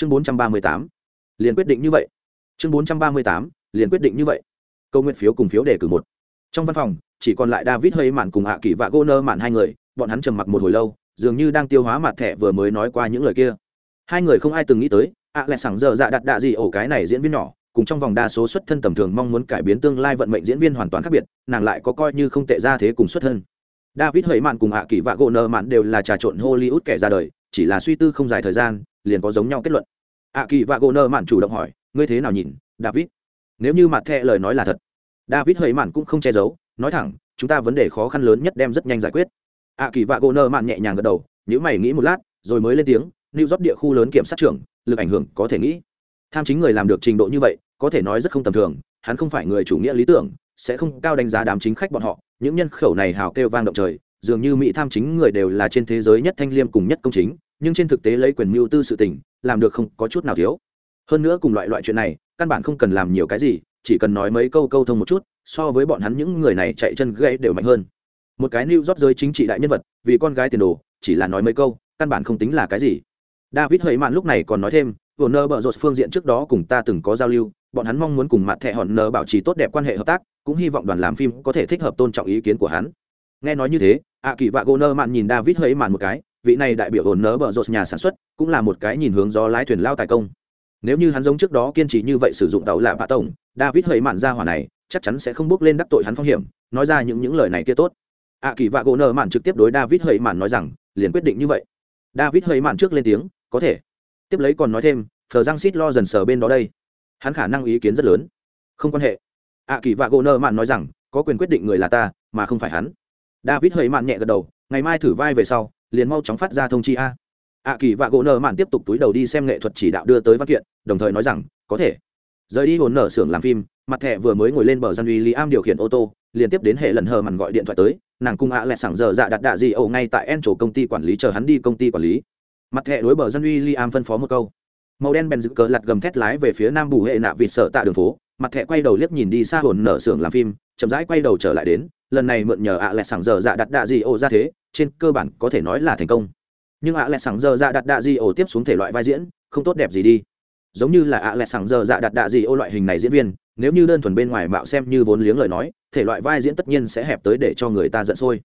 chương bốn trăm ba mươi tám. Liền quyết định như vậy. Chương bốn trăm ba mươi tám, liền quyết định như vậy. Câu nguyện phiếu cùng phiếu đề cử một. Trong văn phòng, chỉ còn lại david hơi mạn cùng hạ kỳ và gô nơ mạn hai người, bọn hắn trầm mặc một hồi lâu, dường như đang tiêu hóa mặt thẻ vừa mới nói qua những lời kia. Hai người không ai từng nghĩ tới, ạ à lại sẵn giờ dạ đặt đạ gì ổ cái này diễn viên nhỏ, cùng trong vòng đa số xuất thân tầm thường mong muốn cải biến tương lai vận mệnh diễn viên hoàn toàn khác biệt, nàng lại có coi như không tệ ra thế cùng xuất thân. David hơi mạn cùng hạ kỳ và gỗ nơ mạn đều là trà trộn hollywood kẻ ra đời, chỉ là suy tư không dài thời gian liền có giống nhau kết luận. A kỳ và gỗ nơ mạn chủ động hỏi, ngươi thế nào nhìn, david? Nếu như mặt thẹ lời nói là thật, david hơi mạn cũng không che giấu, nói thẳng, chúng ta vấn đề khó khăn lớn nhất đem rất nhanh giải quyết. A kỳ và gỗ nơ mạn nhẹ nhàng gật đầu nếu mày nghĩ một lát, rồi mới lên tiếng lưu york địa khu lớn kiểm sát trưởng, lực ảnh hưởng có thể nghĩ. Tham chính người làm được trình độ như vậy, có thể nói rất không tầm thường, hắn không phải người chủ nghĩa lý tưởng, sẽ không cao đánh giá đám chính khách bọn họ. Những nhân khẩu này hào kêu vang động trời, dường như mỹ tham chính người đều là trên thế giới nhất thanh liêm cùng nhất công chính nhưng trên thực tế lấy quyền mưu tư sự tình, làm được không có chút nào thiếu. Hơn nữa cùng loại loại chuyện này, căn bản không cần làm nhiều cái gì, chỉ cần nói mấy câu câu thông một chút, so với bọn hắn những người này chạy chân gãy đều mạnh hơn. Một cái new rót giới chính trị đại nhân vật, vì con gái tiền đồ, chỉ là nói mấy câu, căn bản không tính là cái gì. David hơi mạn lúc này còn nói thêm, vừa nơ bợ rột phương diện trước đó cùng ta từng có giao lưu, bọn hắn mong muốn cùng mặt thẻ hòn nơ bảo trì tốt đẹp quan hệ hợp tác, cũng hy vọng đoàn làm phim có thể thích hợp tôn trọng ý kiến của hắn. Nghe nói như thế ạ kỳ vạ gô nơ mạn nhìn david hơi mạn một cái vị này đại biểu hồn nớ bờ rột nhà sản xuất, cũng là một cái nhìn hướng do lái thuyền lao tài công. Nếu như hắn giống trước đó kiên trì như vậy sử dụng tàu lạ bạ tổng, david hơi mạn ra hỏa này, chắc chắn sẽ không bước lên đắc tội hắn phong hiểm, nói ra những những lời này kia tốt. Ạ kỳ vạ gỗ nợ mạn trực tiếp đối david hơi mạn nói rằng, liền quyết định như vậy. David hơi mạn trước lên tiếng, có thể. Tiếp lấy còn nói thêm, thờ giang xít lo dần sờ bên đó đây. Hắn khả năng ý kiến rất lớn. Không quan hệ. Ạ kỳ vạ gỗ nợ mạn nói rằng, có quyền quyết định người là ta, mà không phải hắn. David hơi mạn nhẹ gật đầu, ngày mai thử vai về sau liền mau chóng phát ra thông chi a. Ạ kỳ và gỗ nợ mạn tiếp tục túi đầu đi xem nghệ thuật chỉ đạo đưa tới văn kiện, đồng thời nói rằng, có thể. Rời đi hồn nở xưởng làm phim, mặt thẻ vừa mới ngồi lên bờ gian uy lý am điều khiển ô tô liên tiếp đến hệ lần hờ mằn gọi điện thoại tới, nàng cung ạ lại sảng giờ dạ đặt đạ gì ẩu ngay tại en chỗ công ty quản lý chờ hắn đi công ty quản lý. Mặt thẻ đối bờ dân uy li am phân phó một câu. Màu đen bèn dự cờ lặt gầm thét lái về phía nam bù hệ nạ vịt sợ tạ đường phố, mặt thẻ quay đầu liếc nhìn đi xa hồn nở xưởng làm phim, chậm rãi quay đầu trở lại đến, lần này mượn nhờ ạ lại sảng giờ dạ đặt đạ gì ẩu ra thế trên cơ bản có thể nói là thành công. Nhưng ạ lại sẵn giờ dạ đặt đạ gì ổ tiếp xuống thể loại vai diễn, không tốt đẹp gì đi. Giống như là ạ lại sẵn giờ dạ đặt đạ gì ô loại hình này diễn viên, nếu như đơn thuần bên ngoài mạo xem như vốn liếng lời nói, thể loại vai diễn tất nhiên sẽ hẹp tới để cho người ta giận sôi.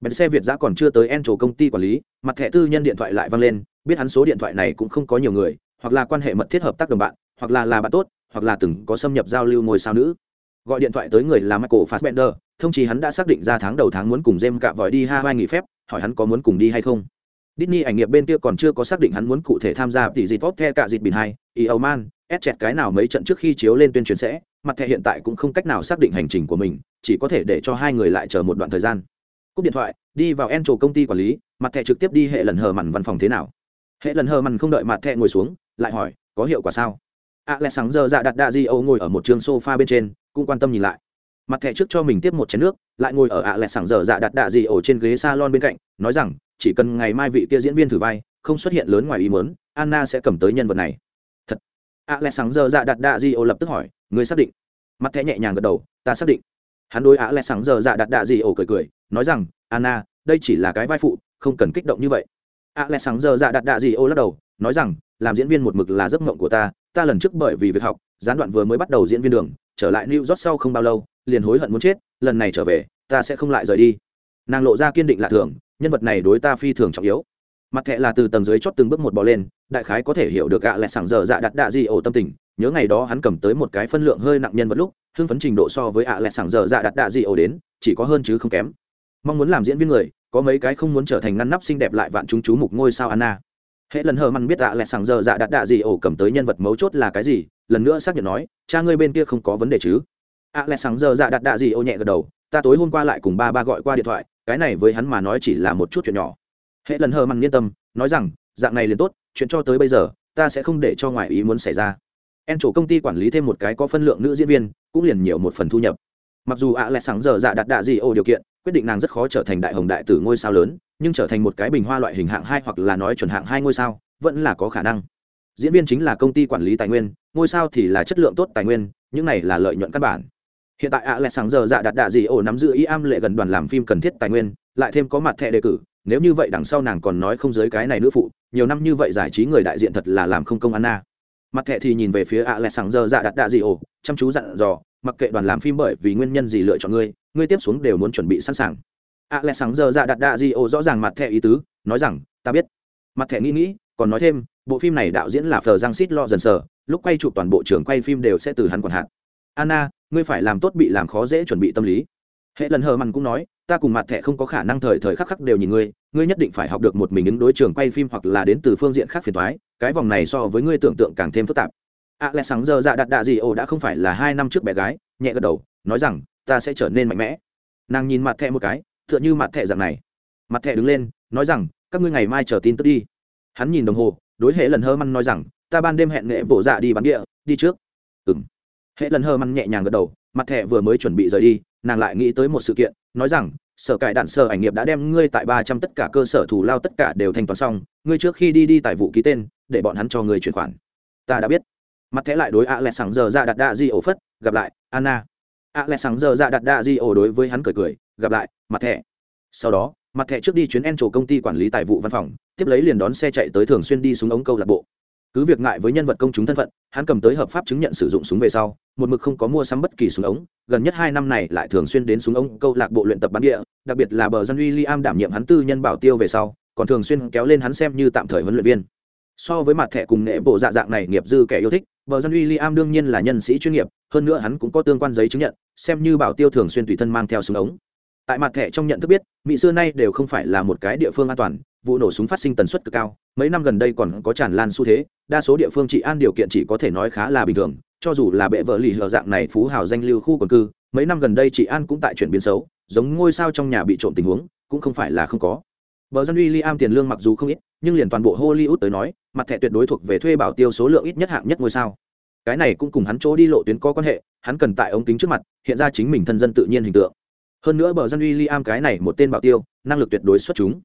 Bèn xe việt giã còn chưa tới en trổ công ty quản lý, mặt thẻ tư nhân điện thoại lại văng lên, biết hắn số điện thoại này cũng không có nhiều người, hoặc là quan hệ mật thiết hợp tác đồng bạn, hoặc là là bạn tốt, hoặc là từng có xâm nhập giao lưu ngôi sao nữ. Gọi điện thoại tới người là michael fassbender, thông chí hắn đã xác định ra tháng đầu tháng muốn cùng jem cạ vòi đi hawaii nghỉ phép hỏi hắn có muốn cùng đi hay không Disney ảnh nghiệp bên kia còn chưa có xác định hắn muốn cụ thể tham gia tỷ dịp tốt the cả dịp bình hai, Eoman, ép chẹt cái nào mấy trận trước khi chiếu lên tuyên truyền sẽ, mặt thẻ hiện tại cũng không cách nào xác định hành trình của mình, chỉ có thể để cho hai người lại chờ một đoạn thời gian. Cúp điện thoại, đi vào Encho công ty quản lý, mặt thẻ trực tiếp đi hệ lần hờ mặn văn phòng thế nào. Hệ lần hờ mặn không đợi mặt thẻ ngồi xuống, lại hỏi, có hiệu quả sao? À lẽ sáng giờ dạ đặt đạ di ngồi ở một trường sofa bên trên, cũng quan tâm nhìn lại. Mặt thẻ trước cho mình tiếp một chén nước, lại ngồi ở ạ à lẽ sáng giờ dạ đặt đạ gì ổ trên ghế salon bên cạnh, nói rằng, chỉ cần ngày mai vị kia diễn viên thử vai không xuất hiện lớn ngoài ý muốn anna sẽ cầm tới nhân vật này. Thật. ạ lẹ sáng giờ dạ đặt đạ gì ô lập tức hỏi người xác định. Mặt thẻ nhẹ nhàng gật đầu ta xác định. Hắn đối ạ lẹ sáng giờ dạ đặt đạ gì ổ cười cười nói rằng anna đây chỉ là cái vai phụ không cần kích động như vậy. ạ lẹ sáng giờ dạ đặt đạ gì ô lắc đầu nói rằng làm diễn viên một mực là giấc mộng của ta ta lần trước bởi vì việc học gián đoạn vừa mới bắt đầu diễn viên đường trở lại new york sau không bao lâu liền hối hận muốn chết, lần này trở về, ta sẽ không lại rời đi. Nàng lộ ra kiên định lạ thường, nhân vật này đối ta phi thường trọng yếu. Mặt thẹ là từ tầng dưới chót từng bước một bò lên, đại khái có thể hiểu được gạ lại sảng giờ dạ đặt đạ gì ổ tâm tình. Nhớ ngày đó hắn cầm tới một cái phân lượng hơi nặng nhân vật lúc, hưng phấn trình độ so với ạ lại sảng giờ dạ đặt đạ gì ổ đến, chỉ có hơn chứ không kém. Mong muốn làm diễn viên người, có mấy cái không muốn trở thành ngăn nắp xinh đẹp lại vạn chúng chú mục ngôi sao anna. Hệ lần hờ măn biết ạ lại sảng giờ dạ đặt đạ gì ổ cầm tới nhân vật mấu chốt là cái gì, lần nữa xác nhận nói, cha ngươi bên kia không có vấn đề chứ ạ lại Sáng giờ dạ đặt đạ gì ô nhẹ gật đầu, ta tối hôm qua lại cùng ba ba gọi qua điện thoại, cái này với hắn mà nói chỉ là một chút chuyện nhỏ. Hệ lần hờ mặn yên tâm, nói rằng, dạng này liền tốt, chuyện cho tới bây giờ, ta sẽ không để cho ngoại ý muốn xảy ra. En chỗ công ty quản lý thêm một cái có phân lượng nữ diễn viên, cũng liền nhiều một phần thu nhập. Mặc dù ạ à lại sáng giờ dạ đặt đạ gì ô điều kiện, quyết định nàng rất khó trở thành đại hồng đại tử ngôi sao lớn, nhưng trở thành một cái bình hoa loại hình hạng hai hoặc là nói chuẩn hạng hai ngôi sao, vẫn là có khả năng. Diễn viên chính là công ty quản lý tài nguyên, ngôi sao thì là chất lượng tốt tài nguyên, những này là lợi nhuận căn bản hiện tại ạ lại sáng giờ dạ đặt đạ gì ổ nắm giữ ý am lệ gần đoàn làm phim cần thiết tài nguyên, lại thêm có mặt thẻ đề cử, nếu như vậy đằng sau nàng còn nói không giới cái này nữ phụ, nhiều năm như vậy giải trí người đại diện thật là làm không công anna. Mặt thẻ thì nhìn về phía ạ lại sáng giờ dạ đặt đạ gì ồ chăm chú dặn dò, mặc kệ đoàn làm phim bởi vì nguyên nhân gì lựa chọn ngươi ngươi tiếp xuống đều muốn chuẩn bị sẵn sàng. ạ lại sáng giờ dạ đặt đạ gì ồ rõ ràng mặt thẻ ý tứ, nói rằng, ta biết. Mặt thẻ nghĩ nghĩ, còn nói thêm, bộ phim này đạo diễn là phờ giang xít lo dần sờ, lúc quay chụp toàn bộ trường quay phim đều sẽ từ hắn quản hạt. Anna ngươi phải làm tốt bị làm khó dễ chuẩn bị tâm lý. Hệ lần hờ mặn cũng nói, ta cùng mặt thẻ không có khả năng thời thời khắc khắc đều nhìn ngươi ngươi nhất định phải học được một mình ứng đối trường quay phim hoặc là đến từ phương diện khác phiền thoái cái vòng này so với ngươi tưởng tượng càng thêm phức tạp. A lẽ sáng giờ dạ đặt đạ gì ồ đã không phải là hai năm trước bé gái, nhẹ gật đầu, nói rằng, ta sẽ trở nên mạnh mẽ. Nàng nhìn mặt thẻ một cái, tựa như mặt thẻ dạng này. Mặt thẻ đứng lên, nói rằng, các ngươi ngày mai chờ tin tức đi. Hắn nhìn đồng hồ, đối hệ lần hơ măn nói rằng, ta ban đêm hẹn nghệ bộ dạ đi bắn địa, đi trước. Ừng hệ lần hờ măn nhẹ nhàng gật đầu, mặt thẻ vừa mới chuẩn bị rời đi, nàng lại nghĩ tới một sự kiện, nói rằng, sở cải đạn sở ảnh nghiệp đã đem ngươi tại ba trăm tất cả cơ sở thủ lao tất cả đều thanh toán xong, ngươi trước khi đi đi tại vụ ký tên, để bọn hắn cho ngươi chuyển khoản. Ta đã biết. Mặt thẻ lại đối ạ lẹ sáng giờ ra đặt đa di ổ phất, gặp lại, anna. Ạ lẹ sáng giờ ra đặt đa di ổ đối với hắn cười cười, gặp lại, mặt thẻ. Sau đó, mặt thẻ trước đi chuyến en trổ công ty quản lý tài vụ văn phòng, tiếp lấy liền đón xe chạy tới thường xuyên đi xuống ống câu lạc bộ cứ việc ngại với nhân vật công chúng thân phận, hắn cầm tới hợp pháp chứng nhận sử dụng súng về sau, một mực không có mua sắm bất kỳ súng ống, gần nhất hai năm này lại thường xuyên đến súng ống câu lạc bộ luyện tập bắn địa, đặc biệt là bờ dân uy liam đảm nhiệm hắn tư nhân bảo tiêu về sau, còn thường xuyên kéo lên hắn xem như tạm thời huấn luyện viên. So với mặt thẻ cùng nghệ bộ dạ dạng này nghiệp dư kẻ yêu thích, bờ dân uy liam đương nhiên là nhân sĩ chuyên nghiệp, hơn nữa hắn cũng có tương quan giấy chứng nhận, xem như bảo tiêu thường xuyên tùy thân mang theo súng ống. Tại mặt thẻ trong nhận thức biết, mỹ xưa nay đều không phải là một cái địa phương an toàn vụ nổ súng phát sinh tần suất cực cao mấy năm gần đây còn có tràn lan xu thế đa số địa phương trị an điều kiện chỉ có thể nói khá là bình thường cho dù là bệ vợ lì hờ dạng này phú hào danh lưu khu quần cư mấy năm gần đây chị an cũng tại chuyển biến xấu giống ngôi sao trong nhà bị trộm tình huống cũng không phải là không có Bờ dân uy Liam tiền lương mặc dù không ít, nhưng liền toàn bộ Hollywood tới nói, mặt thẻ tuyệt đối thuộc về thuê bảo tiêu số lượng ít nhất hạng nhất ngôi sao. Cái này cũng cùng hắn chỗ đi lộ tuyến có quan hệ, hắn cần tại ống kính trước mặt, hiện ra chính mình thân dân tự nhiên hình tượng. Hơn nữa bờ dân uy Liam cái này một tên bảo tiêu, năng lực tuyệt đối xuất chúng.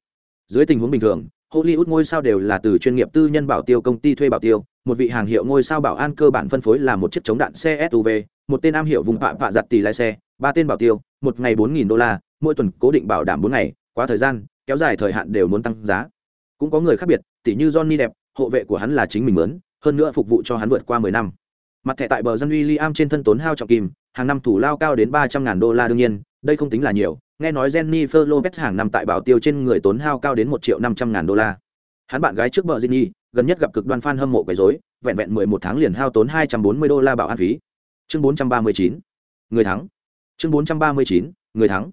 Dưới tình huống bình thường, Hollywood ngôi sao đều là từ chuyên nghiệp tư nhân bảo tiêu công ty thuê bảo tiêu, một vị hàng hiệu ngôi sao bảo an cơ bản phân phối là một chiếc chống đạn xe SUV, một tên am hiệu vùng pạ pạ giặt tỷ lái xe, ba tên bảo tiêu, một ngày bốn nghìn đô la, mỗi tuần cố định bảo đảm bốn ngày, quá thời gian, kéo dài thời hạn đều muốn tăng giá. Cũng có người khác biệt, tỷ như Johnny đẹp, hộ vệ của hắn là chính mình mướn, hơn nữa phục vụ cho hắn vượt qua mười năm. Mặt thẻ tại bờ dân Liam trên thân tốn hao trọng kim, hàng năm thủ lao cao đến ba trăm ngàn đô la đương nhiên, đây không tính là nhiều, nghe nói Jennifer Lopez hàng năm tại bảo tiêu trên người tốn hao cao đến một triệu năm trăm ngàn đô la. Hắn bạn gái trước vợ Jenny, gần nhất gặp cực đoan fan hâm mộ quấy rối, vẹn vẹn mười một tháng liền hao tốn hai trăm bốn mươi đô la bảo an phí. Chương bốn trăm ba mươi chín người thắng. Chương bốn trăm ba mươi chín người thắng.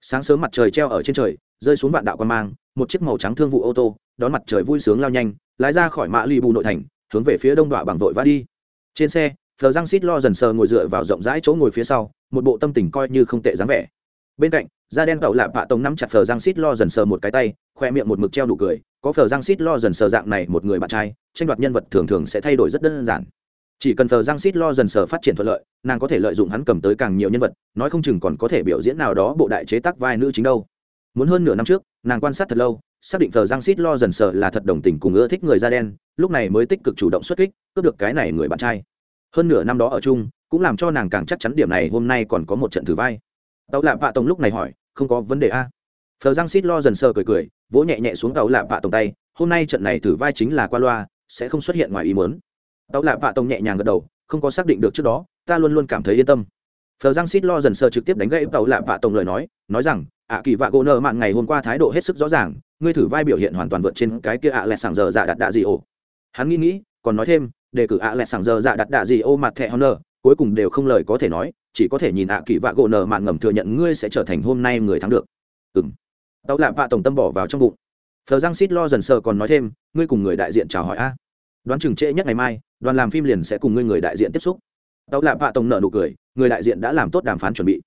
Sáng sớm mặt trời treo ở trên trời, rơi xuống vạn đạo quan mang, một chiếc màu trắng thương vụ ô tô, đón mặt trời vui sướng lao nhanh, lái ra khỏi mã lì bù nội thành, hướng về phía đông đọa bằng vội vã đi. Trên xe, Fleur Giang Sít lo dần sờ ngồi dựa vào rộng rãi chỗ ngồi phía sau, một bộ tâm tình coi như không tệ dáng vẻ bên cạnh, da đen cậu lạp vạ tông nắm chặt phờ giang xít lo dần sờ một cái tay, khoe miệng một mực treo đủ cười. Có phờ giang xít lo dần sờ dạng này một người bạn trai, tranh đoạt nhân vật thường thường sẽ thay đổi rất đơn giản. Chỉ cần phờ giang xít lo dần sờ phát triển thuận lợi, nàng có thể lợi dụng hắn cầm tới càng nhiều nhân vật, nói không chừng còn có thể biểu diễn nào đó bộ đại chế tác vai nữ chính đâu. Muốn hơn nửa năm trước, nàng quan sát thật lâu, xác định phờ giang xít lo dần sờ là thật đồng tình cùng ưa thích người da đen, lúc này mới tích cực chủ động xuất kích, cướp được cái này người bạn trai. Hơn nửa năm đó ở chung, cũng làm cho nàng càng chắc chắn điểm này hôm nay còn có một trận thử vai tàu lạ vạ tổng lúc này hỏi, không có vấn đề a? Phờ giang xít lo dần sờ cười cười, vỗ nhẹ nhẹ xuống tàu lạ vạ tổng tay, hôm nay trận này thử vai chính là qua loa, sẽ không xuất hiện ngoài ý muốn. Tàu lạ vạ tổng nhẹ nhàng gật đầu, không có xác định được trước đó, ta luôn luôn cảm thấy yên tâm. Phờ giang xít lo dần sờ trực tiếp đánh gãy tàu lạ vạ tổng lời nói nói rằng, ạ kỳ vạ gỗ nợ mạng ngày hôm qua thái độ hết sức rõ ràng, ngươi thử vai biểu hiện hoàn toàn vượt trên cái kia ạ lẹ sảng giờ dạ đặt đạ gì ồ. Hắn nghĩ nghĩ, còn nói thêm, đề cử ạ lẹ sảng giờ dạ đặt đạ gì ô mặt thẹ honor, cuối cùng đều không lời có thể nói chỉ có thể nhìn ạ kỳ vạ gỗ nở mạn ngầm thừa nhận ngươi sẽ trở thành hôm nay người thắng được. Ừ m tàu lạ vạ tổng tâm bỏ vào trong bụng. Thờ giang xít lo dần sờ còn nói thêm, ngươi cùng người đại diện chào hỏi a. Đoán chừng trễ nhất ngày mai, đoàn làm phim liền sẽ cùng ngươi người đại diện tiếp xúc. Tàu lạ vạ tổng nợ nụ cười, người đại diện đã làm tốt đàm phán chuẩn bị.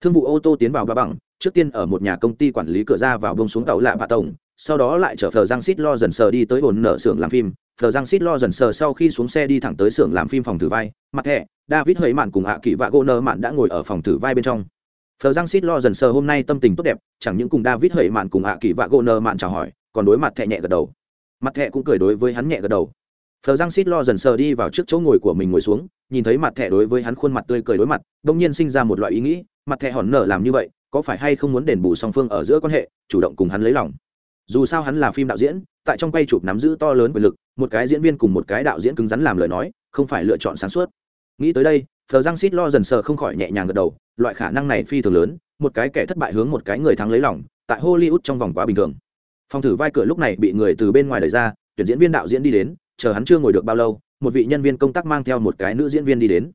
Thương vụ ô tô tiến vào ba bằng trước tiên ở một nhà công ty quản lý cửa ra vào bông xuống tàu lạ vạ tổng sau đó lại chở phờ giang xít lo dần sờ đi tới ổn nợ xưởng làm phim. Phờ giang xít lo dần sờ sau khi xuống xe đi thẳng tới xưởng làm phim phòng thử vai, mặt thẻ david hơi mạn cùng hạ kỵ vạ Goner nơ mạn đã ngồi ở phòng thử vai bên trong. Phờ giang xít lo dần sờ hôm nay tâm tình tốt đẹp, chẳng những cùng david hơi mạn cùng hạ kỵ vạ Goner nơ mạn chào hỏi, còn đối mặt thẻ nhẹ gật đầu. Mặt thẻ cũng cười đối với hắn nhẹ gật đầu. Phờ giang xít lo dần sờ đi vào trước chỗ ngồi của mình ngồi xuống, nhìn thấy mặt thẻ đối với hắn khuôn mặt tươi cười đối mặt, đông nhiên sinh ra một loại ý nghĩ, mặt thẻ hòn nở làm như vậy, có phải hay không muốn đền bù song phương ở giữa quan hệ, chủ động cùng hắn lấy lòng dù sao hắn là phim đạo diễn, tại trong quay chụp nắm giữ to lớn quyền lực, một cái diễn viên cùng một cái đạo diễn cứng rắn làm lời nói, không phải lựa chọn sáng suốt. Nghĩ tới đây, thờ giang xít lo dần sờ không khỏi nhẹ nhàng gật đầu, loại khả năng này phi thường lớn, một cái kẻ thất bại hướng một cái người thắng lấy lòng, tại hollywood trong vòng quá bình thường. Phòng thử vai cửa lúc này bị người từ bên ngoài đẩy ra, tuyển diễn viên đạo diễn đi đến, chờ hắn chưa ngồi được bao lâu, một vị nhân viên công tác mang theo một cái nữ diễn viên đi đến.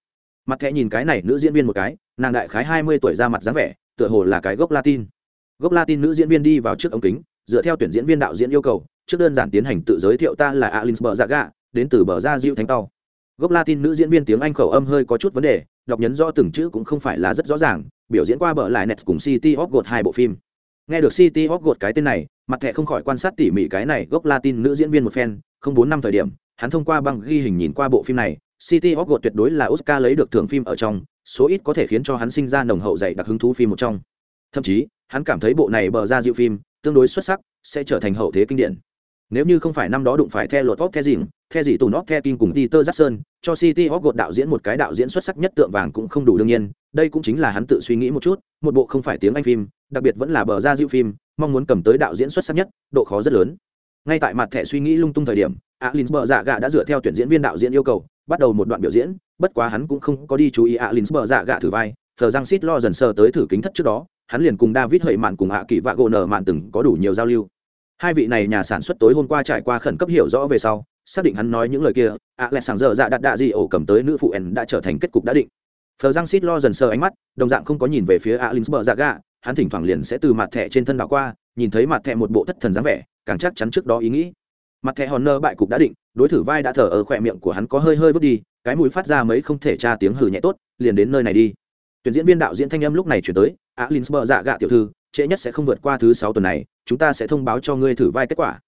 Mặt thẹ nhìn cái này nữ diễn viên một cái, nàng đại khái hai mươi tuổi ra mặt dáng vẻ, tựa hồ là cái gốc latin. Gốc latin nữ diễn viên đi vào trước ống kính dựa theo tuyển diễn viên đạo diễn yêu cầu, trước đơn giản tiến hành tự giới thiệu ta là alin bờ dạ gà đến từ bờ gia diệu thánh tàu. Gốc latin nữ diễn viên tiếng anh khẩu âm hơi có chút vấn đề, đọc nhấn rõ từng chữ cũng không phải là rất rõ ràng, biểu diễn qua bờ lại net cùng city of god hai bộ phim. Nghe được city of god cái tên này, mặt thẻ không khỏi quan sát tỉ mỉ cái này gốc latin nữ diễn viên một phen, không bốn năm thời điểm, hắn thông qua băng ghi hình nhìn qua bộ phim này, city of god tuyệt đối là oscar lấy được thưởng phim ở trong, số ít có thể khiến cho hắn sinh ra nồng hậu dạy đặc hứng thú phim một trong. Thậm chí, hắn cảm thấy bộ này bờ ra diệu phim tương đối xuất sắc, sẽ trở thành hậu thế kinh điển. Nếu như không phải năm đó đụng phải The lột top the dìm the dì tù nóc the kinh cùng peter jackson, cho city hóc gột đạo diễn một cái đạo diễn xuất sắc nhất tượng vàng cũng không đủ đương nhiên, đây cũng chính là hắn tự suy nghĩ một chút, một bộ không phải tiếng anh phim, đặc biệt vẫn là bờ ra diệu phim, mong muốn cầm tới đạo diễn xuất sắc nhất, độ khó rất lớn. Ngay tại mặt thẻ suy nghĩ lung tung thời điểm alin bờ dạ gạ đã dựa theo tuyển diễn viên đạo diễn yêu cầu, bắt đầu một đoạn biểu diễn, bất quá hắn cũng không có đi chú ý alin bờ dạ gạ thử vai, thờ giang xít lo dần sờ tới thử kính thất trước đó hắn liền cùng david hợi mạn cùng hạ kỳ vạ gỗ nở mạn từng có đủ nhiều giao lưu. Hai vị này nhà sản xuất tối hôm qua trải qua khẩn cấp hiểu rõ về sau, xác định hắn nói những lời kia, ạ lẹ sàng dở dạ đặt đạ gì ổ cầm tới nữ phụ ẩn đã trở thành kết cục đã định. Phờ giang xít lo dần sờ ánh mắt, đồng dạng không có nhìn về phía alin bờ dạ gạ, hắn thỉnh thoảng liền sẽ từ mặt thẻ trên thân đảo qua, nhìn thấy mặt thẻ một bộ thất thần dáng vẻ, càng chắc chắn trước đó ý nghĩ. Mặt thẻ hòn nơ bại cục đã định, đối thử vai đã thở ở khỏe miệng của hắn có hơi hơi vứt đi, cái mũi phát ra mấy không thể tra tiếng hừ nhẹ tốt, liền đến nơi này đi. Tuyển diễn viên đạo diễn thanh âm lúc này chuyển tới alin bờ dạ gạ tiểu thư, trễ nhất sẽ không vượt qua thứ sáu tuần này, chúng ta sẽ thông báo cho ngươi thử vai kết quả.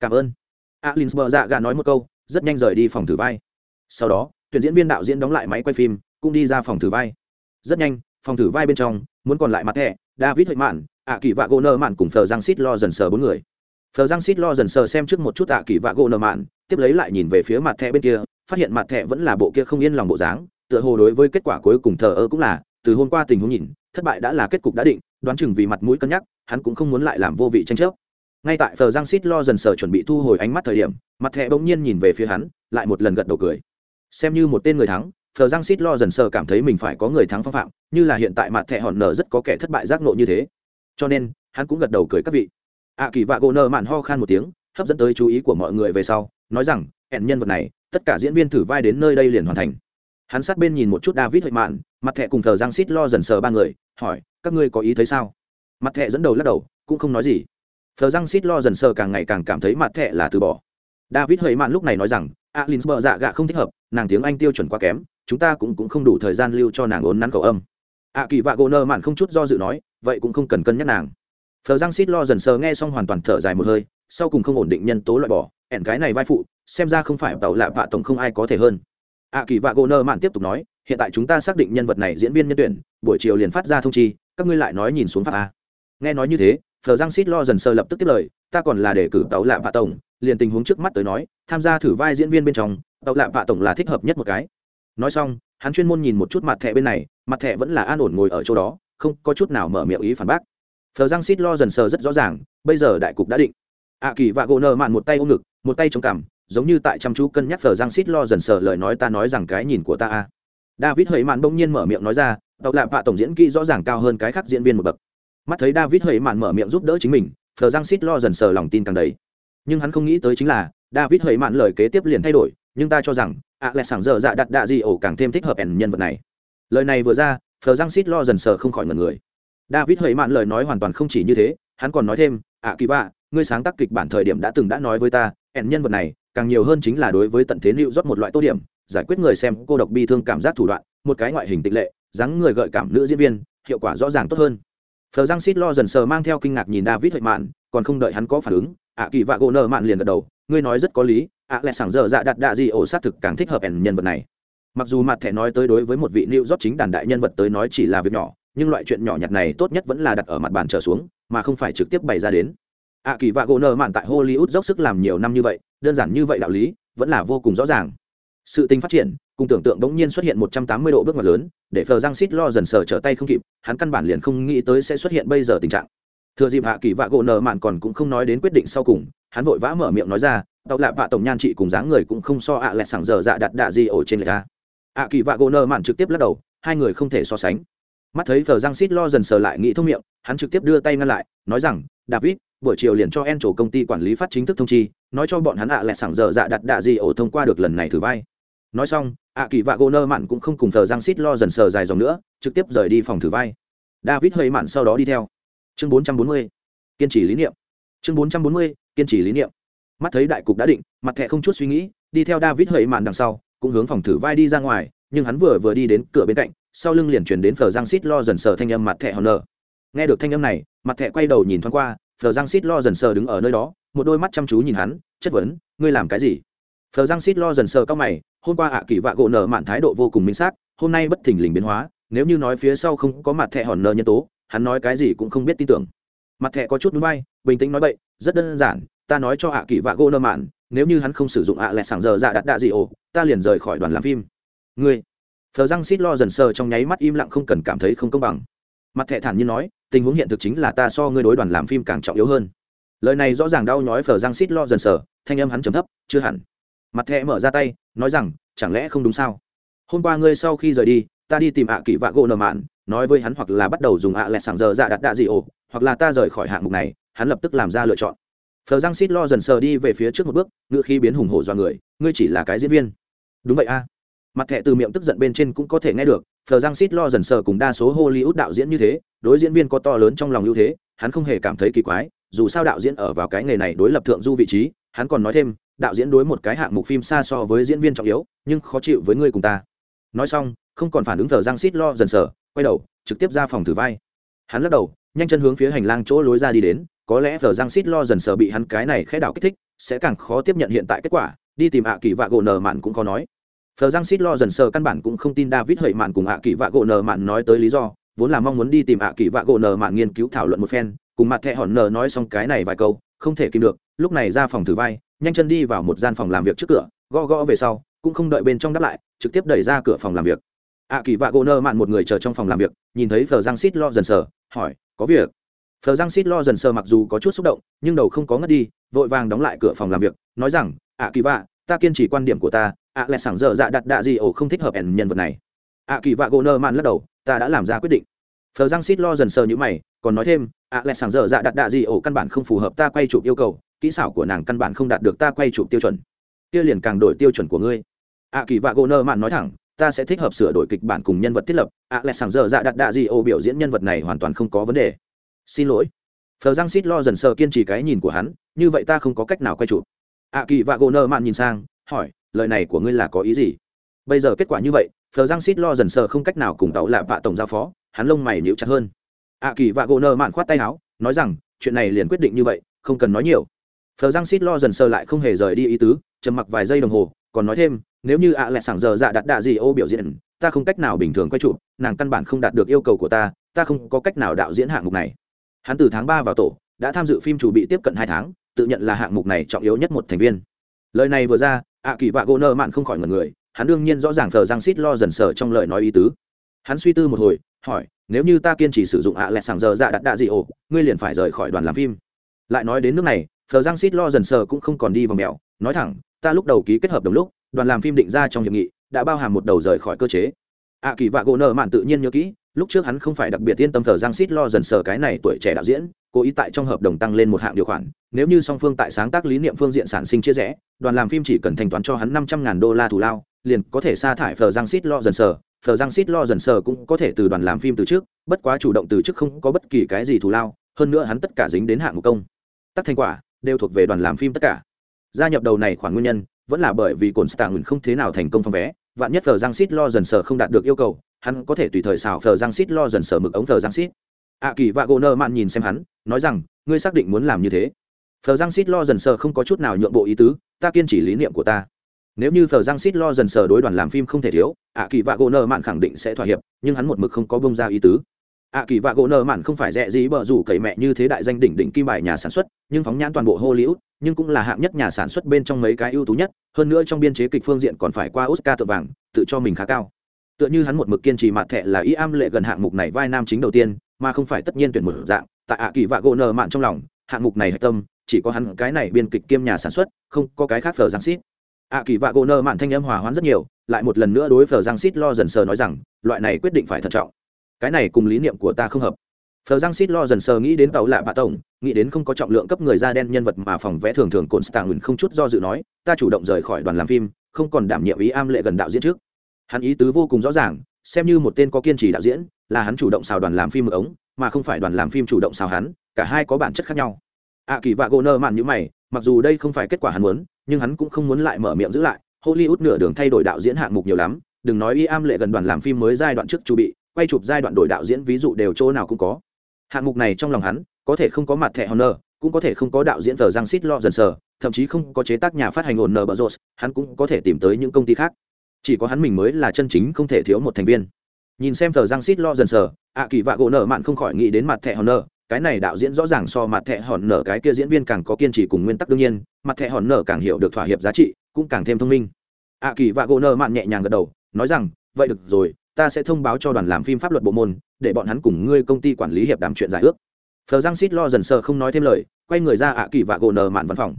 Cảm ơn. Alin bờ dạ gạ nói một câu, rất nhanh rời đi phòng thử vai. Sau đó, tuyển diễn viên đạo diễn đóng lại máy quay phim, cũng đi ra phòng thử vai. Rất nhanh, phòng thử vai bên trong, muốn còn lại mặt thẻ david hơi mạn ạ kỳ vạ gỗ nơ mạn cùng thờ giang xít lo dần sờ bốn người. Thờ giang xít lo dần sờ xem trước một chút ạ kỳ vạ gỗ nơ mạn, tiếp lấy lại nhìn về phía mặt thẻ bên kia, phát hiện mặt thẻ vẫn là bộ kia không yên lòng bộ dáng, tựa hồ đối với kết quả cuối cùng thờ ơ cũng là, từ hôm qua tình huống nhìn thất bại đã là kết cục đã định, đoán chừng vì mặt mũi cân nhắc, hắn cũng không muốn lại làm vô vị tranh chấp. Ngay tại phờ giang xít lo dần sờ chuẩn bị thu hồi ánh mắt thời điểm, mặt thẻ bỗng nhiên nhìn về phía hắn, lại một lần gật đầu cười. Xem như một tên người thắng, phờ giang xít lo dần sờ cảm thấy mình phải có người thắng phong phạm, như là hiện tại mặt thẻ hòn nở rất có kẻ thất bại giác nộ như thế. Cho nên, hắn cũng gật đầu cười các vị. Ạ kỳ vạ gỗ nơ mạn ho khan một tiếng, hấp dẫn tới chú ý của mọi người về sau, nói rằng, hẹn nhân vật này, tất cả diễn viên thử vai đến nơi đây liền hoàn thành. Hắn sát bên nhìn một chút david hơi mạn mặt thẹ cùng thờ giang xít lo dần sờ ba người hỏi các ngươi có ý thấy sao? Mặt thẹ dẫn đầu lắc đầu cũng không nói gì. Thờ giang xít lo dần sờ càng ngày càng cảm thấy mặt thẹ là từ bỏ. David hơi mạn lúc này nói rằng alin bờ dạ gạ không thích hợp nàng tiếng anh tiêu chuẩn quá kém chúng ta cũng, cũng không đủ thời gian lưu cho nàng ốn nắn cầu âm. Ạ kỳ vạ gỗ nơ mạn không chút do dự nói vậy cũng không cần cân nhắc nàng. Thờ giang xít lo dần sờ nghe xong hoàn toàn thở dài một hơi sau cùng không ổn định nhân tố loại bỏ ẻn cái này vai phụ xem ra không phải tàu lạ vạ tổng không ai có thể hơn. Ạ kỳ vạ gỗ nơ mạn tiếp tục nói hiện tại chúng ta xác định nhân vật này diễn viên nhân tuyển, buổi chiều liền phát ra thông chi, các ngươi lại nói nhìn xuống pháp a. Nghe nói như thế, phờ giang xít lo dần sơ lập tức tiếp lời, ta còn là để cử tàu lạ vạ tổng, liền tình huống trước mắt tới nói, tham gia thử vai diễn viên bên trong, tàu lạ vạ tổng là thích hợp nhất một cái. Nói xong, hắn chuyên môn nhìn một chút mặt thẻ bên này, mặt thẻ vẫn là an ổn ngồi ở chỗ đó, không có chút nào mở miệng ý phản bác. Phờ giang xít lo dần sờ rất rõ ràng, bây giờ đại cục đã định. Ạ kỳ vạ gỗ nợ mạn một tay ôm ngực, một tay chống cằm, giống như tại chăm chú cân nhắc phờ giang xít lo dần sờ lời nói ta nói rằng cái nhìn của ta a david hầy mạn bỗng nhiên mở miệng nói ra tàu lạ vạ tổng diễn kỹ rõ ràng cao hơn cái khác diễn viên một bậc. Mắt thấy david hầy mạn mở miệng giúp đỡ chính mình phờ giang xít lo dần sờ lòng tin càng đầy. Nhưng hắn không nghĩ tới chính là, david hầy mạn lời kế tiếp liền thay đổi, nhưng ta cho rằng, ạ lẹ sảng giờ dạ đặt đạ gì ổ càng thêm thích hợp ẻn nhân vật này. Lời này vừa ra phờ giang xít lo dần sờ không khỏi ngần người. David hầy mạn lời nói hoàn toàn không chỉ như thế, hắn còn nói thêm, ạ kỳ vạ, ngươi sáng tác kịch bản thời điểm đã từng đã nói với ta, ẻn nhân vật này càng nhiều hơn chính là đối với tận thế lưu rót một loại tô điểm giải quyết người xem cô độc bi thương cảm giác thủ đoạn, một cái ngoại hình tịch lệ, dáng người gợi cảm nữ diễn viên, hiệu quả rõ ràng tốt hơn. Phờ giang xít lo dần sờ mang theo kinh ngạc nhìn david hợi mạn, còn không đợi hắn có phản ứng, ạ kỳ vạ gỗ nợ mạn liền gật đầu, ngươi nói rất có lý, ạ lẹ sảng giờ dạ đặt đạ gì ổ sát thực càng thích hợp ẻn nhân vật này. Mặc dù mặt thẻ nói tới đối với một vị lưu rót chính đàn đại nhân vật tới nói chỉ là việc nhỏ, nhưng loại chuyện nhỏ nhặt này tốt nhất vẫn là đặt ở mặt bàn trở xuống, mà không phải trực tiếp bày ra đến. ạ kỳ vạ gỗ nợ mạn tại hollywood dốc sức làm nhiều năm như vậy, đơn giản như vậy đạo lý, vẫn là vô cùng rõ ràng sự tình phát triển, cùng tưởng tượng bỗng nhiên xuất hiện một trăm tám mươi độ bước ngoặt lớn, để phờ giang xít lo dần sờ trở tay không kịp, hắn căn bản liền không nghĩ tới sẽ xuất hiện bây giờ tình trạng. Thừa dịp hạ kỳ vạ gỗ nợ mạn còn cũng không nói đến quyết định sau cùng, hắn vội vã mở miệng nói ra tàu lạ vạ tổng nhan chị cùng dáng người cũng không so ạ à lẹ sảng giờ dạ đặt đạ gì ổ trên lệch a. Ạ kỳ vạ gỗ nợ mạn trực tiếp lắc đầu, hai người không thể so sánh. Mắt thấy phờ giang xít lo dần sờ lại nghĩ thông miệng, hắn trực tiếp đưa tay ngăn lại, nói rằng, david, buổi chiều liền cho en chủ công ty quản lý phát chính thức thông chi, nói cho bọn hắn ạ à lẹ sảng giờ dạ đặt đạ gì ổ thông qua được lần này thử vai nói xong ạ kỳ vạ gô nơ mạn cũng không cùng thờ giang xít lo dần sờ dài dòng nữa, trực tiếp rời đi phòng thử vai david hơi mạn sau đó đi theo chương 440. kiên trì lý niệm chương 440. kiên trì lý niệm mắt thấy đại cục đã định, mặt thẹ không chút suy nghĩ, đi theo david hơi mạn đằng sau, cũng hướng phòng thử vai đi ra ngoài, nhưng hắn vừa vừa đi đến cửa bên cạnh, sau lưng liền chuyển đến phờ giang xít lo dần sờ thanh âm mặt thẹ hòn nở nghe được thanh âm này, mặt thẹ quay đầu nhìn thoáng qua phờ giang xít lo dần sờ đứng ở nơi đó, một đôi mắt chăm chú nhìn hắn, chất vấn, ngươi làm cái gì phờ giang xít lo dần sờ cao mày, hôm qua ạ kỳ vạ gỗ nở mạn thái độ vô cùng minh xác, hôm nay bất thình lình biến hóa, nếu như nói phía sau không có mặt thẹ hòn nở nhân tố, hắn nói cái gì cũng không biết tin tưởng. Mặt thẹ có chút núi bay, bình tĩnh nói bậy, rất đơn giản, ta nói cho ạ kỳ vạ gỗ nở mạn, nếu như hắn không sử dụng ạ lẹ sảng giờ dạ đặt đạ gì ồ ta liền rời khỏi đoàn làm phim. Ngươi. Phờ răng xít lo dần sờ trong nháy mắt im lặng không cần cảm thấy không công bằng. Mặt thẹ thản nhiên nói, tình huống hiện thực chính là ta so ngươi đối đoàn làm phim càng trọng yếu hơn. Lời này rõ ràng đau nhói phờ răng xít lo dần sờ, thanh âm hắn trầm thấp, chưa hẳn mặt thẹ mở ra tay, nói rằng, chẳng lẽ không đúng sao? Hôm qua ngươi sau khi rời đi, ta đi tìm ạ kỳ vạ gỗ nợ mạn, nói với hắn hoặc là bắt đầu dùng ạ lẹ sảng giờ dạ đặt đạ dị ồ hoặc là ta rời khỏi hạng mục này, hắn lập tức làm ra lựa chọn. Phờ răng xít lo dần sờ đi về phía trước một bước, ngựa khi biến hùng hổ do người, ngươi chỉ là cái diễn viên. Đúng vậy a. Mặt thẻ từ miệng tức giận bên trên cũng có thể nghe được, phờ giang xít lo dần sờ cùng đa số hollywood đạo diễn như thế, đối diễn viên có to lớn trong lòng ưu thế, hắn không hề cảm thấy kỳ quái, dù sao đạo diễn ở vào cái nghề này đối lập thượng du vị trí, hắn còn nói thêm đạo diễn đối một cái hạng mục phim xa so với diễn viên trọng yếu nhưng khó chịu với ngươi cùng ta. Nói xong không còn phản ứng thờ giang xít lo dần sờ quay đầu trực tiếp ra phòng thử vai. Hắn lắc đầu nhanh chân hướng phía hành lang chỗ lối ra đi đến có lẽ thờ giang xít lo dần sờ bị hắn cái này khẽ đảo kích thích sẽ càng khó tiếp nhận hiện tại kết quả đi tìm ạ kỳ vạ gỗ nở mạn cũng có nói. Thờ Giang xít lo dần sờ căn bản cũng không tin David hợi mạn cùng ạ kỳ vạ gỗ nở mạn nói tới lý do, vốn là mong muốn đi tìm ạ kỳ vạ gỗ nở mạn nghiên cứu thảo luận một phen, cùng mặt Thẹ hòn nở nói xong cái này vài câu, không thể kìm được, lúc này ra phòng thử vai, nhanh chân đi vào một gian phòng làm việc trước cửa, gõ gõ về sau, cũng không đợi bên trong đáp lại, trực tiếp đẩy ra cửa phòng làm việc. ạ kỳ vạ gỗ Nơ mạn một người chờ trong phòng làm việc, nhìn thấy Phờ Giang Sít lo dần sờ, hỏi, có việc? Phờ Giang Sít lo dần sờ mặc dù có chút xúc động, nhưng đầu không có ngất đi, vội vàng đóng lại cửa phòng làm việc, nói rằng, ạ kỳ vạ, ta kiên trì quan điểm của ta ạ lại sảng dở dạ đặt đạ gì ổ không thích hợp ẻn nhân vật này ạ kỳ vạ gỗ nơ mạn lắc đầu ta đã làm ra quyết định phờ giang xít lo dần sờ như mày còn nói thêm ạ lại sảng dở dạ đặt đạ gì ổ căn bản không phù hợp ta quay chụp yêu cầu kỹ xảo của nàng căn bản không đạt được ta quay chụp tiêu chuẩn. Kia liền càng đổi tiêu chuẩn của ngươi. Ạ kỳ vạ gỗ nơ mạn nói thẳng, ta sẽ thích hợp sửa đổi kịch bản cùng nhân vật thiết lập. Ạ lẽ sàng giờ dạ đặt đạ gì ô biểu diễn nhân vật này hoàn toàn không có vấn đề. Xin lỗi. Phờ giang xít lo dần sờ kiên trì cái nhìn của hắn, như vậy ta không có cách nào quay chụp. Ạ kỳ vạ gỗ nơ mạn nhìn sang, hỏi, lời này của ngươi là có ý gì? Bây giờ kết quả như vậy, phờ giang xít lo dần sờ không cách nào cùng tàu lạ vạ tổng giao phó, hắn lông mày níu chặt hơn. Ạ kỳ vạ gỗ nơ mạn khoát tay áo, nói rằng, chuyện này liền quyết định như vậy, không cần nói nhiều phờ răng xít lo dần sờ lại không hề rời đi ý tứ, trầm mặc vài giây đồng hồ, còn nói thêm, nếu như ạ à lại sảng giờ dạ đặt đạ gì ô biểu diễn, ta không cách nào bình thường quay trụ nàng căn bản không đạt được yêu cầu của ta ta không có cách nào đạo diễn hạng mục này. Hắn từ tháng ba vào tổ, đã tham dự phim chủ bị tiếp cận hai tháng, tự nhận là hạng mục này trọng yếu nhất một thành viên. Lời này vừa ra, ạ kỳ vạ gỗ nợ mạn không khỏi ngần người, hắn đương nhiên rõ ràng thờ răng xít lo dần sờ trong lời nói ý tứ. Hắn suy tư một hồi, hỏi, nếu như ta kiên trì sử dụng ạ à lẹ sàng giờ dạ đặt đạ gì ồ ngươi liền phải rời khỏi đoàn làm phim. Lại nói đến nước này thờ giang Sít lo dần sờ cũng không còn đi vào mèo, nói thẳng, ta lúc đầu ký kết hợp đồng lúc, đoàn làm phim định ra trong hiệp nghị, đã bao hàm một đầu rời khỏi cơ chế. À kỳ vạ gỗ nở mạn tự nhiên nhớ kỹ, lúc trước hắn không phải đặc biệt yên tâm thờ giang Sít lo dần sờ cái này tuổi trẻ đạo diễn, cố ý tại trong hợp đồng tăng lên một hạng điều khoản, nếu như song phương tại sáng tác lý niệm phương diện sản sinh chia rẽ, đoàn làm phim chỉ cần thanh toán cho hắn năm trăm ngàn đô la thù lao, liền có thể sa thải phờ giang Sít lo dần sờ phờ giang Sít lo dần sờ cũng có thể từ đoàn làm phim từ trước, bất quá chủ động từ trước không có bất kỳ cái gì thù lao, hơn nữa hắn tất cả dính đến hạng mục công. Tất thành quả đều thuộc về đoàn làm phim tất cả. Gia nhập đầu này khoản nguyên nhân, vẫn là bởi vì cồn stạng không thế nào thành công phong vé, vạn nhất phờ giang xít lo dần sờ không đạt được yêu cầu, hắn có thể tùy thời xào phờ giang xít lo dần sờ mực ống phờ giang xít ạ kỳ và gỗ nơ mạn nhìn xem hắn, nói rằng, ngươi xác định muốn làm như thế? Phờ giang xít lo dần sờ không có chút nào nhượng bộ ý tứ, ta kiên trì lý niệm của ta. Nếu như phờ giang xít lo dần sờ đối đoàn làm phim không thể thiếu ạ kỳ và gỗ nơ mạn khẳng định sẽ thỏa hiệp, nhưng hắn một mực không có bông ra ý tứ ạ kỳ Vạ gỗ nợ mạn không phải rẻ gì bờ rủ cậy mẹ như thế đại danh đỉnh đỉnh kim bài nhà sản xuất, nhưng phóng nhãn toàn bộ hollywood, nhưng cũng là hạng nhất nhà sản xuất bên trong mấy cái ưu tú nhất, hơn nữa trong biên chế kịch phương diện còn phải qua oscar tự vàng, tự cho mình khá cao. Tựa như hắn một mực kiên trì mặt thẹ là Y am lệ gần hạng mục này vai nam chính đầu tiên, mà không phải tất nhiên tuyển một dạng, tại ạ kỳ vạ gỗ nợ mạn trong lòng, hạng mục này hạch tâm, chỉ có hắn cái này biên kịch kiêm nhà sản xuất, không có cái khác phờ giang xít. Ạ kỳ vạ gỗ nợ mạn thanh âm hòa hoãn rất nhiều, lại một lần nữa đối phờ giang xít lo dần sờ nói rằng, loại này quyết định phải thận trọng cái này cùng lý niệm của ta không hợp. Phờ giang xít lo dần sờ nghĩ đến tàu lạ bạ tổng, nghĩ đến không có trọng lượng cấp người da đen nhân vật mà phòng vẽ thường thường cồn stạng không chút do dự nói, ta chủ động rời khỏi đoàn làm phim, không còn đảm nhiệm ý am lệ gần đạo diễn trước. Hắn ý tứ vô cùng rõ ràng, xem như một tên có kiên trì đạo diễn, là hắn chủ động xào đoàn làm phim mực ống, mà không phải đoàn làm phim chủ động xào hắn, cả hai có bản chất khác nhau. Ạ kỳ vạ gỗ nơ mạn như mày, mặc dù đây không phải kết quả hắn muốn, nhưng hắn cũng không muốn lại mở miệng giữ lại. Hollywood nửa đường thay đổi đạo diễn hạng mục nhiều lắm, đừng nói y am lệ gần đoàn làm phim mới giai đoạn trước chu bị quay chụp giai đoạn đổi đạo diễn, ví dụ đều chỗ nào cũng có. Hạng mục này trong lòng hắn, có thể không có mặt thẻ honor, cũng có thể không có đạo diễn tờ giang xít lo dần sờ, thậm chí không có chế tác nhà phát hành ổn nờ bờ rột, hắn cũng có thể tìm tới những công ty khác. Chỉ có hắn mình mới là chân chính không thể thiếu một thành viên. Nhìn xem tờ giang xít lo dần sờ, ạ kỳ vạ gỗ nợ mạn không khỏi nghĩ đến mặt thẻ honor, cái này đạo diễn rõ ràng so mặt thẻ hòn nở cái kia diễn viên càng có kiên trì cùng nguyên tắc đương nhiên, mặt thẻ hòn nở càng hiểu được thỏa hiệp giá trị, cũng càng thêm thông minh. Ạ kỳ vạ gỗ nợ mạn nhẹ nhàng gật đầu, nói rằng, vậy được rồi ta sẽ thông báo cho đoàn làm phim pháp luật bộ môn, để bọn hắn cùng ngươi công ty quản lý hiệp đàm chuyện giải ước. Phờ giang xít lo dần sờ không nói thêm lời, quay người ra ạ kỳ và gỗ nờ mạn văn phòng.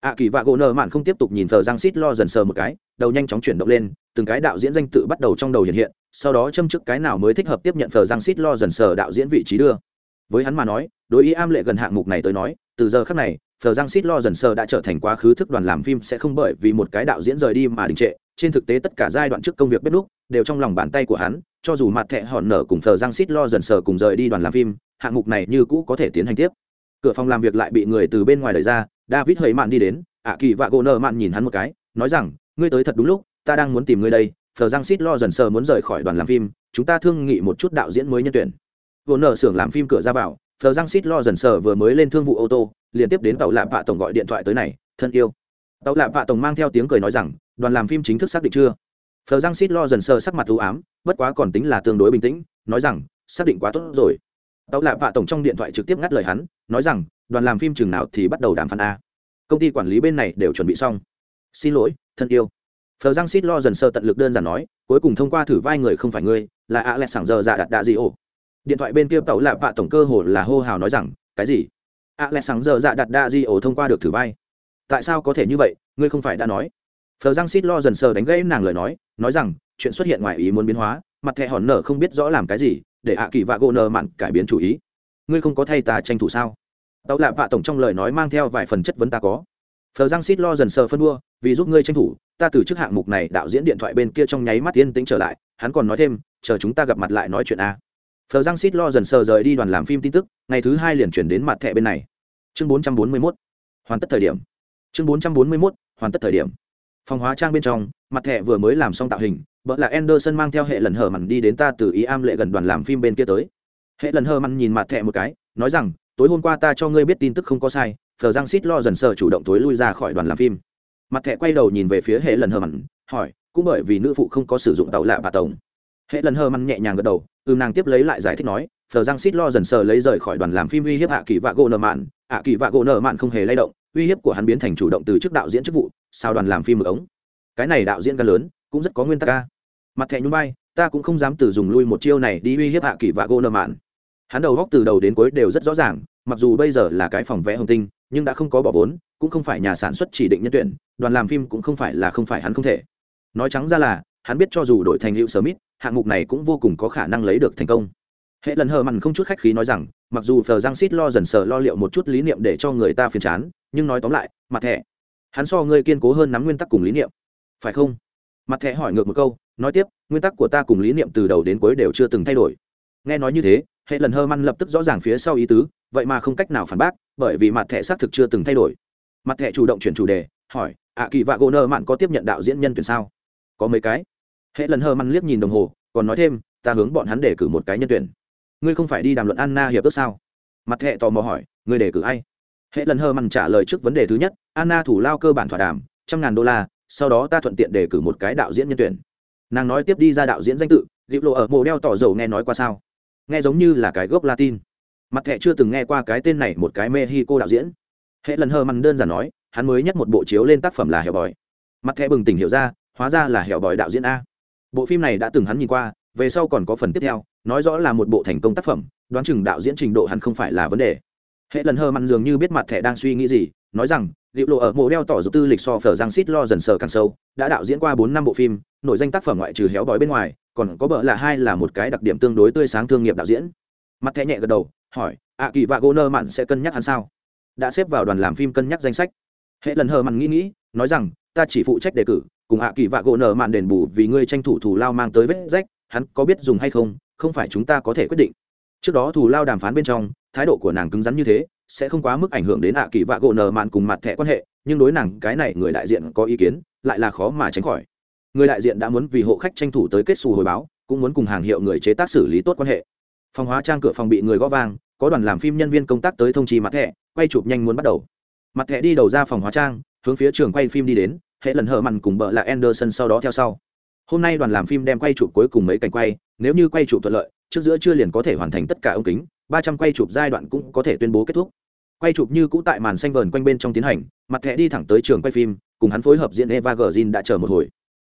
Ạ kỳ và gỗ nờ mạn không tiếp tục nhìn phờ giang xít lo dần sờ một cái, đầu nhanh chóng chuyển động lên, từng cái đạo diễn danh tự bắt đầu trong đầu hiện hiện, sau đó châm chức cái nào mới thích hợp tiếp nhận phờ giang xít lo dần sờ đạo diễn vị trí đưa. Với hắn mà nói, đối ý am lệ gần hạng mục này tới nói, từ giờ khác này, phờ giang xít lo dần sờ đã trở thành quá khứ thức đoàn làm phim sẽ không bởi vì một cái đạo diễn rời đi mà đình trệ trên thực tế tất cả giai đoạn trước công việc bếp núc đều trong lòng bàn tay của hắn, cho dù mặt thẹ hòn nở cùng thờ giang xít lo dần sờ cùng rời đi đoàn làm phim, hạng mục này như cũ có thể tiến hành tiếp. Cửa phòng làm việc lại bị người từ bên ngoài đẩy ra, david hơi mạn đi đến, ạ kỳ và gỗ nợ mạn nhìn hắn một cái, nói rằng, ngươi tới thật đúng lúc, ta đang muốn tìm ngươi đây, thờ giang xít lo dần sờ muốn rời khỏi đoàn làm phim, chúng ta thương nghị một chút đạo diễn mới nhân tuyển. Gỗ nợ xưởng làm phim cửa ra vào, thờ giang xít lo dần sờ vừa mới lên thương vụ ô tô liên tiếp đến tàu lạ vạ tổng gọi điện thoại tới này, thân yêu tàu lạ vạ tổng mang theo tiếng cười nói rằng, đoàn làm phim chính thức xác định chưa? Phờ giang xít lo dần sờ sắc mặt ưu ám, bất quá còn tính là tương đối bình tĩnh, nói rằng, xác định quá tốt rồi. Tàu lạ vạ tổng trong điện thoại trực tiếp ngắt lời hắn, nói rằng, đoàn làm phim chừng nào thì bắt đầu đàm phán a. Công ty quản lý bên này đều chuẩn bị xong. Xin lỗi, thân yêu. Phờ giang xít lo dần sơ tận lực đơn giản nói, cuối cùng thông qua thử vai người không phải ngươi, là a lẹ sảng giờ dạ đặt đạ gì ổ. Điện thoại bên kia tàu lạ vạ tổng cơ hồ là hô hào nói rằng, cái gì? A lẹ sảng giờ dạ đặt đạ gì ổ thông qua được thử vai tại sao có thể như vậy, ngươi không phải đã nói. Phờ giang xít lo dần sơ đánh gãy nàng lời nói nói rằng, chuyện xuất hiện ngoài ý muốn biến hóa, mặt thẹ hòn nở không biết rõ làm cái gì, để ạ kỳ vạ gỗ nở mặn cải biến chủ ý. Ngươi không có thay ta tranh thủ sao? Tàu lạ vạ tổng trong lời nói mang theo vài phần chất vấn ta có. Phờ giang xít lo dần sờ phân đua, vì giúp ngươi tranh thủ, ta từ chức hạng mục này đạo diễn điện thoại bên kia trong nháy mắt yên tĩnh trở lại, hắn còn nói thêm, chờ chúng ta gặp mặt lại nói chuyện a. Phờ giang xít lo dần sờ rời đi đoàn làm phim tin tức, ngày thứ hai liền chuyển đến mặt thẹ bên này. Chương bốn trăm bốn mươi mốt. Hoàn tất thời điểm chương bốn trăm bốn mươi mốt, hoàn tất thời điểm. Phòng hóa trang bên trong, mặt thẻ vừa mới làm xong tạo hình vợ là anderson mang theo hệ lần hờ mặn đi đến ta từ ý am lệ gần đoàn làm phim bên kia tới. Hệ lần hờ mặn nhìn mặt thẻ một cái, nói rằng, tối hôm qua ta cho ngươi biết tin tức không có sai, phờ giang xít lo dần sờ chủ động tối lui ra khỏi đoàn làm phim. Mặt thẻ quay đầu nhìn về phía hệ lần hờ mặn, hỏi, cũng bởi vì nữ phụ không có sử dụng tàu lạ bà tổng. Hệ lần hờ mặn nhẹ nhàng gật đầu, từ nàng tiếp lấy lại giải thích nói, phờ giang xít lo dần sờ lấy rời khỏi đoàn làm phim uy hiếp hạ kỳ vạ gỗ nợ mạn hạ kỳ vạ gỗ nợ mạn không hề lay động uy hiếp của hắn biến thành chủ động từ chức đạo diễn chức vụ sao đoàn làm phim mở ống. Cái này đạo diễn ca lớn cũng rất có nguyên tắc ca mặt thẻ nhún bay, ta cũng không dám từ dùng lui một chiêu này đi uy hiếp hạ kỳ và gô nợ mạn hắn đầu góc từ đầu đến cuối đều rất rõ ràng mặc dù bây giờ là cái phòng vẽ hồng tinh nhưng đã không có bỏ vốn cũng không phải nhà sản xuất chỉ định nhân tuyển đoàn làm phim cũng không phải là không phải hắn không thể. Nói trắng ra là hắn biết cho dù đổi thành hữu smith hạng mục này cũng vô cùng có khả năng lấy được thành công. Hệ lần hờ mặn không chút khách khí nói rằng mặc dù phờ giang xít lo dần sờ lo liệu một chút lý niệm để cho người ta phiền chán nhưng nói tóm lại, mặt thẻ. Hắn so ngươi kiên cố hơn nắm nguyên tắc cùng lý niệm. Phải không? Mặt thẻ hỏi ngược một câu, nói tiếp, nguyên tắc của ta cùng lý niệm từ đầu đến cuối đều chưa từng thay đổi. Nghe nói như thế, hệ lần hơ măn lập tức rõ ràng phía sau ý tứ, vậy mà không cách nào phản bác, bởi vì mặt thẻ xác thực chưa từng thay đổi. Mặt thẻ chủ động chuyển chủ đề, hỏi ạ kỳ vạ gỗ nơ mạn có tiếp nhận đạo diễn nhân tuyển sao? Có mấy cái. Hệ lần hơ măn liếc nhìn đồng hồ, còn nói thêm, ta hướng bọn hắn để cử một cái nhân tuyển. Ngươi không phải đi đàm luận anna hiệp ước sao? Mặt thẻ tò mò hỏi, ngươi để cử ai? Hệ lần hơ mặn trả lời trước vấn đề thứ nhất, anna thủ lao cơ bản thỏa đàm, trăm ngàn đô la, sau đó ta thuận tiện đề cử một cái đạo diễn nhân tuyển. Nàng nói tiếp đi ra đạo diễn danh tự liệu lộ ở mồ đeo tỏ dầu nghe nói qua sao? Nghe giống như là cái gốc latin. Mặt thẻ chưa từng nghe qua cái tên này một cái mexico đạo diễn. Hệ lần hơ mặn đơn giản nói, hắn mới nhất một bộ chiếu lên tác phẩm là hẻo bòi mặt thẻ bừng tỉnh hiểu ra, hóa ra là hẻo bòi đạo diễn a. Bộ phim này đã từng hắn nhìn qua, về sau còn có phần tiếp theo, nói rõ là một bộ thành công tác phẩm, đoán chừng đạo diễn trình độ hắn không phải là vấn đề hệ lần hờ mặn dường như biết mặt thẻ đang suy nghĩ gì, nói rằng liệu lộ ở mộ đeo tỏ dục tư lịch so phở giang xít lo dần sờ càng sâu, đã đạo diễn qua bốn năm bộ phim nội danh tác phẩm ngoại trừ héo bói bên ngoài, còn có bợ là hai là một cái đặc điểm tương đối tươi sáng thương nghiệp đạo diễn. Mặt thẻ nhẹ gật đầu, hỏi ạ kỳ và gỗ nơ mặn sẽ cân nhắc hắn sao? Đã xếp vào đoàn làm phim cân nhắc danh sách. Hệ lần hờ mặn nghĩ nghĩ, nói rằng, ta chỉ phụ trách đề cử, cùng ạ kỳ và gỗ nợ mạn đền bù vì ngươi tranh thủ thủ lao mang tới vết rách, hắn có biết dùng hay không không phải chúng ta có thể quyết định trước đó thù lao đàm phán bên trong, thái độ của nàng cứng rắn như thế, sẽ không quá mức ảnh hưởng đến ạ kỳ và gỗ nợ mạn cùng mặt thẻ quan hệ, nhưng đối nàng, cái này người đại diện có ý kiến, lại là khó mà tránh khỏi. Người đại diện đã muốn vì hộ khách tranh thủ tới kết xù hồi báo, cũng muốn cùng hàng hiệu người chế tác xử lý tốt quan hệ. Phòng hóa trang cửa phòng bị người gõ vang, có đoàn làm phim nhân viên công tác tới thông trì mặt thẻ, quay chụp nhanh muốn bắt đầu. Mặt thẻ đi đầu ra phòng hóa trang, hướng phía trường quay phim đi đến, hệ lần hở mặn cùng bợ là anderson sau đó theo sau. Hôm nay đoàn làm phim đem quay chụp cuối cùng mấy cảnh quay, nếu như quay chụp thuận lợi trước giữa chưa liền có thể hoàn thành tất cả ống kính, ba trăm quay chụp giai đoạn cũng có thể tuyên bố kết thúc. Quay chụp như cũ tại màn xanh vờn quanh bên trong tiến hành, mặt thẻ đi thẳng tới trường quay phim, cùng hắn phối hợp diễn eva g đã chờ một hồi.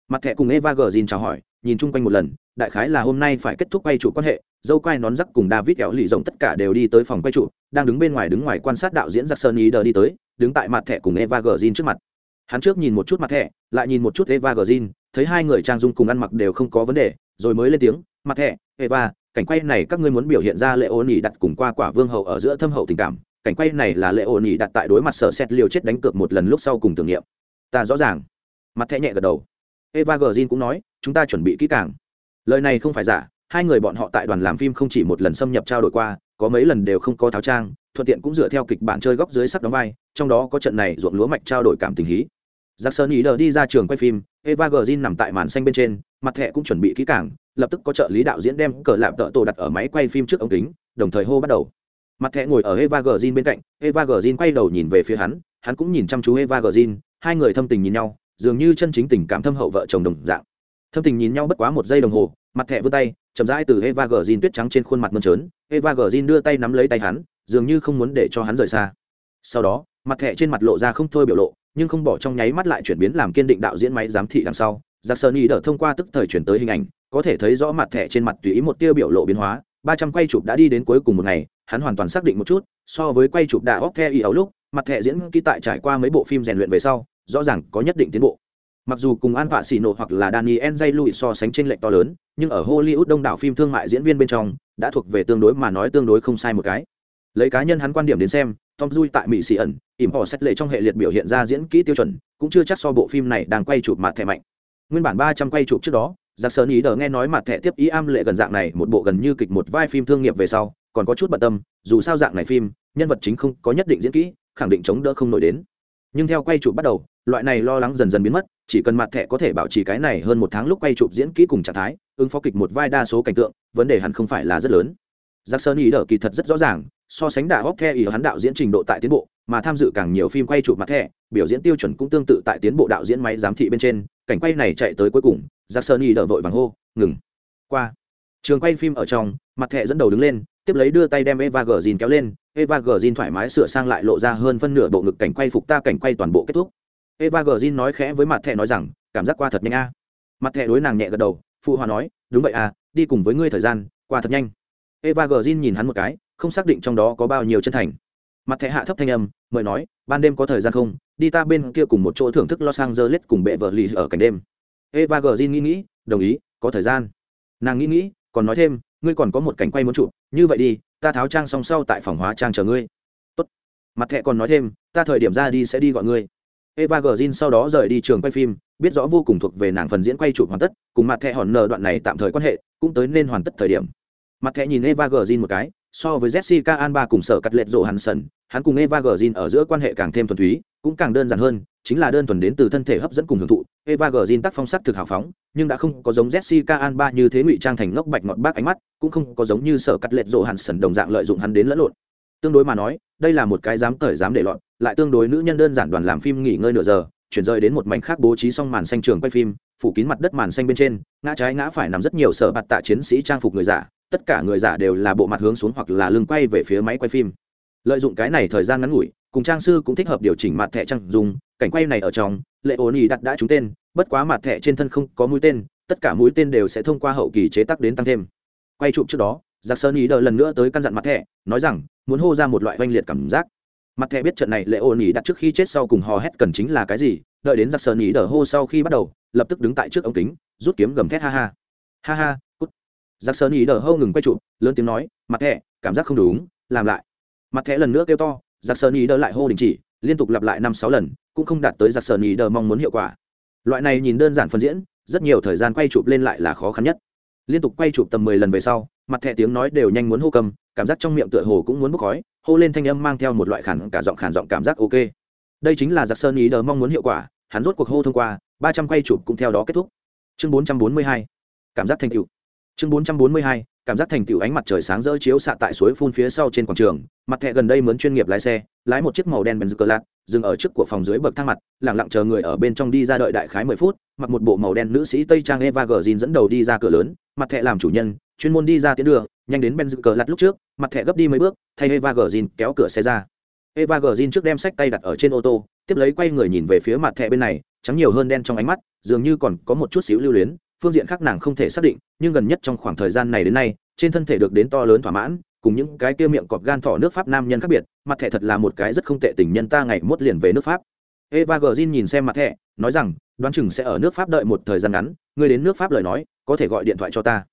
Mặt thẻ cùng eva g chào hỏi, nhìn chung quanh một lần, đại khái là hôm nay phải kết thúc quay chụp quan hệ, dâu quai nón rắc cùng david kéo lì rộng tất cả đều đi tới phòng quay chụp, đang đứng bên ngoài đứng ngoài quan sát đạo diễn giặc sơn ý đờ đi tới, đứng tại mặt thẻ cùng eva g trước mặt. Hắn trước nhìn một chút mặt thẻ, lại nhìn một chút eva gờ thấy hai người trang dung cùng ăn mặc đều không có vấn đề, rồi mới lên tiếng, mặt thẻ, eva cảnh quay này các ngươi muốn biểu hiện ra lệ ô nỉ đặt cùng qua quả vương hậu ở giữa thâm hậu tình cảm, cảnh quay này là lệ ô nỉ đặt tại đối mặt sở xét liều chết đánh cược một lần lúc sau cùng tưởng niệm. Ta rõ ràng. Mặt thẻ nhẹ gật đầu. Eva gờ cũng nói, chúng ta chuẩn bị kỹ càng. Lời này không phải giả, hai người bọn họ tại đoàn làm phim không chỉ một lần xâm nhập trao đổi qua, có mấy lần đều không có tháo trang, thuận tiện cũng dựa theo kịch bản chơi góc dưới sắp đóng vai, trong đó có trận này ruộng lúa mạch trao đổi cảm tình hí. Giặc sơn ý đờ đi ra trường quay phim, eva gờ nằm tại màn xanh bên trên, mặt thẻ cũng chuẩn bị kỹ càng lập tức có trợ lý đạo diễn đem cờ lạp tợ tổ đặt ở máy quay phim trước ống kính, đồng thời hô bắt đầu. Mặt thẻ ngồi ở eva gờ bên cạnh, eva gờ quay đầu nhìn về phía hắn hắn cũng nhìn chăm chú eva gờ hai người thâm tình nhìn nhau, dường như chân chính tình cảm thâm hậu vợ chồng đồng dạng. Thâm tình nhìn nhau bất quá một giây đồng hồ, mặt thẻ vươn tay, chậm rãi từ eva gờ tuyết trắng trên khuôn mặt mơn trớn, eva gờ đưa tay nắm lấy tay hắn, dường như không muốn để cho hắn rời xa. Sau đó, mặt thẻ trên mặt lộ ra không thôi biểu lộ, nhưng không bỏ trong nháy mắt lại chuyển biến làm kiên định đạo diễn máy giám thị đằng sau giặc sơn y đỡ thông qua tức thời chuyển tới hình ảnh, có thể thấy rõ mặt thẻ trên mặt tùy ý một tiêu biểu lộ biến hóa, ba trăm quay chụp đã đi đến cuối cùng một ngày, hắn hoàn toàn xác định một chút, so với quay chụp đã óc theo y ấu lúc, mặt thẻ diễn kỹ tại trải qua mấy bộ phim rèn luyện về sau, rõ ràng có nhất định tiến bộ. Mặc dù cùng an vạ xì nổ hoặc là daniel j louis so sánh trên lệch to lớn, nhưng ở hollywood đông đảo phim thương mại diễn viên bên trong, đã thuộc về tương đối mà nói tương đối không sai một cái. Lấy cá nhân hắn quan điểm đến xem, tom dui tại mỹ xì ẩn, ỉm họ xét lệ trong hệ liệt biểu hiện ra diễn kỹ tiêu chuẩn, cũng chưa chắc so bộ phim này đang quay chụp mặt thẻ mạnh nguyên bản ba trăm quay chụp trước đó giặc sơn ý đờ nghe nói mặt thẻ tiếp ý am lệ gần dạng này, một bộ gần như kịch một vai phim thương nghiệp về sau, còn có chút bận tâm, dù sao dạng này phim, nhân vật chính không có nhất định diễn kỹ, khẳng định chống đỡ không nổi đến. Nhưng theo quay chụp bắt đầu, loại này lo lắng dần dần biến mất, chỉ cần mặt thẻ có thể bảo trì cái này hơn một tháng lúc quay chụp diễn kỹ cùng trạng thái, ứng phó kịch một vai đa số cảnh tượng, vấn đề hẳn không phải là rất lớn. Giặc sơn ý đờ kỳ thật rất rõ ràng, so sánh đà hóc the ý hắn đạo diễn trình độ tại tiến bộ, mà tham dự càng nhiều phim quay chụp mặt thẻ, biểu diễn tiêu chuẩn cũng tương tự tại tiến bộ đạo diễn máy giám thị bên trên cảnh quay này chạy tới cuối cùng giặc sơn y đỡ vội vàng hô, ngừng, qua. Trường quay phim ở trong, mặt thẻ dẫn đầu đứng lên, tiếp lấy đưa tay đem eva gờ kéo lên, eva gờ thoải mái sửa sang lại lộ ra hơn phân nửa bộ ngực cảnh quay phục ta, cảnh quay toàn bộ kết thúc. Eva gờ nói khẽ với mặt thẻ nói rằng, cảm giác qua thật nhanh a. Mặt thẻ đối nàng nhẹ gật đầu, phụ hòa nói, đúng vậy à đi cùng với ngươi thời gian, qua thật nhanh. Eva gờ nhìn hắn một cái, không xác định trong đó có bao nhiêu chân thành mặt thẻ hạ thấp thanh âm, mời nói, ban đêm có thời gian không? Đi ta bên kia cùng một chỗ thưởng thức los angeles cùng bệ vợ lì ở cảnh đêm. Eva gờ nghĩ nghĩ, đồng ý, có thời gian. Nàng nghĩ nghĩ, còn nói thêm, ngươi còn có một cảnh quay muốn chụp, như vậy đi, ta tháo trang xong sau tại phòng hóa trang chờ ngươi. Tốt. mặt thẹ còn nói thêm, ta thời điểm ra đi sẽ đi gọi ngươi. Eva gờ sau đó rời đi trường quay phim, biết rõ vô cùng thuộc về nàng phần diễn quay chụp hoàn tất, cùng mặt thẹ hòn nờ đoạn này tạm thời quan hệ, cũng tới nên hoàn tất thời điểm. Mặt thẹ nhìn eva gờ một cái so với jessica alba cùng sở cắt lệch rộ hắn sần hắn cùng eva Green ở giữa quan hệ càng thêm thuần túy, cũng càng đơn giản hơn, chính là đơn thuần đến từ thân thể hấp dẫn cùng hưởng thụ eva Green tác phong sắc thực hào phóng, nhưng đã không có giống jessica alba như thế ngụy trang thành ngốc bạch ngọt bác ánh mắt, cũng không có giống như sở cắt lệch rộ hắn sần đồng dạng lợi dụng hắn đến lẫn lộn tương đối mà nói, đây là một cái dám cởi dám để loạn. lại tương đối nữ nhân đơn giản đoàn làm phim nghỉ ngơi nửa giờ, chuyển rời đến một mảnh khác bố trí xong màn xanh trường quay phim, phủ kín mặt đất màn xanh bên trên, ngã trái ngã phải nằm rất nhiều sở bạt tạ chiến sĩ trang phục người giả tất cả người giả đều là bộ mặt hướng xuống hoặc là lưng quay về phía máy quay phim. Lợi dụng cái này thời gian ngắn ngủi, cùng trang sư cũng thích hợp điều chỉnh mặt thẻ trang dùng, cảnh quay này ở trong, lệ ổn ý đặt đã trúng tên, bất quá mặt thẻ trên thân không có mũi tên, tất cả mũi tên đều sẽ thông qua hậu kỳ chế tác đến tăng thêm. Quay chụp trước đó giặc sơn ý đờ lần nữa tới căn dặn mặt thẻ, nói rằng, muốn hô ra một loại oanh liệt cảm giác. Mặt thẻ biết trận này lệ ôn ý đặt trước khi chết sau cùng hò hét cần chính là cái gì, đợi đến giặc sơn ý đờ hô sau khi bắt đầu, lập tức đứng tại trước ống kính, rút kiếm gầm thét ha ha. Ha ha giặc sơn ý đờ hâu ngừng quay chụp, lớn tiếng nói, mặt thẻ, cảm giác không đúng, làm lại. Mặt thẻ lần nữa kêu to giặc sơn ý đờ lại hô đình chỉ, liên tục lặp lại năm sáu lần, cũng không đạt tới giặc sơn ý đờ mong muốn hiệu quả. Loại này nhìn đơn giản phân diễn, rất nhiều thời gian quay chụp lên lại là khó khăn nhất. Liên tục quay chụp tầm mười lần về sau, mặt thẻ tiếng nói đều nhanh muốn hô cầm, cảm giác trong miệng tựa hồ cũng muốn bốc khói, hô lên thanh âm mang theo một loại khản cả giọng khản giọng cảm giác ok. Đây chính là giặc sơn ý đờ mong muốn hiệu quả, hắn rốt cuộc hô thông qua, ba trăm quay chụp cũng theo đó kết thúc. Chương bốn trăm bốn mươi hai, cảm giác thành tựu chương bốn trăm bốn mươi hai, cảm giác thành tựu ánh mặt trời sáng rỡ chiếu xạ tại suối phun phía sau trên quảng trường, mặt thẻ gần đây mướn chuyên nghiệp lái xe, lái một chiếc màu đen benz lạt dừng ở trước của phòng dưới bậc thang mặt lẳng lặng chờ người ở bên trong đi ra đợi đại khái mười phút, mặc một bộ màu đen nữ sĩ tây trang eva gờ dẫn đầu đi ra cửa lớn, mặt thẻ làm chủ nhân, chuyên môn đi ra tiến đường, nhanh đến benz lạt lúc trước, mặt thẻ gấp đi mấy bước, thay eva gờ kéo cửa xe ra. Eva gờ trước đem sách tay đặt ở trên ô tô, tiếp lấy quay người nhìn về phía mặt thẻ bên này, trắng nhiều hơn đen trong ánh mắt, dường như còn có một chút xíu lưu luyến phương diện khác nàng không thể xác định, nhưng gần nhất trong khoảng thời gian này đến nay, trên thân thể được đến to lớn thỏa mãn, cùng những cái kia miệng cọp gan thỏ nước pháp nam nhân khác biệt, mặt thẻ thật là một cái rất không tệ tình nhân ta ngày mốt liền về nước pháp. Eva gờ nhìn xem mặt thẻ, nói rằng, đoán chừng sẽ ở nước pháp đợi một thời gian ngắn ngươi đến nước pháp lời nói, có thể gọi điện thoại cho ta.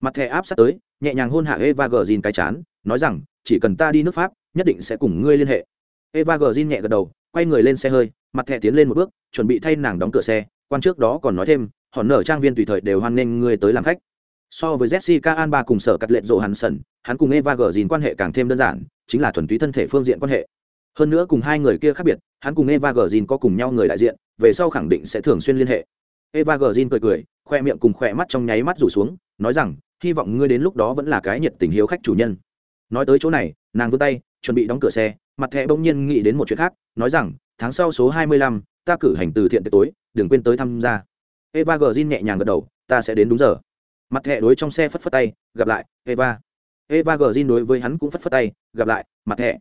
Mặt thẻ áp sát tới, nhẹ nhàng hôn hạ eva gờ cái chán, nói rằng, chỉ cần ta đi nước pháp, nhất định sẽ cùng ngươi liên hệ. Eva gờ nhẹ gật đầu, quay người lên xe hơi, mặt thẻ tiến lên một bước, chuẩn bị thay nàng đóng cửa xe, quan trước đó còn nói thêm hòn nở trang viên tùy thời đều hoan nghênh ngươi tới làm khách. So với jessica alba cùng sở cắt lệnh rộ hắn sần hắn cùng eva gờ quan hệ càng thêm đơn giản, chính là thuần túy thân thể phương diện quan hệ. Hơn nữa cùng hai người kia khác biệt, hắn cùng eva gờ có cùng nhau người đại diện, về sau khẳng định sẽ thường xuyên liên hệ. Eva gờ cười cười, khoe miệng cùng khoe mắt trong nháy mắt rủ xuống, nói rằng, hy vọng ngươi đến lúc đó vẫn là cái nhiệt tình hiếu khách chủ nhân. Nói tới chỗ này, nàng vươn tay, chuẩn bị đóng cửa xe, mặt thẻ bỗng nhiên nghĩ đến một chuyện khác, nói rằng, tháng sau số hai mươi lăm, ta cử hành từ thiện tối, đừng quên tới tham gia eva gờ nhẹ nhàng gật đầu, ta sẽ đến đúng giờ. Mặt thẻ đối trong xe phất phất tay, gặp lại, eva. Eva gờ đối với hắn cũng phất phất tay, gặp lại, mặt thẻ.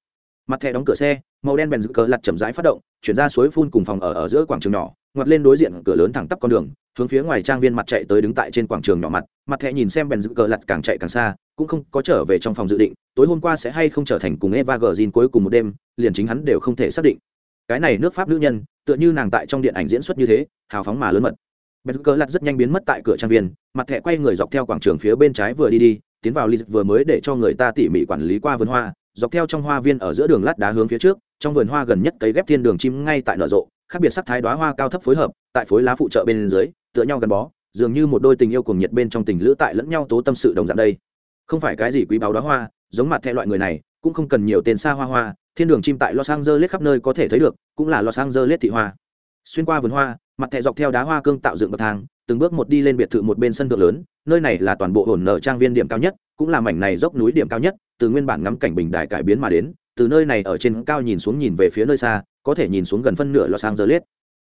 Mặt thẻ đóng cửa xe, màu đen bèn giữ cờ lặt chậm rãi phát động, chuyển ra suối phun cùng phòng ở ở giữa quảng trường nhỏ, ngoặt lên đối diện cửa lớn thẳng tắp con đường, hướng phía ngoài trang viên mặt chạy tới đứng tại trên quảng trường nhỏ mặt. Mặt thẻ nhìn xem bèn giữ cờ lặt càng chạy càng xa, cũng không có trở về trong phòng dự định, tối hôm qua sẽ hay không trở thành cùng eva gờ cuối cùng một đêm, liền chính hắn đều không thể xác định. Cái này nước pháp nữ nhân, tựa như nàng tại trong điện ảnh diễn xuất như thế, hào phóng mà lớn mật bèn cờ lặt rất nhanh biến mất tại cửa trang viên, mặt thẻ quay người dọc theo quảng trường phía bên trái vừa đi đi, tiến vào ly vừa mới để cho người ta tỉ mỉ quản lý qua vườn hoa, dọc theo trong hoa viên ở giữa đường lát đá hướng phía trước, trong vườn hoa gần nhất cấy ghép thiên đường chim ngay tại nở rộ, khác biệt sắc thái đoá hoa cao thấp phối hợp, tại phối lá phụ trợ bên dưới, tựa nhau gắn bó, dường như một đôi tình yêu cùng nhiệt bên trong tình lữ tại lẫn nhau tố tâm sự đồng dạng đây. Không phải cái gì quý báu đoá hoa, giống mặt thẻ loại người này, cũng không cần nhiều tiền xa hoa hoa, thiên đường chim tại los angeles khắp nơi có thể thấy được, cũng là los angeles thị hoa. Xuyên qua vườn hoa mặt thẻ dọc theo đá hoa cương tạo dựng bậc thang từng bước một đi lên biệt thự một bên sân thượng lớn nơi này là toàn bộ hồn nợ trang viên điểm cao nhất cũng là mảnh này dốc núi điểm cao nhất từ nguyên bản ngắm cảnh bình đài cải biến mà đến từ nơi này ở trên cao nhìn xuống nhìn về phía nơi xa có thể nhìn xuống gần phân nửa lò sang giờ lết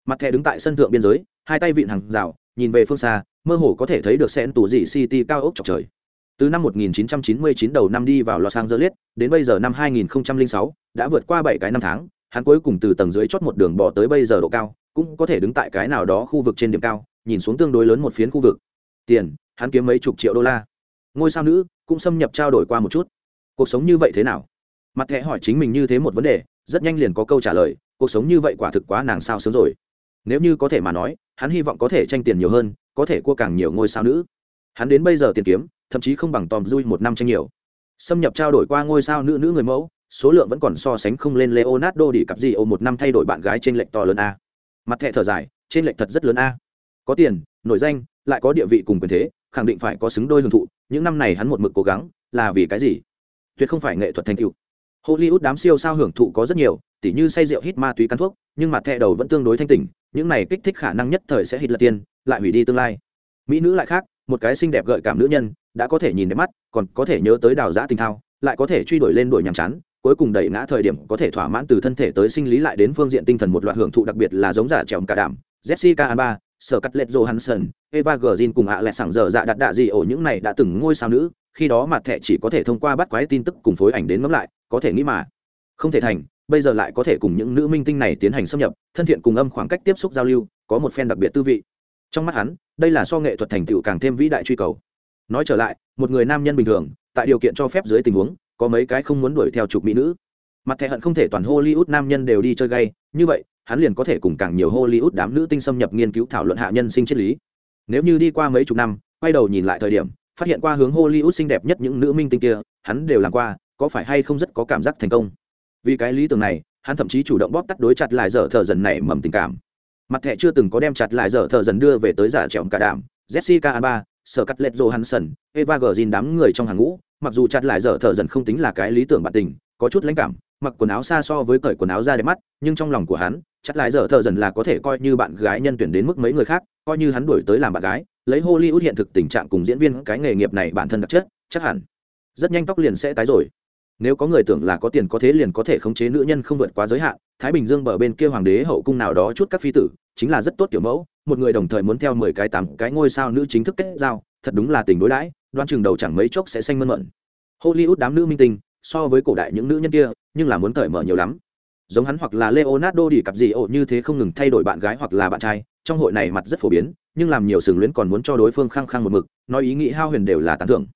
mặt thẻ đứng tại sân thượng biên giới hai tay vịn hàng rào nhìn về phương xa mơ hồ có thể thấy được sen tù dị city cao ốc chọc trời. Từ năm 1999 đầu năm đi vào Los Angeles, đến bây giờ năm 2006, đã vượt qua 7 cái năm tháng, hắn cuối cùng từ tầng dưới chót một đường bỏ tới bây giờ độ cao, cũng có thể đứng tại cái nào đó khu vực trên điểm cao, nhìn xuống tương đối lớn một phiến khu vực. Tiền, hắn kiếm mấy chục triệu đô la. Ngôi sao nữ cũng xâm nhập trao đổi qua một chút. Cuộc sống như vậy thế nào? Mặt thẻ hỏi chính mình như thế một vấn đề, rất nhanh liền có câu trả lời, cuộc sống như vậy quả thực quá nàng sao sướng rồi. Nếu như có thể mà nói, hắn hy vọng có thể tranh tiền nhiều hơn, có thể cua càng nhiều ngôi sao nữ. Hắn đến bây giờ tiền kiếm, thậm chí không bằng tòm dui một năm tranh nhiều xâm nhập trao đổi qua ngôi sao nữ nữ người mẫu số lượng vẫn còn so sánh không lên leonardo đi cặp gì ô một năm thay đổi bạn gái trên lệnh to lớn a mặt thẻ thở dài, trên lệnh thật rất lớn a. Có tiền, nổi danh, lại có địa vị cùng quyền thế, khẳng định phải có xứng đôi hưởng thụ, những năm này hắn một mực cố gắng, là vì cái gì? Tuyệt không phải nghệ thuật thành tựu. Hollywood đám siêu sao hưởng thụ có rất nhiều, tỉ như say rượu hít ma túy cắn thuốc, nhưng mặt thẻ đầu vẫn tương đối thanh tỉnh, những này kích thích khả năng nhất thời sẽ hít lật tiền, lại hủy đi tương lai. Mỹ nữ lại khác, một cái xinh đẹp gợi cảm nữ nhân, đã có thể nhìn đẹp mắt, còn có thể nhớ tới đào giã tình thao, lại có thể truy đuổi lên đuổi nhàm chán cuối cùng đẩy ngã thời điểm có thể thỏa mãn từ thân thể tới sinh lý lại đến phương diện tinh thần một loạt hưởng thụ đặc biệt là giống giả trèo cả đảm jessica alba sở cắt lệch johansson, eva gờ cùng ạ lẹ sảng giờ dạ đặt đạ gì ổ những này đã từng ngôi sao nữ, khi đó mặt thẻ chỉ có thể thông qua bắt quái tin tức cùng phối ảnh đến ngẫm lại, có thể nghĩ mà. Không thể thành, bây giờ lại có thể cùng những nữ minh tinh này tiến hành xâm nhập, thân thiện cùng âm khoảng cách tiếp xúc giao lưu, có một phen đặc biệt tư vị. Trong mắt hắn, đây là so nghệ thuật thành tựu càng thêm vĩ đại truy cầu. Nói trở lại, một người nam nhân bình thường, tại điều kiện cho phép dưới tình huống có mấy cái không muốn đuổi theo chục mỹ nữ. Mặt thẻ hận không thể toàn hollywood nam nhân đều đi chơi gay, như vậy, hắn liền có thể cùng càng nhiều hollywood đám nữ tinh xâm nhập nghiên cứu thảo luận hạ nhân sinh triết lý. Nếu như đi qua mấy chục năm, quay đầu nhìn lại thời điểm, phát hiện qua hướng hollywood xinh đẹp nhất những nữ minh tinh kia, hắn đều làm qua, có phải hay không rất có cảm giác thành công? Vì cái lý tưởng này, hắn thậm chí chủ động bóp tắt đối chặt lại dở thợ dần này mầm tình cảm. Mặt thẻ chưa từng có đem chặt lại dở thợ dần đưa về tới giả trẻo cả đảm jessica alba sở cắt lệch johansson, eva gờ đám người trong hàng ngũ mặc dù chặt lại dở thợ dần không tính là cái lý tưởng bạn tình, có chút lãnh cảm, mặc quần áo xa so với cởi quần áo ra đẹp mắt, nhưng trong lòng của hắn, chặt lại dở thợ dần là có thể coi như bạn gái nhân tuyển đến mức mấy người khác, coi như hắn đuổi tới làm bạn gái, lấy hollywood hiện thực tình trạng cùng diễn viên cái nghề nghiệp này bản thân đặc chất, chắc hẳn rất nhanh tóc liền sẽ tái rồi. Nếu có người tưởng là có tiền có thế liền có thể khống chế nữ nhân không vượt quá giới hạn, thái bình dương bờ bên kia hoàng đế hậu cung nào đó chút các phi tử, chính là rất tốt kiểu mẫu, một người đồng thời muốn theo mười cái tám cái ngôi sao nữ chính thức kết giao thật đúng là tình đối đãi đoan chừng đầu chẳng mấy chốc sẽ xanh mơn mận hollywood đám nữ minh tinh, so với cổ đại những nữ nhân kia, nhưng là muốn cởi mở nhiều lắm. Giống hắn hoặc là leonardo đi cặp gì ổ như thế không ngừng thay đổi bạn gái hoặc là bạn trai, trong hội này mặt rất phổ biến, nhưng làm nhiều sừng luyến còn muốn cho đối phương khăng khăng một mực, nói ý nghĩ hao huyền đều là tán thưởng.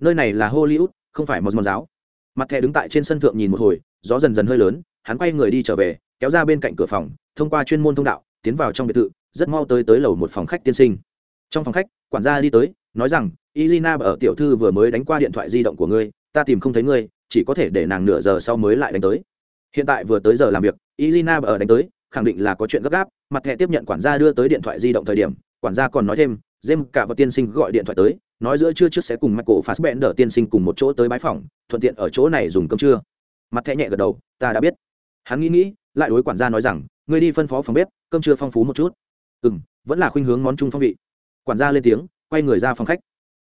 Nơi này là hollywood, không phải một môn giáo. Mặt thẻ đứng tại trên sân thượng nhìn một hồi, gió dần dần hơi lớn, hắn quay người đi trở về, kéo ra bên cạnh cửa phòng, thông qua chuyên môn thông đạo, tiến vào trong biệt thự, rất mau tới tới lầu một phòng khách tiên sinh. Trong phòng khách, quản gia đi tới nói rằng izina ở tiểu thư vừa mới đánh qua điện thoại di động của ngươi, ta tìm không thấy ngươi, chỉ có thể để nàng nửa giờ sau mới lại đánh tới. Hiện tại vừa tới giờ làm việc izina ở đánh tới, khẳng định là có chuyện gấp gáp, mặt thẻ tiếp nhận quản gia đưa tới điện thoại di động thời điểm, quản gia còn nói thêm jem cả và tiên sinh gọi điện thoại tới, nói giữa trưa trước sẽ cùng michael fassbender tiên sinh cùng một chỗ tới bãi phòng thuận tiện ở chỗ này dùng cơm trưa. Mặt thẻ nhẹ gật đầu, ta đã biết. Hắn nghĩ nghĩ, lại đối quản gia nói rằng, ngươi đi phân phó phòng bếp, cơm trưa phong phú một chút. Ừ m vẫn là khuynh hướng món chung phong vị. Quản gia lên tiếng quay người ra phòng khách.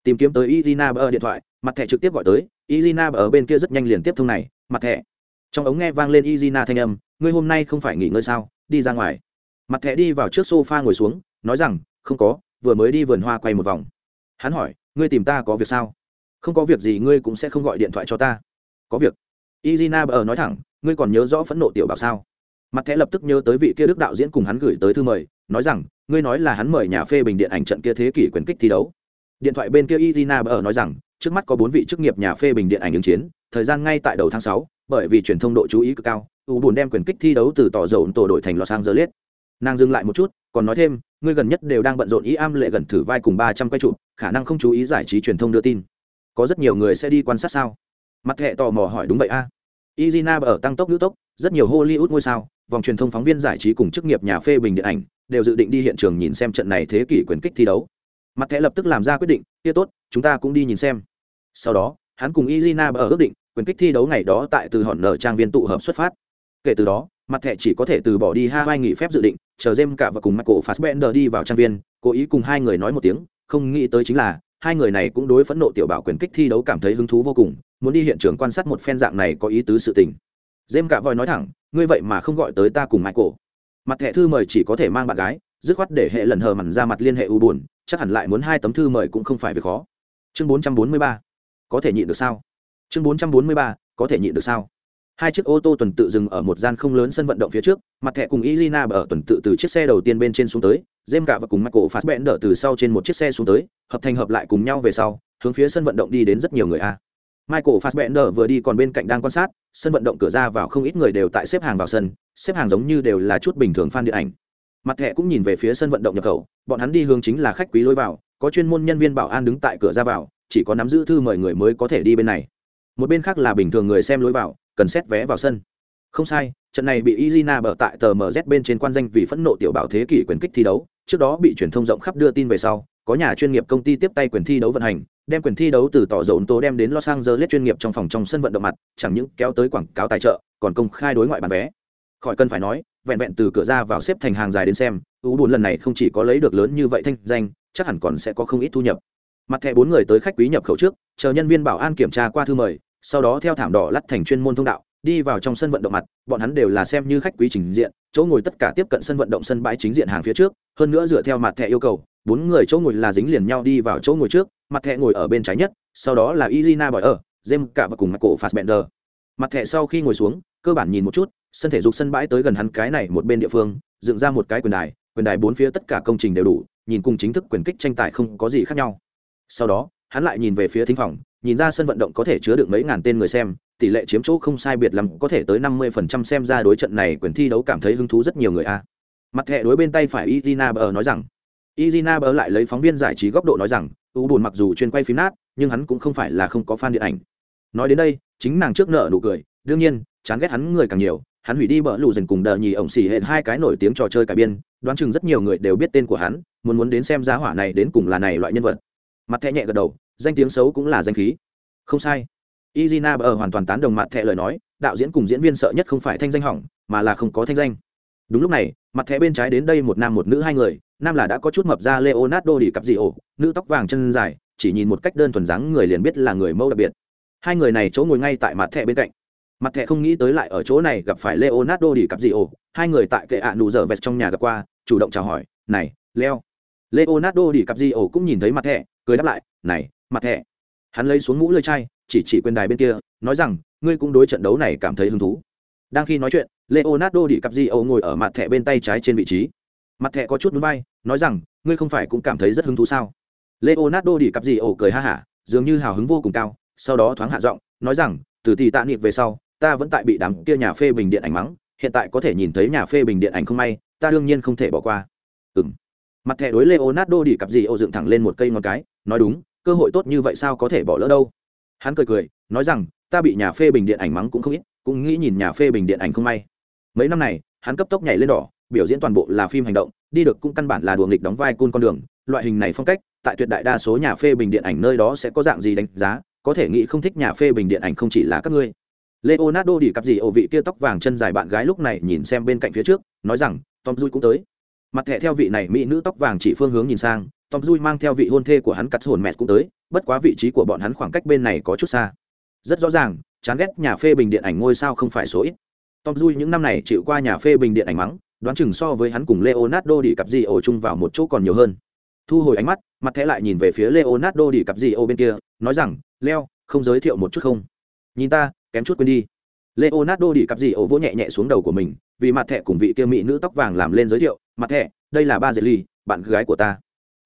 Tìm kiếm tới izina Bờ điện thoại, mặt thẻ trực tiếp gọi tới, izina ở bên kia rất nhanh liền tiếp thông này, mặt thẻ. Trong ống nghe vang lên izina thanh âm, ngươi hôm nay không phải nghỉ ngơi sao? Đi ra ngoài. Mặt thẻ đi vào trước sofa ngồi xuống, nói rằng, không có, vừa mới đi vườn hoa quay một vòng. Hắn hỏi, ngươi tìm ta có việc sao? Không có việc gì, ngươi cũng sẽ không gọi điện thoại cho ta. Có việc. Izina ở nói thẳng, ngươi còn nhớ rõ phẫn nộ tiểu bảo sao? Mặt thẻ lập tức nhớ tới vị kia đức đạo diễn cùng hắn gửi tới thư mời, nói rằng ngươi nói là hắn mời nhà phê bình điện ảnh trận kia thế kỷ quyền kích thi đấu. Điện thoại bên kia izina ở nói rằng, trước mắt có bốn vị chức nghiệp nhà phê bình điện ảnh ứng chiến, thời gian ngay tại đầu tháng sáu, bởi vì truyền thông độ chú ý cực cao, u buồn đem quyền kích thi đấu từ tỏ dầu tổ đội thành los angeles. Nàng dừng lại một chút, còn nói thêm, ngươi gần nhất đều đang bận rộn ý am lệ gần thử vai cùng ba trăm quay trụ khả năng không chú ý giải trí truyền thông đưa tin. Có rất nhiều người sẽ đi quan sát sao? Mặt hệ tò mò hỏi, đúng vậy a. À? izina ở tăng tốc nữ tốc, rất nhiều hollywood ngôi sao vòng truyền thông phóng viên giải trí cùng chức nghiệp nhà phê bình điện ảnh đều dự định đi hiện trường nhìn xem trận này thế kỷ quyền kích thi đấu. Mặt thẻ lập tức làm ra quyết định, kia tốt, chúng ta cũng đi nhìn xem. Sau đó, hắn cùng izina ở ước định, quyền kích thi đấu ngày đó tại từ hòn nở trang viên tụ hợp xuất phát. Kể từ đó, mặt thẻ chỉ có thể từ bỏ đi hai vai nghỉ phép dự định, chờ jem cả và cùng michael fassbender đi vào trang viên, cố ý cùng hai người nói một tiếng, không nghĩ tới chính là, hai người này cũng đối phẫn nộ tiểu bảo quyền kích thi đấu cảm thấy hứng thú vô cùng, muốn đi hiện trường quan sát một phen dạng này có ý tứ sự tình dêm cả vòi nói thẳng, ngươi vậy mà không gọi tới ta cùng michael. Mặt thẻ thư mời chỉ có thể mang bạn gái, dứt khoát để hệ lần hờ mặn ra mặt liên hệ u buồn, chắc hẳn lại muốn hai tấm thư mời cũng không phải việc khó. Chương bốn trăm bốn mươi ba, có thể nhịn được sao? Chương bốn trăm bốn mươi ba, có thể nhịn được sao? Hai chiếc ô tô tuần tự dừng ở một gian không lớn sân vận động phía trước, mặt thẻ cùng izina ở tuần tự từ chiếc xe đầu tiên bên trên xuống tới jem cả và cùng michael đỡ từ sau trên một chiếc xe xuống tới, hợp thành hợp lại cùng nhau về sau, hướng phía sân vận động đi đến rất nhiều người a michael fassbender vừa đi còn bên cạnh đang quan sát, sân vận động cửa ra vào không ít người đều tại xếp hàng vào sân, xếp hàng giống như đều là chút bình thường fan điện ảnh. Mặt thẻ cũng nhìn về phía sân vận động nhập khẩu, bọn hắn đi hướng chính là khách quý lối vào, có chuyên môn nhân viên bảo an đứng tại cửa ra vào, chỉ có nắm giữ thư mời người mới có thể đi bên này. Một bên khác là bình thường người xem lối vào, cần xét vé vào sân. Không sai, trận này bị izina bở tại tờ mz bên trên quan danh vì phẫn nộ tiểu bảo thế kỷ quyền kích thi đấu, trước đó bị truyền thông rộng khắp đưa tin về sau, có nhà chuyên nghiệp công ty tiếp tay quyền thi đấu vận hành đem quyền thi đấu từ tỏ dầu tố đem đến los angeles chuyên nghiệp trong phòng trong sân vận động mặt, chẳng những kéo tới quảng cáo tài trợ, còn công khai đối ngoại bán vé. Khỏi cần phải nói, vẹn vẹn từ cửa ra vào xếp thành hàng dài đến xem ú buồn lần này không chỉ có lấy được lớn như vậy thanh danh, chắc hẳn còn sẽ có không ít thu nhập. Mặt thẻ bốn người tới khách quý nhập khẩu trước, chờ nhân viên bảo an kiểm tra qua thư mời, sau đó theo thảm đỏ lắt thành chuyên môn thông đạo, đi vào trong sân vận động mặt, bọn hắn đều là xem như khách quý trình diện, chỗ ngồi tất cả tiếp cận sân vận động sân bãi chính diện hàng phía trước, hơn nữa dựa theo mặt thẻ yêu cầu bốn người chỗ ngồi là dính liền nhau đi vào chỗ ngồi trước, mặt thẻ ngồi ở bên trái nhất, sau đó là izina bỏi ở jem cả và cùng mặt cổ michael fassbender. Mặt thẻ sau khi ngồi xuống, cơ bản nhìn một chút, sân thể dục sân bãi tới gần hắn cái này một bên địa phương, dựng ra một cái quyền đài quyền đài bốn phía tất cả công trình đều đủ, nhìn cùng chính thức quyền kích tranh tài không có gì khác nhau. Sau đó, hắn lại nhìn về phía thính phòng, nhìn ra sân vận động có thể chứa được mấy ngàn tên người xem, tỷ lệ chiếm chỗ không sai biệt lắm, có thể tới năm mươi phần trăm xem ra đối trận này quyền thi đấu cảm thấy hứng thú rất nhiều người a. Mặt thẻ đối bên tay phải izina bờ nói rằng izina bờ lại lấy phóng viên giải trí góc độ nói rằng u buồn mặc dù chuyên quay phim nát, nhưng hắn cũng không phải là không có fan điện ảnh. Nói đến đây, chính nàng trước nợ nụ cười, đương nhiên, chán ghét hắn người càng nhiều, hắn hủy đi bỡ lù dần cùng đờ nhì ổng xỉ hẹn hai cái nổi tiếng trò chơi cải biên, đoán chừng rất nhiều người đều biết tên của hắn, muốn muốn đến xem giá hỏa này đến cùng là này loại nhân vật. Mặt thẹ nhẹ gật đầu, danh tiếng xấu cũng là danh khí. Không sai. Izina bỡ hoàn toàn tán đồng mặt thẹ lời nói, đạo diễn cùng diễn viên sợ nhất không phải thanh danh hỏng, mà là không có thanh danh. Đúng lúc này, mặt thẻ bên trái đến đây một nam một nữ hai người nam là đã có chút mập ra leonardo đi cặp dị ổ nữ tóc vàng chân dài, chỉ nhìn một cách đơn thuần dáng người liền biết là người mẫu đặc biệt. Hai người này chỗ ngồi ngay tại mặt thẻ bên cạnh. Mặt thẻ không nghĩ tới lại ở chỗ này gặp phải leonardo đi cặp dị ổ hai người tại kệ ạ nụ dở vẹt trong nhà gặp qua, chủ động chào hỏi, này, leo. Leonardo đi cặp dị ổ cũng nhìn thấy mặt thẻ, cười đáp lại, này, mặt thẻ. Hắn lấy xuống mũ lơi chai, chỉ chỉ quyền đài bên kia, nói rằng, ngươi cũng đối trận đấu này cảm thấy hứng thú. Đang khi nói chuyện, leonardo đi cặp dị ổ ngồi ở mặt thẻ bên tay trái trên vị trí mặt thẻ có chút núi bay, nói rằng, ngươi không phải cũng cảm thấy rất hứng thú sao? Leonardo đi cặp gì ổ cười ha hả, dường như hào hứng vô cùng cao, sau đó thoáng hạ giọng, nói rằng, từ tỷ tạ niệm về sau, ta vẫn tại bị đám kia nhà phê bình điện ảnh mắng, hiện tại có thể nhìn thấy nhà phê bình điện ảnh không may, ta đương nhiên không thể bỏ qua. Ừ m mặt thẻ đối leonardo đi cặp gì ô dựng thẳng lên một cây ngón cái, nói đúng, cơ hội tốt như vậy sao có thể bỏ lỡ đâu? Hắn cười cười, nói rằng, ta bị nhà phê bình điện ảnh mắng cũng không ít, cũng nghĩ nhìn nhà phê bình điện ảnh không may. Mấy năm này, hắn cấp tốc nhảy lên đỏ biểu diễn toàn bộ là phim hành động, đi được cũng căn bản là đùa nghịch đóng vai côn con đường. Loại hình này phong cách, tại tuyệt đại đa số nhà phê bình điện ảnh nơi đó sẽ có dạng gì đánh giá, có thể nghĩ không thích nhà phê bình điện ảnh không chỉ là các ngươi. Leonardo đi cặp gì ổ vị kia tóc vàng chân dài bạn gái lúc này nhìn xem bên cạnh phía trước, nói rằng, tom dui cũng tới. Mặt thẻ theo vị này mỹ nữ tóc vàng chỉ phương hướng nhìn sang, tom dui mang theo vị hôn thê của hắn cắt hồn mẹ cũng tới, bất quá vị trí của bọn hắn khoảng cách bên này có chút xa. Rất rõ ràng, chán ghét nhà phê bình điện ảnh ngôi sao không phải số ít. Tom dui những năm này chịu qua nhà phê bình điện ảnh mắng đoán chừng so với hắn cùng leonardo đi cặp gì ổ chung vào một chỗ còn nhiều hơn. Thu hồi ánh mắt, mặt thẻ lại nhìn về phía leonardo đi cặp gì ổ bên kia, nói rằng, leo, không giới thiệu một chút không? Nhìn ta, kém chút quên đi. Leonardo đi cặp gì ổ vỗ nhẹ nhẹ xuống đầu của mình, vì mặt thẻ cùng vị kia mỹ nữ tóc vàng làm lên giới thiệu, mặt thẻ, đây là ba dệt ly bạn gái của ta.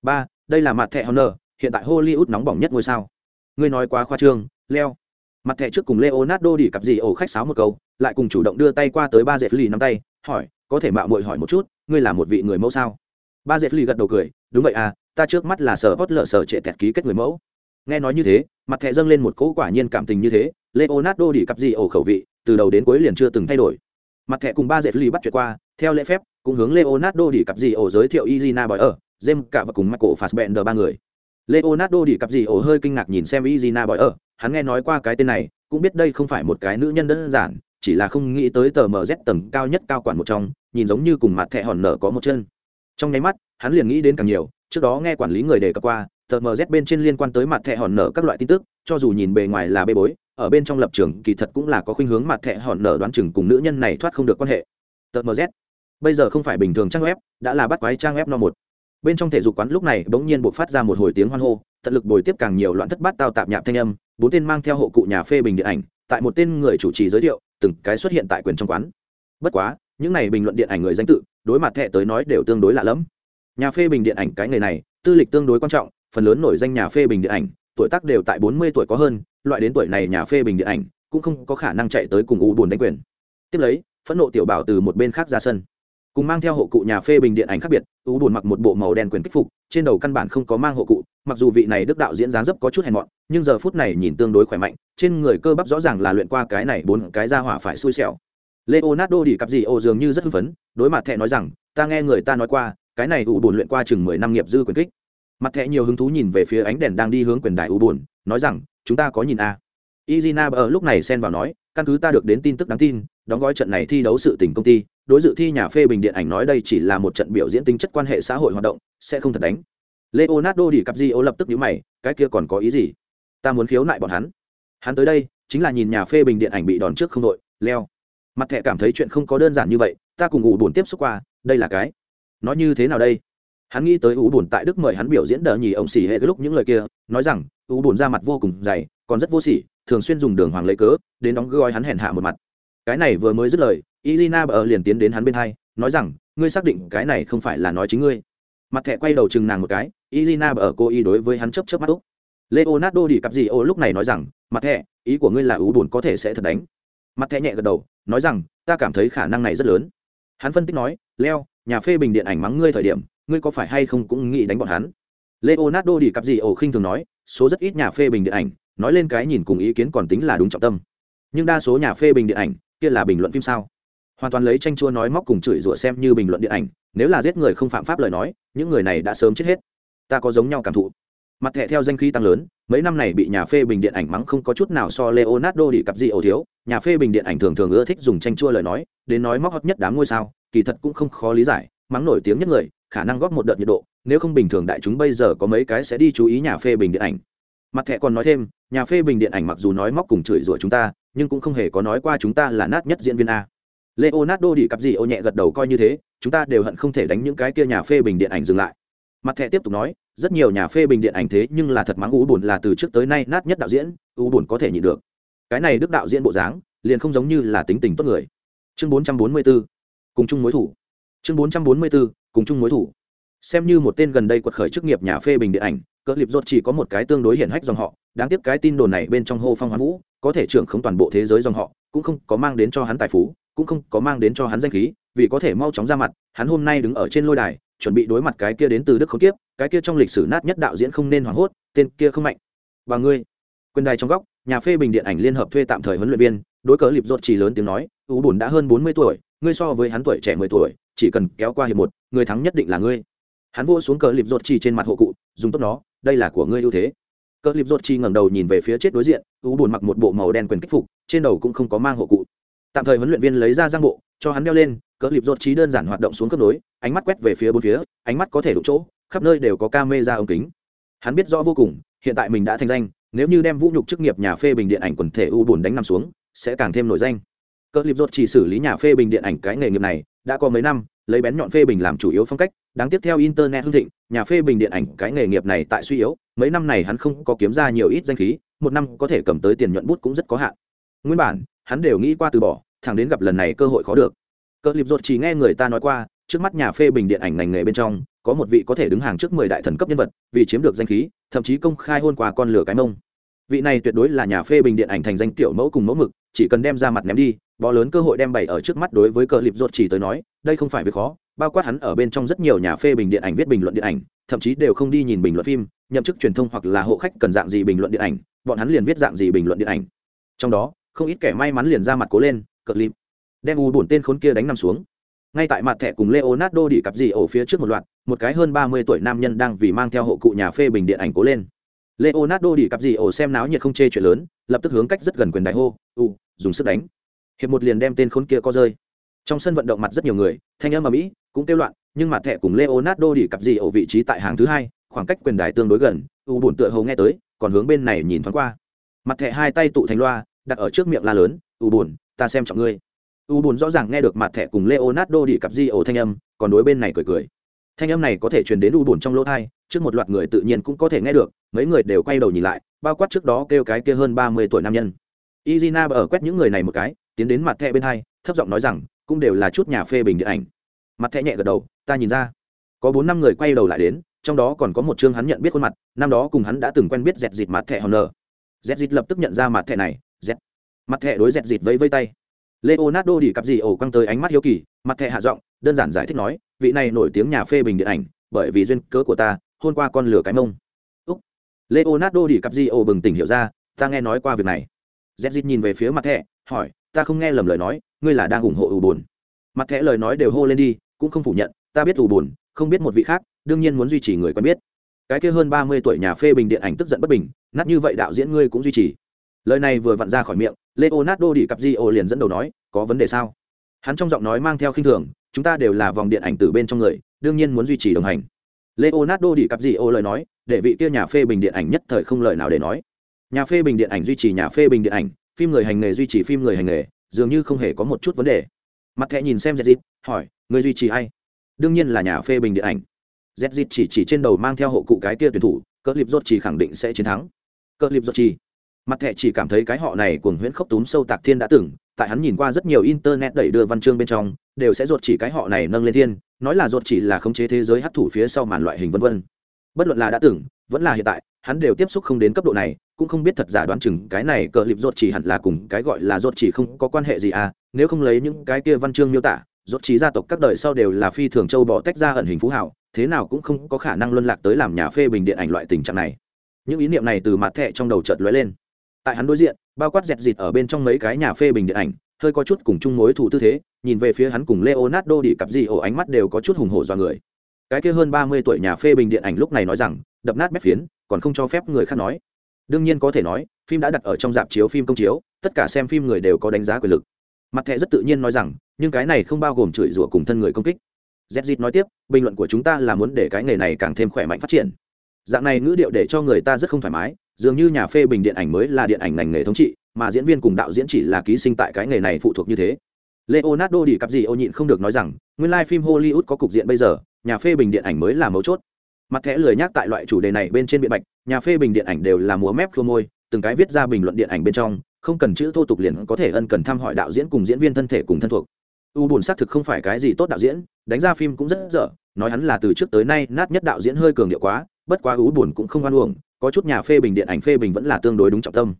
Ba, đây là mặt thẻ honor, hiện tại hollywood nóng bỏng nhất ngôi sao. Ngươi nói quá khoa trương, leo. Mặt thẻ trước cùng leonardo đi cặp gì ổ khách sáo một câu, lại cùng chủ động đưa tay qua tới ba dệt lì nắm tay, hỏi có thể mạo muội hỏi một chút, ngươi là một vị người mẫu sao? Ba dệt lì gật đầu cười, đúng vậy à ta trước mắt là sở hot lợ sở trệ tẹt ký kết người mẫu. Nghe nói như thế, mặt thẻ dâng lên một cỗ quả nhiên cảm tình như thế, leonardo đi cặp gì ổ khẩu vị, từ đầu đến cuối liền chưa từng thay đổi. Mặt thẻ cùng ba dệt lì bắt chuyện qua, theo lễ phép, cũng hướng leonardo đi cặp gì ổ giới thiệu izina Bỏi ở jem cả và cùng michael fassbender ba người. Leonardo đi cặp gì ổ hơi kinh ngạc nhìn xem izina Bỏi ở, hắn nghe nói qua cái tên này, cũng biết đây không phải một cái nữ nhân đơn giản chỉ là không nghĩ tới tờ mz tầng cao nhất cao quản một trong, nhìn giống như cùng mặt thẹ hòn nở có một chân. Trong nháy mắt, hắn liền nghĩ đến càng nhiều, trước đó nghe quản lý người đề cập qua, tờ mz bên trên liên quan tới mặt thẹ hòn nở các loại tin tức, cho dù nhìn bề ngoài là bê bối, ở bên trong lập trường kỳ thật cũng là có khuynh hướng mặt thẹ hòn nở đoán chừng cùng nữ nhân này thoát không được quan hệ. Tờ mz bây giờ không phải bình thường trang web, đã là bắt quái trang web no một. Bên trong thể dục quán lúc này bỗng nhiên buộc phát ra một hồi tiếng hoan hô, tận lực bồi tiếp càng nhiều loạn thất bát tao tạp nhạp thanh âm, bốn tên mang theo hộ cụ nhà phê bình điện ảnh, tại một tên người chủ trì giới thiệu từng cái xuất hiện tại quyền trong quán. Bất quá, những này bình luận điện ảnh người danh tự, đối mặt thẹ tới nói đều tương đối lạ lẫm. Nhà phê bình điện ảnh cái nghề này, tư lịch tương đối quan trọng, phần lớn nổi danh nhà phê bình điện ảnh, tuổi tác đều tại bốn mươi tuổi có hơn, loại đến tuổi này nhà phê bình điện ảnh, cũng không có khả năng chạy tới cùng u buồn đánh quyền. Tiếp lấy, phẫn nộ tiểu bảo từ một bên khác ra sân. Cùng mang theo hộ cụ nhà phê bình điện ảnh khác biệt, u buồn mặc một bộ màu đen quyền kích phục trên đầu căn bản không có mang hộ cụ, mặc dù vị này đức đạo diễn dáng dấp có chút hèn mọn, nhưng giờ phút này nhìn tương đối khỏe mạnh, trên người cơ bắp rõ ràng là luyện qua cái này bốn cái ra hỏa phải xui xẻo leonardo đi cặp gì ô dường như rất hưng phấn, đối mặt thẹ nói rằng, ta nghe người ta nói qua, cái này ủ bùn luyện qua chừng mười năm nghiệp dư quyền kích mặt thẹ nhiều hứng thú nhìn về phía ánh đèn đang đi hướng quyền đại u buồn nói rằng, chúng ta có nhìn a à. izina ở lúc này xen vào nói, căn cứ ta được đến tin tức đáng tin, đóng gói trận này thi đấu sự tình công ty, đối dự thi nhà phê bình điện ảnh nói đây chỉ là một trận biểu diễn tính chất quan hệ xã hội hoạt động sẽ không thật đánh. Leonardo đi cặp di ô lập tức nhíu mày, cái kia còn có ý gì? Ta muốn khiếu nại bọn hắn. Hắn tới đây, chính là nhìn nhà phê bình điện ảnh bị đòn trước không đội, leo. Mặt thẻ cảm thấy chuyện không có đơn giản như vậy, ta cùng ủ buồn tiếp xúc qua, đây là cái. Nói như thế nào đây? Hắn nghĩ tới ủ buồn tại đức mời hắn biểu diễn đờ nhì ông xỉ hệ cái lúc những lời kia, nói rằng, ủ buồn ra mặt vô cùng dày, còn rất vô sỉ, thường xuyên dùng đường hoàng lấy cớ, đến đóng gói hắn hèn hạ một mặt. Cái này vừa mới dứt lời izina bờ liền tiến đến hắn bên hai, nói rằng, ngươi xác định cái này không phải là nói chính ngươi mặt thẻ quay đầu chừng nàng một cái izina ở cô y đối với hắn chấp chấp mắt úc. Leonardo đi cặp gì, ô, lúc này nói rằng, mặt thẻ, ý của ngươi là ú bùn có thể sẽ thật đánh. Mặt thẻ nhẹ gật đầu, nói rằng, ta cảm thấy khả năng này rất lớn. Hắn phân tích nói, leo, nhà phê bình điện ảnh mắng ngươi thời điểm, ngươi có phải hay không cũng nghĩ đánh bọn hắn? Leonardo đi cặp gì, ô, khinh thường nói, số rất ít nhà phê bình điện ảnh, nói lên cái nhìn cùng ý kiến còn tính là đúng trọng tâm. Nhưng đa số nhà phê bình điện ảnh, kia là bình luận phim sao? Hoàn toàn lấy tranh chua nói móc cùng chửi rủa xem như bình luận điện ảnh nếu là giết người không phạm pháp lời nói, những người này đã sớm chết hết. Ta có giống nhau cảm thụ. Mặt thẻ theo danh khí tăng lớn, mấy năm này bị nhà phê bình điện ảnh mắng không có chút nào so leonardo đi cặp gì ổ thiếu. Nhà phê bình điện ảnh thường thường ưa thích dùng tranh chua lời nói, đến nói móc hót nhất đám ngôi sao, kỳ thật cũng không khó lý giải, mắng nổi tiếng nhất người, khả năng góp một đợt nhiệt độ, nếu không bình thường đại chúng bây giờ có mấy cái sẽ đi chú ý nhà phê bình điện ảnh. Mặt thẻ còn nói thêm, nhà phê bình điện ảnh mặc dù nói móc cùng chửi rủa chúng ta, nhưng cũng không hề có nói qua chúng ta là nát nhất diễn viên a leonardo đi cặp gì ô nhẹ gật đầu coi như thế, chúng ta đều hận không thể đánh những cái kia nhà phê bình điện ảnh dừng lại. Mặt thẻ tiếp tục nói, rất nhiều nhà phê bình điện ảnh thế nhưng là thật mắng u buồn là từ trước tới nay nát nhất đạo diễn, u buồn có thể nhịn được. Cái này đức đạo diễn bộ dáng, liền không giống như là tính tình tốt người. Chương 444 cùng chung mối thủ. Chương 444 cùng chung mối thủ. Xem như một tên gần đây quật khởi chức nghiệp nhà phê bình điện ảnh, cỡ liệp rốt chỉ có một cái tương đối hiển hách dòng họ, đáng tiếc cái tin đồn này bên trong hô phong hoán vũ, có thể trưởng không toàn bộ thế giới dòng họ, cũng không có mang đến cho hắn tài phú cũng không có mang đến cho hắn danh khí, vì có thể mau chóng ra mặt, hắn hôm nay đứng ở trên lôi đài, chuẩn bị đối mặt cái kia đến từ đức không tiếp cái kia trong lịch sử nát nhất đạo diễn không nên hoảng hốt, tên kia không mạnh. Và ngươi, quyền đài trong góc, nhà phê bình điện ảnh liên hợp thuê tạm thời huấn luyện viên, đối cờ liệp rốt chỉ lớn tiếng nói ú bùn đã hơn bốn mươi tuổi, ngươi so với hắn tuổi trẻ mười tuổi, chỉ cần kéo qua hiệp một, người thắng nhất định là ngươi. Hắn vô xuống cờ liệp rốt chỉ trên mặt hộ cụ, dùng tốt nó, đây là của ngươi ưu thế. Cờ liệp rốt chỉ ngẩng đầu nhìn về phía chết đối diện ú bùn mặc một bộ màu đen quyền kích phục, trên đầu cũng không có mang hộ cụ tạm thời huấn luyện viên lấy ra giang bộ, cho hắn đeo lên, cỡ lịp rốt trí đơn giản hoạt động xuống cấp nối, ánh mắt quét về phía bốn phía, ánh mắt có thể đụng chỗ, khắp nơi đều có ca mê ra ống kính. Hắn biết rõ vô cùng, hiện tại mình đã thành danh, nếu như đem vũ nhục chức nghiệp nhà phê bình điện ảnh quần thể u buồn đánh nằm xuống, sẽ càng thêm nổi danh. Cỡ lịp rốt chỉ xử lý nhà phê bình điện ảnh cái nghề nghiệp này, đã có mấy năm, lấy bén nhọn phê bình làm chủ yếu phong cách, đáng tiếp theo internet hưng thịnh, nhà phê bình điện ảnh cái nghề nghiệp này tại suy yếu, mấy năm này hắn không có kiếm ra nhiều ít danh khí, một năm có thể cầm tới tiền nhuận bút cũng rất có hạn. Nguyên bản hắn đều nghĩ qua từ bỏ, thẳng đến gặp lần này cơ hội khó được. Cờ liệp dột chỉ nghe người ta nói qua, trước mắt nhà phê bình điện ảnh ngành nghề bên trong, có một vị có thể đứng hàng trước mười đại thần cấp nhân vật, vì chiếm được danh khí, thậm chí công khai hôn qua con lửa cái mông. Vị này tuyệt đối là nhà phê bình điện ảnh thành danh tiểu mẫu cùng mẫu mực, chỉ cần đem ra mặt ném đi, bó lớn cơ hội đem bày ở trước mắt đối với cờ liệp dột chỉ tới nói, đây không phải việc khó, bao quát hắn ở bên trong rất nhiều nhà phê bình điện ảnh viết bình luận điện ảnh, thậm chí đều không đi nhìn bình luận phim, nhậm chức truyền thông hoặc là hộ khách cần dạng gì bình luận điện ảnh, bọn hắn liền viết dạng gì bình luận điện ảnh. Trong đó không ít kẻ may mắn liền ra mặt cố lên, cợt lip đem u bổn tên khốn kia đánh nằm xuống. Ngay tại mặt thẻ cùng leonardo đi cặp gì ở phía trước một loạt, một cái hơn ba mươi tuổi nam nhân đang vì mang theo hộ cụ nhà phê bình điện ảnh cố lên. Leonardo đi cặp gì ổ xem náo nhiệt không chê chuyện lớn, lập tức hướng cách rất gần quyền đại hô, u, dùng sức đánh. Hiệp một liền đem tên khốn kia co rơi. Trong sân vận động mặt rất nhiều người, thanh âm ở mỹ cũng kêu loạn, nhưng mặt thẻ cùng leonardo đi cặp gì ở vị trí tại hàng thứ hai, khoảng cách quyền đài tương đối gần, u bổn tựa hầu nghe tới, còn hướng bên này nhìn thoáng qua. Mặt thẻ hai tay tụ thành loa đặt ở trước miệng la lớn, u bổn ta xem trọng ngươi. U bùn rõ ràng nghe được mặt thẻ cùng leonardo đi cặp di ổ thanh âm, còn đối bên này cười cười. Thanh âm này có thể truyền đến u bùn trong lỗ thai, trước một loạt người tự nhiên cũng có thể nghe được, mấy người đều quay đầu nhìn lại, bao quát trước đó kêu cái kia hơn ba mươi tuổi nam nhân. Izina ở quét những người này một cái, tiến đến mặt thẻ bên hai, thấp giọng nói rằng, cũng đều là chút nhà phê bình điện ảnh. Mặt thẻ nhẹ gật đầu, ta nhìn ra. Có bốn năm người quay đầu lại đến, trong đó còn có một chương hắn nhận biết khuôn mặt, năm đó cùng hắn đã từng quen biết dẹt dịt mặt thẻ hòn nờ dẹt dịt lập tức nhận ra mặt thẻ này dẹt mặt thẻ đối dẹt dịt vẫy vây tay. Leonardo đi cặp gì ổ quăng tới ánh mắt hiếu kỳ mặt thẻ hạ giọng đơn giản giải thích nói vị này nổi tiếng nhà phê bình điện ảnh bởi vì duyên cớ của ta hôn qua con lửa cái mông. Úc. Leonardo đi cặp gì ổ bừng tỉnh hiểu ra ta nghe nói qua việc này. Z nhìn về phía mặt thẻ, hỏi ta không nghe lầm lời nói ngươi là đang ủng hộ ủ buồn mặt thẻ lời nói đều hô lên đi cũng không phủ nhận ta biết ủ buồn không biết một vị khác đương nhiên muốn duy trì người quen biết. Cái kia hơn ba mươi tuổi nhà phê bình điện ảnh tức giận bất bình nát như vậy đạo diễn ngươi cũng duy trì lời này vừa vặn ra khỏi miệng, leonardo đi cặp di liền dẫn đầu nói, có vấn đề sao? Hắn trong giọng nói mang theo khinh thường, chúng ta đều là vòng điện ảnh từ bên trong người, đương nhiên muốn duy trì đồng hành. Leonardo đi cặp di lời nói, để vị kia nhà phê bình điện ảnh nhất thời không lời nào để nói. Nhà phê bình điện ảnh duy trì nhà phê bình điện ảnh, phim người hành nghề duy trì phim người hành nghề, dường như không hề có một chút vấn đề. Mặt thẹ nhìn xem dẹt hỏi, người duy trì ai? Đương nhiên là nhà phê bình điện ảnh. Dẹt chỉ chỉ trên đầu mang theo hộ cụ cái kia tuyển thủ cỡ liệp rốt chỉ khẳng định sẽ chiến thắng. Cỡ liệp rốt chỉ mặt thẻ chỉ cảm thấy cái họ này cuồng huyễn khốc túm sâu tạc thiên đã từng, tại hắn nhìn qua rất nhiều internet đẩy đưa văn chương bên trong, đều sẽ ruột chỉ cái họ này nâng lên thiên, nói là ruột chỉ là khống chế thế giới hấp thụ phía sau màn loại hình vân vân. Bất luận là đã từng, vẫn là hiện tại, hắn đều tiếp xúc không đến cấp độ này, cũng không biết thật giả đoán chừng cái này cờ lịp ruột chỉ hẳn là cùng cái gọi là ruột chỉ không có quan hệ gì à nếu không lấy những cái kia văn chương miêu tả, ruột chỉ gia tộc các đời sau đều là phi thường châu bỏ tách ra ẩn hình phú hảo thế nào cũng không có khả năng luân lạc tới làm nhà phê bình điện ảnh loại tình trạng này. Những ý niệm này từ mặt thẻ trong đầu chợt lóe lên tại hắn đối diện, bao quát dẹt dịt ở bên trong mấy cái nhà phê bình điện ảnh, hơi có chút cùng chung mối thủ tư thế, nhìn về phía hắn cùng leonardo đi cặp gì ổ ánh mắt đều có chút hùng hổ do người. Cái kia hơn ba mươi tuổi nhà phê bình điện ảnh lúc này nói rằng, đập nát mép phiến, còn không cho phép người khác nói. Đương nhiên có thể nói, phim đã đặt ở trong dạp chiếu phim công chiếu, tất cả xem phim người đều có đánh giá quyền lực. Mặt thẻ rất tự nhiên nói rằng, nhưng cái này không bao gồm chửi rủa cùng thân người công kích. Z nói tiếp, bình luận của chúng ta là muốn để cái nghề này càng thêm khỏe mạnh phát triển. Dạng này ngữ điệu để cho người ta rất không thoải mái dường như nhà phê bình điện ảnh mới là điện ảnh ngành nghề thống trị, mà diễn viên cùng đạo diễn chỉ là ký sinh tại cái nghề này phụ thuộc như thế. Leonardo đi cặp gì ô nhịn không được nói rằng, nguyên lai、like、phim hollywood có cục diện bây giờ, nhà phê bình điện ảnh mới là mấu chốt. Mặt thẻ lười nhắc tại loại chủ đề này bên trên biện bạch, nhà phê bình điện ảnh đều là múa mép khô môi, từng cái viết ra bình luận điện ảnh bên trong, không cần chữ thô tục liền có thể ân cần thăm hỏi đạo diễn cùng diễn viên thân thể cùng thân thuộc. U buồn xác thực không phải cái gì tốt đạo diễn, đánh ra phim cũng rất dở, nói hắn là từ trước tới nay nát nhất đạo diễn hơi cường điệu quá, bất quá u buồn cũng không hoan uổng có chút nhà phê bình điện ảnh phê bình vẫn là tương đối đúng trọng tâm.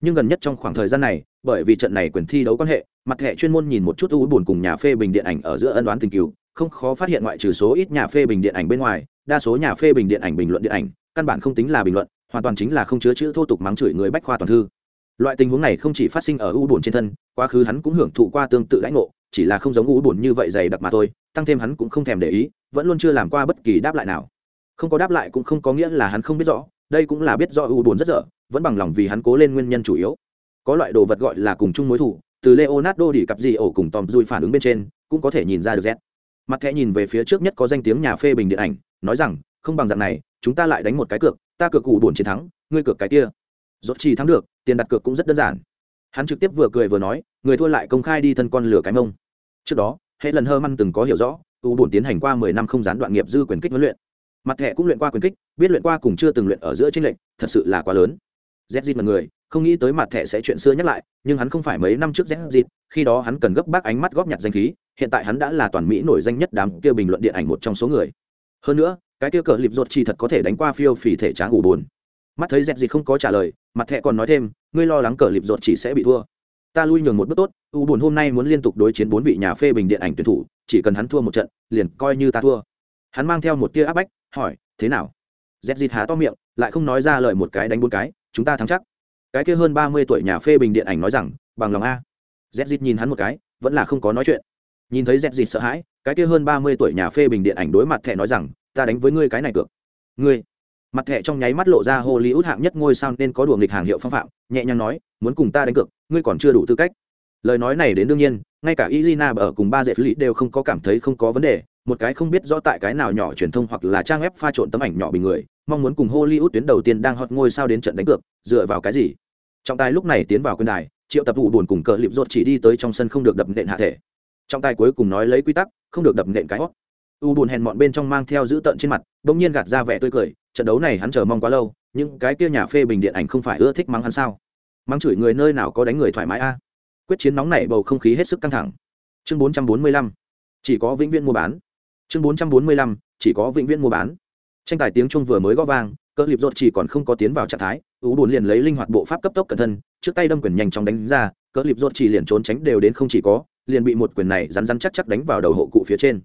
Nhưng gần nhất trong khoảng thời gian này, bởi vì trận này quyền thi đấu quan hệ, mặt hệ chuyên môn nhìn một chút u buồn cùng nhà phê bình điện ảnh ở giữa ân đoán tình cứu không khó phát hiện ngoại trừ số ít nhà phê bình điện ảnh bên ngoài, đa số nhà phê bình điện ảnh bình luận điện ảnh, căn bản không tính là bình luận, hoàn toàn chính là không chứa chữ thô tục mắng chửi người bách khoa toàn thư. Loại tình huống này không chỉ phát sinh ở u buồn trên thân, quá khứ hắn cũng hưởng thụ qua tương tự lãnh ngộ, chỉ là không giống u buồn như vậy dày đặc mà thôi, tăng thêm hắn cũng không thèm để ý, vẫn luôn chưa làm qua bất kỳ đáp lại nào. Không có đáp lại cũng không có nghĩa là hắn không biết rõ đây cũng là biết rõ u buồn rất dở, vẫn bằng lòng vì hắn cố lên nguyên nhân chủ yếu. Có loại đồ vật gọi là cùng chung mối thủ từ leonardo đi cặp gì ổ cùng tom dùi phản ứng bên trên, cũng có thể nhìn ra được z. Mặt thẻ nhìn về phía trước nhất có danh tiếng nhà phê bình điện ảnh, nói rằng, không bằng dạng này, chúng ta lại đánh một cái cược, ta cược cụ buồn chiến thắng, ngươi cược cái kia. Dốt chỉ thắng được, tiền đặt cược cũng rất đơn giản. Hắn trực tiếp vừa cười vừa nói, người thua lại công khai đi thân con lửa cái mông. Trước đó hệ lần hơ măn từng có hiểu rõ, u buồn tiến hành qua mười năm không gián đoạn nghiệp dư quyền kích huấn luyện mặt thẻ cũng luyện qua quyền kích, biết luyện qua cùng chưa từng luyện ở giữa trên lệnh thật sự là quá lớn. Z mật người, không nghĩ tới mặt thẻ sẽ chuyện xưa nhắc lại, nhưng hắn không phải mấy năm trước z khi đó hắn cần gấp bác ánh mắt góp nhặt danh khí, hiện tại hắn đã là toàn mỹ nổi danh nhất đám kia bình luận điện ảnh một trong số người. Hơn nữa, cái kia cờ lịp ruột chi thật có thể đánh qua phiêu phì thể tráng ủ buồn. Mắt thấy dẹt dịch không có trả lời, mặt thẹ còn nói thêm, ngươi lo lắng cờ lịp ruột chỉ sẽ bị thua. Ta lui nhường một bước tốt u buồn hôm nay muốn liên tục đối chiến bốn vị nhà phê bình điện ảnh tuyển thủ, chỉ cần hắn thua một trận, liền coi như ta thua. Hắn mang theo một tia áp bách hỏi, thế nào? Dẹt dịt há to miệng, lại không nói ra lời một cái đánh bốn cái, chúng ta thắng chắc. Cái kia hơn ba mươi tuổi nhà phê bình điện ảnh nói rằng, bằng lòng a. Dẹt dịt nhìn hắn một cái, vẫn là không có nói chuyện. Nhìn thấy dẹt dịt sợ hãi, cái kia hơn ba mươi tuổi nhà phê bình điện ảnh đối mặt thẻ nói rằng, ta đánh với ngươi cái này cược. Ngươi? Mặt thẻ trong nháy mắt lộ ra hollywood hạng nhất ngôi sao nên có đùa nghịch hàng hiệu phong phạm, nhẹ nhàng nói, muốn cùng ta đánh cược, ngươi còn chưa đủ tư cách. Lời nói này đến đương nhiên, ngay cả izina ở cùng ba dễ phí đều không có cảm thấy không có vấn đề một cái không biết rõ tại cái nào nhỏ truyền thông hoặc là trang web pha trộn tấm ảnh nhỏ bình người, mong muốn cùng hollywood tuyến đầu tiên đang hot ngôi sao đến trận đánh cược, dựa vào cái gì? Trọng tài lúc này tiến vào quyền đài, triệu tập vụ buồn cùng cờ liệm rốt chỉ đi tới trong sân không được đập nện hạ thể. Trọng tài cuối cùng nói lấy quy tắc, không được đập nện cái hót u buồn hèn mọn bên trong mang theo giữ tận trên mặt đ ỗ n g nhiên gạt ra vẻ tươi cười, trận đấu này hắn chờ mong quá lâu, nhưng cái kia nhà phê bình điện ảnh không phải ưa thích mắng hắn sao? Mắng chửi người nơi nào có đánh người thoải mái a? Quyết chiến nóng này bầu không khí hết sức căng thẳng. Chương bốn trăm bốn mươi lăm, chỉ có vĩnh viễn mua bán chương bốn trăm bốn mươi lăm, chỉ có vĩnh viễn mua bán. Tranh tài tiếng trung vừa mới gõ vang cỡ liệp rột chỉ còn không có tiến vào trạng thái ú bùn liền lấy linh hoạt bộ pháp cấp tốc cẩn thân, trước tay đâm quyền nhanh chóng đánh ra cỡ liệp rột chỉ liền trốn tránh đều đến không chỉ có, liền bị một quyền này rắn rắn chắc chắc đánh vào đầu hộ cụ phía trên.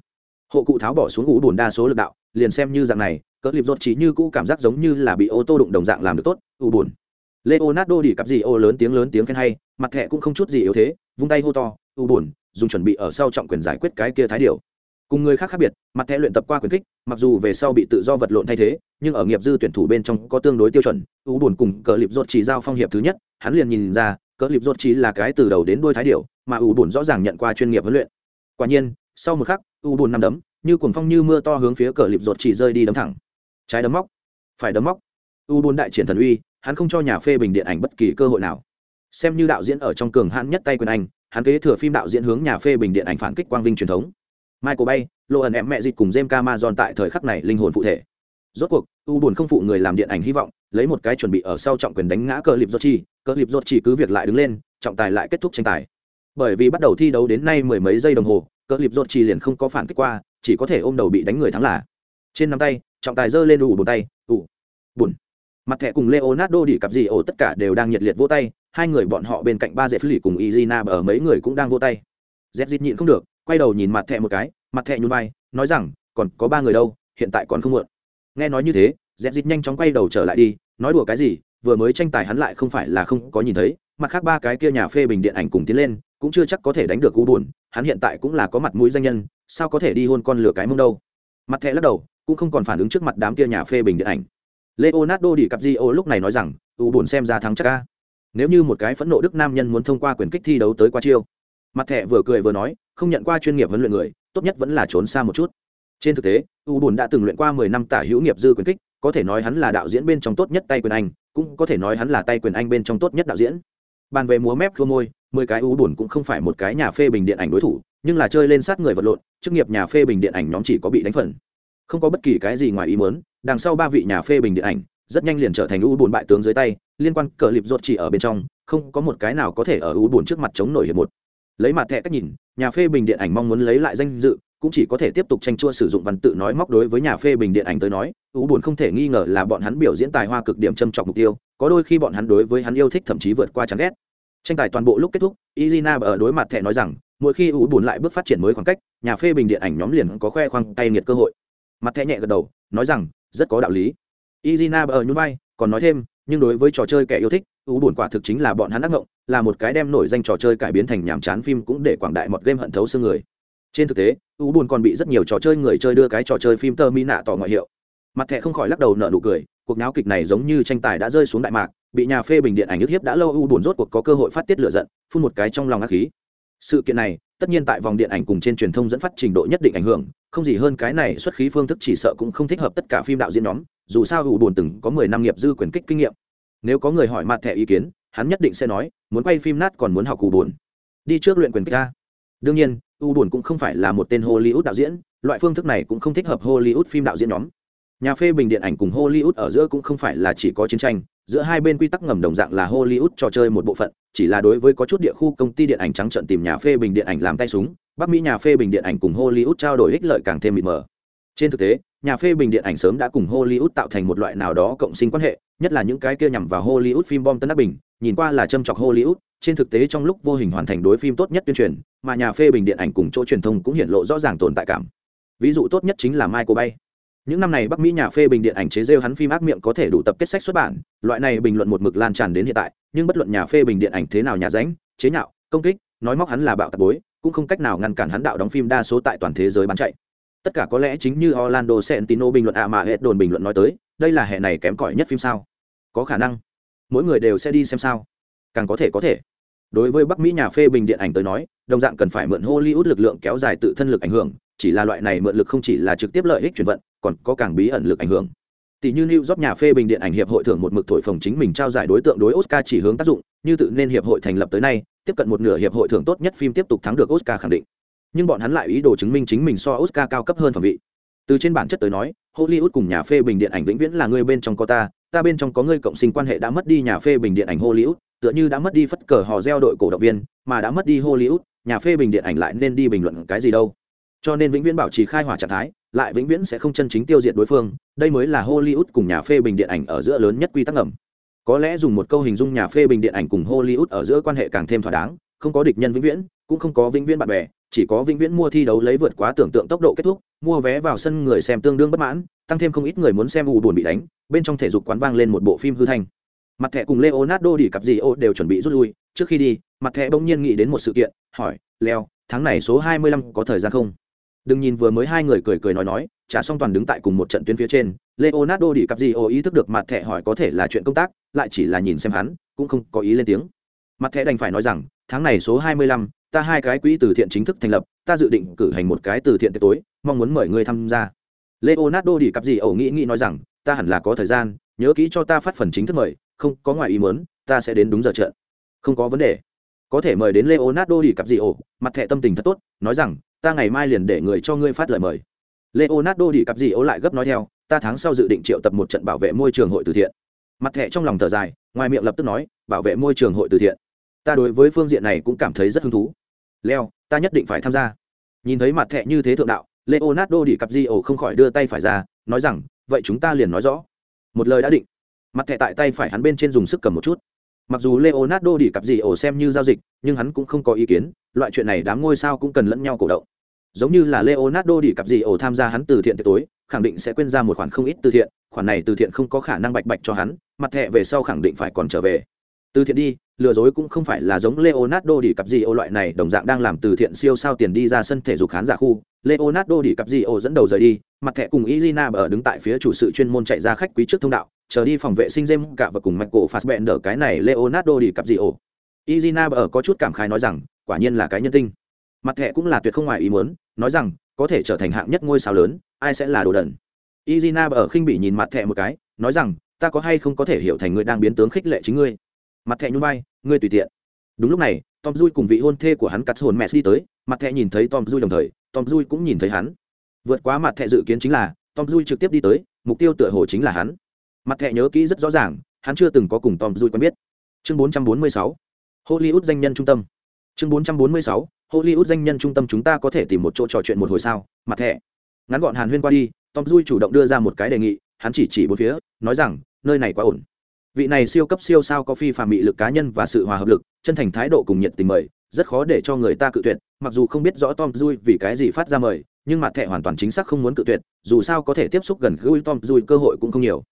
Hộ cụ tháo bỏ xuống ú bùn đa số lực đạo, liền xem như dạng này cỡ liệp rột chỉ như cũ cảm giác giống như là bị ô tô đụng đồng dạng làm được tốt ú bùn leonardo đi cặp gì ô lớn tiếng lớn tiếng khen hay, mặt thẹ cũng không chút gì yếu thế, vung tay hô to ú bùn dùng chuẩn bị ở sau trọng quyền giải quyết cái kia thái điều cùng người khác khác biệt, mặt thẻ luyện tập qua quyền kích, mặc dù về sau bị tự do vật lộn thay thế, nhưng ở nghiệp dư tuyển thủ bên trong có tương đối tiêu chuẩn, U bùn cùng cỡ liệp rột chỉ giao phong hiệp thứ nhất, hắn liền nhìn ra cỡ liệp rột chỉ là cái từ đầu đến đuôi thái điệu mà u bùn rõ ràng nhận qua chuyên nghiệp huấn luyện. Quả nhiên, sau một khắc, u bùn nằm đấm, như cuồng phong như mưa to hướng phía cờ lịp ruột chỉ rơi đi đấm thẳng. Trái đấm móc, phải đấm móc. U bùn đại triển thần uy, hắn không cho nhà phê bình điện ảnh bất kỳ cơ hội nào. Xem như đạo diễn ở trong cường hãn nhất tay quyền anh, hắn kế thừa phim đạo diễn hướng nhà phê bình điện ảnh phản kích quang vinh truyền thống michael bay lộ ẩn em mẹ dịch cùng James Cameron tại thời khắc này linh hồn phụ thể. Rốt cuộc, u buồn không phụ người làm điện ảnh hy vọng, lấy một cái chuẩn bị ở sau trọng quyền đánh ngã cờ lịp do chi. Cờ lịp rột chỉ cứ việc lại đứng lên, trọng tài lại kết thúc tranh tài. Bởi vì bắt đầu thi đấu đến nay mười mấy giây đồng hồ, cờ lịp rột liền không có phản kích qua, chỉ có thể ôm đầu bị đánh người thắng là. Trên nắm tay, trọng tài giơ lên u buồn tay, u bùn mặt thẻ cùng leonardo đi cặp gì ổ tất cả đều đang nhiệt liệt vỗ tay, hai người bọn họ bên cạnh ba dẹp lì cùng izina ở mấy người cũng đang vỗ tay. Zezit nhịn không được quay đầu nhìn mặt thẹ một cái, mặt thẹ nhún vai, nói rằng, còn có ba người đâu, hiện tại còn không muộn. Nghe nói như thế dẹp dịt nhanh chóng quay đầu trở lại đi, nói đùa cái gì, vừa mới tranh tài hắn lại không phải là không có nhìn thấy, mặt khác ba cái kia nhà phê bình điện ảnh cùng tiến lên, cũng chưa chắc có thể đánh được cú buồn, hắn hiện tại cũng là có mặt mũi danh nhân, sao có thể đi hôn con lửa cái mông đâu. Mặt thẹ lắc đầu, cũng không còn phản ứng trước mặt đám kia nhà phê bình điện ảnh. Leonardo đi cặp di ô lúc này nói rằng, u buồn xem ra thắng chắc ca nếu như một cái phẫn nộ đức nam nhân muốn thông qua quyền kích thi đấu tới qua chiêu mặt thẻ vừa cười vừa nói, không nhận qua chuyên nghiệp huấn luyện người, tốt nhất vẫn là trốn xa một chút. Trên thực tế, u buồn đã từng luyện qua mười năm tả hữu nghiệp dư quyền kích, có thể nói hắn là đạo diễn bên trong tốt nhất tay quyền anh, cũng có thể nói hắn là tay quyền anh bên trong tốt nhất đạo diễn. Bàn về múa mép khô môi, mười cái u buồn cũng không phải một cái nhà phê bình điện ảnh đối thủ, nhưng là chơi lên sát người vật lộn, chức nghiệp nhà phê bình điện ảnh nhóm chỉ có bị đánh phần. Không có bất kỳ cái gì ngoài ý muốn, đằng sau ba vị nhà phê bình điện ảnh, rất nhanh liền trở thành u buồn bại tướng dưới tay, liên quan cờ lịp ruột chỉ ở bên trong, không có một cái nào có thể ở u buồn trước mặt chống nổi hiệp một lấy mặt thẻ cách nhìn, nhà phê bình điện ảnh mong muốn lấy lại danh dự, cũng chỉ có thể tiếp tục tranh chua sử dụng văn tự nói móc đối với nhà phê bình điện ảnh tới nói u buồn không thể nghi ngờ là bọn hắn biểu diễn tài hoa cực điểm châm trọng mục tiêu, có đôi khi bọn hắn đối với hắn yêu thích thậm chí vượt qua chán ghét. Tranh tài toàn bộ lúc kết thúc izina ở đối mặt thẻ nói rằng, mỗi khi u buồn lại bước phát triển mới khoảng cách, nhà phê bình điện ảnh nhóm liền có khoe khoang tay nghiệt cơ hội. Mặt thẻ nhẹ gật đầu, nói rằng, rất có đạo lý. Izina ở nhún vai, còn nói thêm nhưng đối với trò chơi kẻ yêu thích u buồn quả thực chính là bọn hắn ác ngộng, là một cái đem nổi danh trò chơi cải biến thành nhàm chán phim cũng để quảng đại một game hận thấu xương người. Trên thực tế u buồn còn bị rất nhiều trò chơi người chơi đưa cái trò chơi phim tơ mi nạ tỏ ngoại hiệu. Mặt thẻ không khỏi lắc đầu nở nụ cười, cuộc náo kịch này giống như tranh tài đã rơi xuống đại mạc, bị nhà phê bình điện ảnh ức hiếp đã lâu u buồn rốt cuộc có cơ hội phát tiết lửa giận, phun một cái trong lòng ác khí. Sự kiện này, tất nhiên tại vòng điện ảnh cùng trên truyền thông dẫn phát trình độ nhất định ảnh hưởng, không gì hơn cái này xuất khí phương thức chỉ sợ cũng không thích hợp tất cả phim đạo diễn nhóm dù sao u buồn từng có mười năm nghiệp dư quyền kích kinh nghiệm. Nếu có người hỏi mặt thẻ ý kiến, hắn nhất định sẽ nói, muốn quay phim nát còn muốn học u buồn đi trước luyện quyền kích ra đương nhiên u buồn cũng không phải là một tên hollywood đạo diễn, loại phương thức này cũng không thích hợp hollywood phim đạo diễn nhóm. Nhà phê bình điện ảnh cùng hollywood ở giữa cũng không phải là chỉ có chiến tranh, giữa hai bên quy tắc ngầm đồng dạng là hollywood trò chơi một bộ phận, chỉ là đối với có chút địa khu công ty điện ảnh trắng trận tìm nhà phê bình điện ảnh làm tay súng, bắc mỹ nhà phê bình điện ảnh cùng hollywood trao đổi ích lợi càng thêm mịt mờ trên thực tế, nhà phê bình điện ảnh sớm đã cùng hollywood tạo thành một loại nào đó cộng sinh quan hệ, nhất là những cái kia nhằm vào hollywood phim bom tân đắc bình, nhìn qua là châm chọc hollywood, trên thực tế trong lúc vô hình hoàn thành đối phim tốt nhất tuyên truyền, mà nhà phê bình điện ảnh cùng chỗ truyền thông cũng hiện lộ rõ ràng tồn tại cảm. Ví dụ tốt nhất chính là michael bay. Những năm này bắc mỹ nhà phê bình điện ảnh chế rêu hắn phim ác miệng có thể đủ tập kết sách xuất bản, loại này bình luận một mực lan tràn đến hiện tại, nhưng bất luận nhà phê bình điện ảnh thế nào nhà ránh chế nhạo, công kích, nói móc hắn là bạo tạc bối, cũng không cách nào ngăn cản hắn đạo đóng phim đa số tại toàn thế giới bán chạy tất cả có lẽ chính như orlando sentino bình luận ạ à mà hết đồn bình luận nói tới đây là hệ này kém cỏi nhất phim sao? Có khả năng. Mỗi người đều sẽ đi xem sao? Càng có thể có thể. Đối với bắc mỹ nhà phê bình điện ảnh tới nói đồng dạng cần phải mượn hollywood lực lượng kéo dài tự thân lực ảnh hưởng chỉ là loại này mượn lực không chỉ là trực tiếp lợi ích chuyển vận còn có càng bí ẩn lực ảnh hưởng. Tỷ như New York nhà phê bình điện ảnh hiệp hội thưởng một mực thổi phồng chính mình trao giải đối tượng đối Oscar chỉ hướng tác dụng, như tự nên hiệp hội thành lập tới nay, tiếp cận một nửa hiệp hội thưởng tốt nhất phim tiếp tục thắng được Oscar khẳng định. Nhưng bọn hắn lại ý đồ chứng minh chính mình so Oscar cao cấp hơn phẩm vị. Từ trên bản chất tới nói, Hollywood cùng nhà phê bình điện ảnh vĩnh viễn là người bên trong có ta, ta bên trong có người cộng sinh quan hệ đã mất đi nhà phê bình điện ảnh Hollywood, tựa như đã mất đi phất cờ hò reo đội cổ động viên, mà đã mất đi Hollywood, nhà phê bình điện ảnh lại nên đi bình luận cái gì đâu cho nên vĩnh viễn bảo trì khai hỏa trạng thái lại vĩnh viễn sẽ không chân chính tiêu diệt đối phương đây mới là hollywood cùng nhà phê bình điện ảnh ở giữa lớn nhất quy tắc ngầm có lẽ dùng một câu hình dung nhà phê bình điện ảnh cùng hollywood ở giữa quan hệ càng thêm thỏa đáng không có địch nhân vĩnh viễn cũng không có vĩnh viễn bạn bè, chỉ có vĩnh viễn mua thi đấu lấy vượt quá tưởng tượng tốc độ kết thúc, mua vé vào sân người xem tương đương bất mãn, tăng thêm không ít người muốn xem u buồn bị đánh, bên trong thể dục quán vang lên một bộ phim hư thanh. Mặt thẻ cùng leonardo đi cặp gì ô đều chuẩn bị rút lui, trước khi đi, mặt thẻ bỗng nhiên nghĩ đến một sự kiện, hỏi, leo, tháng này số hai mươi lăm có thời gian không? Đừng nhìn vừa mới hai người cười cười nói nói, trả xong toàn đứng tại cùng một trận tuyến phía trên, leonardo đi cặp gì ô ý thức được mặt thẻ hỏi có thể là chuyện công tác, lại chỉ là nhìn xem hắn, cũng không có ý lên tiếng. Mặt thẻ đành phải nói rằng, tháng này số hai mươi lăm ta hai cái quỹ từ thiện chính thức thành lập, ta dự định cử hành một cái từ thiện tối, mong muốn mời người tham gia. Leonardo đi cặp gì ẩu nghĩ nghĩ nói rằng, ta hẳn là có thời gian, nhớ kỹ cho ta phát phần chính thức mời, không có ngoài ý muốn, ta sẽ đến đúng giờ trận không có vấn đề. Có thể mời đến leonardo đi cặp gì ổ mặt thẻ tâm tình thật tốt, nói rằng, ta ngày mai liền để người cho ngươi phát lời mời. Leonardo đi cặp gì ố lại gấp nói theo, ta tháng sau dự định triệu tập một trận bảo vệ môi trường hội từ thiện. Mặt thẻ trong lòng thở dài, ngoài miệng lập tức nói, bảo vệ môi trường hội từ thiện. Ta đối với phương diện này cũng cảm thấy rất hứng thú leo, ta nhất định phải tham gia. Nhìn thấy mặt thẹ như thế thượng đạo, leonardo đi cặp di ổ không khỏi đưa tay phải ra, nói rằng, vậy chúng ta liền nói rõ. Một lời đã định. Mặt thẹ tại tay phải hắn bên trên dùng sức cầm một chút. Mặc dù leonardo đi cặp di ổ xem như giao dịch, nhưng hắn cũng không có ý kiến, loại chuyện này đám ngôi sao cũng cần lẫn nhau cổ động. Giống như là leonardo đi cặp di ổ tham gia hắn từ thiện tối, khẳng định sẽ quên ra một khoản không ít từ thiện, khoản này từ thiện không có khả năng bạch bạch cho hắn, mặt thẹ về sau khẳng định phải còn trở về từ thiện đi, lừa dối cũng không phải là giống leonardo đi cặp gì ô loại này, đồng dạng đang làm từ thiện siêu sao tiền đi ra sân thể dục khán giả khu. Leonardo đi cặp gì ô dẫn đầu rời đi, mặt thẻ cùng izina ở đứng tại phía chủ sự chuyên môn chạy ra khách quý trước thông đạo, chờ đi phòng vệ sinh jem cả và cùng mạch cổ phạt bẹn đỡ cái này leonardo đi cặp gì ô izina ở có chút cảm khái nói rằng, quả nhiên là cái nhân tinh. Mặt thẻ cũng là tuyệt không ngoài ý muốn, nói rằng, có thể trở thành hạng nhất ngôi sao lớn, ai sẽ là đồ đần? Izina ở khinh bị nhìn mặt thẻ một cái, nói rằng, ta có hay không có thể hiểu thành người đang biến tướng khích lệ chính ngươi? Mặt thẹ nhún vai, ngươi tùy tiện. Đúng lúc này, tom dui cùng vị hôn thê của hắn cắt hồn mẹ đi tới, mặt thẹ nhìn thấy tom dui đồng thời, tom dui cũng nhìn thấy hắn. Vượt quá mặt thẹ dự kiến chính là, tom dui trực tiếp đi tới, mục tiêu tựa hồ chính là hắn. Mặt thẹ nhớ kỹ rất rõ ràng, hắn chưa từng có cùng tom dui quen biết. Chương 446 hollywood danh nhân trung tâm. Chương 446 hollywood danh nhân trung tâm chúng ta có thể tìm một chỗ trò chuyện một hồi sao? Mặt thẹ. Ngắn gọn hàn huyên qua đi, tom dui chủ động đưa ra một cái đề nghị, hắn chỉ chỉ bốn phía, nói rằng, nơi này quá ổn vị này siêu cấp siêu sao có phi phàm mị lực cá nhân và sự hòa hợp lực, chân thành thái độ cùng nhiệt tình mời, rất khó để cho người ta cự tuyệt, mặc dù không biết rõ tom dui vì cái gì phát ra mời, nhưng mặt thẻ hoàn toàn chính xác không muốn cự tuyệt, dù sao có thể tiếp xúc gần gũi tom dui cơ hội cũng không nhiều.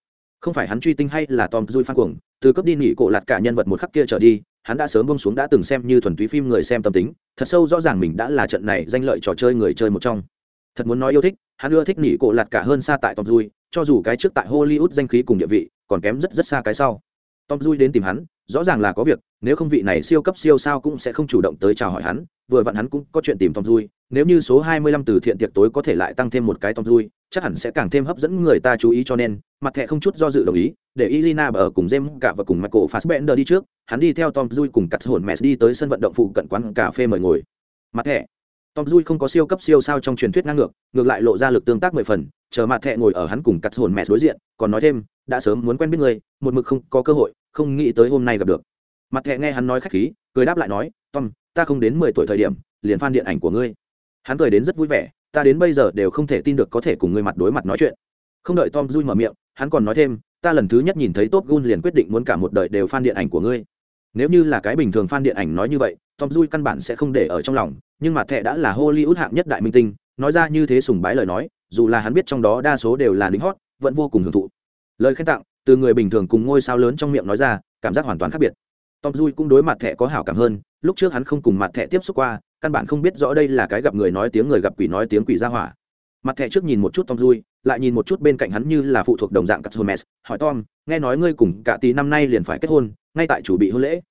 Không phải hắn truy tinh hay là tom dui phan cuồng, từ cấp đi nghỉ cổ lạt cả nhân vật một khắc kia trở đi, hắn đã sớm bông xuống đã từng xem như thuần túy phim người xem tâm tính, thật sâu rõ ràng mình đã là trận này danh lợi trò chơi người chơi một trong thật muốn nói yêu thích, hắn ưa thích nỉ cổ lạt cả hơn xa tại tom dui cho dù cái trước tại hollywood danh khí cùng địa vị còn kém rất rất xa cái sau. Tom dui đến tìm hắn, rõ ràng là có việc, nếu không vị này siêu cấp siêu sao cũng sẽ không chủ động tới chào hỏi hắn, vừa vặn hắn cũng có chuyện tìm tom dui nếu như số 25 từ thiện tiệc tối có thể lại tăng thêm một cái tom dui chắc hẳn sẽ càng thêm hấp dẫn người ta chú ý cho nên, mặt thẻ không chút do dự đồng ý, để Izina ở cùng Jem cả và cùng Michael Fassbender đi trước, hắn đi theo tom dui cùng cắt hồn mẹ đi tới sân vận động phụ cận quán cà phê mời ngồi. Mặt thẻ tom Rui không có siêu cấp siêu sao trong truyền thuyết ngang ngược ngược lại lộ ra lực tương tác mười phần, chờ mặt thẻ ngồi ở hắn cùng cắt hồn mẹ đối diện, còn nói thêm, đã sớm muốn quen biết người một mực không có cơ hội, không nghĩ tới hôm nay gặp được. Mặt thẻ nghe hắn nói khách khí, cười đáp lại nói, tom, ta không đến mười tuổi thời điểm, liền fan điện ảnh của ngươi. Hắn cười đến rất vui vẻ, ta đến bây giờ đều không thể tin được có thể cùng ngươi mặt đối mặt nói chuyện. Không đợi tom Rui mở miệng, hắn còn nói thêm, ta lần thứ nhất nhìn thấy top gun liền quyết định muốn cả một đời đều fan điện ảnh của ngươi. Nếu như là cái bình thường fan điện ảnh nói như vậy, tom Rui căn bản sẽ không để ở trong lòng nhưng mặt thẻ đã là hollywood hạng nhất đại minh tinh, nói ra như thế sùng bái lời nói, dù là hắn biết trong đó đa số đều là lính hot, vẫn vô cùng hưởng thụ. Lời khen tặng, từ người bình thường cùng ngôi sao lớn trong miệng nói ra, cảm giác hoàn toàn khác biệt. Tom dui cũng đối mặt thẻ có hảo cảm hơn, lúc trước hắn không cùng mặt thẻ tiếp xúc qua, căn bản không biết rõ đây là cái gặp người nói tiếng người gặp quỷ nói tiếng quỷ ra hỏa. Mặt thẻ trước nhìn một chút tom dui lại nhìn một chút bên cạnh hắn như là phụ thuộc đồng dạng cắt hỏi tom, nghe nói ngươi cùng cả tí năm nay liền phải kết hôn, ngay tại chủ bị hôn lễ?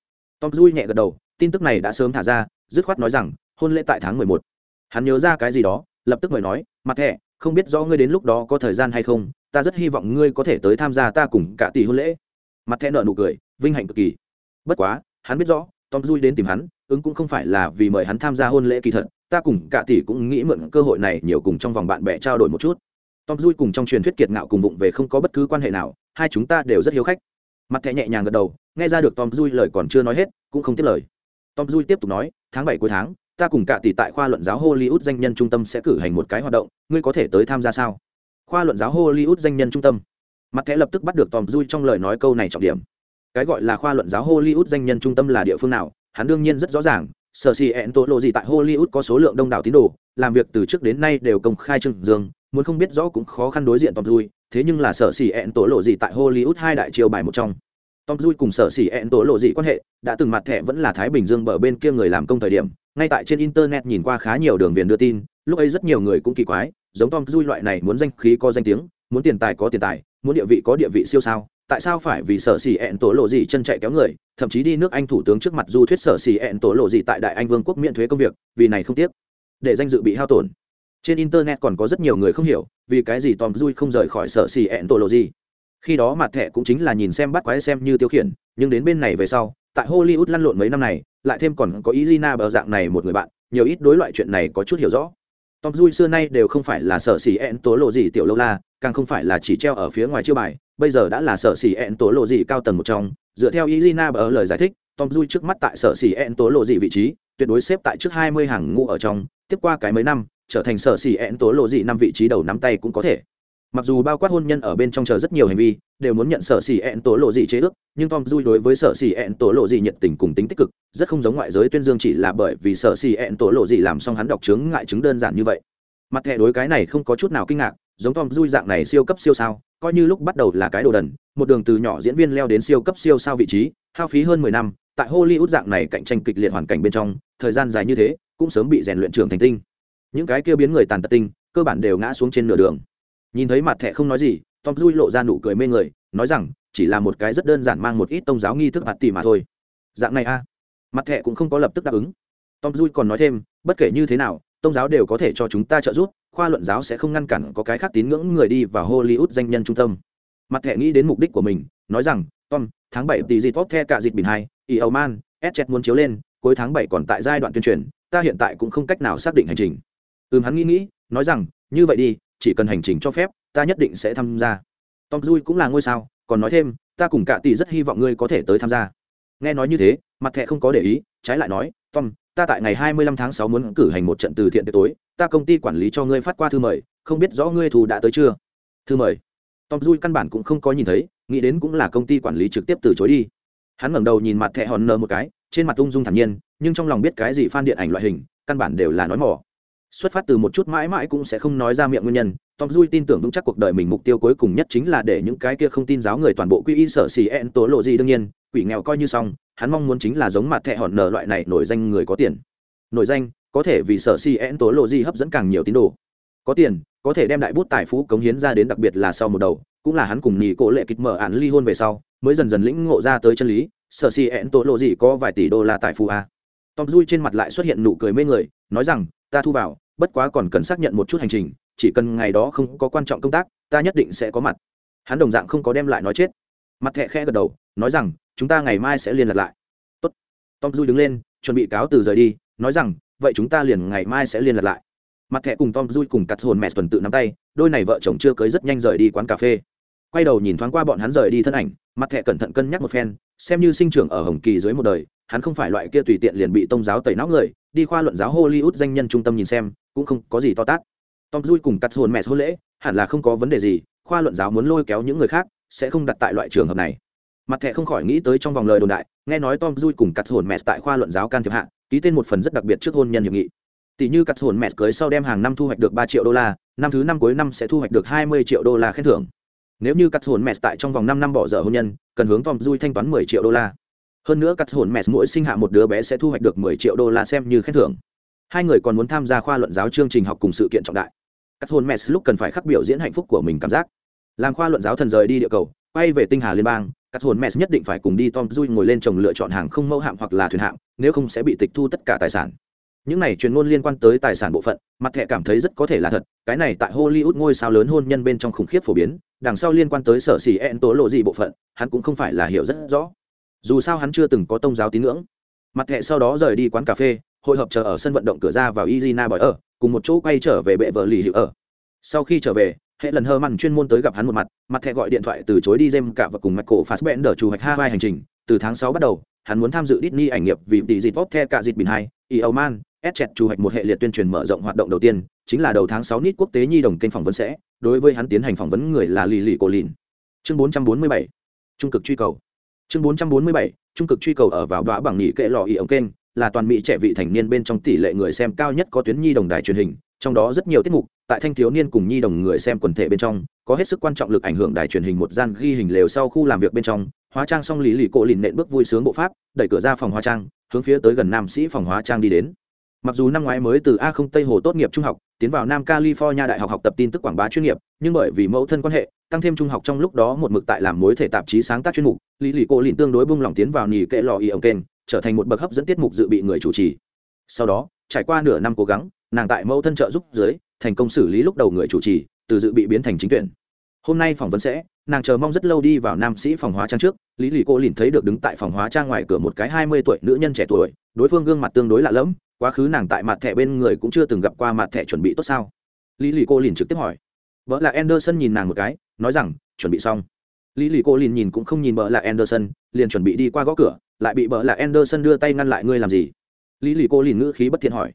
Tom Duy nhẹ gật đầu, tin tức này đã sớm thả ra, dứt khoát nói rằng hôn lễ tại tháng mười một. Hắn nhớ ra cái gì đó, lập tức mời nói, mặt thẻ không biết rõ ngươi đến lúc đó có thời gian hay không, ta rất hy vọng ngươi có thể tới tham gia ta cùng cả tỷ hôn lễ. Mặt thẻ nợ nụ cười, vinh hạnh cực kỳ. Bất quá, hắn biết rõ, tom dui đến tìm hắn, ứng cũng không phải là vì mời hắn tham gia hôn lễ kỳ thật, ta cùng cả tỷ cũng nghĩ mượn cơ hội này nhiều cùng trong vòng bạn bè trao đổi một chút. Tom dui cùng trong truyền thuyết kiệt ngạo cùng vụng về không có bất cứ quan hệ nào, hai chúng ta đều rất hiếu khách. Mặt thẻ nhẹ nhàng gật đầu, nghe ra được tom dui lời còn chưa nói hết, cũng không tiếp lời. Tom dui tiếp tục nói, tháng bảy cuối tháng ta cùng cả tỷ tại khoa luận giáo hollywood danh nhân trung tâm sẽ cử hành một cái hoạt động, ngươi có thể tới tham gia sao? Khoa luận giáo hollywood danh nhân trung tâm. Mặt thẻ lập tức bắt được tom dui trong lời nói câu này trọng điểm. Cái gọi là khoa luận giáo hollywood danh nhân trung tâm là địa phương nào? Hắn đương nhiên rất rõ ràng, sở xì ẹn lộ gì tại hollywood có số lượng đông đảo tín đồ, làm việc từ trước đến nay đều công khai trưng dương, muốn không biết rõ cũng khó khăn đối diện tom dui thế nhưng là sở xì ẹn lộ gì tại hollywood hai đại chiêu bài một trong. Tom dui cùng sở xì ẹn tổ lộ gì quan hệ, đã từng mặt thẻ vẫn là thái bình dương bờ bên kia người làm công thời điểm ngay tại trên internet nhìn qua khá nhiều đường viền đưa tin, lúc ấy rất nhiều người cũng kỳ quái, giống tom dui loại này muốn danh khí có danh tiếng, muốn tiền tài có tiền tài, muốn địa vị có địa vị siêu sao, tại sao phải vì sở xỉ ẹn tổ lộ gì chân chạy kéo người, thậm chí đi nước anh thủ tướng trước mặt du thuyết sở xỉ ẹn tổ lộ gì tại đại anh vương quốc miễn thuế công việc, vì này không tiếc. Để danh dự bị hao tổn. Trên internet còn có rất nhiều người không hiểu, vì cái gì tom dui không rời khỏi sở xỉ ẹn tổ lộ gì. Khi đó mặt thẻ cũng chính là nhìn xem bắt quái xem như tiêu khiển, nhưng đến bên này về sau, tại hollywood lăn lộn mấy năm này lại thêm còn có Izina bờ dạng này một người bạn, nhiều ít đối loại chuyện này có chút hiểu rõ. Tom Dui xưa nay đều không phải là sở sĩ ẹn tố lộ gì tiểu lâu la, càng không phải là chỉ treo ở phía ngoài chiêu bài, bây giờ đã là sở sĩ ẹn tố lộ gì cao tầng một trong dựa theo izina ở lời giải thích tom dui trước mắt tại sở sĩ ẹn tố lộ gì vị trí tuyệt đối xếp tại trước hai mươi hàng ngũ ở trong tiếp qua cái mấy năm trở thành sở sĩ ẹn tố lộ gì năm vị trí đầu nắm tay cũng có thể mặc dù bao quát hôn nhân ở bên trong chờ rất nhiều hành vi, đều muốn nhận sở xỉ ẹn tổ lộ dị chế ước, nhưng tom dui đối với sở xỉ ẹn tổ lộ dị nhiệt tình cùng tính tích cực, rất không giống ngoại giới tuyên dương chỉ là bởi vì sở xỉ ẹn tổ lộ dị làm xong hắn đọc chứng ngại chứng đơn giản như vậy. Mặt thẻ đối cái này không có chút nào kinh ngạc, giống tom dui dạng này siêu cấp siêu sao, coi như lúc bắt đầu là cái đồ đần, một đường từ nhỏ diễn viên leo đến siêu cấp siêu sao vị trí, hao phí hơn mười năm, tại hollywood dạng này cạnh tranh kịch liệt hoàn cảnh bên trong, thời gian dài như thế, cũng sớm bị rèn luyện trưởng thành tinh. Những cái kia biến người tàn tật tinh, cơ bản đều ngã xuống trên nửa đường nhìn thấy mặt thẻ không nói gì, tom dui lộ ra nụ cười mê người, nói rằng, chỉ là một cái rất đơn giản mang một ít tôn giáo nghi thức mặt tỉ mà thôi. Dạng này a. Mặt thẻ cũng không có lập tức đáp ứng. Tom dui còn nói thêm, bất kể như thế nào tôn giáo đều có thể cho chúng ta trợ giúp, khoa luận giáo sẽ không ngăn cản có cái khác tín ngưỡng người đi vào hollywood danh nhân trung tâm. Mặt thẻ nghĩ đến mục đích của mình, nói rằng, tom, tháng bảy tỷ dịp tốt the cả dịp bình hai, y âu man s muốn chiếu lên, cuối tháng bảy còn tại giai đoạn tuyên truyền, ta hiện tại cũng không cách nào xác định hành trình. Ừm, hắn nghĩ nghĩ, nói rằng, như vậy đi chỉ cần hành trình cho phép, ta nhất định sẽ tham gia. Tom dui cũng là ngôi sao, còn nói thêm, ta cùng cả tỷ rất hy vọng ngươi có thể tới tham gia. Nghe nói như thế, mặt thẻ không có để ý, trái lại nói, tom, ta tại ngày hai mươi lăm tháng sáu muốn cử hành một trận từ thiện tối, ta công ty quản lý cho ngươi phát qua thư mời, không biết rõ ngươi thù đã tới chưa? Thư mời. Tom dui căn bản cũng không có nhìn thấy, nghĩ đến cũng là công ty quản lý trực tiếp từ chối đi. Hắn ngẩng đầu nhìn mặt thẻ hòn nờ một cái, trên mặt ung dung thản nhiên, nhưng trong lòng biết cái gì phan điện ảnh loại hình, căn bản đều là nói mỏ xuất phát từ một chút mãi mãi cũng sẽ không nói ra miệng nguyên nhân, tom dui tin tưởng vững chắc cuộc đời mình mục tiêu cuối cùng nhất chính là để những cái kia không tin giáo người toàn bộ quy y sở xì en tố lộ gì đương nhiên, quỷ nghèo coi như xong, hắn mong muốn chính là giống mặt thẹ hòn nở loại này nổi danh người có tiền. Nổi danh, có thể vì sở xì en tố lộ gì hấp dẫn càng nhiều tín đồ. Có tiền, có thể đem đại bút tài phú cống hiến ra đến đặc biệt là sau một đầu, cũng là hắn cùng nhì cổ lệ kịch mở án ly hôn về sau, mới dần dần lĩnh ngộ ra tới chân lý, sở xì en tố lộ gì có vài tỷ đô la tài phú a. Tom dui trên mặt lại xuất hiện nụ cười mê người, nói rằng ta thu vào, bất quá còn cần xác nhận một chút hành trình, chỉ cần ngày đó không có quan trọng công tác, ta nhất định sẽ có mặt. Hắn đồng dạng không có đem lại nói chết. Mặt thẹ khẽ gật đầu, nói rằng, chúng ta ngày mai sẽ liên lạc lại. Tốt. tom du đứng lên, chuẩn bị cáo từ rời đi, nói rằng, vậy chúng ta liền ngày mai sẽ liên lạc lại. Mặt thẹ cùng tom du cùng cắt hồn mẹ tuần tự nắm tay, đôi này vợ chồng chưa cưới rất nhanh rời đi quán cà phê. Quay đầu nhìn thoáng qua bọn hắn rời đi thân ảnh, mặt thẹ cẩn thận cân nhắc một phen, xem như sinh trưởng ở hồng kỳ dưới một đời, hắn không phải loại kia tùy tiện liền bị tông giáo tẩy não người đi khoa luận giáo hollywood danh nhân trung tâm nhìn xem, cũng không có gì to tát. Tom dui cùng cắt hồn mẹ hôn lễ, hẳn là không có vấn đề gì, khoa luận giáo muốn lôi kéo những người khác, sẽ không đặt tại loại trường hợp này. Mặt thẻ không khỏi nghĩ tới trong vòng lời đồn đại, nghe nói tom dui cùng cắt hồn mẹ tại khoa luận giáo can thiệp hạ, ký tên một phần rất đặc biệt trước hôn nhân hiệp nghị. Tỷ như cắt hồn mẹ cưới sau đem hàng năm thu hoạch được ba triệu đô la, năm thứ năm cuối năm sẽ thu hoạch được hai mươi triệu đô la khen thưởng. Nếu như cắt hồn mẹ tại trong vòng năm năm bỏ dở hôn nhân, cần hướng tom dui thanh toán mười triệu đô la hơn nữa cắt hồn mẹ mỗi sinh hạ một đứa bé sẽ thu hoạch được mười triệu đô la xem như khen thưởng. Hai người còn muốn tham gia khoa luận giáo chương trình học cùng sự kiện trọng đại. Cắt hồn mẹ lúc cần phải khắc biểu diễn hạnh phúc của mình cảm giác. Làm khoa luận giáo thần rời đi địa cầu, quay về tinh hà liên bang, cắt hồn mẹ nhất định phải cùng đi tom duy ngồi lên chồng lựa chọn hàng không mẫu hạm hoặc là thuyền hạm, nếu không sẽ bị tịch thu tất cả tài sản. Những này truyền ngôn liên quan tới tài sản bộ phận, mặt thẻ cảm thấy rất có thể là thật, cái này tại hollywood ngôi sao lớn hôn nhân bên trong khủng khiếp phổ biến, đằng sau liên quan tới sở xỉ ẹn tố lộ gì bộ phận, hắn cũng không phải là hiểu rất rõ dù sao hắn chưa từng có tôn giáo tín ngưỡng. Mặt thẻ sau đó rời đi quán cà phê, hội hợp chờ ở sân vận động cửa ra vào izina bỏi ở, cùng một chỗ quay trở về bệ vợ lì hữu ở. Sau khi trở về, hệ lần hơ mặn chuyên môn tới gặp hắn một mặt mặt thẻ gọi điện thoại từ chối đi jem cả và cùng mặt cổ phạt bẽn đờ chủ hoạch hai hành trình. Từ tháng sáu bắt đầu, hắn muốn tham dự Disney ảnh nghiệp vì tỷ dịp tốt the cả dịp bình hai e Oman chẹt chủ hoạch một hệ liệt tuyên truyền mở rộng hoạt động đầu tiên, chính là đầu tháng sáu nít quốc tế nhi đồng kênh phỏng vấn sẽ, đối với hắn tiến hành phỏng vấn người là lì lì cổ lìn. Chương bốn trăm bốn mươi bảy, trung cực truy cầu chương bốn trăm bốn mươi bảy, trung cực truy cầu ở vào đóa bằng nghỉ kệ lò y ống kênh, là toàn mỹ trẻ vị thành niên bên trong tỷ lệ người xem cao nhất có tuyến nhi đồng đài truyền hình, trong đó rất nhiều tiết mục, tại thanh thiếu niên cùng nhi đồng người xem quần thể bên trong, có hết sức quan trọng lực ảnh hưởng đài truyền hình một gian ghi hình lều sau khu làm việc bên trong, hóa trang xong lý lì cổ lìn nện bước vui sướng bộ pháp, đẩy cửa ra phòng hóa trang, hướng phía tới gần nam sĩ phòng hóa trang đi đến. Mặc dù năm ngoái mới từ a không tây hồ tốt nghiệp trung học tiến vào nam california đại học học tập tin tức quảng bá chuyên nghiệp, nhưng bởi vì mẫu thân quan hệ, tăng thêm trung học trong lúc đó một mực tại làm mối thể tạp chí sáng tác chuyên mục, lý lì Cô lìn tương đối bung lỏng tiến vào nhì kệ lò y ổng kênh, trở thành một bậc hấp dẫn tiết mục dự bị người chủ trì. Sau đó, trải qua nửa năm cố gắng, nàng tại mẫu thân trợ giúp dưới, thành công xử lý lúc đầu người chủ trì, từ dự bị biến thành chính tuyển. Hôm nay phỏng vấn sẽ, nàng chờ mong rất lâu đi vào nam sĩ phòng hóa trang trước, lý lì cô lìn thấy được đứng tại phòng hóa trang ngoài cửa một cái hai mươi tuổi nữ nhân trẻ tuổi, đối phương gương mặt tương đối lạ lẫm quá khứ nàng tại mặt thẻ bên người cũng chưa từng gặp qua mặt thẻ chuẩn bị tốt sao? Lý lì cô liền trực tiếp hỏi. Vợ là anderson nhìn nàng một cái, nói rằng, chuẩn bị xong. Lý lì cô liền nhìn cũng không nhìn vợ là anderson, liền chuẩn bị đi qua gõ cửa, lại bị vợ là anderson đưa tay ngăn lại ngươi làm gì? Lý lì cô liền ngữ khí bất thiện hỏi.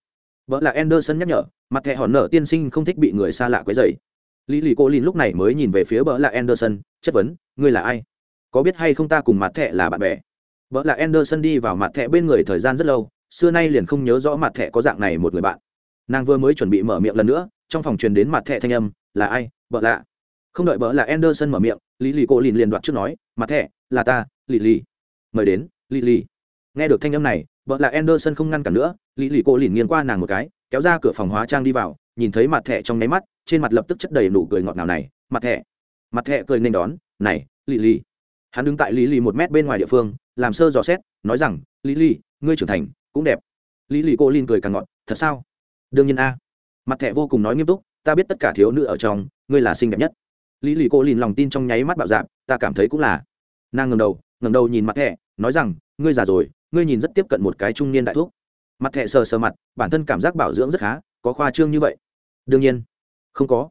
Vợ là anderson nhắc nhở, mặt thẻ hòn nở tiên sinh không thích bị người xa lạ quấy dày lý lì cô liền lúc này mới nhìn về phía vợ là anderson, chất vấn, ngươi là ai? Có biết hay không ta cùng mặt thẻ là bạn bè? Vợ là anderson đi vào mặt thẻ bên người thời gian rất lâu xưa nay liền không nhớ rõ mặt thẻ có dạng này một người bạn. Nàng vừa mới chuẩn bị mở miệng lần nữa, trong phòng truyền đến mặt thẻ thanh âm, là ai? Vợ lạ. Không đợi vợ là anderson mở miệng, lý lì cô lìn liền đoạt trước nói, mặt thẻ, là ta, lì lì. Mời đến, lì lì. Nghe được thanh âm này vợ là anderson không ngăn cản nữa, lì lì cô lìn nghiêng qua nàng một cái, kéo ra cửa phòng hóa trang đi vào, nhìn thấy mặt thẻ trong nháy mắt, trên mặt lập tức chất đầy nụ cười ngọt ngào này, mặt thẻ. Mặt thẻ cười nên đón, này, lì lì. Hắn đứng tại lì lì một mét bên ngoài địa phương, làm sơ dò xét, nói rằng, lì lì, ngươi trưởng thành cũng đẹp. Lý lì cô lin cười càng ngọt, thật sao? Đương nhiên a. Mặt thẻ vô cùng nói nghiêm túc, ta biết tất cả thiếu nữ ở trong, ngươi là xinh đẹp nhất. Lý lì cô lin lòng tin trong nháy mắt bạo dạp ta cảm thấy cũng là. Nàng ngầm đầu ngầm đầu nhìn mặt thẻ, nói rằng, ngươi già rồi, ngươi nhìn rất tiếp cận một cái trung niên đại thuốc mặt thẻ sờ sờ mặt, bản thân cảm giác bảo dưỡng rất khá, có khoa trương như vậy. Đương nhiên. Không có.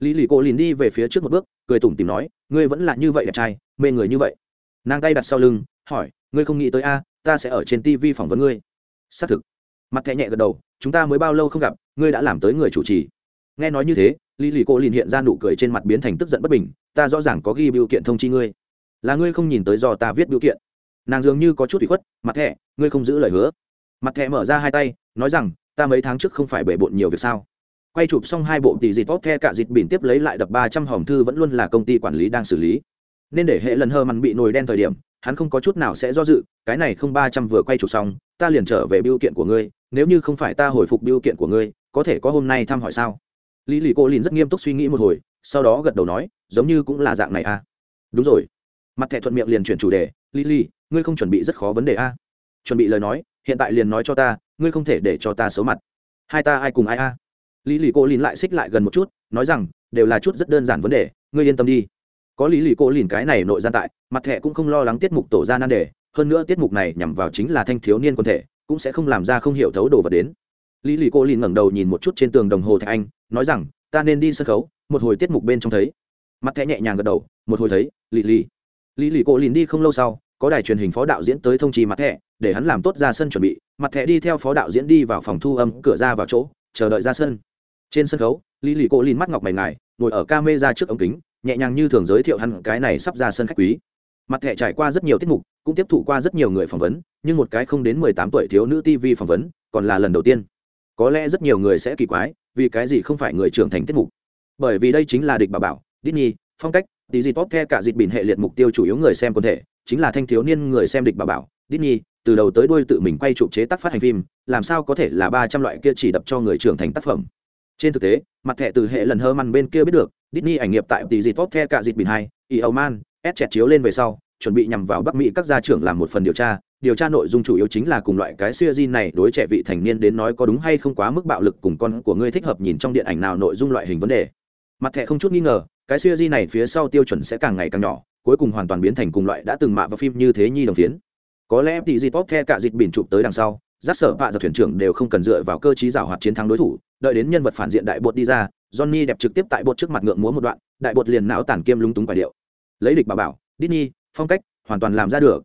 Lý lì cô lin đi về phía trước một bước, cười tủm tìm nói, ngươi vẫn là như vậy đẹp trai, mê người như vậy. Nàng tay đặt sau lưng, hỏi, ngươi không nghĩ tới a, ta sẽ ở trên tv phỏng vấn ngươi? Xác thực. Mặt thẻ nhẹ gật đầu, chúng ta mới bao lâu không gặp, ngươi đã làm tới người chủ trì. Nghe nói như thế, lý lì cô liền hiện ra nụ cười trên mặt biến thành tức giận bất bình, ta rõ ràng có ghi biểu kiện thông chi ngươi. Là ngươi không nhìn tới do ta viết biểu kiện. Nàng dường như có chút bị khuất, mặt thẻ, ngươi không giữ lời hứa. Mặt thẻ mở ra hai tay, nói rằng, ta mấy tháng trước không phải bể bộn nhiều việc sao? Quay chụp xong hai bộ tỷ dịt tốt, the cả dịt bỉn tiếp lấy lại đập ba trăm hòm thư vẫn luôn là công ty quản lý đang xử lý. Nên để hệ lần hơ mằn bị nồi đen thời điểm, hắn không có chút nào sẽ do dự, cái này không ba trăm vừa quay chụp xong ta liền trở về biêu kiện của ngươi, nếu như không phải ta hồi phục biêu kiện của ngươi, có thể có hôm nay thăm hỏi sao? Lý lì cô lìn rất nghiêm túc suy nghĩ một hồi, sau đó gật đầu nói, giống như cũng là dạng này à? Đúng rồi. Mặt thẻ thuận miệng liền chuyển chủ đề, lý lì ngươi không chuẩn bị rất khó vấn đề à? Chuẩn bị lời nói, hiện tại liền nói cho ta, ngươi không thể để cho ta xấu mặt. Hai ta ai cùng ai à? Lý lì cô lìn lại xích lại gần một chút, nói rằng, đều là chút rất đơn giản vấn đề, ngươi yên tâm đi. Có lý lì cô lìn cái này nội gian tại, mặt thẻ cũng không lo lắng tiết mục tổ ra nan đề hơn nữa tiết mục này nhằm vào chính là thanh thiếu niên quân thể, cũng sẽ không làm ra không hiểu thấu đồ vật đến. Lý lì cô lìn ngẩng đầu nhìn một chút trên tường đồng hồ thạch anh, nói rằng, ta nên đi sân khấu, một hồi tiết mục bên trong thấy. Mặt thẻ nhẹ nhàng gật đầu, một hồi thấy, lì lì. Lì lì cô lìn đi không lâu sau, có đài truyền hình phó đạo diễn tới thông trì mặt thẻ, để hắn làm tốt ra sân chuẩn bị. Mặt thẻ đi theo phó đạo diễn đi vào phòng thu âm, cửa ra vào chỗ, chờ đợi ra sân. Trên sân khấu lì lì cô lìn mắt ngọc mày ngài, ngồi ở ca mê ra trước ống kính, nhẹ nhàng như thường giới thiệu hắn cái này sắp ra sân khách quý mặt thẻ trải qua rất nhiều tiết mục cũng tiếp thụ qua rất nhiều người phỏng vấn nhưng một cái không đến mười tám tuổi thiếu nữ tv phỏng vấn còn là lần đầu tiên. Có lẽ rất nhiều người sẽ kỳ quái vì cái gì không phải người trưởng thành tiết mục? Bởi vì đây chính là địch bà bảo Disney, phong cách tí gì tốt the cả dịp bỉn hệ liệt mục tiêu chủ yếu người xem quần thể chính là thanh thiếu niên người xem địch bà bảo Disney, từ đầu tới đuôi tự mình quay chụp chế tác phát hành phim làm sao có thể là ba trăm loại kia chỉ đập cho người trưởng thành tác phẩm? Trên thực tế mặt thẻ từ hệ lần hơ măn bên kia biết được Disney ảnh nghiệp tại tỷ dịp tốt the cả dịp bỉn hai e man ép chẹt chiếu lên về sau, chuẩn bị nhằm vào bắc mỹ các gia trưởng làm một phần điều tra. Điều tra nội dung chủ yếu chính là cùng loại cái siêu di này đối trẻ vị thành niên đến nói có đúng hay không quá mức bạo lực cùng con của ngươi thích hợp nhìn trong điện ảnh nào nội dung loại hình vấn đề. Mặt thẻ không chút nghi ngờ, cái siêu di này phía sau tiêu chuẩn sẽ càng ngày càng nhỏ, cuối cùng hoàn toàn biến thành cùng loại đã từng mạ vào phim như thế nhi đồng phiến. Có lẽ tỷ di tốt the cả dịch bỉn chụp tới đằng sau giác sở vạ giật thuyền trưởng đều không cần dựa vào cơ chí giảo hoạt chiến thắng đối thủ, đợi đến nhân vật phản diện đại bột đi ra, johnny đẹp trực tiếp tại bột trước mặt ngượng múa một đoạn, đại bột liền não tản kiêm lúng túng quả điệu lấy địch bà bảo Disney, phong cách hoàn toàn làm ra được.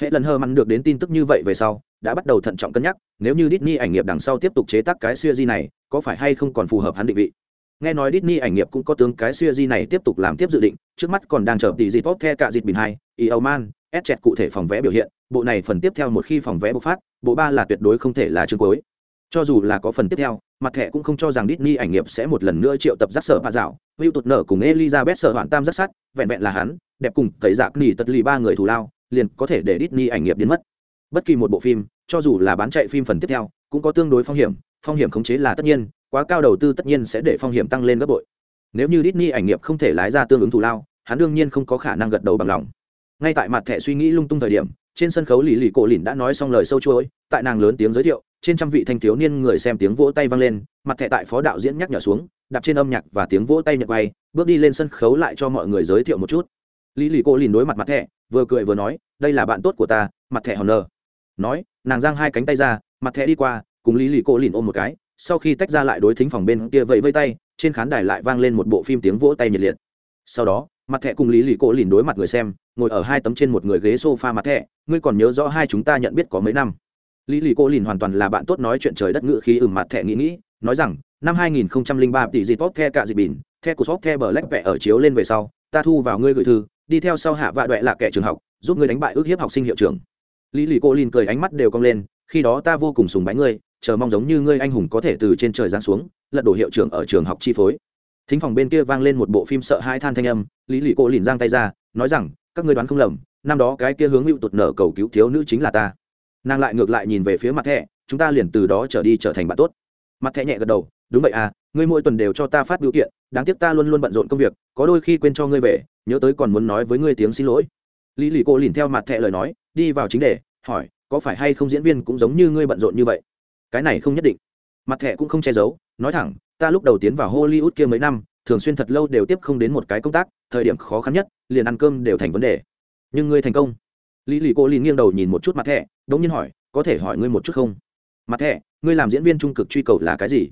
Hệ lần hơ mặn được đến tin tức như vậy về sau đã bắt đầu thận trọng cân nhắc nếu như Disney ảnh nghiệp đằng sau tiếp tục chế tác cái siêu di này có phải hay không còn phù hợp hắn định vị? Nghe nói Disney ảnh nghiệp cũng có tướng cái siêu di này tiếp tục làm tiếp dự định trước mắt còn đang chờ tỷ gì tốt the cả dịp bình hai Eoman, man chẹt cụ thể phòng vé biểu hiện bộ này phần tiếp theo một khi phòng vé bộc phát bộ ba là tuyệt đối không thể là chương cuối. Cho dù là có phần tiếp theo mặt thẻ cũng không cho rằng Disney ảnh nghiệp sẽ một lần nữa triệu tập giác sở bà dạo. Hữu tụt nở cùng elizabeth sở hoàn tam giác sát vẹn vẹn là hắn đẹp cùng tẩy dạc nỉ tật lì ba người thù lao liền có thể để Disney ảnh nghiệp biến mất. Bất kỳ một bộ phim cho dù là bán chạy phim phần tiếp theo cũng có tương đối phong hiểm phong hiểm khống chế là tất nhiên quá cao đầu tư tất nhiên sẽ để phong hiểm tăng lên gấp bội. Nếu như Disney ảnh nghiệp không thể lái ra tương ứng thù lao hắn đương nhiên không có khả năng gật đầu bằng lòng. Ngay tại mặt thẻ suy nghĩ lung tung thời điểm trên sân khấu lì lì cổ lìn đã nói xong lời sâu chuối, tại nàng lớn tiếng giới thiệu trên trăm vị thanh thiếu niên người xem tiếng vỗ tay vang lên mặt thẻ tại phó đạo diễn nhắc nhở xuống đạp trên âm nhạc và tiếng vỗ tay nhật bay, bước đi lên sân khấu lại cho mọi người giới thiệu một chút. Lý lì cô lìn đối mặt mặt thẻ vừa cười vừa nói đây là bạn tốt của ta mặt thẻ hòn nờ nói nàng giang hai cánh tay ra mặt thẻ đi qua cùng lý lì cô lìn ôm một cái sau khi tách ra lại đối thính phòng bên kia vẫy vây tay trên khán đài lại vang lên một bộ phim tiếng vỗ tay nhiệt liệt. Sau đó mặt thẻ cùng lý lì cô lìn đối mặt người xem ngồi ở hai tấm trên một người ghế s o f a mặt thẻ ngươi còn nhớ rõ hai chúng ta nhận biết có mấy năm? Lý lì cô lìn hoàn toàn là bạn tốt nói chuyện trời đất ngự khí ửng mặt thẻ nghĩ nghĩ, nói rằng, năm 2003 tỷ gì tốt the cả gì bỉn, the của shop the bờ lách vẽ ở chiếu lên về sau, ta thu vào ngươi gửi thư, đi theo sau hạ vạ đoẹ là kẻ trường học, giúp ngươi đánh bại ước hiếp học sinh hiệu trưởng. Lý lì cô lìn cười ánh mắt đều cong lên, khi đó ta vô cùng sùng bái ngươi, chờ mong giống như ngươi anh hùng có thể từ trên trời giáng xuống, lật đổ hiệu trưởng ở trường học chi phối. Thính phòng bên kia vang lên một bộ phim sợ hai than thanh âm, lý lì cô lìn giang tay ra, nói rằng, các ngươi đoán không lầm, năm đó cái kia hướng hữu tụt nở cầu cứu thiếu nữ chính là ta nàng lại ngược lại nhìn về phía mặt thẻ, chúng ta liền từ đó trở đi trở thành bạn tốt. Mặt thẻ nhẹ gật đầu, đúng vậy à ngươi mỗi tuần đều cho ta phát biểu kiện, đáng tiếc ta luôn luôn bận rộn công việc, có đôi khi quên cho ngươi về, nhớ tới còn muốn nói với ngươi tiếng xin lỗi. Lý lì cô liền theo mặt thẻ lời nói, đi vào chính đề, hỏi, có phải hay không diễn viên cũng giống như ngươi bận rộn như vậy? Cái này không nhất định. Mặt thẻ cũng không che giấu, nói thẳng, ta lúc đầu tiến vào hollywood kia mấy năm, thường xuyên thật lâu đều tiếp không đến một cái công tác, thời điểm khó khăn nhất, liền ăn cơm đều thành vấn đề. Nhưng ngươi thành công lý lì cô liền nghiêng đầu nhìn một chút mặt thẻ, đống nhiên hỏi, có thể hỏi ngươi một chút không? Mặt thẻ, ngươi làm diễn viên trung cực truy cầu là cái gì?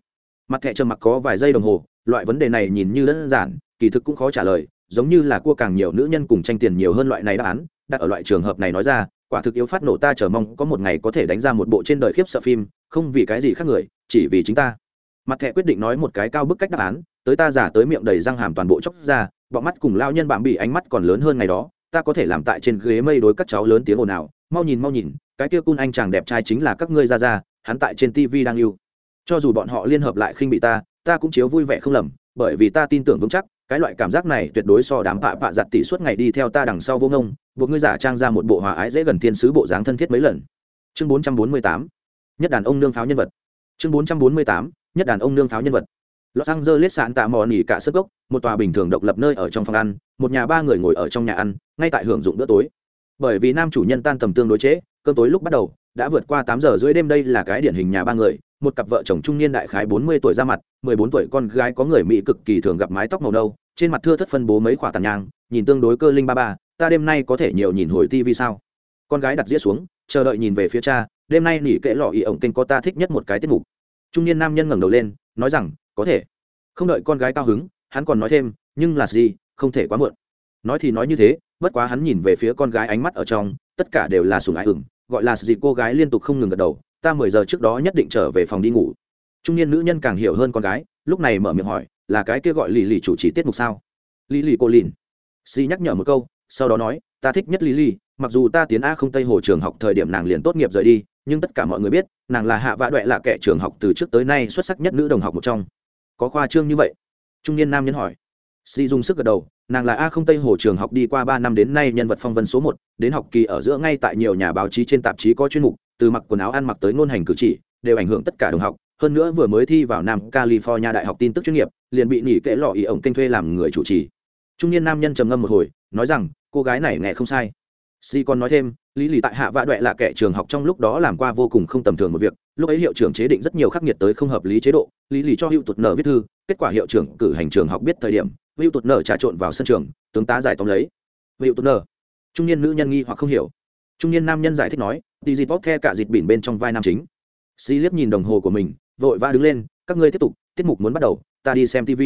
Mặt thẻ trầm mặc có vài giây đồng hồ, loại vấn đề này nhìn như đơn giản, kỳ thực cũng khó trả lời, giống như là cua càng nhiều nữ nhân cùng tranh tiền nhiều hơn loại này đáp án, đặt ở loại trường hợp này nói ra, quả thực yếu phát nổ ta chờ mong có một ngày có thể đánh ra một bộ trên đời khiếp sợ phim, không vì cái gì khác người, chỉ vì chính ta. Mặt thẻ quyết định nói một cái cao bức cách đáp án, tới ta giả tới miệng đầy răng hàm toàn bộ chóc ra bọng mắt cùng lao nhân bạn bị ánh mắt còn lớn hơn ngày đó ta có thể làm tại trên ghế mây đối các cháu lớn tiếng ồn ào, mau nhìn mau nhìn, cái kia cun anh chàng đẹp trai chính là các ngươi ra ra, hắn tại trên tv đang yêu. Cho dù bọn họ liên hợp lại khinh bị ta ta cũng chiếu vui vẻ không lầm, bởi vì ta tin tưởng vững chắc, cái loại cảm giác này tuyệt đối so đám bạ bạ giặt tỷ suốt ngày đi theo ta đằng sau vô ngông, buộc ngươi giả trang ra một bộ hòa ái dễ gần thiên sứ bộ dáng thân thiết mấy lần. Chương 448 nhất đàn ông nương pháo nhân vật. Chương 448 nhất đàn ông nương pháo nhân vật. Los Angeles sạn tạ mò nỉ cả sức gốc, một tòa bình thường độc lập nơi ở trong phòng ăn, một nhà ba người ngồi ở trong nhà ăn, ngay tại hưởng dụng bữa tối. Bởi vì nam chủ nhân tan tầm tương đối chế, cơm tối lúc bắt đầu đã vượt qua tám giờ rưỡi đêm đây là cái điển hình nhà ba người, một cặp vợ chồng trung niên đại khái bốn mươi tuổi ra mặt, mười bốn tuổi con gái có người mỹ cực kỳ thường gặp mái tóc màu nâu, trên mặt thưa thất phân bố mấy quả tàn nhang, nhìn tương đối cơ linh ba ba, ta đêm nay có thể nhiều nhìn hồi tivi sao? Con gái đặt dĩa xuống, chờ đợi nhìn về phía cha, đêm nay nỉ kệ lọ ý ổng kênh có ta thích nhất một cái tiết mục. Trung niên nam nhân ngẩng đầu lên, nói rằng, có thể. Không đợi con gái cao hứng, hắn còn nói thêm, nhưng là gì, không thể quá muộn. Nói thì nói như thế, bất quá hắn nhìn về phía con gái ánh mắt ở trong, tất cả đều là sùng ái ửng, gọi là gì, cô gái liên tục không ngừng gật đầu, ta mười giờ trước đó nhất định trở về phòng đi ngủ. Trung niên nữ nhân càng hiểu hơn con gái, lúc này mở miệng hỏi, là cái kia gọi lì lì chủ trì tiết mục sao? Lì lì cô lìn. Si nhắc nhở một câu, sau đó nói, ta thích nhất lì lì, mặc dù ta tiến a không tây hồ trường học thời điểm nàng liền tốt nghiệp rời đi, nhưng tất cả mọi người biết, nàng là hạ vã đoẹ là kẻ trường học từ trước tới nay xuất sắc nhất nữ đồng học một trong có khoa trương như vậy? Trung niên nam nhân hỏi. Sĩ dùng sức gật đầu, nàng là a không tây hồ trường học đi qua ba năm đến nay nhân vật phong vân số một, đến học kỳ ở giữa ngay tại nhiều nhà báo chí trên tạp chí có chuyên mục, từ mặc quần áo ăn mặc tới ngôn hành cử chỉ, đều ảnh hưởng tất cả đồng học. Hơn nữa vừa mới thi vào nam california đại học tin tức chuyên nghiệp, liền bị nỉ kệ lọ ý ổng kênh thuê làm người chủ trì. Trung niên nam nhân trầm ngâm một hồi, nói rằng, cô gái này nghe không sai. Si còn nói thêm, lý lì tại hạ vạ đoẹ là kẻ trường học trong lúc đó làm qua vô cùng không tầm thường một việc lúc ấy hiệu trưởng chế định rất nhiều khắc nghiệt tới không hợp lý chế độ, lý lý cho hữu tụt nở viết thư, kết quả hiệu trưởng cử hành trường học biết thời điểm, hữu tụt nở trà trộn vào sân trường, tướng tá giải tóm lấy. Hữu tụt nở trung niên nữ nhân nghi hoặc không hiểu. Trung niên nam nhân giải thích nói đi dịp bóp the cả dịp bỉn bên trong vai nam chính. Si liếc nhìn đồng hồ của mình, vội vã đứng lên, các ngươi tiếp tục, tiết mục muốn bắt đầu, ta đi xem tv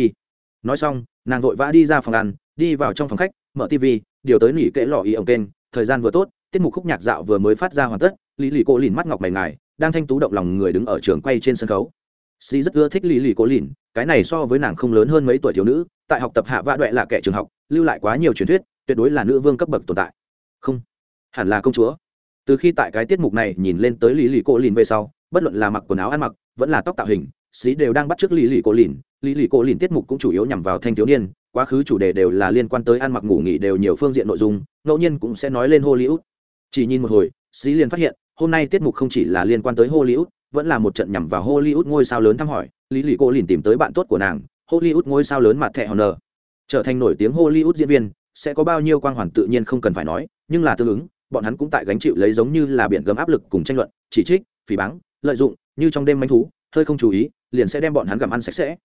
nói xong, nàng vội vã đi ra phòng ăn, đi vào trong phòng khách, mở tv điều tới nỉ kệ lò ý ông kênh, thời gian vừa tốt, tiết mục khúc nhạc dạo vừa mới phát ra hoàn tất, lý lì cô lìn mắt ngọc mày ngài đang thanh tú động lòng người đứng ở trường quay trên sân khấu. Sĩ rất ưa thích lý lì Cố lìn, cái này so với nàng không lớn hơn mấy tuổi thiếu nữ, tại học tập hạ vạ đoẹ là kẻ trường học, lưu lại quá nhiều truyền thuyết, tuyệt đối là nữ vương cấp bậc tồn tại. Không, hẳn là công chúa. Từ khi tại cái tiết mục này nhìn lên tới lý lì Cố lìn về sau, bất luận là mặc quần áo ăn mặc, vẫn là tóc tạo hình sĩ đều đang bắt chước lý lì Cố lìn. Lý lì Cố lìn tiết mục cũng chủ yếu nhằm vào thanh thiếu niên, quá khứ chủ đề đều là liên quan tới ăn mặc ngủ nghỉ đều nhiều phương diện nội dung, ngẫu nhiên cũng sẽ nói lên hollywood. Chỉ nhìn một hồi sĩ liền phát hiện hôm nay tiết mục không chỉ là liên quan tới hollywood, vẫn là một trận nhằm vào hollywood ngôi sao lớn thăm hỏi. Lý lì cô liền tìm tới bạn tốt của nàng, hollywood ngôi sao lớn mặt thẻ honor. Trở thành nổi tiếng hollywood diễn viên, sẽ có bao nhiêu quang hoàn tự nhiên không cần phải nói, nhưng là tương ứng, bọn hắn cũng tại gánh chịu lấy giống như là biển gấm áp lực cùng tranh luận, chỉ trích, phỉ báng, lợi dụng, như trong đêm manh thú, hơi không chú ý, liền sẽ đem bọn hắn gặm ăn sạch sẽ.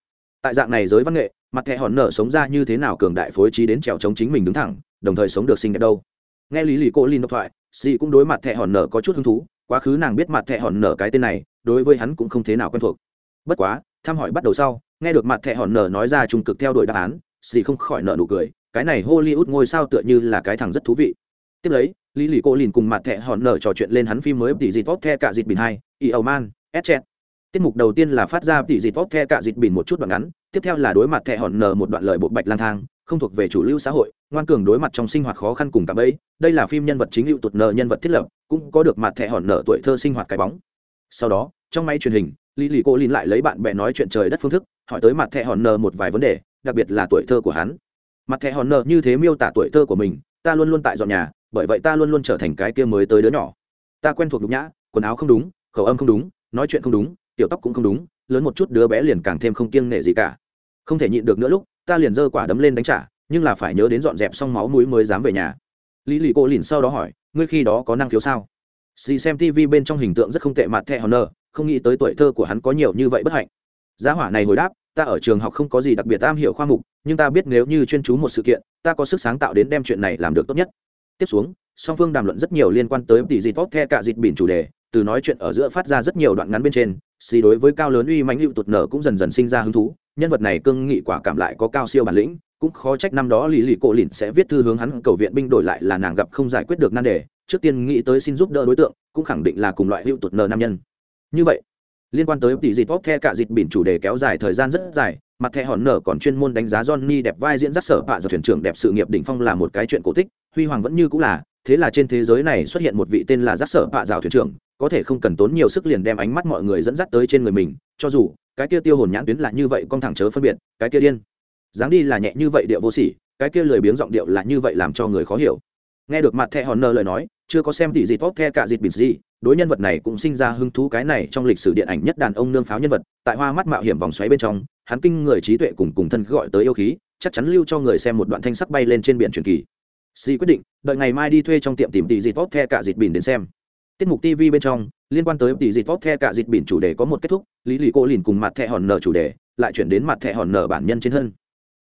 Tại dạng này giới văn nghệ, mặt thẻ hòn nở sống ra như thế nào cường đại phối trí đến trèo chống chính mình đứng thẳng, đồng thời sống được xinh đẹp đâu. Nghe lý lì cô lin độc thoại Xì cũng đối mặt thẹ hòn nở có chút hứng thú, quá khứ nàng biết mặt thẹ hòn nở cái tên này, đối với hắn cũng không thế nào quen thuộc. Bất quá, thăm hỏi bắt đầu sau, nghe được mặt thẹ hòn nở nói ra trung cực theo đuổi đáp án, xì không khỏi nở nụ cười, cái này hollywood ngôi sao tựa như là cái thằng rất thú vị. Tiếp lấy, lý lì cô lìn cùng mặt thẹ hòn nở trò chuyện lên hắn phim mới tỷ dịt tốt the cả dịt bình hai, y ầu man, s chet tiết mục đầu tiên là phát ra tỷ dịt tốt the cả dịt bình một chút đoạn ngắn, tiếp theo là đối mặt thẹ hòn nở một đoạn lời bộ bạch lang thang không thuộc về chủ lưu xã hội, ngoan cường đối mặt trong sinh hoạt khó khăn cùng cả bấy đây là phim nhân vật chính hữu tụt nợ nhân vật thiết lập, cũng có được mặt thẻ hòn nợ tuổi thơ sinh hoạt cái bóng. Sau đó, trong máy truyền hình, lý lì cô lin lại lấy bạn bè nói chuyện trời đất phương thức, hỏi tới mặt thẻ hòn nợ một vài vấn đề, đặc biệt là tuổi thơ của hắn. Mặt thẻ hòn nợ như thế miêu tả tuổi thơ của mình, ta luôn luôn tại dọn nhà, bởi vậy ta luôn luôn trở thành cái kia mới tới đứa nhỏ. Ta quen thuộc nhục nhã, quần áo không đúng, khẩu âm không đúng, nói chuyện không đúng, tiểu tóc cũng không đúng, lớn một chút đứa bé liền càng thêm không kiêng nể gì cả. Không thể nhịn được nữa lúc ta liền giơ quả đấm lên đánh trả, nhưng là phải nhớ đến dọn dẹp xong máu mũi mới dám về nhà. Lý lì cô lìn sau đó hỏi, ngươi khi đó có năng khiếu sao? Xì xem tv bên trong hình tượng rất không tệ mặt thẹ hòn nơ không nghĩ tới tuổi thơ của hắn có nhiều như vậy bất hạnh. Giá hỏa này hồi đáp, ta ở trường học không có gì đặc biệt am hiểu khoa mục, nhưng ta biết nếu như chuyên chú một sự kiện, ta có sức sáng tạo đến đem chuyện này làm được tốt nhất. Tiếp xuống, song phương đàm luận rất nhiều liên quan tới tỷ dịt tốt the cả dịt bỉn chủ đề, từ nói chuyện ở giữa phát ra rất nhiều đoạn ngắn bên trên, xì đối với cao lớn uy mãnh hữu tụt nở cũng dần dần sinh ra hứng thú nhân vật này cương nghị quả cảm lại có cao siêu bản lĩnh, cũng khó trách năm đó lì lì cổ lìn sẽ viết thư hướng hắn cầu viện binh đổi lại là nàng gặp không giải quyết được nan đề, trước tiên nghĩ tới xin giúp đỡ đối tượng, cũng khẳng định là cùng loại hữu tụt nờ nam nhân. Như vậy, liên quan tới tỷ dịp pop the cả dịp biển chủ đề kéo dài thời gian rất dài, mặt thẻ hòn nở còn chuyên môn đánh giá Johnny đẹp vai diễn giác sở bạ do thuyền trưởng đẹp sự nghiệp đỉnh phong là một cái chuyện cổ tích, huy hoàng vẫn như cũng là, thế là trên thế giới này xuất hiện một vị tên là giác sở bạ rào thuyền trưởng, có thể không cần tốn nhiều sức liền đem ánh mắt mọi người dẫn dắt tới trên người mình, cho dù cái kia tiêu hồn nhãn tuyến là như vậy con thẳng chớ phân biệt, cái kia điên. Dáng đi là nhẹ như vậy điệu vô sỉ, cái kia lười biếng giọng điệu là như vậy làm cho người khó hiểu. Nghe được mặt thẹ hòn nơ lời nói, chưa có xem tỷ gì tốt the cả dịp bình gì, đối nhân vật này cũng sinh ra hứng thú cái này trong lịch sử điện ảnh nhất đàn ông nương pháo nhân vật, tại hoa mắt mạo hiểm vòng xoáy bên trong, hắn kinh người trí tuệ cùng cùng thân gọi tới yêu khí, chắc chắn lưu cho người xem một đoạn thanh sắc bay lên trên biển truyền kỳ. Sĩ quyết định, đợi ngày mai đi thuê trong tiệm tìm tỷ dị tốt the cả dịp bình đến xem tiết mục tv bên trong, liên quan tới tỷ dịt vót the cả dịt bỉn chủ đề có một kết thúc, lý lì cô lìn cùng mặt thẹ hòn nở chủ đề, lại chuyển đến mặt thẹ hòn nở bản nhân trên thân.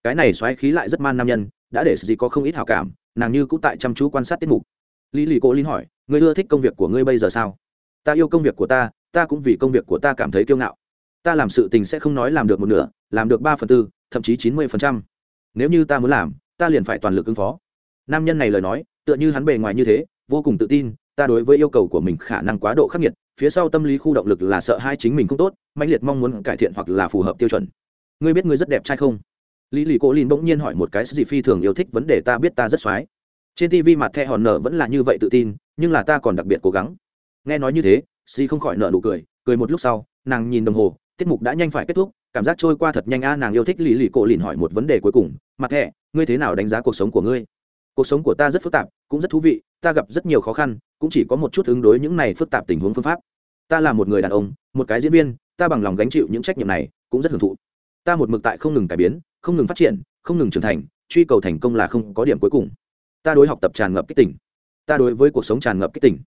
Cái này xoáy khí lại rất man nam nhân, đã để gì có không ít hảo cảm, nàng như cũng tại chăm chú quan sát tiết mục. Lý lì cô linh hỏi, ngươi ưa thích công việc của ngươi bây giờ sao? Ta yêu công việc của ta ta cũng vì công việc của ta cảm thấy kiêu ngạo. Ta làm sự tình sẽ không nói làm được một nửa, làm được ba phần tư, thậm chí chín mươi phần trăm. Nếu như ta muốn làm, ta liền phải toàn lực ứng phó. Nam nhân này lời nói, tựa như hắn bề ngoài như thế, vô cùng tự tin ta đối với yêu cầu của mình khả năng quá độ khắc nghiệt, phía sau tâm lý khu động lực là sợ hai chính mình không tốt mạnh liệt mong muốn cải thiện hoặc là phù hợp tiêu chuẩn. Ngươi biết ngươi rất đẹp trai không? Lý lì cố lìn bỗng nhiên hỏi một cái gì phi thường yêu thích vấn đề ta biết ta rất soái trên tv mặt thẹ hòn nở vẫn là như vậy tự tin, nhưng là ta còn đặc biệt cố gắng. Nghe nói như thế si không khỏi nở nụ cười cười một lúc sau, nàng nhìn đồng hồ, tiết mục đã nhanh phải kết thúc, cảm giác trôi qua thật nhanh a, nàng yêu thích lý lì cổ lìn hỏi một vấn đề cuối cùng, mặt thẻ, ngươi thế nào đánh giá cuộc sống của ngươi? Cuộc sống của ta rất phức tạp cũng rất thú vị, ta gặp rất nhiều khó khăn, cũng chỉ có một chút ứng đối những này phức tạp tình huống phương pháp. Ta là một người đàn ông, một cái diễn viên, ta bằng lòng gánh chịu những trách nhiệm này, cũng rất hưởng thụ. Ta một mực tại không ngừng cải biến, không ngừng phát triển, không ngừng trưởng thành, truy cầu thành công là không có điểm cuối cùng. Ta đối học tập tràn ngập kích tỉnh ta đối với cuộc sống tràn ngập kích tỉnh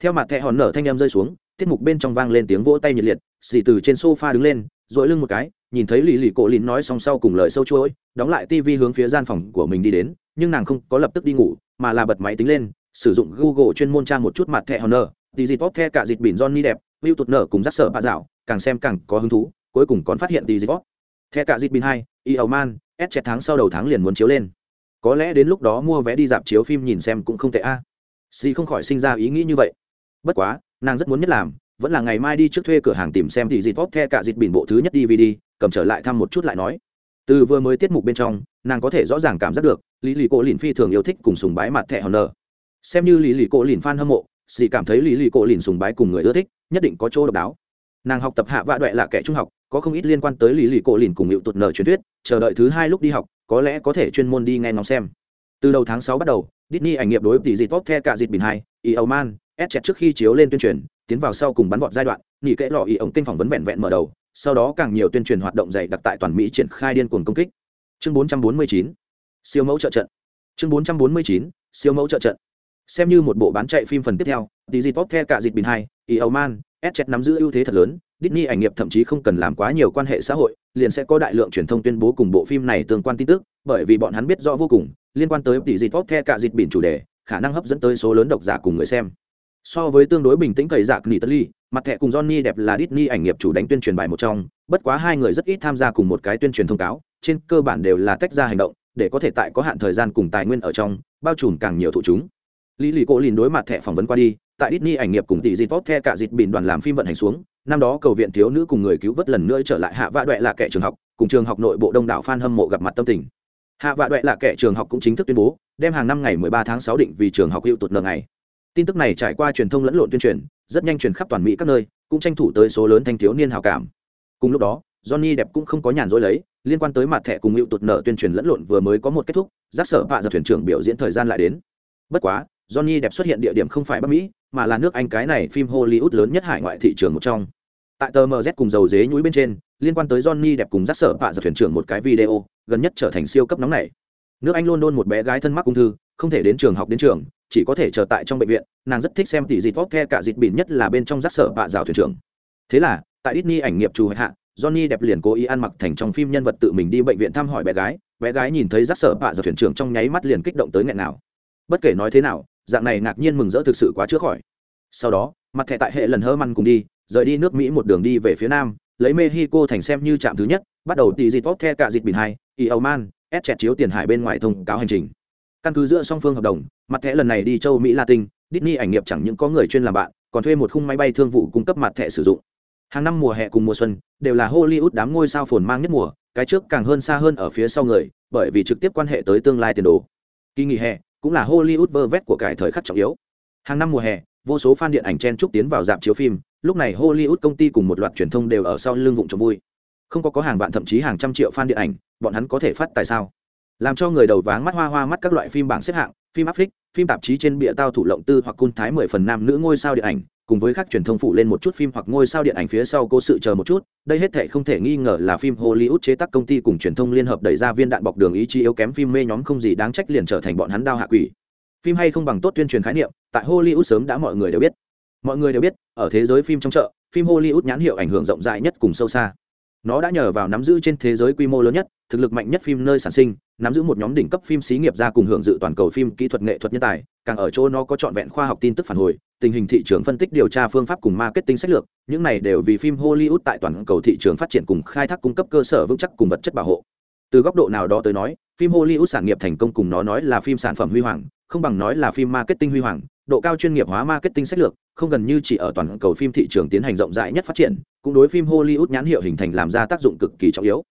theo mặt thẹ hòn nở thanh em rơi xuống, tiết mục bên trong vang lên tiếng vỗ tay nhiệt liệt xì từ trên sofa đứng lên dội lưng một cái, nhìn thấy lì lì cổ lìn nói xong sau cùng lời sâu chuỗi, đóng lại tivi hướng phía gian phòng của mình đi đến, nhưng nàng không có lập tức đi ngủ mà là bật máy tính lên sử dụng google chuyên môn tra một chút mặt thẻ Honor, Tỷ thì gì tốt the cả dịt bỉn johnny đẹp view tụt nở cùng rắc sở bà dạo càng xem càng có hứng thú cuối cùng còn phát hiện Tỷ Dịp tốt the cả dịt bỉn hai y ầu man s chẹt tháng sau đầu tháng liền muốn chiếu lên. Có lẽ đến lúc đó mua vé đi dạp chiếu phim nhìn xem cũng không tệ a. À. không khỏi sinh ra ý nghĩ như vậy. Bất quá nàng rất muốn nhất làm vẫn là ngày mai đi trước thuê cửa hàng tìm xem thì Dịp tốt the cả dịt bỉn bộ thứ nhất dvd cầm trở lại thăm một chút lại nói từ vừa mới tiết mục bên trong, nàng có thể rõ ràng cảm giác được, lý lì cổ lìn phi thường yêu thích cùng sùng bái mặt thẻ hòn nở xem như lý lì cổ lìn fan hâm mộ sì cảm thấy lý lì cổ lìn sùng bái cùng người ưa thích, nhất định có chỗ độc đáo. Nàng học tập hạ vạ đoẹ là kẻ trung học, có không ít liên quan tới lý lì cổ lìn cùng hiệu tụt nở truyền thuyết, chờ đợi thứ hai lúc đi học, có lẽ có thể chuyên môn đi nghe ngóng xem. Từ đầu tháng sáu bắt đầu, Disney ảnh nghiệp đối tỷ dịt tốt the cả dịt bình hai y âu man ép chẹt trước khi chiếu lên tuyên truyền, tiến vào sau cùng bắn vọt giai đoạn, nghỉ kẽ lọ y ống kênh phỏng vấn vẹn vẹn mở đầu sau đó càng nhiều tuyên truyền hoạt động dày đặc tại toàn mỹ triển khai điên cuồng công kích. Chương 449 siêu mẫu trợ trận. Chương 449 siêu mẫu trợ trận. Xem như một bộ bán chạy phim phần tiếp theo tỷ dịt tốt the cả dịt bình hai y âu man s nắm giữ ưu thế thật lớn Disney ảnh nghiệp thậm chí không cần làm quá nhiều quan hệ xã hội, liền sẽ có đại lượng truyền thông tuyên bố cùng bộ phim này tương quan tin tức, bởi vì bọn hắn biết rõ vô cùng, liên quan tới tỷ dịch tốt the cả dịch biển chủ đề, khả năng hấp dẫn tới số lớn độc giả cùng người xem. So với tương đối bình tĩnh cầy dạc Nitali, mặt thẻ cùng Johnny đẹp là Disney ảnh nghiệp chủ đánh tuyên truyền bài một trong, bất quá hai người rất ít tham gia cùng một cái tuyên truyền thông cáo, trên cơ bản đều là tách ra hành động, để có thể tại có hạn thời gian cùng tài nguyên ở trong bao trùm càng nhiều thụ chúng. Lý lì cô lìn đối mặt thẻ phỏng vấn qua đi tại Disney ảnh nghiệp cùng tỷ dịp tốt the cả dịp bỉn đoàn làm phim vận hành xuống năm đó cầu viện thiếu nữ cùng người cứu vớt lần nữa trở lại hạ vạ đoẹ là kẻ trường học cùng trường học nội bộ đông đảo fan hâm mộ gặp mặt tâm tình. Hạ vạ đoẹ là kẻ trường học cũng chính thức tuyên bố đem hàng năm ngày 13 tháng 6 định vì trường học hiệu tụt nợ ngày tin tức này trải qua truyền thông lẫn lộn tuyên truyền, rất nhanh truyền khắp toàn mỹ các nơi, cũng tranh thủ tới số lớn thanh thiếu niên hào cảm. Cùng lúc đó, johnny đẹp cũng không có nhàn rỗi lấy, liên quan tới mặt thẻ cùng hữu tụt nợ tuyên truyền lẫn lộn vừa mới có một kết thúc giác sở bạ giật thuyền trưởng biểu diễn thời gian lại đến. Bất quá, johnny đẹp xuất hiện địa điểm không phải bắc mỹ, mà là nước anh cái này phim hollywood lớn nhất hải ngoại thị trường một trong. Tại tờ mz cùng dầu dế nhúi bên trên, liên quan tới johnny đẹp cùng giác sở bạ giật thuyền trưởng một cái video, gần nhất trở thành siêu cấp nóng này. Nước anh luôn đôn một bé gái thân mắc ung thư, không thể đến trường học đến trường chỉ có thể chờ tại trong bệnh viện, nàng rất thích xem tỷ dịt vóc the cả dịt bỉn nhất là bên trong rác sở bạ rào thuyền trưởng. Thế là, tại Disney ảnh nghiệp chủ hạ, Johnny đẹp liền cố ý ăn mặc thành trong phim nhân vật tự mình đi bệnh viện thăm hỏi bé gái bé gái nhìn thấy rác sở bạ rào thuyền trưởng trong nháy mắt liền kích động tới nghẹn nào. Bất kể nói thế nào, dạng này ngạc nhiên mừng rỡ thực sự quá chữa khỏi. Sau đó, mặt thẻ tại hệ lần hơ măn cùng đi, rời đi nước mỹ một đường đi về phía nam, lấy mexico thành xem như trạm thứ nhất, bắt đầu tỷ dịt vóc the cả dịt bỉn hai y âu man ép chẹt chiếu tiền hải bên ngoài thông cáo hành trình căn cứ giữa song phương hợp đồng, mặt thẻ lần này đi châu mỹ latin Disney ảnh nghiệp chẳng những có người chuyên làm bạn, còn thuê một khung máy bay thương vụ cung cấp mặt thẻ sử dụng. Hàng năm mùa hè cùng mùa xuân đều là hollywood đám ngôi sao phồn mang nhất mùa, cái trước càng hơn xa hơn ở phía sau người, bởi vì trực tiếp quan hệ tới tương lai tiền đồ. Kỳ nghỉ hè cũng là hollywood vơ vét của cải thời khắc trọng yếu. Hàng năm mùa hè, vô số fan điện ảnh chen chúc tiến vào dạp chiếu phim, lúc này hollywood công ty cùng một loạt truyền thông đều ở sau lưng vụng trộm vui. Không có có hàng vạn, thậm chí hàng trăm triệu fan điện ảnh, bọn hắn có thể phát tại sao? Làm cho người đầu váng mắt hoa hoa mắt các loại phim bảng xếp hạng, phim áp phích, phim tạp chí trên bìa tao thủ lộng tư hoặc cun thái mười phần nam nữ ngôi sao điện ảnh, cùng với các truyền thông phụ lên một chút phim hoặc ngôi sao điện ảnh phía sau cố sự chờ một chút, đây hết thể không thể nghi ngờ là phim hollywood chế tác công ty cùng truyền thông liên hợp đẩy ra viên đạn bọc đường ý chí yếu kém phim mê nhóm không gì đáng trách liền trở thành bọn hắn đao hạ quỷ. Phim hay không bằng tốt tuyên truyền khái niệm, tại hollywood sớm đã mọi người đều biết. Mọi người đều biết, ở thế giới phim trong chợ, phim hollywood nhãn hiệu ảnh hưởng rộng rãi nhất cùng sâu xa nó đã nhờ vào nắm giữ trên thế giới quy mô lớn nhất, thực lực mạnh nhất phim nơi sản sinh, nắm giữ một nhóm đỉnh cấp phim xí nghiệp ra cùng hưởng dự toàn cầu phim kỹ thuật nghệ thuật nhân tài, càng ở chỗ nó có trọn vẹn khoa học tin tức phản hồi, tình hình thị trường phân tích điều tra phương pháp cùng marketing sách lược, những này đều vì phim hollywood tại toàn cầu thị trường phát triển cùng khai thác cung cấp cơ sở vững chắc cùng vật chất bảo hộ. Từ góc độ nào đó tới nói, phim hollywood sản nghiệp thành công cùng nó nói là phim sản phẩm huy hoàng, không bằng nói là phim marketing huy hoàng, độ cao chuyên nghiệp hóa marketing sách lược, không gần như chỉ ở toàn cầu phim thị trường tiến hành rộng rãi nhất phát triển cũng đối phim hollywood nhãn hiệu hình thành làm ra tác dụng cực kỳ trọng yếu.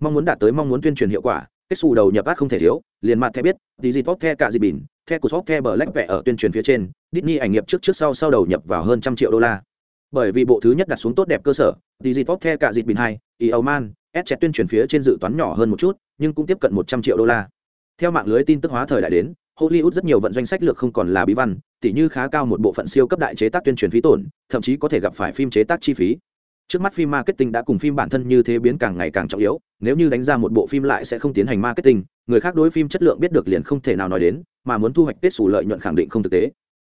Mong muốn đạt tới mong muốn tuyên truyền hiệu quả, kết xù đầu nhập át không thể thiếu, liền mặt thẻ biết tí gì tốt the cả gì bỉn, the của top the bờ lách vẽ ở tuyên truyền phía trên, Disney ảnh nghiệp trước trước sau sau đầu nhập vào hơn trăm triệu đô la. Bởi vì bộ thứ nhất đặt xuống tốt đẹp cơ sở tí gì tốt the cả dịp bỉn hai eo man, s tuyên truyền phía trên dự toán nhỏ hơn một chút, nhưng cũng tiếp cận một trăm triệu đô la. Theo mạng lưới tin tức hóa thời đại đến, hollywood rất nhiều vận doanh sách lược không còn là bí văn, tỉ như khá cao một bộ phận siêu cấp đại chế tác tuyên truyền phí tổn, thậm chí có thể gặp phải phim chế tác chi phí trước mắt phim marketing đã cùng phim bản thân như thế biến càng ngày càng trọng yếu nếu như đánh ra một bộ phim lại sẽ không tiến hành marketing người khác đối phim chất lượng biết được liền không thể nào nói đến mà muốn thu hoạch kết xù lợi nhuận khẳng định không thực tế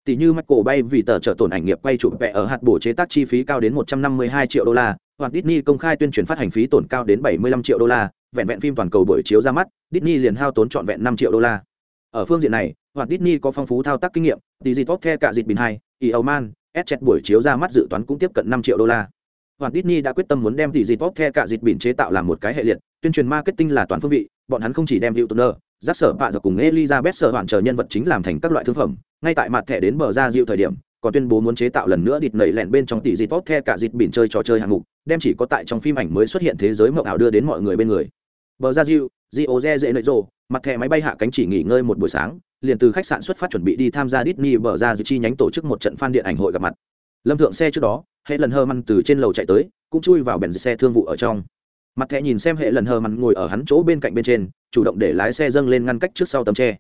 tỷ như Michael Bay vì tờ trợ tổn ảnh nghiệp quay chụp vẽ ở hạt bổ chế tác chi phí cao đến 152 triệu đô la, hoặc Disney công khai tuyên truyền phát hành phí tổn cao đến 75 triệu đô la, vẹn vẹn phim toàn cầu buổi chiếu ra mắt, Disney liền hao tốn trọn vẹn 5 triệu đô la. Ở phương diện này, hoặc Disney có phong phú thao tác kinh nghiệm, tỷ dịp the cả dịp bình 2, E. Man, S buổi chiếu ra mắt dự toán cũng tiếp cận 5 triệu đô la. Hoặc Disney đã quyết tâm muốn đem tỷ dịp the cả dịp biển chế tạo làm một cái hệ liệt, tuyên truyền marketing là toàn phương vị, bọn hắn không chỉ đem Hugh Turner, giác sở bạ giờ cùng Elizabeth sở hoàn chờ nhân vật chính làm thành các loại thương phẩm, ngay tại mặt thẻ đến bờ ra dịu thời điểm, còn tuyên bố muốn chế tạo lần nữa địt nảy lẹn bên trong tỷ dịp the cả dịp biển chơi trò chơi hạng mục, đem chỉ có tại trong phim ảnh mới xuất hiện thế giới mộng ảo đưa đến mọi người bên người. Bờ ra dịu, Gio dễ nợ rồ, mặt thẻ máy bay hạ cánh chỉ nghỉ ngơi một buổi sáng, liền từ khách sạn xuất phát chuẩn bị đi tham gia Disney bờ ra dịu chi nhánh tổ chức một trận fan điện ảnh hội gặp mặt. Lâm thượng xe trước đó, hệ lần hơ măn từ trên lầu chạy tới, cũng chui vào bèn xe thương vụ ở trong. Mặt thẹ nhìn xem hệ lần hơ măn ngồi ở hắn chỗ bên cạnh bên trên, chủ động để lái xe dâng lên ngăn cách trước sau tấm tre.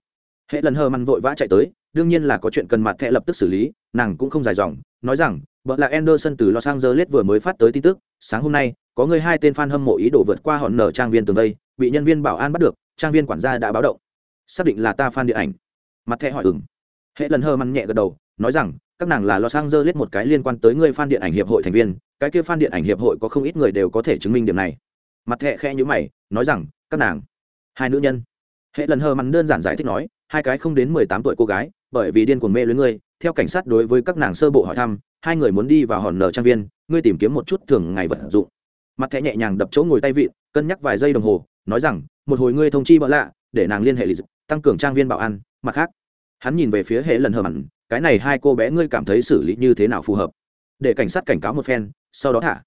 Hệ lần hơ măn vội vã chạy tới, đương nhiên là có chuyện cần mặt thẹ lập tức xử lý, nàng cũng không dài dòng, nói rằng, vợ là Anderson từ Los Angeles vừa mới phát tới tin tức, sáng hôm nay, có người hai tên fan hâm mộ ý đồ vượt qua hòn nở trang viên tường vây, bị nhân viên bảo an bắt được, trang viên quản gia đã báo động. Xác định là ta fan điện ảnh mặt thẹ hỏi ừng hệ lần hơ măn nhẹ gật đầu nói rằng các nàng là los angeles một cái liên quan tới người fan điện ảnh hiệp hội thành viên, cái kia fan điện ảnh hiệp hội có không ít người đều có thể chứng minh điểm này. Mặt thẻ khẽ nhữ mày, nói rằng, các nàng, hai nữ nhân. Hệ lần hờ mặn đơn giản giải thích nói, hai cái không đến mười tám tuổi cô gái, bởi vì điên cuồng mê lưới ngươi, theo cảnh sát đối với các nàng sơ bộ hỏi thăm, hai người muốn đi vào hòn nở trang viên, ngươi tìm kiếm một chút thường ngày vật dụng. Mặt thẻ nhẹ nhàng đập chỗ ngồi tay vịn, cân nhắc vài giây đồng hồ, nói rằng, một hồi ngươi thông chi bỡ lạ, để nàng liên hệ lịch tăng cường trang viên bảo an, mặt khác. Hắn nhìn về phía hệ lần hờ mặn cái này hai cô bé ngươi cảm thấy xử lý như thế nào phù hợp? Để cảnh sát cảnh cáo một phen, sau đó thả.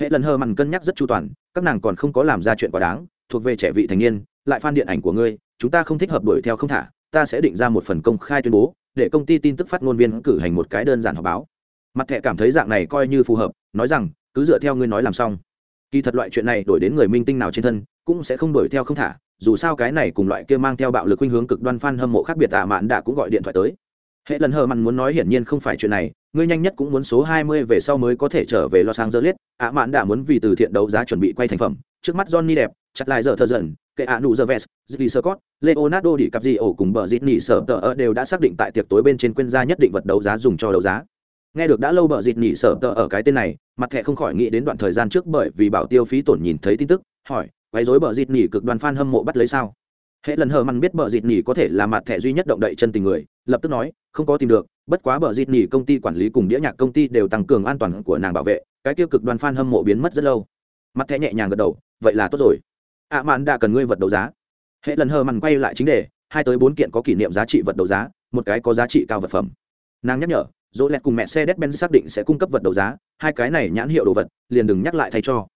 Hệ lần hờ mặn cân nhắc rất chu toàn, các nàng còn không có làm ra chuyện quá đáng, thuộc về trẻ vị thành niên, lại phan điện ảnh của ngươi, chúng ta không thích hợp đuổi theo không thả, ta sẽ định ra một phần công khai tuyên bố, để công ty tin tức phát ngôn viên cử hành một cái đơn giản họp báo. Mặt thẻ cảm thấy dạng này coi như phù hợp, nói rằng, cứ dựa theo ngươi nói làm xong. Kỳ thật loại chuyện này đổi đến người minh tinh nào trên thân, cũng sẽ không đuổi theo không thả, dù sao cái này cùng loại kia mang theo bạo lực khuynh hướng cực đoan f hâm mộ khác biệt tạ mạn đã cũng gọi điện thoại tới hệ lần hờ mặn muốn nói hiển nhiên không phải chuyện này, ngươi nhanh nhất cũng muốn số hai mươi về sau mới có thể trở về los angeles. Ạ mạn đã muốn vì từ thiện đấu giá chuẩn bị quay thành phẩm. Trước mắt johnny đẹp, chặt lại giờ thơ dần kệ ạ nụ giờ vest zili scott, leonardo đi cặp gì ổ cùng bờ dịt nỉ sở tờ ở đều đã xác định tại tiệc tối bên trên quên gia nhất định vật đấu giá dùng cho đấu giá. Nghe được đã lâu bờ dịt nỉ sở tờ ở cái tên này, mặt thẻ không khỏi nghĩ đến đoạn thời gian trước bởi vì bảo tiêu phí tổn nhìn thấy tin tức, hỏi, quấy rối bờ dịt nỉ cực đoàn fan hâm mộ bắt lấy sao? Hệ lần hờ mặn biết bờ dịt nỉ có thể là mặt thẻ duy nhất động đậy chân tình người lập tức nói không có tìm được bất quá bờ dịt nỉ công ty quản lý cùng đĩa nhạc công ty đều tăng cường an toàn của nàng bảo vệ cái tiêu cực đoàn fan hâm mộ biến mất rất lâu. Mặt thẻ nhẹ nhàng gật đầu vậy là tốt rồi. Ạ mạn đã cần ngươi vật đấu giá. Hệ lần hờ mặn quay lại chính đề hai tới bốn kiện có kỷ niệm giá trị vật đấu giá một cái có giá trị cao vật phẩm. Nàng nhắc nhở dỗ lẹt cùng mẹ xe đét Ben xác định sẽ cung cấp vật đấu giá, hai cái này nhãn hiệu đồ vật, liền đừng nhắc lại thay cho.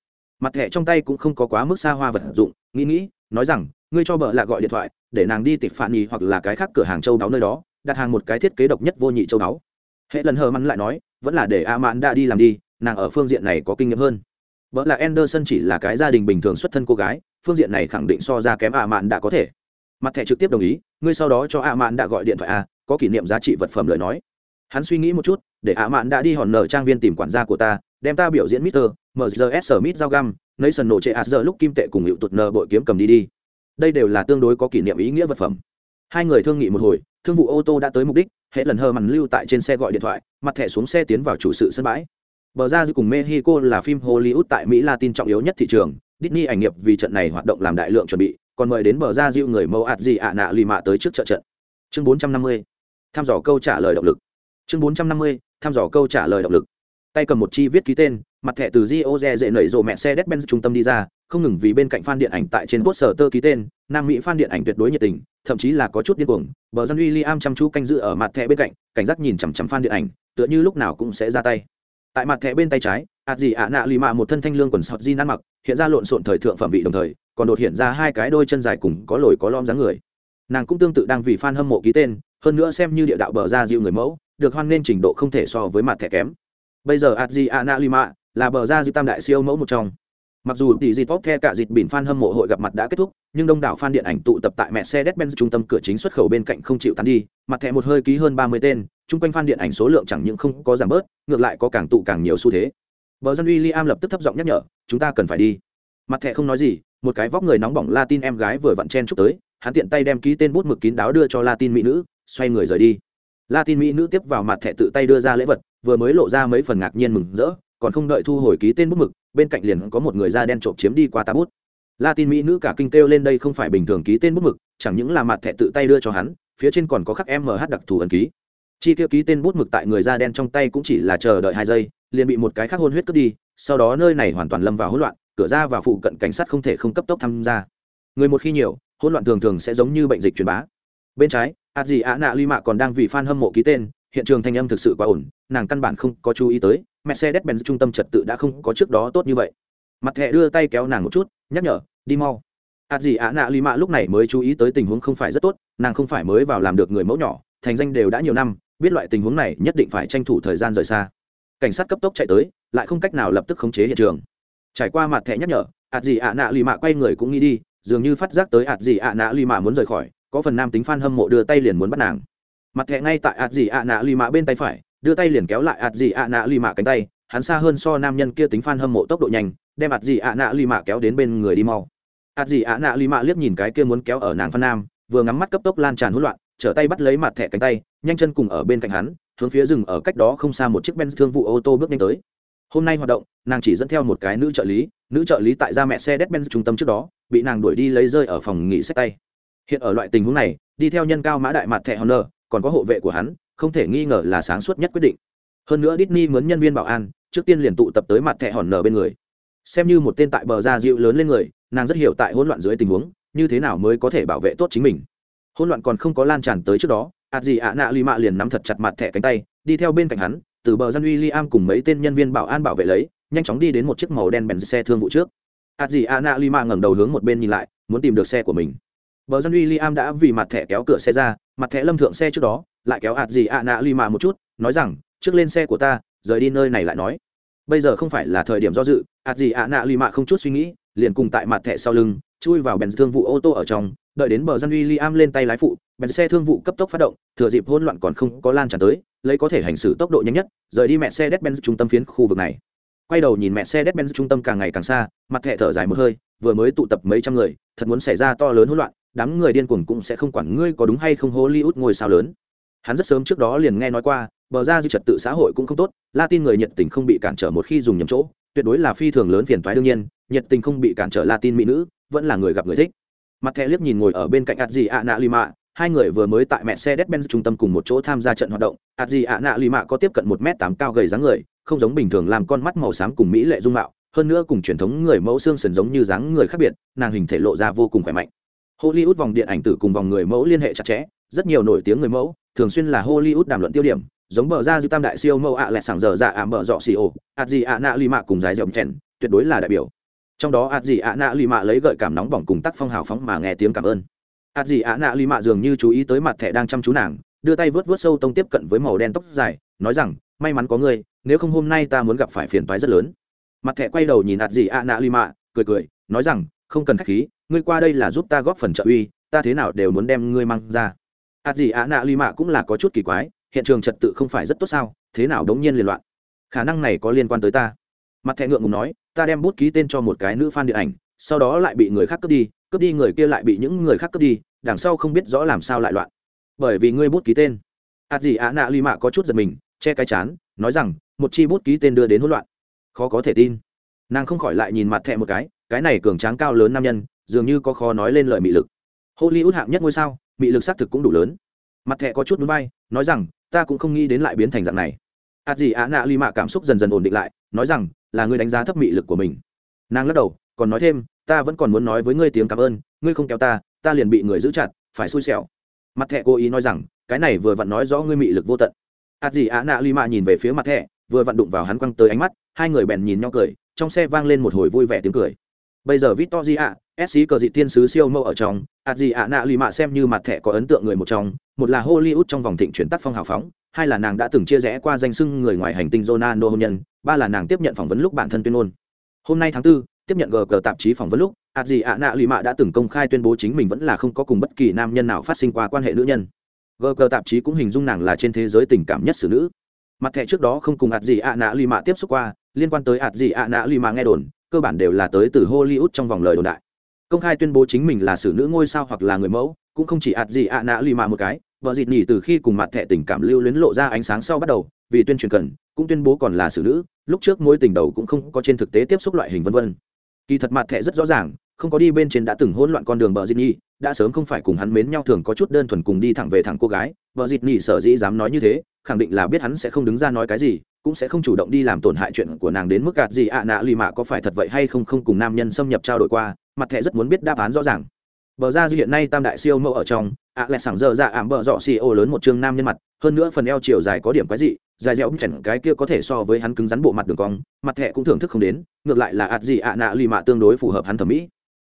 Mặt thẻ trong tay cũng không có quá mức xa hoa vật dụng, nghĩ nghĩ, nói rằng, ngươi cho bợ là gọi điện thoại, để nàng đi tịp phản nhì hoặc là cái khác cửa hàng châu đáo nơi đó, đặt hàng một cái thiết kế độc nhất vô nhị châu đáo. Hệ lần hờ mắn lại nói, vẫn là để A Mạn đã đi làm đi, nàng ở phương diện này có kinh nghiệm hơn. vợ là Anderson chỉ là cái gia đình bình thường xuất thân cô gái, phương diện này khẳng định so ra kém A Mạn đã có thể. Mặt thẻ trực tiếp đồng ý, ngươi sau đó cho A Mạn đã gọi điện thoại a, có kỷ niệm giá trị vật phẩm lời nói hắn suy nghĩ một chút để a mạn đã đi hòn nở trang viên tìm quản gia của ta đem ta biểu diễn mister mgs smith giao găm nấy sần nổ chệ ạt giờ lúc kim tệ cùng hiệu tụt nờ bội kiếm cầm đi đi đây đều là tương đối có kỷ niệm ý nghĩa vật phẩm. Hai người thương nghị một hồi, thương vụ ô tô đã tới mục đích, hệ lần hờ mằn lưu tại trên xe gọi điện thoại, mặt thẻ xuống xe tiến vào chủ sự sân bãi. Bờ ra giữa cùng mexico là phim hollywood tại mỹ latin trọng yếu nhất thị trường, Disney ảnh nghiệp vì trận này hoạt động làm đại lượng chuẩn bị, còn mời đến bờ ra diệu người mẫu ạt gì ạ nạ lì mạ tới trước trợ trận. Chương 450. tham dò câu trả lời động lực. Chương bốn trăm năm mươi, thăm dò câu trả lời động lực. Tay cầm một chi viết ký tên, mặt thẻ từ rio re dễ nảy rộ mẹ xe đét benz trung tâm đi ra không ngừng vì bên cạnh fan điện ảnh tại trên quốc sở tơ ký tên, nam mỹ fan điện ảnh tuyệt đối nhiệt tình, thậm chí là có chút điên cuồng. Bờ dân William chăm chú canh giữ ở mặt thẻ bên cạnh, cảnh giác nhìn chằm chằm fan điện ảnh, tựa như lúc nào cũng sẽ ra tay. Tại mặt thẻ bên tay trái ạt gì ạ nạ lì mạ một thân thanh lương quần sọt jean ăn mặc, hiện ra lộn xộn thời thượng phẩm vị đồng thời, còn đột hiện ra hai cái đôi chân dài cùng có lồi có lõm dáng người. Nàng cũng tương tự đang vì fan hâm mộ ký tên, hơn nữa xem như địa đạo bờ ra dịu người mẫu, được hoan nên trình độ không thể so với mặt thẻ kém. Bây giờ adriana lima là bờ ra dịu tam đại siêu mẫu một trong mặc dù tỷ dịp tốt the cả dịp bỉn fan hâm mộ hội gặp mặt đã kết thúc, nhưng đông đảo fan điện ảnh tụ tập tại mẹ mercedes benz trung tâm cửa chính xuất khẩu bên cạnh không chịu tán đi, mặt thẻ một hơi ký hơn ba mươi tên, chung quanh fan điện ảnh số lượng chẳng những không có giảm bớt, ngược lại có càng tụ càng nhiều xu thế. Bờ dân William lập tức thấp giọng nhắc nhở, chúng ta cần phải đi. Mặt thẻ không nói gì, một cái vóc người nóng bỏng latin em gái vừa vặn chen chúc tới, hắn tiện tay đem ký tên bút mực kín đáo đưa cho latin mỹ nữ, xoay người rời đi. Latin mỹ nữ tiếp vào mặt thẻ tự tay đưa ra lễ vật, vừa mới lộ ra mấy phần ngạc nhiên mừng rỡ, còn không đợi thu hồi ký tên bút mực bên cạnh liền có một người da đen trộm chiếm đi qua tá bút. Latin mỹ nữ cả kinh kêu lên đây không phải bình thường ký tên bút mực, chẳng những là mặt thẻ tự tay đưa cho hắn, phía trên còn có khắc mh đặc thù ẩn ký. Chi tiêu ký tên bút mực tại người da đen trong tay cũng chỉ là chờ đợi hai giây, liền bị một cái khác hôn huyết cướp đi, sau đó nơi này hoàn toàn lâm vào hỗn loạn, cửa ra và phụ cận cảnh sát không thể không cấp tốc tham gia. Người một khi nhiều, hỗn loạn thường thường sẽ giống như bệnh dịch truyền bá. Bên trái ạt gì ạ nạ mạ còn đang vì fan hâm mộ ký tên, hiện trường thanh âm thực sự quá ổn, nàng căn bản không có chú ý tới mercedes benz trung tâm trật tự đã không có trước đó tốt như vậy. Mặt thẻ đưa tay kéo nàng một chút, nhắc nhở, đi mau. Ạt gì ạ, nạ ly mạ lúc này mới chú ý tới tình huống không phải rất tốt, nàng không phải mới vào làm được người mẫu nhỏ, thành danh đều đã nhiều năm, biết loại tình huống này nhất định phải tranh thủ thời gian rời xa. Cảnh sát cấp tốc chạy tới, lại không cách nào lập tức khống chế hiện trường. Trải qua mặt thẻ nhắc nhở ạt gì ạ, nạ lì mạ quay người cũng nghĩ đi, dường như phát giác tới ạt gì ạ, nạ lì mạ muốn rời khỏi, có phần nam tính f hâm mộ đưa tay liền muốn bắt nàng. Mặt hệ ngay tại ạt gì ạ, nạ lì mạ bên tay phải đưa tay liền kéo lại ạt gì ạ nạ lì mạ cánh tay, hắn xa hơn so nam nhân kia tính f hâm mộ tốc độ nhanh, đem ạt gì ạ nạ lì mạ kéo đến bên người đi mau. Ạt gì ạ nạ lì mạ liếc nhìn cái kia muốn kéo ở nàng phan nam, vừa ngắm mắt cấp tốc lan tràn hỗn loạn, trở tay bắt lấy mặt thẻ cánh tay, nhanh chân cùng ở bên cạnh hắn, hướng phía rừng ở cách đó không xa một chiếc ben thương vụ ô tô bước nhanh tới. Hôm nay hoạt động, nàng chỉ dẫn theo một cái nữ trợ lý, nữ trợ lý tại ra mẹ xe đét benz trung tâm trước đó, bị nàng đuổi đi lấy rơi ở phòng nghỉ sách tay. Hiện ở loại tình huống này, đi theo nhân cao mã đại mặt thẻ honor còn có hộ vệ của hắn không thể nghi ngờ là sáng suốt nhất quyết định. Hơn nữa Disney mướn nhân viên bảo an, trước tiên liền tụ tập tới mặt thẻ hòn nở bên người. Xem như một tên tại bờ ra dịu lớn lên người, nàng rất hiểu tại hỗn loạn dưới tình huống, như thế nào mới có thể bảo vệ tốt chính mình. Hỗn loạn còn không có lan tràn tới trước đó ạt gì ạ nạ lì mạ liền nắm thật chặt mặt thẻ cánh tay, đi theo bên cạnh hắn, từ bờ dân uy liam cùng mấy tên nhân viên bảo an bảo vệ lấy, nhanh chóng đi đến một chiếc màu đen bèn xe thương vụ trước. Ạt gì ạ nạ lì mạ ngẩng đầu hướng một bên nhìn lại, muốn tìm được xe của mình. Bờ dân uy liam đã vì mặt thẻ kéo cửa xe ra, mặt thẻ lâm thượng xe trước đó lại kéo hạt gì ạ nạ lì mạ một chút, nói rằng, trước lên xe của ta, rời đi nơi này lại nói. Bây giờ không phải là thời điểm do dự, hạt gì ạ nạ lì mạ không chút suy nghĩ, liền cùng tại mặt thẻ sau lưng, chui vào bèn thương vụ ô tô ở trong, đợi đến bờ dân uy liam lên tay lái phụ bèn xe thương vụ cấp tốc phát động, thừa dịp hỗn loạn còn không có lan tràn tới, lấy có thể hành xử tốc độ nhanh nhất, rời đi mẹ xe đét benz trung tâm phiến khu vực này. Quay đầu nhìn mẹ xe đét benz trung tâm càng ngày càng xa, mặt thẻ thở dài một hơi, vừa mới tụ tập mấy trăm người, thật muốn xảy ra to lớn hỗn loạn, đám người điên cuồng cũng sẽ không quản ngươi có đúng hay không hollywood ngôi sao lớn hắn rất sớm trước đó liền nghe nói qua bờ ra dư trật tự xã hội cũng không tốt latin người nhiệt tình không bị cản trở một khi dùng nhầm chỗ tuyệt đối là phi thường lớn phiền toái đương nhiên nhiệt tình không bị cản trở latin mỹ nữ vẫn là người gặp người thích mặt thẻ liếc nhìn ngồi ở bên cạnh ạt gì ạ nạ lima hai người vừa mới tại mẹ xe Mercedes-Benz trung tâm cùng một chỗ tham gia trận hoạt động, Adji ạ nạ mạ có tiếp cận một m tám cao gầy dáng người, không giống bình thường làm con mắt màu xám cùng mỹ lệ dung mạo, hơn nữa cùng truyền thống người mẫu xương sườn giống như dáng người khác biệt, nàng hình thể lộ ra vô cùng khỏe mạnh. Hollywood vòng điện ảnh tử cùng vòng người mẫu liên hệ chặt chẽ, rất nhiều nổi tiếng người mẫu, thường xuyên là Hollywood đàm luận tiêu điểm, giống bờ ra dư tam đại siêu mẫu ạ lẹ sảng giờ dạ ảm bờ dọ xì ồ, ạt gì ạ nạ mạ cùng dài rộng chèn, tuyệt đối là đại biểu. Trong đó ạt gì ạ nạ lì mạ lấy gợi cảm nóng bỏng cùng tác phong hào phóng mà nghe tiếng cảm ơn. Ạt gì ạ nạ lì mạ dường như chú ý tới mặt thẻ đang chăm chú nàng đưa tay vớt vớt sâu tông tiếp cận với màu đen tóc dài nói rằng may mắn có người, nếu không hôm nay ta muốn gặp phải phiền toái rất lớn. Mặt thẻ quay đầu nhìn ạt gì ạ nạ lì mạ cười cười nói rằng không cần khách khí ngươi qua đây là giúp ta góp phần trợ uy ta thế nào đều muốn đem ngươi mang ra ạt gì ạ, nạ lì mạ cũng là có chút kỳ quái, hiện trường trật tự không phải rất tốt sao, thế nào đống nhiên liên loạn? Khả năng này có liên quan tới ta. Mặt thẹn ngượng ngùng nói, ta đem bút ký tên cho một cái nữ fan điện ảnh, sau đó lại bị người khác cướp đi cướp đi người kia lại bị những người khác cướp đi, đằng sau không biết rõ làm sao lại loạn. Bởi vì ngươi bút ký tên. Ạt gì ạ, nạ lì mạ có chút giật mình, che cái chán, nói rằng, một chi bút ký tên đưa đến hỗn loạn. Khó có thể tin. Nàng không khỏi lại nhìn mặt thẹ một cái cái này cường tráng cao lớn nam nhân, dường như có khó nói lên lời mị lực. Hollywood hạng nhất ngôi sao mị lực xác thực cũng đủ lớn. Mặt thẹ có chút núi bay nói rằng, ta cũng không nghĩ đến lại biến thành dạng này. Ạt gì ạ, nạ ly mạ cảm xúc dần dần ổn định lại, nói rằng, là ngươi đánh giá thấp mị lực của mình. Nàng lắc đầu, còn nói thêm, ta vẫn còn muốn nói với ngươi tiếng cảm ơn, ngươi không kéo ta ta liền bị người giữ chặt, phải xui xẻo. Mặt thẹ cố ý nói rằng, cái này vừa vặn nói rõ ngươi mị lực vô tận. Ạt gì ạ, nạ ly mạ nhìn về phía mặt thẹ vừa vặn đụng vào hắn quăng tới ánh mắt, hai người bèn nhìn nhau cười, trong xe vang lên một hồi vui vẻ tiếng cười. Bây giờ victoria sc cờ dị tiên sứ siêu mẫu ở trong ạt gì ạ nạ lì mạ xem như mặt thẻ có ấn tượng người một trong một là hollywood trong vòng thịnh chuyển tác phong hào phóng hai là nàng đã từng chia rẽ qua danh sưng người ngoài hành tinh Ronaldo hôn nhân, ba là nàng tiếp nhận phỏng vấn lúc bản thân tuyên ngôn. Hôm nay tháng 4, tiếp nhận GG tạp chí phỏng vấn lúc, ạt gì ạ nạ lì mạ đã từng công khai tuyên bố chính mình vẫn là không có cùng bất kỳ nam nhân nào phát sinh qua quan hệ nữ nhân. GG tạp chí cũng hình dung nàng là trên thế giới tình cảm nhất xử nữ. Mặt thẻ trước đó không cùng ạt gì ạ nạ lì mạ tiếp xúc qua, liên quan tới ạt gì ạ nạ lì mạ nghe đồn, cơ bản đều là tới từ Hollywood trong vòng lời đồn đại. Công khai tuyên bố chính mình là xử nữ ngôi sao hoặc là người mẫu, cũng không chỉ ạt gì ạ nã lì mạ một cái, vợ dịt nhỉ từ khi cùng mặt thẻ tình cảm lưu luyến lộ ra ánh sáng sau bắt đầu vì tuyên truyền cần cũng tuyên bố còn là xử nữ lúc trước mối tình đầu cũng không có trên thực tế tiếp xúc loại hình vân vân. Kỳ thật mặt thẻ rất rõ ràng không có đi bên trên đã từng hỗn loạn con đường vợ dịt nhỉ đã sớm không phải cùng hắn mến nhau thường có chút đơn thuần cùng đi thẳng về thẳng cô gái vợ dịt nhỉ sở dĩ dám nói như thế khẳng định là biết hắn sẽ không đứng ra nói cái gì cũng sẽ không chủ động đi làm tổn hại chuyện của nàng đến mức gạt gì ạ à nạ lì mạ có phải thật vậy hay không không cùng nam nhân xâm nhập trao đổi qua mặt thẻ rất muốn biết đáp án rõ ràng. Bờ ra dư hiện nay tam đại siêu mẫu ở trong, ạ lẹ sảng giờ ra ảm bờ dọ xì ô lớn một chương nam nhân mặt, hơn nữa phần eo chiều dài có điểm quái dị, dài dẻo chảnh cái kia có thể so với hắn cứng rắn bộ mặt đường cong, mặt thẻ cũng thưởng thức không đến, ngược lại là ạt gì ạ nạ lì mạ tương đối phù hợp hắn thẩm mỹ.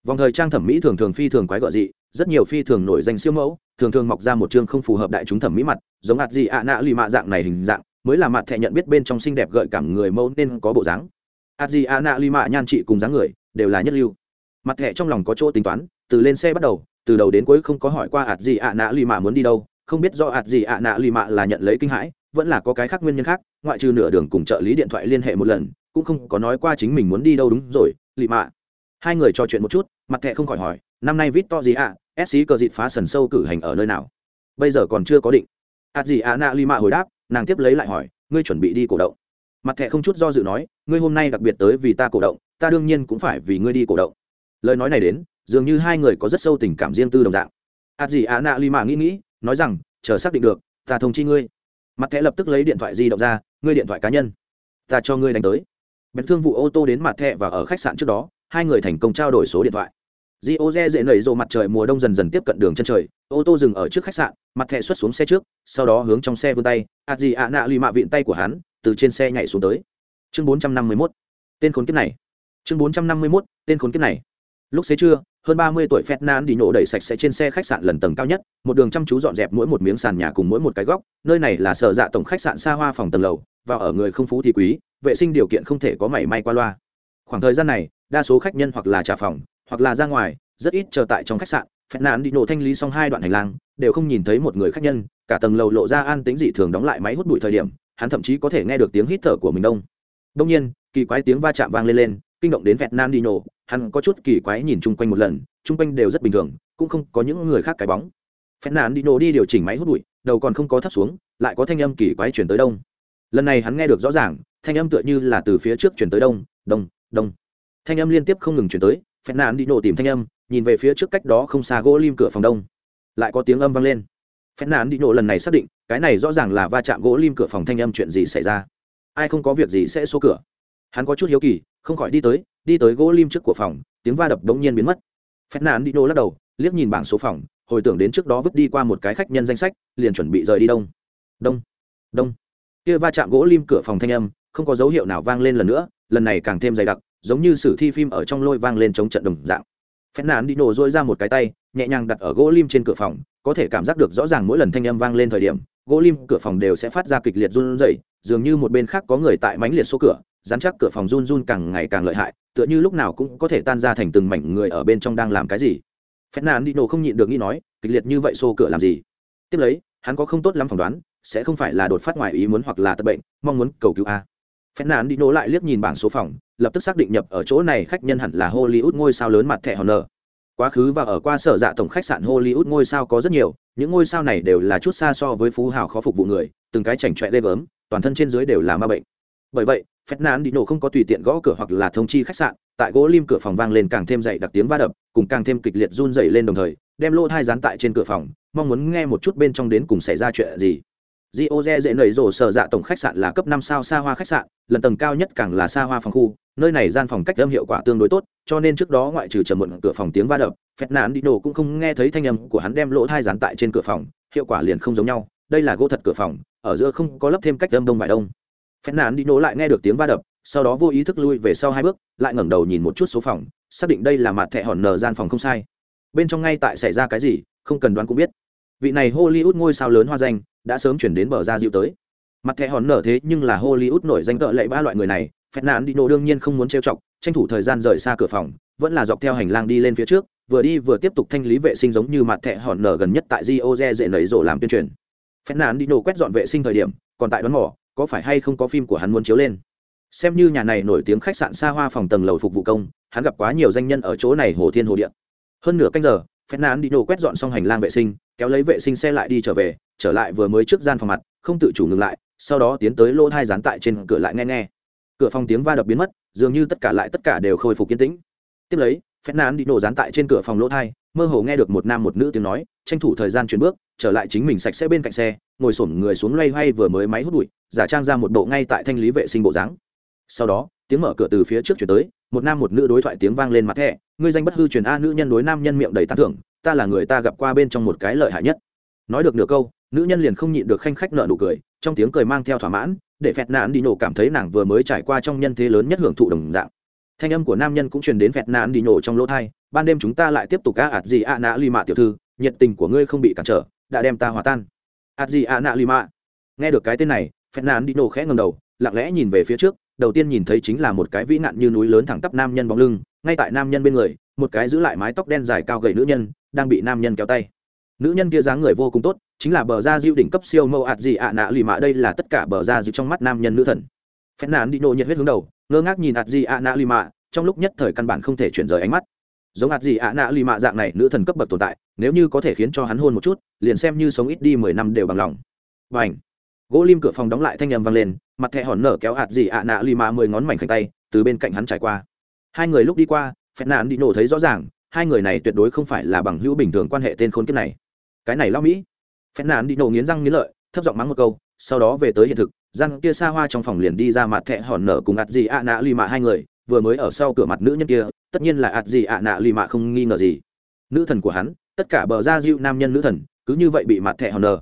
Vòng thời trang thẩm mỹ thường thường phi thường quái gợ dị, rất nhiều phi thường nổi danh siêu mẫu, thường thường mọc ra một chương không phù hợp đại chúng thẩm mỹ mặt, giống ạt gì ạ nạ lì mạ dạng này hình dạng, mới là mặt thẻ nhận biết bên trong xinh đẹp gợi cảm người mẫu nên có bộ dáng. Ạt gì ạ nạ lì mạ nhan trị cùng dáng người, đều là nhất lưu mặt thẻ trong lòng có chỗ tính toán, từ lên xe bắt đầu, từ đầu đến cuối không có hỏi qua ạt gì ạ nạ lì mạ muốn đi đâu, không biết do ạt gì ạ nạ lì mạ là nhận lấy kinh hãi, vẫn là có cái khác nguyên nhân khác, ngoại trừ nửa đường cùng trợ lý điện thoại liên hệ một lần, cũng không có nói qua chính mình muốn đi đâu đúng rồi, lì mạ. Hai người trò chuyện một chút, mặt thẻ không khỏi hỏi, năm nay vít to gì ạ sc cờ dịt phá sần sâu cử hành ở nơi nào? Bây giờ còn chưa có định. Ạt gì ạ nạ lì mạ hồi đáp, nàng tiếp lấy lại hỏi, ngươi chuẩn bị đi cổ động. Mặt thẻ không chút do dự nói, ngươi hôm nay đặc biệt tới vì ta cổ động, ta đương nhiên cũng phải vì ngươi đi cổ động lời nói này đến dường như hai người có rất sâu tình cảm riêng tư đồng dạng ạt gì ạ nạ lì mạ nghĩ nghĩ nói rằng chờ xác định được ta thông chi ngươi mặt thẻ lập tức lấy điện thoại di động ra ngươi điện thoại cá nhân ta cho ngươi đánh tới bèn thương vụ ô tô đến mặt thẻ và ở khách sạn trước đó hai người thành công trao đổi số điện thoại Di Oze dễ nảy rộ mặt trời mùa đông dần dần tiếp cận đường chân trời, ô tô dừng ở trước khách sạn, mặt thẻ xuất xuống xe trước, sau đó hướng trong xe vươn tay, Adji Ana lì mạ vịn tay của hắn, từ trên xe nhảy xuống tới. Chương 451. Tên khốn kiếp này. Chương 451. Tên khốn kiếp này. Lúc xế trưa, hơn 30 tuổi Ferdinand đi nổ đẩy sạch sẽ trên xe khách sạn lần tầng cao nhất, một đường chăm chú dọn dẹp mỗi một miếng sàn nhà cùng mỗi một cái góc, nơi này là sở dạ tổng khách sạn xa hoa phòng tầng lầu, và ở người không phú thì quý, vệ sinh điều kiện không thể có mảy may qua loa. Khoảng thời gian này, đa số khách nhân hoặc là trả phòng, hoặc là ra ngoài rất ít chờ tại trong khách sạn. Phét nan đi nổ thanh lý xong hai đoạn hành lang đều không nhìn thấy một người khách nhân cả tầng lầu lộ ra an tính dị thường đóng lại máy hút bụi thời điểm hắn thậm chí có thể nghe được tiếng hít thở của mình đông. Đông nhiên kỳ quái tiếng va chạm vang lên lên kinh động đến vẹt nan đi nổ hắn có chút kỳ quái nhìn chung quanh một lần, chung quanh đều rất bình thường, cũng không có những người khác cái bóng. Phép nán đi nổ đi điều chỉnh máy hút bụi, đầu còn không có thấp xuống, lại có thanh âm kỳ quái chuyển tới đông. Lần này hắn nghe được rõ ràng, thanh âm tựa như là từ phía trước chuyển tới đông đông đông. Thanh âm liên tiếp không ngừng chuyển tới phép nạn đi nổ tìm thanh âm, nhìn về phía trước cách đó không xa gỗ lim cửa phòng đông. Lại có tiếng âm vang lên. Phép nạn đi nổ lần này xác định, cái này rõ ràng là va chạm gỗ lim cửa phòng thanh âm chuyện gì xảy ra. Ai không có việc gì sẽ số cửa. Hắn có chút hiếu kỳ, không khỏi đi tới đi tới gỗ lim trước của phòng, tiếng va đập đống nhiên biến mất. Phép nạn đi đô lắc đầu, liếc nhìn bảng số phòng, hồi tưởng đến trước đó vứt đi qua một cái khách nhân danh sách, liền chuẩn bị rời đi đông. Đông đông. Kia va chạm gỗ lim cửa phòng thanh âm, không có dấu hiệu nào vang lên lần nữa, lần này càng thêm dày đặc, giống như sử thi phim ở trong lôi vang lên chống trận đồng dạng. Phép nạn đi nổ dôi ra một cái tay, nhẹ nhàng đặt ở gỗ lim trên cửa phòng, có thể cảm giác được rõ ràng mỗi lần thanh âm vang lên thời điểm, gỗ lim cửa phòng đều sẽ phát ra kịch liệt run rẩy, dường như một bên khác có người tại mánh liệt số cửa dán chắc cửa phòng run run càng ngày càng lợi hại, tựa như lúc nào cũng có thể tan ra thành từng mảnh người ở bên trong đang làm cái gì. Phép nản đi nổ không nhịn được nghĩ nói, kịch liệt như vậy xô cửa làm gì? Tiếp lấy, hắn có không tốt lắm phỏng đoán, sẽ không phải là đột phát ngoài ý muốn hoặc là tật bệnh, mong muốn cầu cứu a. Phép nản đi nổ lại liếc nhìn bảng số phòng, lập tức xác định nhập ở chỗ này khách nhân hẳn là hollywood ngôi sao lớn mặt thẻ honor. Quá khứ và ở qua sở dạ tổng khách sạn hollywood ngôi sao có rất nhiều, những ngôi sao này đều là chút xa so với phú hào khó phục vụ người, từng cái chảnh chọe lê gớm, toàn thân trên dưới đều là ma bệnh. Bởi vậy phép nán đi nổ không có tùy tiện gõ cửa hoặc là thông chi khách sạn tại gỗ lim cửa phòng vang lên càng thêm dậy đặc tiếng va đập cùng càng thêm kịch liệt run dày lên đồng thời đem lô thai dán tại trên cửa phòng mong muốn nghe một chút bên trong đến cùng xảy ra chuyện gì Gioze dễ nảy rổ sở dạ tổng khách sạn là cấp năm sao xa hoa khách sạn, lần tầng cao nhất càng là xa hoa phòng khu, nơi này gian phòng cách âm hiệu quả tương đối tốt, cho nên trước đó ngoại trừ trầm muộn cửa phòng tiếng va đập, Phẹt Nạn đi nổ cũng không nghe thấy thanh âm của hắn đem lỗ thai dán tại trên cửa phòng, hiệu quả liền không giống nhau, đây là gỗ thật cửa phòng, ở giữa không có lắp thêm cách âm đông vải đông. Phép Nạn đi nổ lại nghe được tiếng va đập, sau đó vô ý thức lui về sau hai bước, lại ngẩng đầu nhìn một chút số phòng, xác định đây là mặt thẻ hòn nở gian phòng không sai. Bên trong ngay tại xảy ra cái gì, không cần đoán cũng biết. Vị này Hollywood ngôi sao lớn hoa danh, đã sớm chuyển đến bờ ra dịu tới mặt thẻ hòn nở thế nhưng là hollywood nổi danh cỡ lệ ba loại người này phép nạn đi nổ đương nhiên không muốn trêu chọc tranh thủ thời gian rời xa cửa phòng vẫn là dọc theo hành lang đi lên phía trước vừa đi vừa tiếp tục thanh lý vệ sinh giống như mặt thẻ hòn nở gần nhất tại Rio dễ nảy rổ làm tuyên truyền phép nạn đi nổ quét dọn vệ sinh thời điểm còn tại đoán mỏ có phải hay không có phim của hắn muốn chiếu lên? Xem như nhà này nổi tiếng khách sạn xa hoa phòng tầng lầu phục vụ công, hắn gặp quá nhiều danh nhân ở chỗ này hồ thiên hồ điện hơn nửa canh giờ phép Nán đi nổ quét dọn xong hành lang vệ sinh, kéo lấy vệ sinh xe lại đi trở về, trở lại vừa mới trước gian phòng mặt, không tự chủ ngừng lại, sau đó tiến tới lỗ thai dán tại trên cửa lại nghe nghe. Cửa phòng tiếng va đập biến mất, dường như tất cả lại tất cả đều khôi phục kiến tĩnh. Tiếp lấy phép nán đi nổ dán tại trên cửa phòng lỗ thai, mơ hồ nghe được một nam một nữ tiếng nói, tranh thủ thời gian chuyển bước, trở lại chính mình sạch sẽ bên cạnh xe ngồi xổm người xuống loay hoay vừa mới máy hút bụi, giả trang ra một bộ ngay tại thanh lý vệ sinh bộ dáng. Sau đó, tiếng mở cửa từ phía trước chuyển tới, một nam một nữ đối thoại tiếng vang lên mặt thẻ, ngươi danh bất hư truyền a nữ nhân đối nam nhân miệng đầy tán thưởng, ta là người ta gặp qua bên trong một cái lợi hại nhất. Nói được nửa câu, nữ nhân liền không nhịn được khanh khách nợ nụ cười, trong tiếng cười mang theo thỏa mãn, để phẹt nạn đi nổ cảm thấy nàng vừa mới trải qua trong nhân thế lớn nhất hưởng thụ đồng dạng. Thanh âm của nam nhân cũng truyền đến phẹt nạn đi nổ trong lỗ thai, ban đêm chúng ta lại tiếp tục a ạt gì a nã li mạ tiểu thư, nhiệt tình của ngươi không bị cản trở, đã đem ta hòa tan ạt Lima. nghe được cái tên này, fernandino khẽ ngầm đầu, lặng lẽ nhìn về phía trước, đầu tiên nhìn thấy chính là một cái vĩ nạn như núi lớn thẳng tắp nam nhân bóng lưng, ngay tại nam nhân bên người, một cái giữ lại mái tóc đen dài cao gầy nữ nhân, đang bị nam nhân kéo tay. Nữ nhân kia dáng người vô cùng tốt, chính là bờ ra dịu đỉnh cấp siêu mẫu ạt gì ạ nạ lì mạ đây là tất cả bờ ra dịu trong mắt nam nhân nữ thần. Phép đi nhiệt huyết hướng đầu, ngơ ngác nhìn ạt gì ạ nạ lì mạ trong lúc nhất thời căn bản không thể chuyển rời ánh mắt. Giống ạt gì ạ nạ lì mạ dạng này, nữ thần cấp bậc tồn tại nếu như có thể khiến cho hắn hôn một chút, liền xem như sống ít đi mười năm đều bằng lòng. Và ảnh gỗ lim cửa phòng đóng lại thanh âm vang lên, mặt thẹ hòn nở kéo hạt gì ạ à nạ lì mà mười ngón mảnh khảnh tay, từ bên cạnh hắn trải qua. Hai người lúc đi qua, phẹt nạn đi nổ thấy rõ ràng, hai người này tuyệt đối không phải là bằng hữu bình thường quan hệ tên khốn kiếp này. Cái này lao mỹ. Phẹt nạn đi nổ nghiến răng nghiến lợi, thấp giọng mắng một câu, sau đó về tới hiện thực, răng kia xa hoa trong phòng liền đi ra mặt thẹ hòn nở cùng ạt gì ạ à nạ lì mạ hai người, vừa mới ở sau cửa mặt nữ nhân kia, tất nhiên là ạt gì ạ à nạ lì mạ không nghi ngờ gì. Nữ thần của hắn tất cả bờ ra diệu nam nhân nữ thần, cứ như vậy bị mặt thẻ hòn nờ.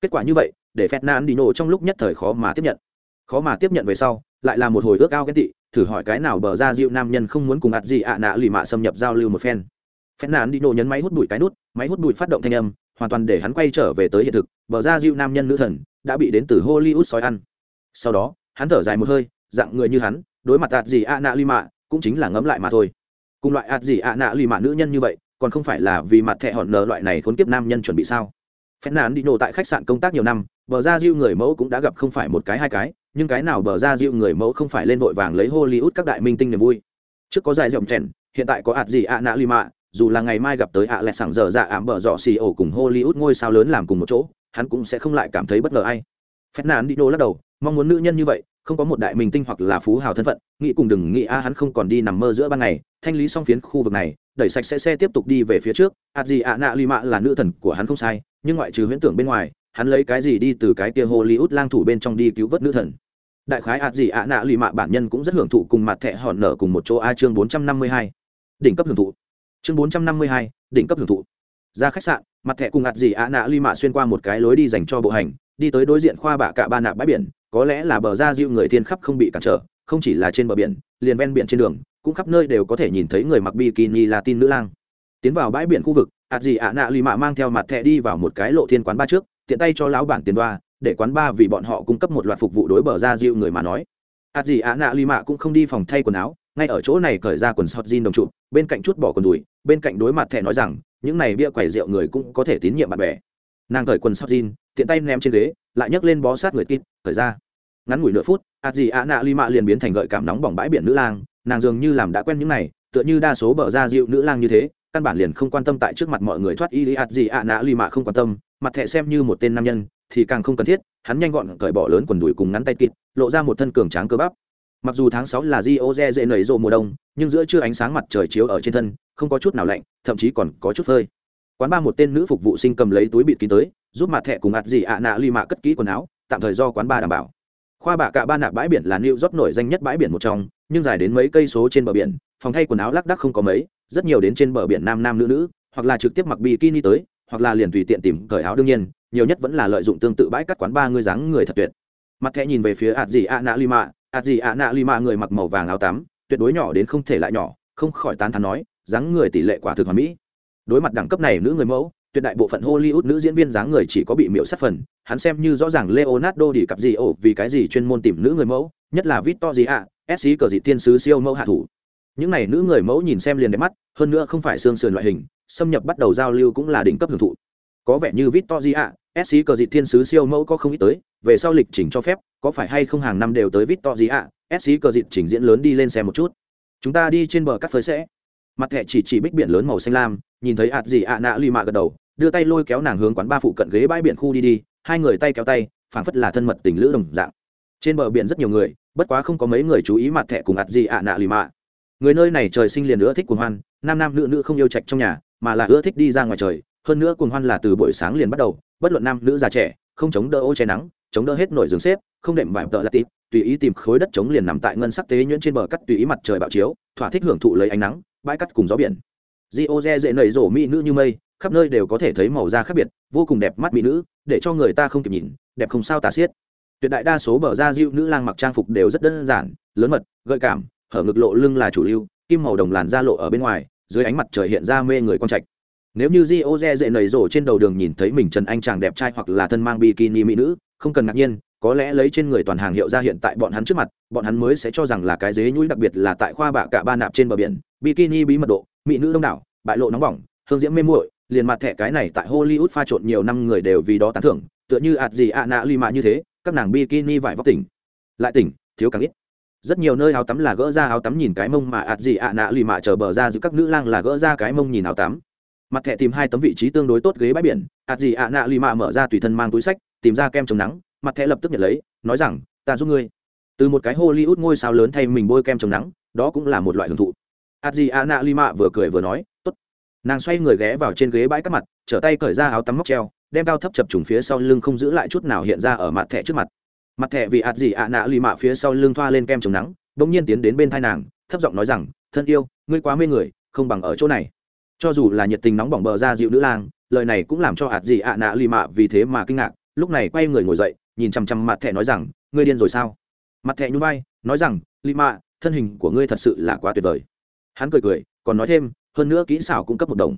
Kết quả như vậy, để phép nan đi nổ trong lúc nhất thời khó mà tiếp nhận. Khó mà tiếp nhận về sau, lại là một hồi ước ao ghen tị, thử hỏi cái nào bờ ra diệu nam nhân không muốn cùng ạt gì ạ nạ lì mạ xâm nhập giao lưu một phen. Phép nan đi nổ nhấn máy hút bụi cái nút, máy hút bụi phát động thanh âm, hoàn toàn để hắn quay trở về tới hiện thực, bờ ra diệu nam nhân nữ thần đã bị đến từ hollywood sói ăn. Sau đó, hắn thở dài một hơi, dạng người như hắn, đối mặt ạt gì ạ nạ lì mạ, cũng chính là ngấm lại mà thôi. Cùng loại ạt gì ạ nạ lì mạ nữ nhân như vậy còn không phải là vì mặt thẻ hòn nở loại này khốn kiếp nam nhân chuẩn bị sao? Phép nán đi nổ tại khách sạn công tác nhiều năm, bờ ra diêu người mẫu cũng đã gặp không phải một cái hai cái, nhưng cái nào bờ ra diêu người mẫu không phải lên vội vàng lấy hollywood các đại minh tinh niềm vui. Trước có dài rộng chèn hiện tại có ạt gì ạ nạ lì mạ, dù là ngày mai gặp tới ạ lẹ sảng giờ dạ ảm bờ dọ xì ổ cùng hollywood ngôi sao lớn làm cùng một chỗ, hắn cũng sẽ không lại cảm thấy bất ngờ ai. Phép nán đi nổ lắc đầu, mong muốn nữ nhân như vậy không có một đại minh tinh hoặc là phú hào thân phận, nghĩ cùng đừng nghĩ, a, hắn không còn đi nằm mơ giữa ban ngày, thanh lý xong phiến khu vực này, đẩy sạch sẽ xe tiếp tục đi về phía trước. A gì ạ, nạ lì mạ là nữ thần của hắn không sai, nhưng ngoại trừ huyễn tưởng bên ngoài, hắn lấy cái gì đi từ cái kia hollywood lang thủ bên trong đi cứu vớt nữ thần? Đại khái A gì ạ, nạ lì mạ bản nhân cũng rất hưởng thụ cùng mặt thẻ hòn nở cùng một chỗ, a, chương bốn trăm năm mươi hai. Đỉnh cấp hưởng thụ. Chương bốn trăm năm mươi hai, đỉnh cấp hưởng thụ. Ra khách sạn, mặt thẻ cùng ạt gì ạ, nạ lì mạ xuyên qua một cái lối đi dành cho bộ hành, đi tới đối diện khoa bạ cả ba nạ bãi biển có lẽ là bờ ra diệu người thiên khắp không bị cản trở, không chỉ là trên bờ biển, liền ven biển trên đường, cũng khắp nơi đều có thể nhìn thấy người mặc bikini là tin nữ lang. Tiến vào bãi biển khu vực ạt gì ạ nạ lì mạ mang theo mặt thẻ đi vào một cái lộ thiên quán ba trước, tiện tay cho lão bản tiền đoa, để quán ba vì bọn họ cung cấp một loạt phục vụ đối bờ ra diệu người mà nói. Ạt gì ạ nạ lì mạ cũng không đi phòng thay quần áo, ngay ở chỗ này cởi ra quần sọt jean đồng trụ, bên cạnh chút bỏ quần đùi, bên cạnh đối mặt thẻ nói rằng, những này bia quẩy rượu người cũng có thể tín nhiệm bạn bè. Nàng cởi quần sọt jean tiện tay ném trên ghế, lại nhấc lên bó sát người kịp cởi ra. Ngắn ngủi nửa phút, ạt gì ạ nạ lì mạ liền biến thành gợi cảm nóng bỏng bãi biển nữ lang, nàng dường như làm đã quen những này, tựa như đa số bờ ra dịu nữ lang như thế, căn bản liền không quan tâm tại trước mặt mọi người thoát y lý ạt gì ạ nạ lì mạ không quan tâm, mặt thẹ xem như một tên nam nhân, thì càng không cần thiết, hắn nhanh gọn cởi bỏ lớn quần đùi cùng ngắn tay kịt, lộ ra một thân cường tráng cơ bắp. Mặc dù tháng sáu là di ô dê dễ nầy rộ mùa đông, nhưng giữa trưa ánh sáng mặt trời chiếu ở trên thân, không có chút nào lạnh, thậm chí còn có chút phơi. Quán ba một tên nữ phục vụ sinh cầm lấy túi bịt kín tới giúp mặt thẻ cùng ạt gì ạ nạ ly mạ cất kỹ quần áo, tạm thời do quán ba đảm bảo. Khoa bạ cạ ba nạp bãi biển là new york nổi danh nhất bãi biển một trong, nhưng dài đến mấy cây số trên bờ biển, phòng thay quần áo lác đắc không có mấy, rất nhiều đến trên bờ biển nam nam nữ nữ, hoặc là trực tiếp mặc bikini tới, hoặc là liền tùy tiện tìm cởi áo đương nhiên, nhiều nhất vẫn là lợi dụng tương tự bãi cắt quán ba người dáng người thật tuyệt. Mặt thẻ nhìn về phía ạt gì ạ nạ lima ạt gì ạ nạ lima người mặc màu vàng áo tắm, tuyệt đối nhỏ đến không thể lại nhỏ, không khỏi tán thán nói, dáng người tỷ lệ quả thực hoàn mỹ. Đối mặt đẳng cấp này nữ người mẫu tuyệt đại bộ phận hollywood nữ diễn viên dáng người chỉ có bị miễu sát phần hắn xem như rõ ràng leonardo đi cặp gì ổ vì cái gì chuyên môn tìm nữ người mẫu nhất là Victoria, gì sc cờ dị tiên sứ siêu mẫu hạ thủ. Những này nữ người mẫu nhìn xem liền đẹp mắt hơn nữa không phải xương sườn loại hình xâm nhập bắt đầu giao lưu cũng là đỉnh cấp hưởng thụ. Có vẻ như Victoria, gì sc cờ dị tiên sứ siêu mẫu có không ít tới về sau lịch trình cho phép có phải hay không hàng năm đều tới Victoria, gì sc cờ dị trình diễn lớn đi lên xe một chút. Chúng ta đi trên bờ cắt phơi sẽ. Mặt thẻ chỉ chỉ bích biển lớn màu xanh lam nhìn thấy ạt gì ạ nạ lì mạ gật đầu đưa tay lôi kéo nàng hướng quán ba phụ cận ghế bãi biển khu đi đi, hai người tay kéo tay, phảng phất là thân mật tình lữ đồng dạng. Trên bờ biển rất nhiều người, bất quá không có mấy người chú ý mặt thẻ cùng ạt gì ạ nạ lì mạ. Người nơi này trời sinh liền nữa thích cuồng hoan, nam nam nữ nữ không yêu trạch trong nhà, mà là ưa thích đi ra ngoài trời. Hơn nữa cuồng hoan là từ buổi sáng liền bắt đầu, bất luận nam nữ già trẻ, không chống đỡ ô che nắng, chống đỡ hết nổi giường xếp, không đệm vải tợ là tịp tùy ý tìm khối đất chống liền nằm tại ngân sắc tế nhuyễn trên bờ cắt tùy ý mặt trời bạo chiếu, thỏa thích hưởng thụ lấy ánh nắng, bãi cắt cùng gió biển. Di ô dễ nảy rổ mỹ nữ như mây khắp nơi đều có thể thấy màu da khác biệt, vô cùng đẹp mắt mỹ nữ, để cho người ta không kịp nhìn, đẹp không sao tà xiết. Tuyệt đại đa số bờ da diệu nữ lang mặc trang phục đều rất đơn giản, lớn mật, gợi cảm, hở ngực lộ lưng là chủ lưu, kim màu đồng làn da lộ ở bên ngoài, dưới ánh mặt trời hiện ra mê người con trạch. Nếu như di ô dễ nảy rổ trên đầu đường nhìn thấy mình trần anh chàng đẹp trai hoặc là thân mang bikini mỹ nữ, không cần ngạc nhiên, có lẽ lấy trên người toàn hàng hiệu ra hiện tại bọn hắn trước mặt, bọn hắn mới sẽ cho rằng là cái dế nhũi đặc biệt là tại khoa bạ cả ba nạp trên bờ biển, bikini bí mật độ, mỹ nữ đông đảo, bại lộ nóng bỏng, hương diễm mê muội liền mặt thẻ cái này tại hollywood pha trộn nhiều năm người đều vì đó tán thưởng, tựa như ạt gì ạ nạ ly mạ như thế, các nàng bikini vải vóc tỉnh. Lại tỉnh, thiếu càng ít. Rất nhiều nơi áo tắm là gỡ ra áo tắm nhìn cái mông mà ạt gì ạ nạ lì mạ chờ bờ ra giữa các nữ lang là gỡ ra cái mông nhìn áo tắm. Mặt thẻ tìm hai tấm vị trí tương đối tốt ghế bãi biển, ạt gì ạ nạ lì mạ mở ra tùy thân mang túi sách, tìm ra kem chống nắng, mặt thẻ lập tức nhận lấy, nói rằng, ta giúp ngươi. Từ một cái hollywood ngôi sao lớn thay mình bôi kem chống nắng, đó cũng là một loại hưởng thụ. Ạt gì ạ nạ lì mạ vừa cười vừa nói nàng xoay người ghé vào trên ghế bãi cắt mặt, trở tay cởi ra áo tắm móc treo, đem cao thấp chập trùng phía sau lưng không giữ lại chút nào hiện ra ở mặt thẻ trước mặt. Mặt thẻ vì ạt gì ạ nạ lì mạ phía sau lưng thoa lên kem chống nắng, bỗng nhiên tiến đến bên thai nàng, thấp giọng nói rằng, thân yêu, ngươi quá mê người, không bằng ở chỗ này. Cho dù là nhiệt tình nóng bỏng bờ ra dịu nữ lang, lời này cũng làm cho hạt gì ạ nạ lì mạ vì thế mà kinh ngạc, lúc này quay người ngồi dậy, nhìn chằm chằm mặt thẻ nói rằng, ngươi điên rồi sao? Mặt thẻ nhún vai, nói rằng, lì mạ, thân hình của ngươi thật sự là quá tuyệt vời. Hắn cười cười, còn nói thêm hơn nữa kỹ xảo cung cấp một đồng.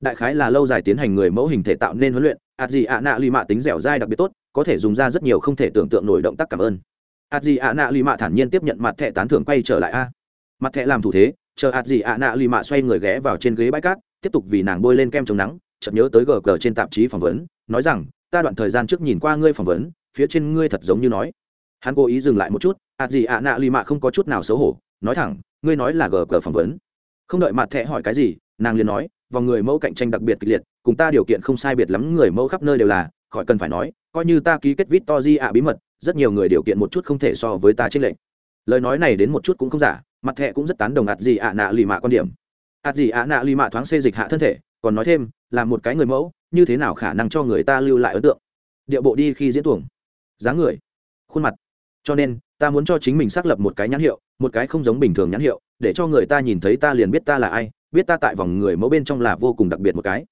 Đại khái là lâu dài tiến hành người mẫu hình thể tạo nên huấn luyện. Ạt gì ạ nạ lì mạ tính dẻo dai đặc biệt tốt, có thể dùng ra rất nhiều không thể tưởng tượng nổi động tác cảm ơn. Ạt gì ạ nạ lì mạ thản nhiên tiếp nhận mặt thẻ tán thưởng quay trở lại a. Mặt thẻ làm thủ thế, chờ ạt gì ạ nạ lì mạ xoay người ghé vào trên ghế bãi cát, tiếp tục vì nàng bôi lên kem chống nắng, chợt nhớ tới gờ gờ trên tạp chí phỏng vấn, nói rằng, ta đoạn thời gian trước nhìn qua ngươi phỏng vấn, phía trên ngươi thật giống như nói. Hắn cố ý dừng lại một chút ạt gì ạ nạ lì mạ không có chút nào xấu hổ, nói thẳng, ngươi nói là gờ gờ phỏng vấn không đợi mặt thẻ hỏi cái gì, nàng liền nói, vòng người mẫu cạnh tranh đặc biệt kịch liệt, cùng ta điều kiện không sai biệt lắm, người mẫu khắp nơi đều là, khỏi cần phải nói, coi như ta ký kết vít to di ạ bí mật, rất nhiều người điều kiện một chút không thể so với ta trên lệnh lời nói này đến một chút cũng không giả mặt thẹ cũng rất tán đồng ạt gì ạ nạ lì mạ quan điểm. Ạt gì ạ nạ lì mạ thoáng xê dịch hạ thân thể, còn nói thêm, là một cái người mẫu, như thế nào khả năng cho người ta lưu lại ấn tượng? Điệu bộ đi khi diễn tuồng. Dáng người, khuôn mặt. Cho nên ta muốn cho chính mình xác lập một cái nhãn hiệu, một cái không giống bình thường nhãn hiệu, để cho người ta nhìn thấy ta liền biết ta là ai, biết ta tại vòng người mẫu bên trong là vô cùng đặc biệt một cái.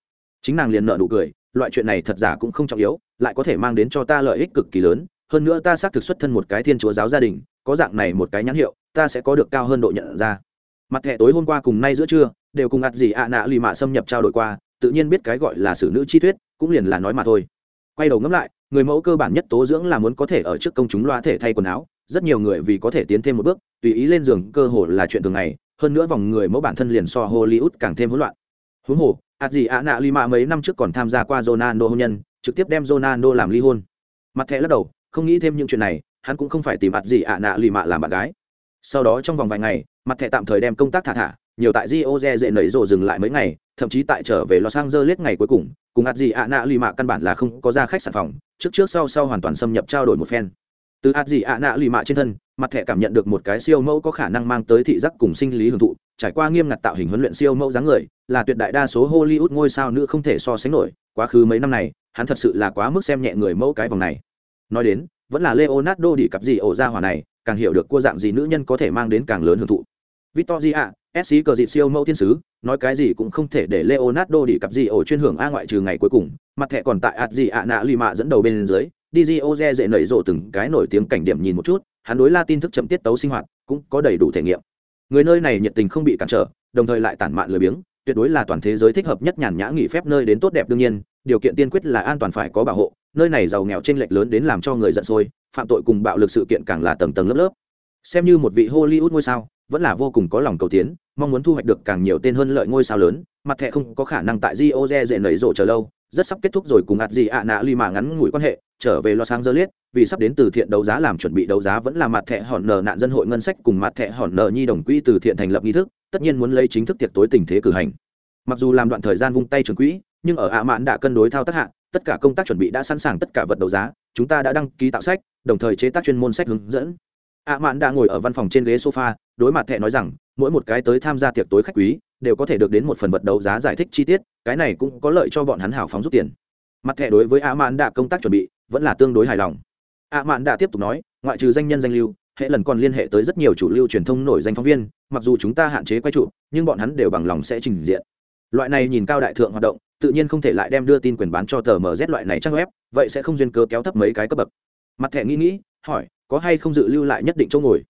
Chính nàng liền nợ nụ cười, loại chuyện này thật giả cũng không trọng yếu, lại có thể mang đến cho ta lợi ích cực kỳ lớn, hơn nữa ta xác thực xuất thân một cái thiên chúa giáo gia đình, có dạng này một cái nhãn hiệu, ta sẽ có được cao hơn độ nhận ra. Mặt thẻ tối hôm qua cùng nay giữa trưa, đều cùng ạt gì ạ nạ lì mạ xâm nhập trao đổi qua, tự nhiên biết cái gọi là xử nữ chi thuyết, cũng liền là nói mà thôi. Quay đầu ngẫm lại, người mẫu cơ bản nhất tố dưỡng là muốn có thể ở trước công chúng loa thể thay quần áo rất nhiều người vì có thể tiến thêm một bước, tùy ý lên giường cơ hồ là chuyện thường ngày, hơn nữa vòng người mẫu bản thân liền so hollywood càng thêm hỗn loạn. Huống hồ ạt gì ạ nạ lima mấy năm trước còn tham gia qua ronaldo hôn nhân, trực tiếp đem ronaldo làm ly hôn. Mặt thẻ lắc đầu, không nghĩ thêm những chuyện này, hắn cũng không phải tìm ạt gì ạ nạ lima làm bạn gái. Sau đó trong vòng vài ngày, mặt thẻ tạm thời đem công tác thả thả, nhiều tại rio de dễ nảy rộ dừng lại mấy ngày, thậm chí tại trở về los angeles ngày cuối cùng cùng ạt gì ạ nạ lima căn bản là không có ra khách sản phòng, trước trước sau sau hoàn toàn xâm nhập trao đổi một phen từ ạt gì ạ nạ lì mạ trên thân mặt thẻ cảm nhận được một cái siêu mẫu có khả năng mang tới thị giác cùng sinh lý hưởng thụ trải qua nghiêm ngặt tạo hình huấn luyện siêu mẫu dáng người là tuyệt đại đa số hollywood ngôi sao nữ không thể so sánh nổi quá khứ mấy năm này hắn thật sự là quá mức xem nhẹ người mẫu cái vòng này. Nói đến vẫn là leonardo đi cặp gì ổ ra hỏa này càng hiểu được cô dạng gì nữ nhân có thể mang đến càng lớn hưởng thụ. Victoria SC cờ dị siêu mẫu thiên sứ, nói cái gì cũng không thể để Leonardo đi cặp gì ổ chuyên hưởng a ngoại trừ ngày cuối cùng, mặt thẻ còn tại ạt gì ạ nạ lì mạ dẫn đầu bên dưới, đi Dioze dễ nảy rộ từng cái nổi tiếng cảnh điểm nhìn một chút, hắn đối Latin thức chậm tiết tấu sinh hoạt, cũng có đầy đủ thể nghiệm. Người nơi này nhiệt tình không bị cản trở, đồng thời lại tản mạn lười biếng, tuyệt đối là toàn thế giới thích hợp nhất nhàn nhã nghỉ phép nơi đến tốt đẹp đương nhiên, điều kiện tiên quyết là an toàn phải có bảo hộ, nơi này giàu nghèo chênh lệch lớn đến làm cho người giận sôi, phạm tội cùng bạo lực sự kiện càng là tầng tầng lớp lớp. Xem như một vị Hollywood ngôi sao, vẫn là vô cùng có lòng cầu tiến, mong muốn thu hoạch được càng nhiều tên hơn lợi ngôi sao lớn, mặt thẻ không có khả năng tại Dioze dễ nảy rộ chờ lâu, rất sắp kết thúc rồi cùng ạt gì ạ nạ ly mà ngắn ngủi quan hệ, trở về Los Angeles, vì sắp đến từ thiện đấu giá làm chuẩn bị đấu giá vẫn là mặt thẻ hòn nợ nạn dân hội ngân sách cùng mặt thẻ hòn nợ nhi đồng quỹ từ thiện thành lập nghi thức, tất nhiên muốn lấy chính thức tiệc tối tình thế cử hành. Mặc dù làm đoạn thời gian vung tay trường quỹ, nhưng ở ạ mạn đã cân đối thao tác hạ, tất cả công tác chuẩn bị đã sẵn sàng tất cả vật đấu giá, chúng ta đã đăng ký tạo sách, đồng thời chế tác chuyên môn sách hướng dẫn. ạ mạn đã ngồi ở văn phòng trên ghế sofa, đối mặt thẻ nói rằng, mỗi một cái tới tham gia tiệc tối khách quý đều có thể được đến một phần vật đấu giá giải thích chi tiết, cái này cũng có lợi cho bọn hắn hảo phóng rút tiền mặt thẻ đối với ạ mạn đã công tác chuẩn bị vẫn là tương đối hài lòng. Ạ mạn đã tiếp tục nói, ngoại trừ danh nhân danh lưu, hệ lần còn liên hệ tới rất nhiều chủ lưu truyền thông nổi danh phóng viên, mặc dù chúng ta hạn chế quay trụ, nhưng bọn hắn đều bằng lòng sẽ trình diện. Loại này nhìn cao đại thượng hoạt động, tự nhiên không thể lại đem đưa tin quyền bán cho tờ mz loại này trang web, vậy sẽ không duyên cơ kéo thấp mấy cái cấp bậc. Mặt thẻ nghĩ nghĩ, hỏi, có hay không dự lưu lại nhất định chỗ ngồi?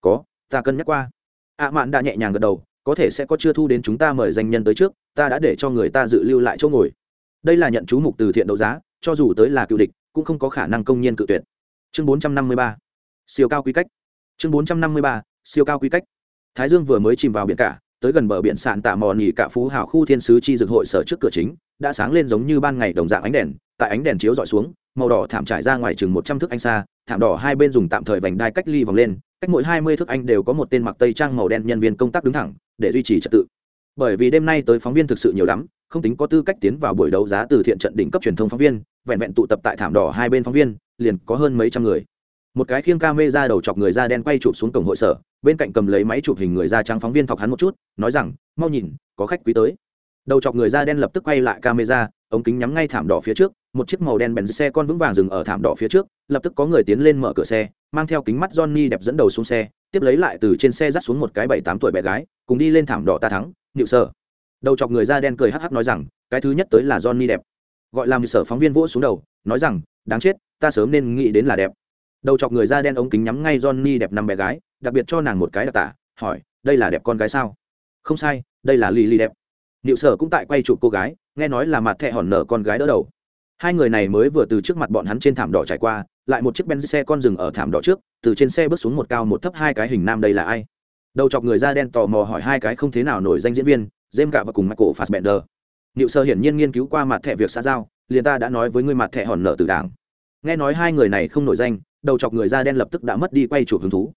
Có, ta cân nhắc qua. Ạ mạn đã nhẹ nhàng gật đầu, có thể sẽ có chưa thu đến chúng ta mời danh nhân tới trước, ta đã để cho người ta dự lưu lại chỗ ngồi. Đây là nhận chú mục từ thiện đấu giá, cho dù tới là cựu địch cũng không có khả năng công nhiên cự tuyệt. Chương bốn trăm năm mươi ba, siêu cao quy cách. Chương bốn trăm năm mươi ba, siêu cao quy cách. Thái dương vừa mới chìm vào biển cả, tới gần bờ biển sạn tạ mò nhì cả phú hào khu thiên sứ chi dược hội sở trước cửa chính, đã sáng lên giống như ban ngày đồng dạng ánh đèn, tại ánh đèn chiếu dọi xuống, màu đỏ thảm trải ra ngoài chừng một trăm thước anh xa, thảm đỏ hai bên dùng tạm thời vành đai cách ly vòng lên, cách mỗi hai mươi thước anh đều có một tên mặc tây trang màu đen nhân viên công tác đứng thẳng, để duy trì trật tự. Bởi vì đêm nay tới phóng viên thực sự nhiều lắm, không tính có tư cách tiến vào buổi đấu giá từ thiện trận đỉnh cấp truyền thông phóng viên vẹn vẹn tụ tập tại thảm đỏ hai bên phóng viên, liền có hơn mấy trăm người. Một cái khiêng ca mê ra đầu chọc người da đen quay chụp xuống cổng hội sở, bên cạnh cầm lấy máy chụp hình người da trắng phóng viên thọc hắn một chút, nói rằng, mau nhìn, có khách quý tới. Đầu chọc người da đen lập tức quay lại camera, ống kính nhắm ngay thảm đỏ phía trước, một chiếc màu đen bèn xe con vững vàng dừng ở thảm đỏ phía trước, lập tức có người tiến lên mở cửa xe, mang theo kính mắt johnny đẹp dẫn đầu xuống xe, tiếp lấy lại từ trên xe dắt xuống một cái bảy tám tuổi bé gái, cùng đi lên thảm đỏ ta thắng nhịu sở. Đầu chọc người da đen cười hắc hắc nói rằng, cái thứ nhất tới là johnny đẹp gọi làm sở phóng viên vỗ xuống đầu nói rằng đáng chết ta sớm nên nghĩ đến là đẹp đầu chọc người da đen ống kính nhắm ngay johnny đẹp năm bé gái đặc biệt cho nàng một cái đặc tả hỏi đây là đẹp con gái sao không sai đây là lì lì đẹp liệu Sở cũng tại quay chụp cô gái, nghe nói là mặt thẹ hòn nở con gái đỡ đầu. Hai người này mới vừa từ trước mặt bọn hắn trên thảm đỏ trải qua, lại một chiếc Benz xe con dừng ở thảm đỏ trước, từ trên xe bước xuống một cao một thấp hai cái hình nam đây là ai? Đầu chọc người da đen tò mò hỏi hai cái không thế nào nổi danh diễn viên, jem Gạ và cùng Michael Fassbender. Niệu sơ hiển nhiên nghiên cứu qua mặt thẻ việc xã giao, liền ta đã nói với ngươi mặt thẻ hòn nợ từ đảng. Nghe nói hai người này không nổi danh, đầu chọc người da đen lập tức đã mất đi quay chủ hứng thú.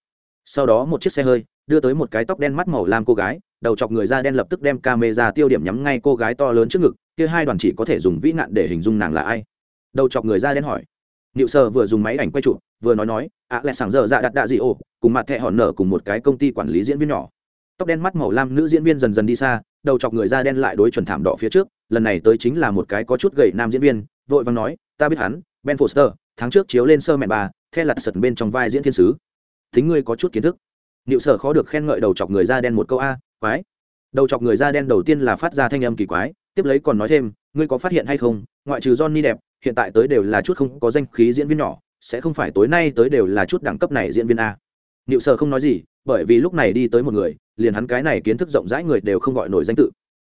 Sau đó một chiếc xe hơi đưa tới một cái tóc đen mắt màu lam cô gái, đầu chọc người da đen lập tức đem camera tiêu điểm nhắm ngay cô gái to lớn trước ngực kia hai đoàn chỉ có thể dùng vĩ nạn để hình dung nàng là ai đầu chọc người da đen hỏi Niệu Sơ vừa dùng máy ảnh quay chụp, vừa nói nói, "À lẽ sáng giờ dạ đặt đạ gì ồ, cùng mặt thẻ hòn nợ cùng một cái công ty quản lý diễn viên nhỏ." Tóc đen mắt màu lam nữ diễn viên dần dần đi xa, đầu chọc người da đen lại đối chuẩn thảm đỏ phía trước, lần này tới chính là một cái có chút gầy nam diễn viên, vội vàng nói, "Ta biết hắn, Ben Foster, tháng trước chiếu lên sơ mẹ bà, the lật sật bên trong vai diễn thiên sứ." Thính ngươi có chút kiến thức. liệu Sở khó được khen ngợi đầu chọc người da đen một câu a, quái đầu chọc người da đen đầu tiên là phát ra thanh âm kỳ quái tiếp lấy còn nói thêm ngươi có phát hiện hay không ngoại trừ johnny đẹp hiện tại tới đều là chút không có danh khí diễn viên nhỏ sẽ không phải tối nay tới đều là chút đẳng cấp này diễn viên a liệu Sở không nói gì, bởi vì lúc này đi tới một người, liền hắn cái này kiến thức rộng rãi người đều không gọi nổi danh tự.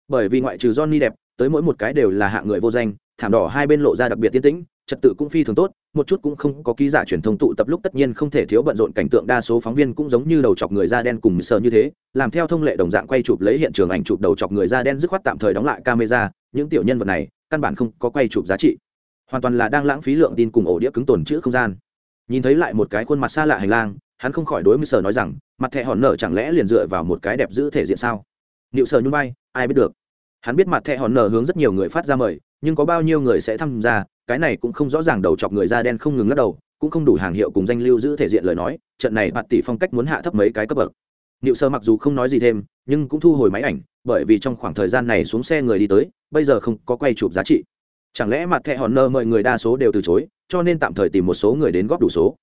Bởi vì ngoại trừ Johnny đẹp, tới mỗi một cái đều là hạng người vô danh, thảm đỏ hai bên lộ ra đặc biệt tiên tĩnh, trật tự cũng phi thường tốt một chút cũng không có ký giả truyền thông tụ tập lúc tất nhiên không thể thiếu bận rộn cảnh tượng đa số phóng viên cũng giống như đầu chọc người da đen cùng sờ như thế làm theo thông lệ đồng dạng quay chụp lấy hiện trường ảnh chụp đầu chọc người da đen dứt khoát tạm thời đóng lại camera những tiểu nhân vật này căn bản không có quay chụp giá trị hoàn toàn là đang lãng phí lượng tin cùng ổ đĩa cứng tồn chữ không gian nhìn thấy lại một cái khuôn mặt xa lạ hành lang hắn không khỏi đối với sở nói rằng mặt thẻ hòn nở chẳng lẽ liền dựa vào một cái đẹp giữ thể diện sao liệu sở nhún vai ai biết được hắn biết mặt thẻ hòn nở hướng rất nhiều người phát ra mời nhưng có bao nhiêu người sẽ tham gia cái này cũng không rõ ràng đầu chọc người da đen không ngừng lắc đầu cũng không đủ hàng hiệu cùng danh lưu giữ thể diện lời nói trận này bạt tỷ phong cách muốn hạ thấp mấy cái cấp bậc Niệu Sơ mặc dù không nói gì thêm, nhưng cũng thu hồi máy ảnh, bởi vì trong khoảng thời gian này xuống xe người đi tới, bây giờ không có quay chụp giá trị. Chẳng lẽ mặt thẹ hòn nơ mời người đa số đều từ chối, cho nên tạm thời tìm một số người đến góp đủ số.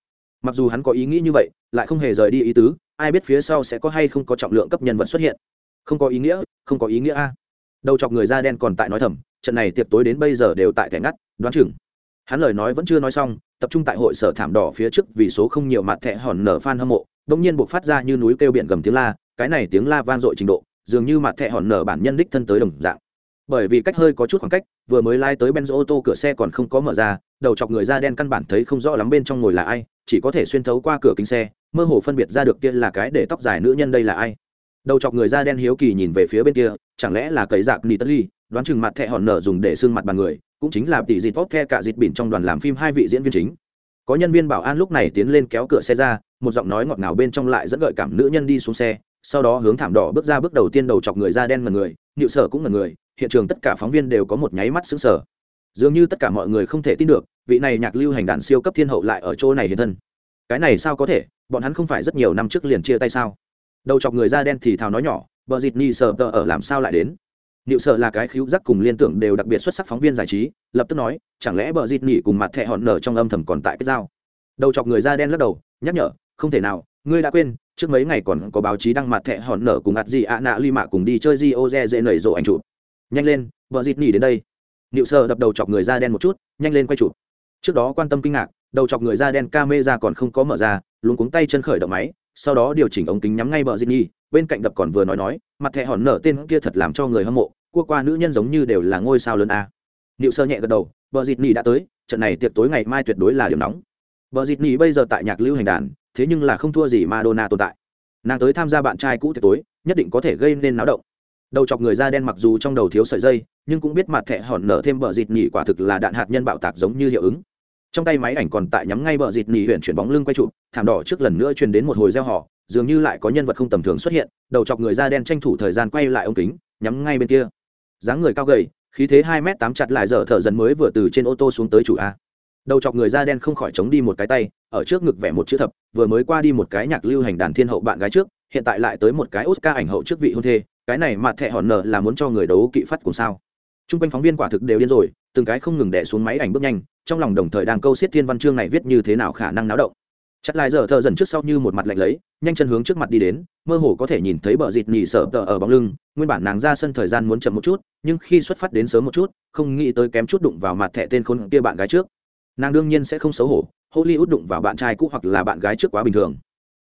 Mặc dù hắn có ý nghĩ như vậy, lại không hề rời đi ý tứ, ai biết phía sau sẽ có hay không có trọng lượng cấp nhân vật xuất hiện. Không có ý nghĩa, không có ý nghĩa a. Đầu chọc người da đen còn tại nói thầm, trận này tiệc tối đến bây giờ đều tại thẻ ngắt, đoán chừng hắn lời nói vẫn chưa nói xong tập trung tại hội sở thảm đỏ phía trước vì số không nhiều mặt thẻ hòn nở fan hâm mộ đông nhiên buộc phát ra như núi kêu biển gầm tiếng la cái này tiếng la vang dội trình độ dường như mặt thẻ hòn nở bản nhân đích thân tới đồng dạng bởi vì cách hơi có chút khoảng cách vừa mới lai tới benz ô tô cửa xe còn không có mở ra đầu chọc người da đen căn bản thấy không rõ lắm bên trong ngồi là ai chỉ có thể xuyên thấu qua cửa kính xe, mơ hồ phân biệt ra được kia là cái để tóc dài nữ nhân đây là ai. Đầu chọc người da đen hiếu kỳ nhìn về phía bên kia, chẳng lẽ là cấy dạc nitali, đoán chừng mặt thẹ hòn nở dùng để xương mặt bàn người, cũng chính là tỷ dịt tốt the cả dịt bỉn trong đoàn làm phim hai vị diễn viên chính. Có nhân viên bảo an lúc này tiến lên kéo cửa xe ra, một giọng nói ngọt ngào bên trong lại dẫn gợi cảm nữ nhân đi xuống xe, sau đó hướng thảm đỏ bước ra bước đầu tiên đầu chọc người da đen mật người nhịu sở cũng mật người, hiện trường tất cả phóng viên đều có một nháy mắt xứng sở dường như tất cả mọi người không thể tin được vị này nhạc lưu hành đàn siêu cấp thiên hậu lại ở chỗ này hiện thân cái này sao có thể bọn hắn không phải rất nhiều năm trước liền chia tay sao đầu chọc người da đen thì thào nói nhỏ bờ dịt ni sờ tờ ở làm sao lại đến Niệu sợ là cái khiếu giác cùng liên tưởng đều đặc biệt xuất sắc phóng viên giải trí, lập tức nói, chẳng lẽ bờ dịt nỉ cùng mặt thẹ hòn nở trong âm thầm còn tại cái dao. Đầu chọc người da đen lắc đầu, nhắc nhở, không thể nào, ngươi đã quên, trước mấy ngày còn có báo chí đăng mặt thẹ hòn nở cùng ạt gì ạ nạ ly mạ cùng đi chơi di ô dê dễ nảy rộ ảnh chụp. Nhanh lên, bờ dịt nỉ đến đây. Niệu sơ đập đầu chọc người da đen một chút, nhanh lên quay chụp. Trước đó quan tâm kinh ngạc, đầu chọc người da đen camera còn không có mở ra, luống cuống tay chân khởi động máy, sau đó điều chỉnh ống kính nhắm ngay bờ dịt nhỉ, bên cạnh đập còn vừa nói nói, mặt thẻ hòn nở tên kia thật làm cho người hâm mộ, cua qua nữ nhân giống như đều là ngôi sao lớn a. Niệu sơ nhẹ gật đầu vợ dịt nỉ đã tới trận này tiệc tối ngày mai tuyệt đối là điểm nóng. Vợ dịt nỉ bây giờ tại nhạc lưu hành đàn thế nhưng là không thua gì madonna tồn tại. Nàng tới tham gia bạn trai cũ tiệc tối nhất định có thể gây nên náo động đầu chọc người da đen mặc dù trong đầu thiếu sợi dây, nhưng cũng biết mặt thẻ hòn nở thêm bờ dịt nhỉ quả thực là đạn hạt nhân bạo tạc giống như hiệu ứng. Trong tay máy ảnh còn tại nhắm ngay bờ dịt nhỉ huyện chuyển bóng lưng quay chụp, thảm đỏ trước lần nữa truyền đến một hồi gieo họ dường như lại có nhân vật không tầm thường xuất hiện, đầu chọc người da đen tranh thủ thời gian quay lại ống kính, nhắm ngay bên kia. Dáng người cao gầy, khí thế hai m tám chặt lại dở thở dần mới vừa từ trên ô tô xuống tới chủ a. Đầu chọc người da đen không khỏi chống đi một cái tay, ở trước ngực vẽ một chữ thập, vừa mới qua đi một cái nhạc lưu hành đàn thiên hậu bạn gái trước, hiện tại lại tới một cái oscar ảnh hậu trước vị hôn thê cái này mặt thẻ hòn nở là muốn cho người đấu kỵ phát cùng sao? T r u n g quanh phóng viên quả thực đều điên rồi, từng cái không ngừng đẻ xuống máy ảnh bước nhanh, trong lòng đồng thời đang câu xiết thiên văn chương này viết như thế nào khả năng náo động. Chặt lại giờ thợ dần trước sau như một mặt lạnh lấy, nhanh chân hướng trước mặt đi đến, mơ hồ có thể nhìn thấy bờ dịt nhì sợ tờ ở bóng lưng, nguyên bản nàng ra sân thời gian muốn chậm một chút, nhưng khi xuất phát đến sớm một chút, không nghĩ tới kém chút đụng vào mặt thẻ tên khốn kia bạn gái trước. Nàng đương nhiên sẽ không xấu hổ, hollywood đụng vào bạn trai cũ hoặc là bạn gái trước quá bình thường.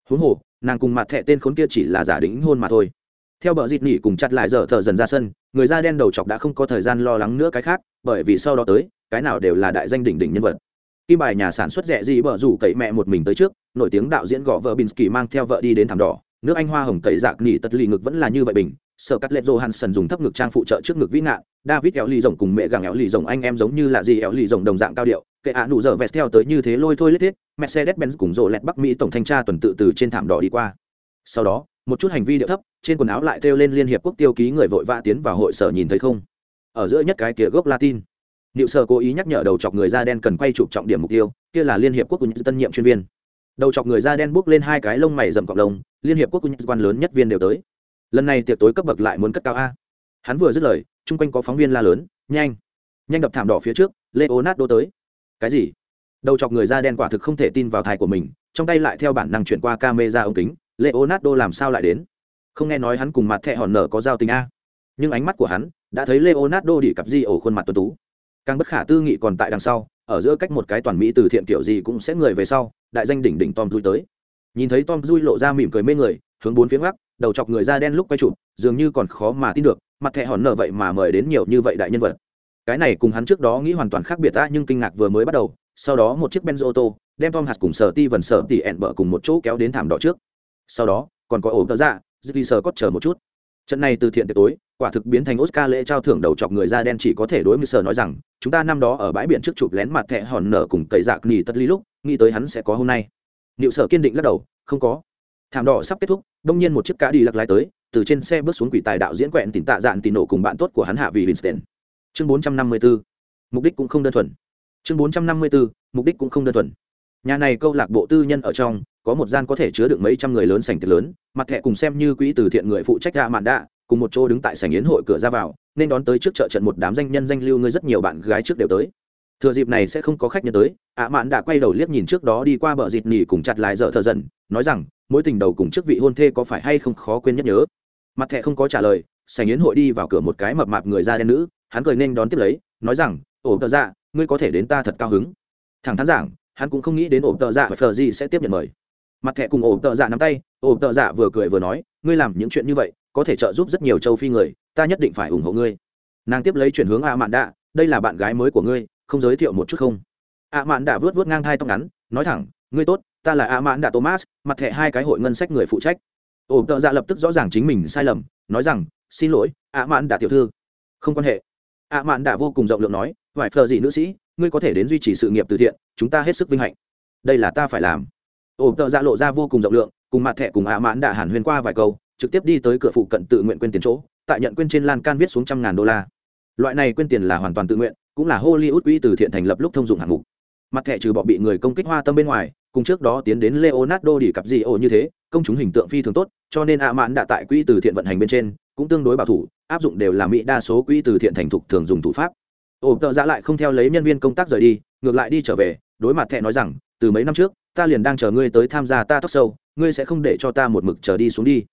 Huống hồ, nàng cùng mặt thẻ tên khốn kia chỉ là giả đính hôn mà thôi theo bờ dịt nỉ cùng chặt lại giờ thợ dần ra sân, người da đen đầu chọc đã không có thời gian lo lắng nữa cái khác, bởi vì sau đó tới, cái nào đều là đại danh đỉnh đỉnh nhân vật. Kim bài nhà sản xuất rẻ gì bờ rủ cậy mẹ một mình tới trước, nổi tiếng đạo diễn gõ vợ binsky mang theo vợ đi đến thảm đỏ, nước anh hoa hồng cậy dạc nỉ tật lì ngực vẫn là như vậy bình, sợ cắt lệch johansson dùng thấp ngực trang phụ trợ trước ngực vĩ nạn, david éo lì rồng cùng mẹ gàng éo lì rồng anh em giống như là gì éo lì rồng đồng dạng cao điệu, kệ ạ nụ giờ vẹt theo tới như thế lôi thôi lết thiết mercedes benz cùng rộ lẹt bắc mỹ tổng thanh tra tuần tự từ trên thảm đỏ đi qua. Sau đó một chút hành vi điệu thấp trên quần áo lại treo lên liên hiệp quốc tiêu ký người vội vã tiến vào hội sở nhìn thấy không ở giữa nhất cái kia gốc latin Niệu Sở cố ý nhắc nhở đầu chọc người da đen cần quay chụp trọng điểm mục tiêu, kia là Liên hiệp quốc của những tân nhiệm chuyên viên. Đầu chọc người da đen bước lên hai cái lông mày rậm cọp lông, Liên hiệp quốc của những quan lớn nhất viên đều tới. Lần này tiệc tối cấp bậc lại muốn cất cao a. Hắn vừa dứt lời, chung quanh có phóng viên la lớn, nhanh, nhanh đập thảm đỏ phía trước, Leonardo tới. Cái gì? Đầu chọc người da đen quả thực không thể tin vào thai của mình, trong tay lại theo bản năng chuyển qua camera ống kính, Leonardo làm sao lại đến? Không nghe nói hắn cùng mặt thẻ hòn nở có giao tình a. Nhưng ánh mắt của hắn đã thấy Leonardo đi cặp di ổ khuôn mặt tuấn tú càng bất khả tư nghị còn tại đằng sau, ở giữa cách một cái toàn mỹ từ thiện kiểu gì cũng sẽ người về sau, đại danh đỉnh đỉnh tom dui tới nhìn thấy tom dui lộ ra mỉm cười mê người, hướng bốn phía gác đầu chọc người da đen lúc quay chụp, dường như còn khó mà tin được, mặt thẻ hòn nở vậy mà mời đến nhiều như vậy đại nhân vật cái này cùng hắn trước đó nghĩ hoàn toàn khác biệt ta nhưng kinh ngạc vừa mới bắt đầu, sau đó một chiếc benz ô tô, đem tom hạt cùng sở ti vần sở tỉ ẹn bở cùng một chỗ kéo đến thảm đỏ trước sau đó còn có ổ tớ dạ, dì sờ cót chờ một chút. Trận này từ thiện tiệc tối quả thực biến thành oscar lễ trao thưởng đầu chọc người da đen chỉ có thể đối với sơ nói rằng chúng ta năm đó ở bãi biển trước chụp lén mặt thẻ hòn nở cùng cậy dạc nghỉ tất ly lúc nghĩ tới hắn sẽ có hôm nay. Liệu sở kiên định lắc đầu không có. Thảm đỏ sắp kết thúc đông nhiên một chiếc cá đi lạc lái tới từ trên xe bước xuống quỷ tài đạo diễn quẹn tìm tạ dạn tìm nổ cùng bạn tốt của hắn hạ vì winston. Chương 454 mục đích cũng không đơn thuần. Chương 454 mục đích cũng không đơn thuần. Nhà này câu lạc bộ tư nhân ở trong có một gian có thể chứa được mấy trăm người lớn sảnh tiệc lớn, mặt thẻ cùng xem như quỹ từ thiện người phụ trách hạ mạn đạ, cùng một chỗ đứng tại sảnh yến hội cửa ra vào, nên đón tới trước chợ trận một đám danh nhân danh lưu ngươi rất nhiều bạn gái trước đều tới. Thừa dịp này sẽ không có khách nhân tới, ạ mạn đã quay đầu liếc nhìn trước đó đi qua bờ dịt nỉ cùng chặt lại dở thợ dần, nói rằng, mối tình đầu cùng trước vị hôn thê có phải hay không khó quên nhất nhớ? Mặt thẹ không có trả lời, sảnh yến hội đi vào cửa một cái mập mạp người da đen nữ, hắn cười nên đón tiếp lấy, nói rằng ổ tợ dạ ngươi có thể đến ta thật cao hứng. Thẳng thắn giảng, hắn cũng không nghĩ đến ổ tợ dạ và phờ gì sẽ tiếp nhận mời mặt thẻ cùng ổ tợ dạ nắm tay, ổ tợ dạ vừa cười vừa nói, ngươi làm những chuyện như vậy, có thể trợ giúp rất nhiều châu phi người, ta nhất định phải ủng hộ ngươi. Nàng tiếp lấy chuyển hướng a mạn đạ, đây là bạn gái mới của ngươi, không giới thiệu một chút không? A mạn đạ vớt vớt ngang thai tóc ngắn, nói thẳng, ngươi tốt, ta là a mạn đạ thomas, mặt thẻ hai cái hội ngân sách người phụ trách. Ổ tợ dạ lập tức rõ ràng chính mình sai lầm, nói rằng, xin lỗi, a mạn đạ tiểu thư. Không quan hệ. A mạn đạ vô cùng rộng lượng nói, vải phờ gì nữ sĩ, ngươi có thể đến duy trì sự nghiệp từ thiện, chúng ta hết sức vinh hạnh. Đây là ta phải làm ổ tợ dạ lộ ra vô cùng rộng lượng, cùng mặt thẻ cùng ạ mạn đã hàn huyên qua vài câu, trực tiếp đi tới cửa phụ cận tự nguyện quên tiền chỗ, tại nhận quên trên lan can viết xuống trăm ngàn đô la. Loại này quên tiền là hoàn toàn tự nguyện, cũng là hollywood quỹ từ thiện thành lập lúc thông dụng hạng mục. Mặt thẻ trừ bỏ bị người công kích hoa tâm bên ngoài, cùng trước đó tiến đến leonardo đi cặp gì ổ như thế, công chúng hình tượng phi thường tốt, cho nên ạ mãn đã tại quỹ từ thiện vận hành bên trên, cũng tương đối bảo thủ, áp dụng đều là mỹ đa số quỹ từ thiện thành thục thường dùng thủ pháp. Ổ tợ ra lại không theo lấy nhân viên công tác rời đi, ngược lại đi trở về, đối mặt thẻ nói rằng, từ mấy năm trước ta liền đang chờ ngươi tới tham gia ta tóc sâu ngươi sẽ không để cho ta một mực chờ đi xuống đi.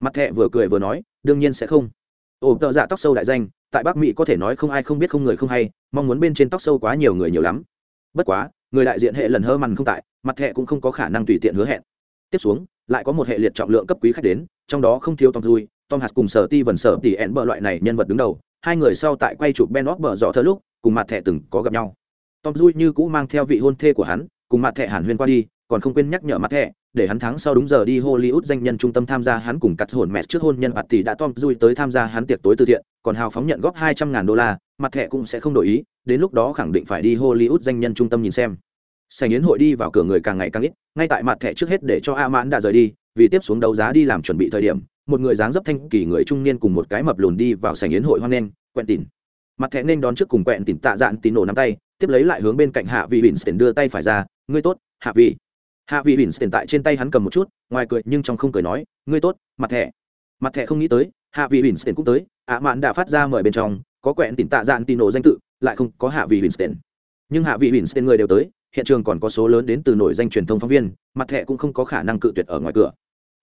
Mặt thẹ vừa cười vừa nói, đương nhiên sẽ không. Ổ tợ dạ tóc sâu đại danh, tại bắc mỹ có thể nói không ai không biết không người không hay, mong muốn bên trên tóc sâu quá nhiều người nhiều lắm. Bất quá, người đại diện hệ lần hơ mằn không tại, mặt thẹ cũng không có khả năng tùy tiện hứa hẹn. Tiếp xuống, lại có một hệ liệt trọng lượng cấp quý khách đến, trong đó không thiếu tom dui tom hạt cùng sở ti vần sở tỉ ẹn bờ loại này nhân vật đứng đầu, hai người sau tại quay chụp ben óc bờ dọ thơ lúc, cùng mặt thẹ từng có gặp nhau. Tom dui như cũ mang theo vị hôn thê của hắn cùng mặt thẻ hàn huyên qua đi còn không quên nhắc nhở mặt thẻ, để hắn thắng sau đúng giờ đi Hollywood danh nhân trung tâm tham gia hắn cùng cắt hồn mẹ trước hôn nhân mặt thì đã Tom Dui tới tham gia hắn tiệc tối từ thiện, còn hào phóng nhận góp hai trăm ngàn đô la, mặt thẻ cũng sẽ không đổi ý, đến lúc đó khẳng định phải đi Hollywood danh nhân trung tâm nhìn xem. Sảnh yến hội đi vào cửa người càng ngày càng ít, ngay tại mặt thẻ trước hết để cho A Mãn đã rời đi, vì tiếp xuống đấu giá đi làm chuẩn bị thời điểm, một người dáng dấp thanh kỳ người trung niên cùng một cái mập lùn đi vào sảnh yến hội hoan nghênh, quẹn tỉn. Mặt thẻ nên đón trước cùng quẹn tỉn tạ dạn tín nổ nắm tay, tiếp lấy lại hướng bên cạnh Hạ Vị bỉn đưa tay phải ra, "Ngươi tốt, Hạ Vị." hạ vị bỉn tiền tại trên tay hắn cầm một chút ngoài cười nhưng trong không cười nói ngươi tốt mặt thẻ. Mặt thẻ không nghĩ tới hạ vị bỉn tiền cũng tới ạ mạn đã phát ra mời bên trong có quẹn tìm tạ dạn tin nổ danh tự lại không có hạ vị bỉn tiền nhưng hạ vị bỉn tiền người đều tới hiện trường còn có số lớn đến từ nổi danh truyền thông phóng viên mặt thẻ cũng không có khả năng cự tuyệt ở ngoài cửa.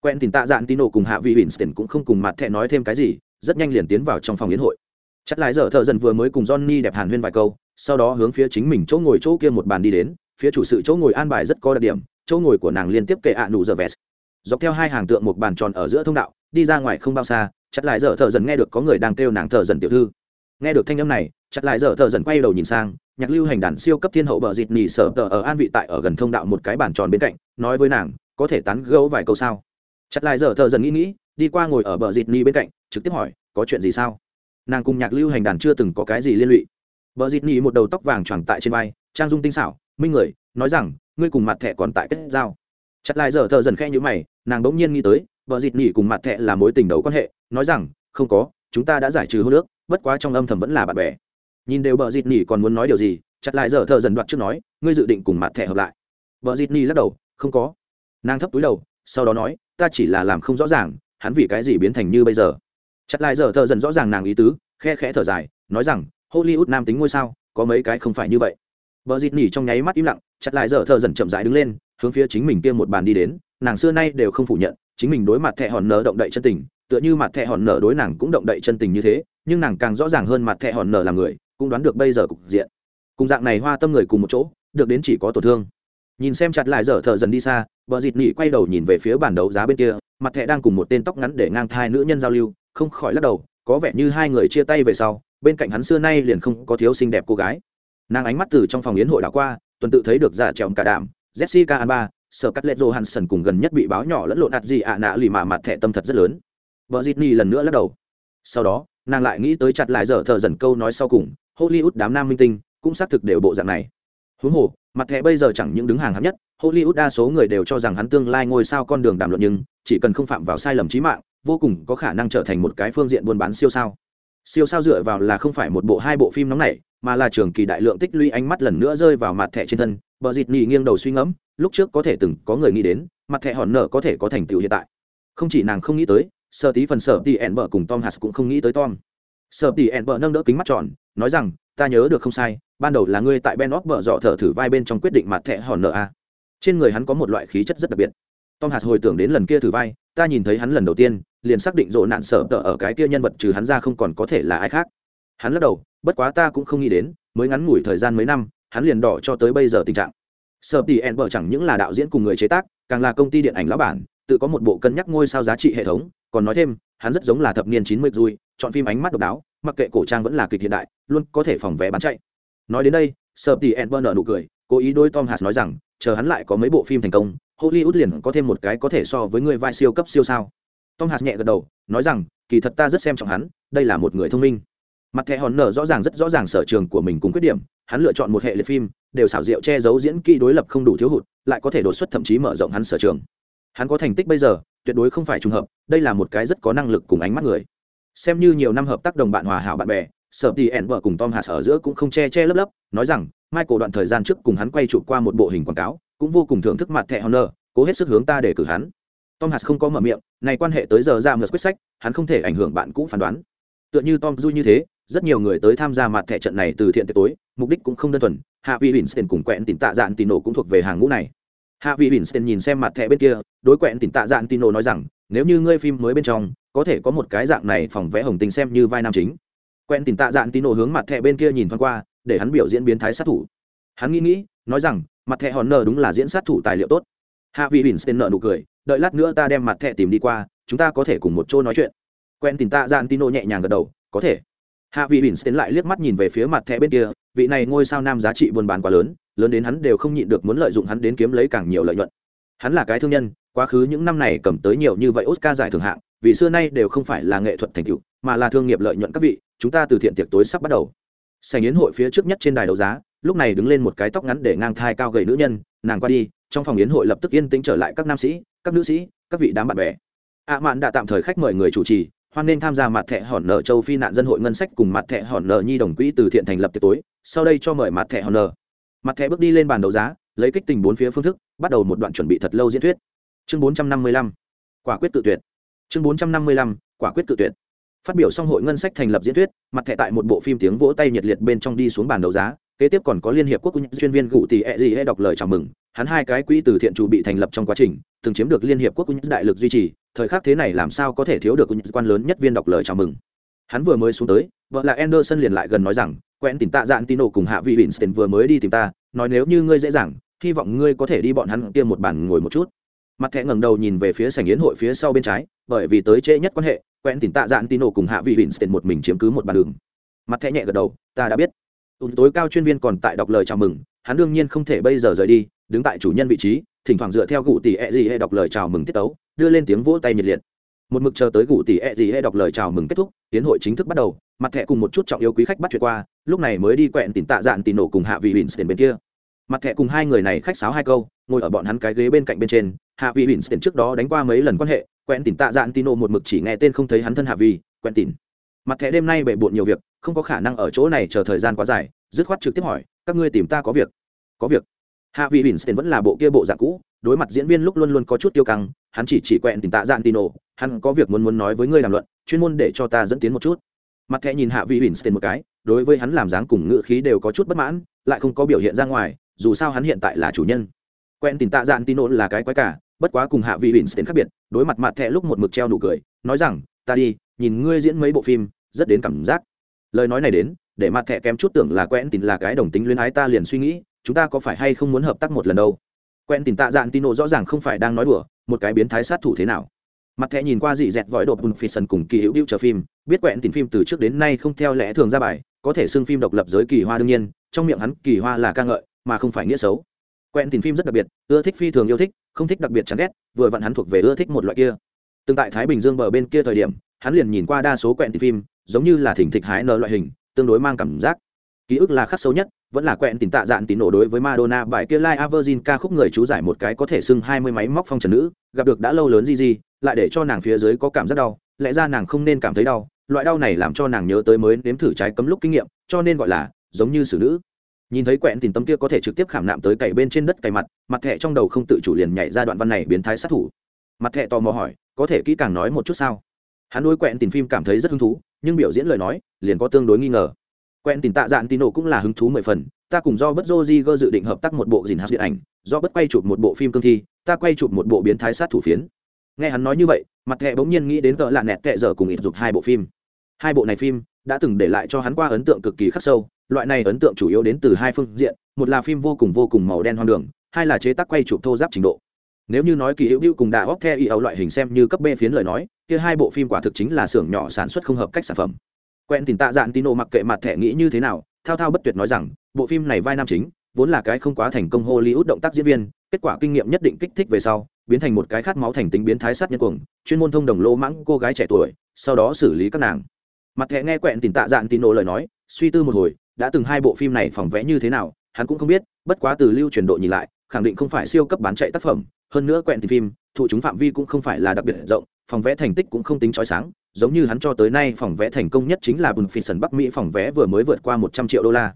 Quen tìm tạ dạn tino cùng hạ vị tiền cũng không cùng mặt thẻ nói thêm cái gì rất nhanh liền tiến vào trong phòng yến hội. Chắc lại dở thợ dần vừa mới cùng johnny đẹp hàn huyên vài câu sau đó hướng phía chính mình chỗ ngồi chỗ kia một bàn đi đến phía chủ sự chỗ ngồi an bài rất có đặc điểm, chỗ ngồi của nàng liên tiếp kệ ạ à nụ giờ vest. Dọc theo hai hàng tượng một bàn tròn ở giữa thông đạo, đi ra ngoài không bao xa, chặt lại giờ thợ dần nghe được có người đang kêu nàng thợ dần tiểu thư. Nghe được thanh âm này, chặt lại giờ thợ dần quay đầu nhìn sang, nhạc lưu hành đàn siêu cấp thiên hậu bờ dịt nỉ sở tờ ở an vị tại ở gần thông đạo một cái bàn tròn bên cạnh, nói với nàng, có thể tán gẫu vài câu sao? Chặt lại giờ thợ dần nghĩ nghĩ, đi qua ngồi ở bờ dịt nỉ bên cạnh, trực tiếp hỏi, có chuyện gì sao? Nàng cùng nhạc lưu hành đàn chưa từng có cái gì liên lụy. Bờ dịt nỉ một đầu tóc vàng choàng tại trên vai, trang dung tinh xảo minh người, nói rằng, ngươi cùng mặt thẻ còn tại kết giao. Chặt lại giờ thợ dần khe như mày, nàng bỗng nhiên nghĩ tới, vợ dịt nỉ cùng mặt thẹ là mối tình đầu quan hệ, nói rằng, không có, chúng ta đã giải trừ hô nước bất quá trong âm thầm vẫn là bạn bè. Nhìn đều vợ dịt nỉ còn muốn nói điều gì, chặt lại giờ thợ dần đoạt trước nói, ngươi dự định cùng mặt thẹ hợp lại. Vợ dịt nỉ lắc đầu, không có. Nàng thấp túi đầu, sau đó nói, ta chỉ là làm không rõ ràng, hắn vì cái gì biến thành như bây giờ. Chặt lại giờ thợ dần rõ ràng nàng ý tứ, khe khẽ thở dài, nói rằng, hollywood nam tính ngôi sao, có mấy cái không phải như vậy. Bờ dịt nỉ trong nháy mắt im lặng, chặt lại giờ thờ dần chậm rãi đứng lên, hướng phía chính mình kia một bàn đi đến, nàng xưa nay đều không phủ nhận, chính mình đối mặt thẹ hòn nở động đậy chân tình, tựa như mặt thẹ hòn nở đối nàng cũng động đậy chân tình như thế, nhưng nàng càng rõ ràng hơn mặt thẹ hòn nở là người, cũng đoán được bây giờ cục diện. Cùng dạng này hoa tâm người cùng một chỗ, được đến chỉ có tổn thương. Nhìn xem chặt lại dở thờ dần đi xa, bờ dịt nỉ quay đầu nhìn về phía bàn đấu giá bên kia, mặt thẹ đang cùng một tên tóc ngắn để ngang thai nữ nhân giao lưu, không khỏi lắc đầu, có vẻ như hai người chia tay về sau, bên cạnh hắn xưa nay liền không có thiếu xinh đẹp cô gái nàng ánh mắt từ trong phòng yến hội đảo qua, tuần tự thấy được giả trèo cả đảm jessica alba sở cắt lệ johansson cùng gần nhất bị báo nhỏ lẫn lộn ạt gì ạ nạ lì mà mặt thẻ tâm thật rất lớn. Vợ Disney lần nữa lắc đầu. Sau đó, nàng lại nghĩ tới chặt lại giờ thợ dần câu nói sau cùng, hollywood đám nam minh tinh cũng xác thực đều bộ dạng này. Huống hồ, mặt thẻ bây giờ chẳng những đứng hàng hạng nhất, hollywood đa số người đều cho rằng hắn tương lai ngôi sao con đường đàm luận nhưng chỉ cần không phạm vào sai lầm trí mạng, vô cùng có khả năng trở thành một cái phương diện buôn bán siêu sao siêu sao dựa vào là không phải một bộ hai bộ phim nóng này, mà là trường kỳ đại lượng tích lũy ánh mắt lần nữa rơi vào mặt thẻ trên thân, bờ dịt nhì nghiêng đầu suy ngẫm, lúc trước có thể từng có người nghĩ đến, mặt thẻ hòn nở có thể có thành tựu hiện tại. Không chỉ nàng không nghĩ tới sợ tí phần sợ tỉ ẹn bờ cùng tom hạt cũng không nghĩ tới tom. Sợ tỉ ẹn bờ nâng đỡ kính mắt tròn, nói rằng, ta nhớ được không sai, ban đầu là ngươi tại ben óc bờ dọ thở thử vai bên trong quyết định mặt thẻ hòn nở a. Trên người hắn có một loại khí chất rất đặc biệt. Tom hạt hồi tưởng đến lần kia thử vai, ta nhìn thấy hắn lần đầu tiên liền xác định rộ nạn sợ tờ ở cái kia nhân vật trừ hắn ra không còn có thể là ai khác. Hắn lắc đầu, bất quá ta cũng không nghĩ đến, mới ngắn ngủi thời gian mấy năm, hắn liền đỏ cho tới bây giờ tình trạng. Sợ tỷ ẹn bờ chẳng những là đạo diễn cùng người chế tác, càng là công ty điện ảnh lão bản, tự có một bộ cân nhắc ngôi sao giá trị hệ thống, còn nói thêm, hắn rất giống là thập niên chín mươi dui chọn phim ánh mắt độc đáo, mặc kệ cổ trang vẫn là kịch hiện đại, luôn có thể phòng vé bán chạy. Nói đến đây sợ tỷ ẹn bờ nở nụ cười, cố ý đôi tom hạt nói rằng, chờ hắn lại có mấy bộ phim thành công, hollywood liền có thêm một cái có thể so với người vai siêu cấp siêu sao tom hạt nhẹ gật đầu, nói rằng, kỳ thật ta rất xem trọng hắn, đây là một người thông minh. Mặt thẻ hòn nở rõ ràng rất rõ ràng sở trường của mình cùng khuyết điểm, hắn lựa chọn một hệ liệt phim, đều xảo diệu che giấu diễn kỹ đối lập không đủ thiếu hụt, lại có thể đột xuất thậm chí mở rộng hắn sở trường. Hắn có thành tích bây giờ, tuyệt đối không phải trùng hợp, đây là một cái rất có năng lực cùng ánh mắt người. Xem như nhiều năm hợp tác đồng bạn hòa hảo bạn bè, sở tỷ ẻn vợ cùng tom hạt ở giữa cũng không che che lấp lấp, nói rằng, michael đoạn thời gian trước cùng hắn quay chụp qua một bộ hình quảng cáo, cũng vô cùng thưởng thức mặt thẻ honor cố hết sức hướng ta để cử hắn tom hạt không có mở miệng, này quan hệ tới giờ ra mượt quyết sách, hắn không thể ảnh hưởng bạn cũ phán đoán. Tựa như tom du như thế, rất nhiều người tới tham gia mặt thẻ trận này từ thiện tối, mục đích cũng không đơn thuần, hạ vị winston cùng quẹn tìm tạ dạn tì nổ cũng thuộc về hàng ngũ này. Hạ vị winston nhìn xem mặt thẻ bên kia, đối quẹn tìm tạ dạn tì nổ nói rằng, nếu như ngươi phim mới bên trong, có thể có một cái dạng này phòng vẽ hồng tình xem như vai nam chính. Quẹn tìm tạ dạn Tín nổ hướng mặt thẻ bên kia nhìn thoáng qua, để hắn biểu diễn biến thái sát thủ. Hắn nghĩ nghĩ, nói rằng, mặt thẻ hòn Nờ đúng là diễn sát thủ tài liệu tốt. Hạ vị winston nợ nụ cười đợi lát nữa ta đem mặt thẻ tìm đi qua, chúng ta có thể cùng một chỗ nói chuyện. Quen tìm ta Gian tino nhẹ nhàng gật đầu, có thể. Hạ vị tiến lại liếc mắt nhìn về phía mặt thẻ bên kia, vị này ngôi sao nam giá trị buôn bán quá lớn lớn đến hắn đều không nhịn được muốn lợi dụng hắn đến kiếm lấy càng nhiều lợi nhuận. Hắn là cái thương nhân, quá khứ những năm này cầm tới nhiều như vậy oscar giải thưởng hạng, vì xưa nay đều không phải là nghệ thuật thành tựu, mà là thương nghiệp lợi nhuận các vị, chúng ta từ thiện tiệc tối sắp bắt đầu. Sành yến hội phía trước nhất trên đài đấu giá, lúc này đứng lên một cái tóc ngắn để ngang thai cao gầy nữ nhân, nàng qua đi, trong phòng yến hội lập tức yên tĩnh trở lại các nam sĩ các nữ sĩ, các vị đám bạn bè. Ạ mạn đã tạm thời khách mời người chủ trì, hoan nên tham gia mặt thẻ hòn nợ châu phi nạn dân hội ngân sách cùng mặt thẻ hòn nợ nhi đồng quỹ từ thiện thành lập tiệc tối, sau đây cho mời mặt thẻ hòn nợ. Mặt thẻ bước đi lên bàn đấu giá, lấy kích tình bốn phía phương thức, bắt đầu một đoạn chuẩn bị thật lâu diễn thuyết. Chương bốn trăm năm mươi lăm, quả quyết tự tuyệt. Chương bốn trăm năm mươi lăm, quả quyết tự tuyệt. Phát biểu xong hội ngân sách thành lập diễn thuyết, mặt thẻ tại một bộ phim tiếng vỗ tay nhiệt liệt bên trong đi xuống bàn đấu giá kế tiếp còn có liên hiệp quốc chuyên viên cụ tỷ e gì e đọc lời chào mừng. Hắn hai cái quỹ từ thiện chủ bị thành lập trong quá trình, từng chiếm được liên hiệp quốc đại lực duy trì. Thời khắc thế này làm sao có thể thiếu được quan lớn nhất viên đọc lời chào mừng? Hắn vừa mới xuống tới, vợ là anderson liền lại gần nói rằng, quen tìm tạ dạn tino cùng hạ vị winston vừa mới đi tìm ta, nói nếu như ngươi dễ dàng, hy vọng ngươi có thể đi bọn hắn kia một bàn ngồi một chút. Mặt thẻ ngẩng đầu nhìn về phía sảnh yến hội phía sau bên trái, bởi vì tới trễ nhất quan hệ, quen tìm tạ dạn tino cùng hạ vị winston một mình chiếm cứ một bàn đường. Mặt thẻ nhẹ gật đầu, ta đã biết ùn tối cao chuyên viên còn tại đọc lời chào mừng, hắn đương nhiên không thể bây giờ rời đi, đứng tại chủ nhân vị trí, thỉnh thoảng dựa theo gù tỷ e gì hệ đọc lời chào mừng tiết tấu, đưa lên tiếng vỗ tay nhiệt liệt. Một mực chờ tới gù tỷ e gì hệ đọc lời chào mừng kết thúc, tiến hội chính thức bắt đầu, mặt thẻ cùng một chút trọng yếu quý khách bắt chuyện qua, lúc này mới đi quẹn tìm tạ dạn tìm nổ cùng hạ vị winston bên kia. Mặt thẻ cùng hai người này khách sáo hai câu, ngồi ở bọn hắn cái ghế bên cạnh bên trên, hạ vị winston trước đó đánh qua mấy lần quan hệ, quẹn tìm tạ dạn tino một mực chỉ nghe tên không thấy hắn thân hạ vị, quẹn tìm mặt thẻ đêm nay bệ bộn nhiều việc, không có khả năng ở chỗ này chờ thời gian quá dài, dứt khoát trực tiếp hỏi, các ngươi tìm ta có việc. Có việc. Hạ vị winston vẫn là bộ kia bộ dạng cũ, đối mặt diễn viên lúc luôn luôn có chút tiêu căng, hắn chỉ chỉ quẹn tình tạ dạn tino, hắn có việc muốn muốn nói với ngươi làm luận, chuyên môn để cho ta dẫn tiến một chút. Mặt thẻ nhìn hạ vị winston một cái, đối với hắn làm dáng cùng ngựa khí đều có chút bất mãn, lại không có biểu hiện ra ngoài, dù sao hắn hiện tại là chủ nhân. Quen tình tạ dạn tino là cái quái cả, bất quá cùng hạ vị winston khác biệt, đối mặt mặt thẻ lúc một mực treo nụ cười, nói rằng, ta đi, nhìn ngươi diễn mấy bộ phim rất đến cảm giác. Lời nói này đến, để mặt thẻ kém chút tưởng là quen tìm là cái đồng tính luyến ái ta liền suy nghĩ, chúng ta có phải hay không muốn hợp tác một lần đâu? Quen tìm tạ dạn tino rõ ràng không phải đang nói đùa, một cái biến thái sát thủ thế nào? Mặt thẻ nhìn qua dị dẹt vòi đột bùn phi sần cùng kỳ hữu điệu chờ phim, biết quẹn tìm phim từ trước đến nay không theo lẽ thường ra bài, có thể xưng phim độc lập giới kỳ hoa đương nhiên, trong miệng hắn kỳ hoa là ca ngợi, mà không phải nghĩa xấu. Quẹn tìm phim rất đặc biệt, ưa thích phi thường yêu thích, không thích đặc biệt chán ghét, vừa vặn hắn thuộc về ưa thích một loại kia. Từng tại thái bình dương bờ bên kia thời điểm, hắn liền nhìn qua đa số quẹn tìm phim giống như là thỉnh thịch hái nở loại hình tương đối mang cảm giác ký ức là khắc sâu nhất vẫn là quẹn tình tạ dạn tín nổ đối với Madonna bài kia live a ca khúc người chú giải một cái có thể xưng hai mươi máy móc phong trần nữ, gặp được đã lâu lớn gì gì, lại để cho nàng phía dưới có cảm giác đau, lẽ ra nàng không nên cảm thấy đau, loại đau này làm cho nàng nhớ tới mới nếm thử trái cấm lúc kinh nghiệm, cho nên gọi là giống như xử nữ. Nhìn thấy quẹn tình tâm kia có thể trực tiếp khảm nạm tới cày bên trên đất cày mặt, mặt thẻ trong đầu không tự chủ liền nhảy ra đoạn văn này biến thái sát thủ. Mặt thẻ tò mò hỏi, có thể kỹ càng nói một chút sao? Hắn đối quẹn tình phim cảm thấy rất hứng thú, nhưng biểu diễn lời nói, liền có tương đối nghi ngờ. Quen tìm tạ dạn tino cũng là hứng thú mười phần ta cùng do bất joji gơ dự định hợp tác một bộ dìn hát điện ảnh do bất quay chụp một bộ phim cương thi ta quay chụp một bộ biến thái sát thủ phiến. Nghe hắn nói như vậy mặt thẹ bỗng nhiên nghĩ đến cỡ là nẹt tệ giờ cùng ít dục hai bộ phim. Hai bộ này phim đã từng để lại cho hắn qua ấn tượng cực kỳ khắc sâu loại này ấn tượng chủ yếu đến từ hai phương diện một là phim vô cùng vô cùng màu đen hoang đường hai là chế tác quay chụp thô giáp trình độ. Nếu như nói kỳ hữu hữu cùng đà óc theo y ấu loại hình xem như cấp b phiến lời nói kia hai bộ phim quả thực chính là xưởng nhỏ sản xuất không hợp cách sản phẩm. Quen tìm tạ dạn tino mặc kệ mặt thẻ nghĩ như thế nào, thao thao bất tuyệt nói rằng, bộ phim này vai nam chính, vốn là cái không quá thành công hollywood động tác diễn viên, kết quả kinh nghiệm nhất định kích thích về sau, biến thành một cái khát máu thành tính biến thái sát nhân cuồng, chuyên môn thông đồng lô mãng cô gái trẻ tuổi, sau đó xử lý các nàng. Mặt thẻ nghe quẹn tìm tạ dạn Tino lời nói, suy tư một hồi, đã từng hai bộ phim này phòng vẽ như thế nào, hắn cũng không biết, bất quá từ lưu truyền độ nhìn lại, khẳng định không phải siêu cấp bán chạy tác phẩm hơn nữa quẹn tìm phim, thụ chúng phạm vi cũng không phải là đặc biệt rộng, phòng vẽ thành tích cũng không tính trói sáng, giống như hắn cho tới nay phòng vẽ thành công nhất chính là bùn phi sần bắc mỹ phòng vé vừa mới vượt qua một trăm triệu đô la.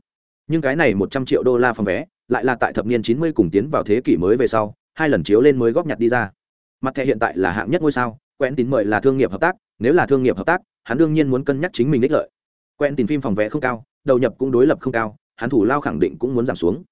Nhưng cái này một trăm triệu đô la phòng vé, lại là tại thập niên chín mươi cùng tiến vào thế kỷ mới về sau, hai lần chiếu lên mới góp nhặt đi ra. Mặt thẻ hiện tại là hạng nhất ngôi sao quen tín mời là thương nghiệp hợp tác, nếu là thương nghiệp hợp tác, hắn đương nhiên muốn cân nhắc chính mình ích lợi. Quen tín phim phòng vé không cao, đầu nhập cũng đối lập không cao, hắn thủ lao khẳng định cũng muốn giảm xuống.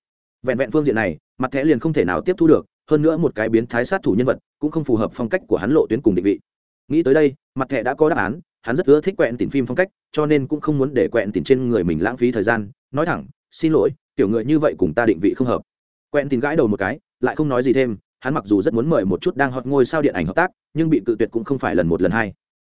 Vẹn vẹn phương diện này, mặt thẻ liền không thể nào tiếp thu được hơn nữa một cái biến thái sát thủ nhân vật cũng không phù hợp phong cách của hắn lộ tuyến cùng định vị. Nghĩ tới đây, mặt thẻ đã có đáp án, hắn rất ưa thích quẹn tìm phim phong cách, cho nên cũng không muốn để quẹn tìm trên người mình lãng phí thời gian, nói thẳng, xin lỗi tiểu người như vậy cùng ta định vị không hợp. Quẹn tìm gãi đầu một cái, lại không nói gì thêm, hắn mặc dù rất muốn mời một chút đang hot ngôi sao điện ảnh hợp tác, nhưng bị cự tuyệt cũng không phải lần một lần hai.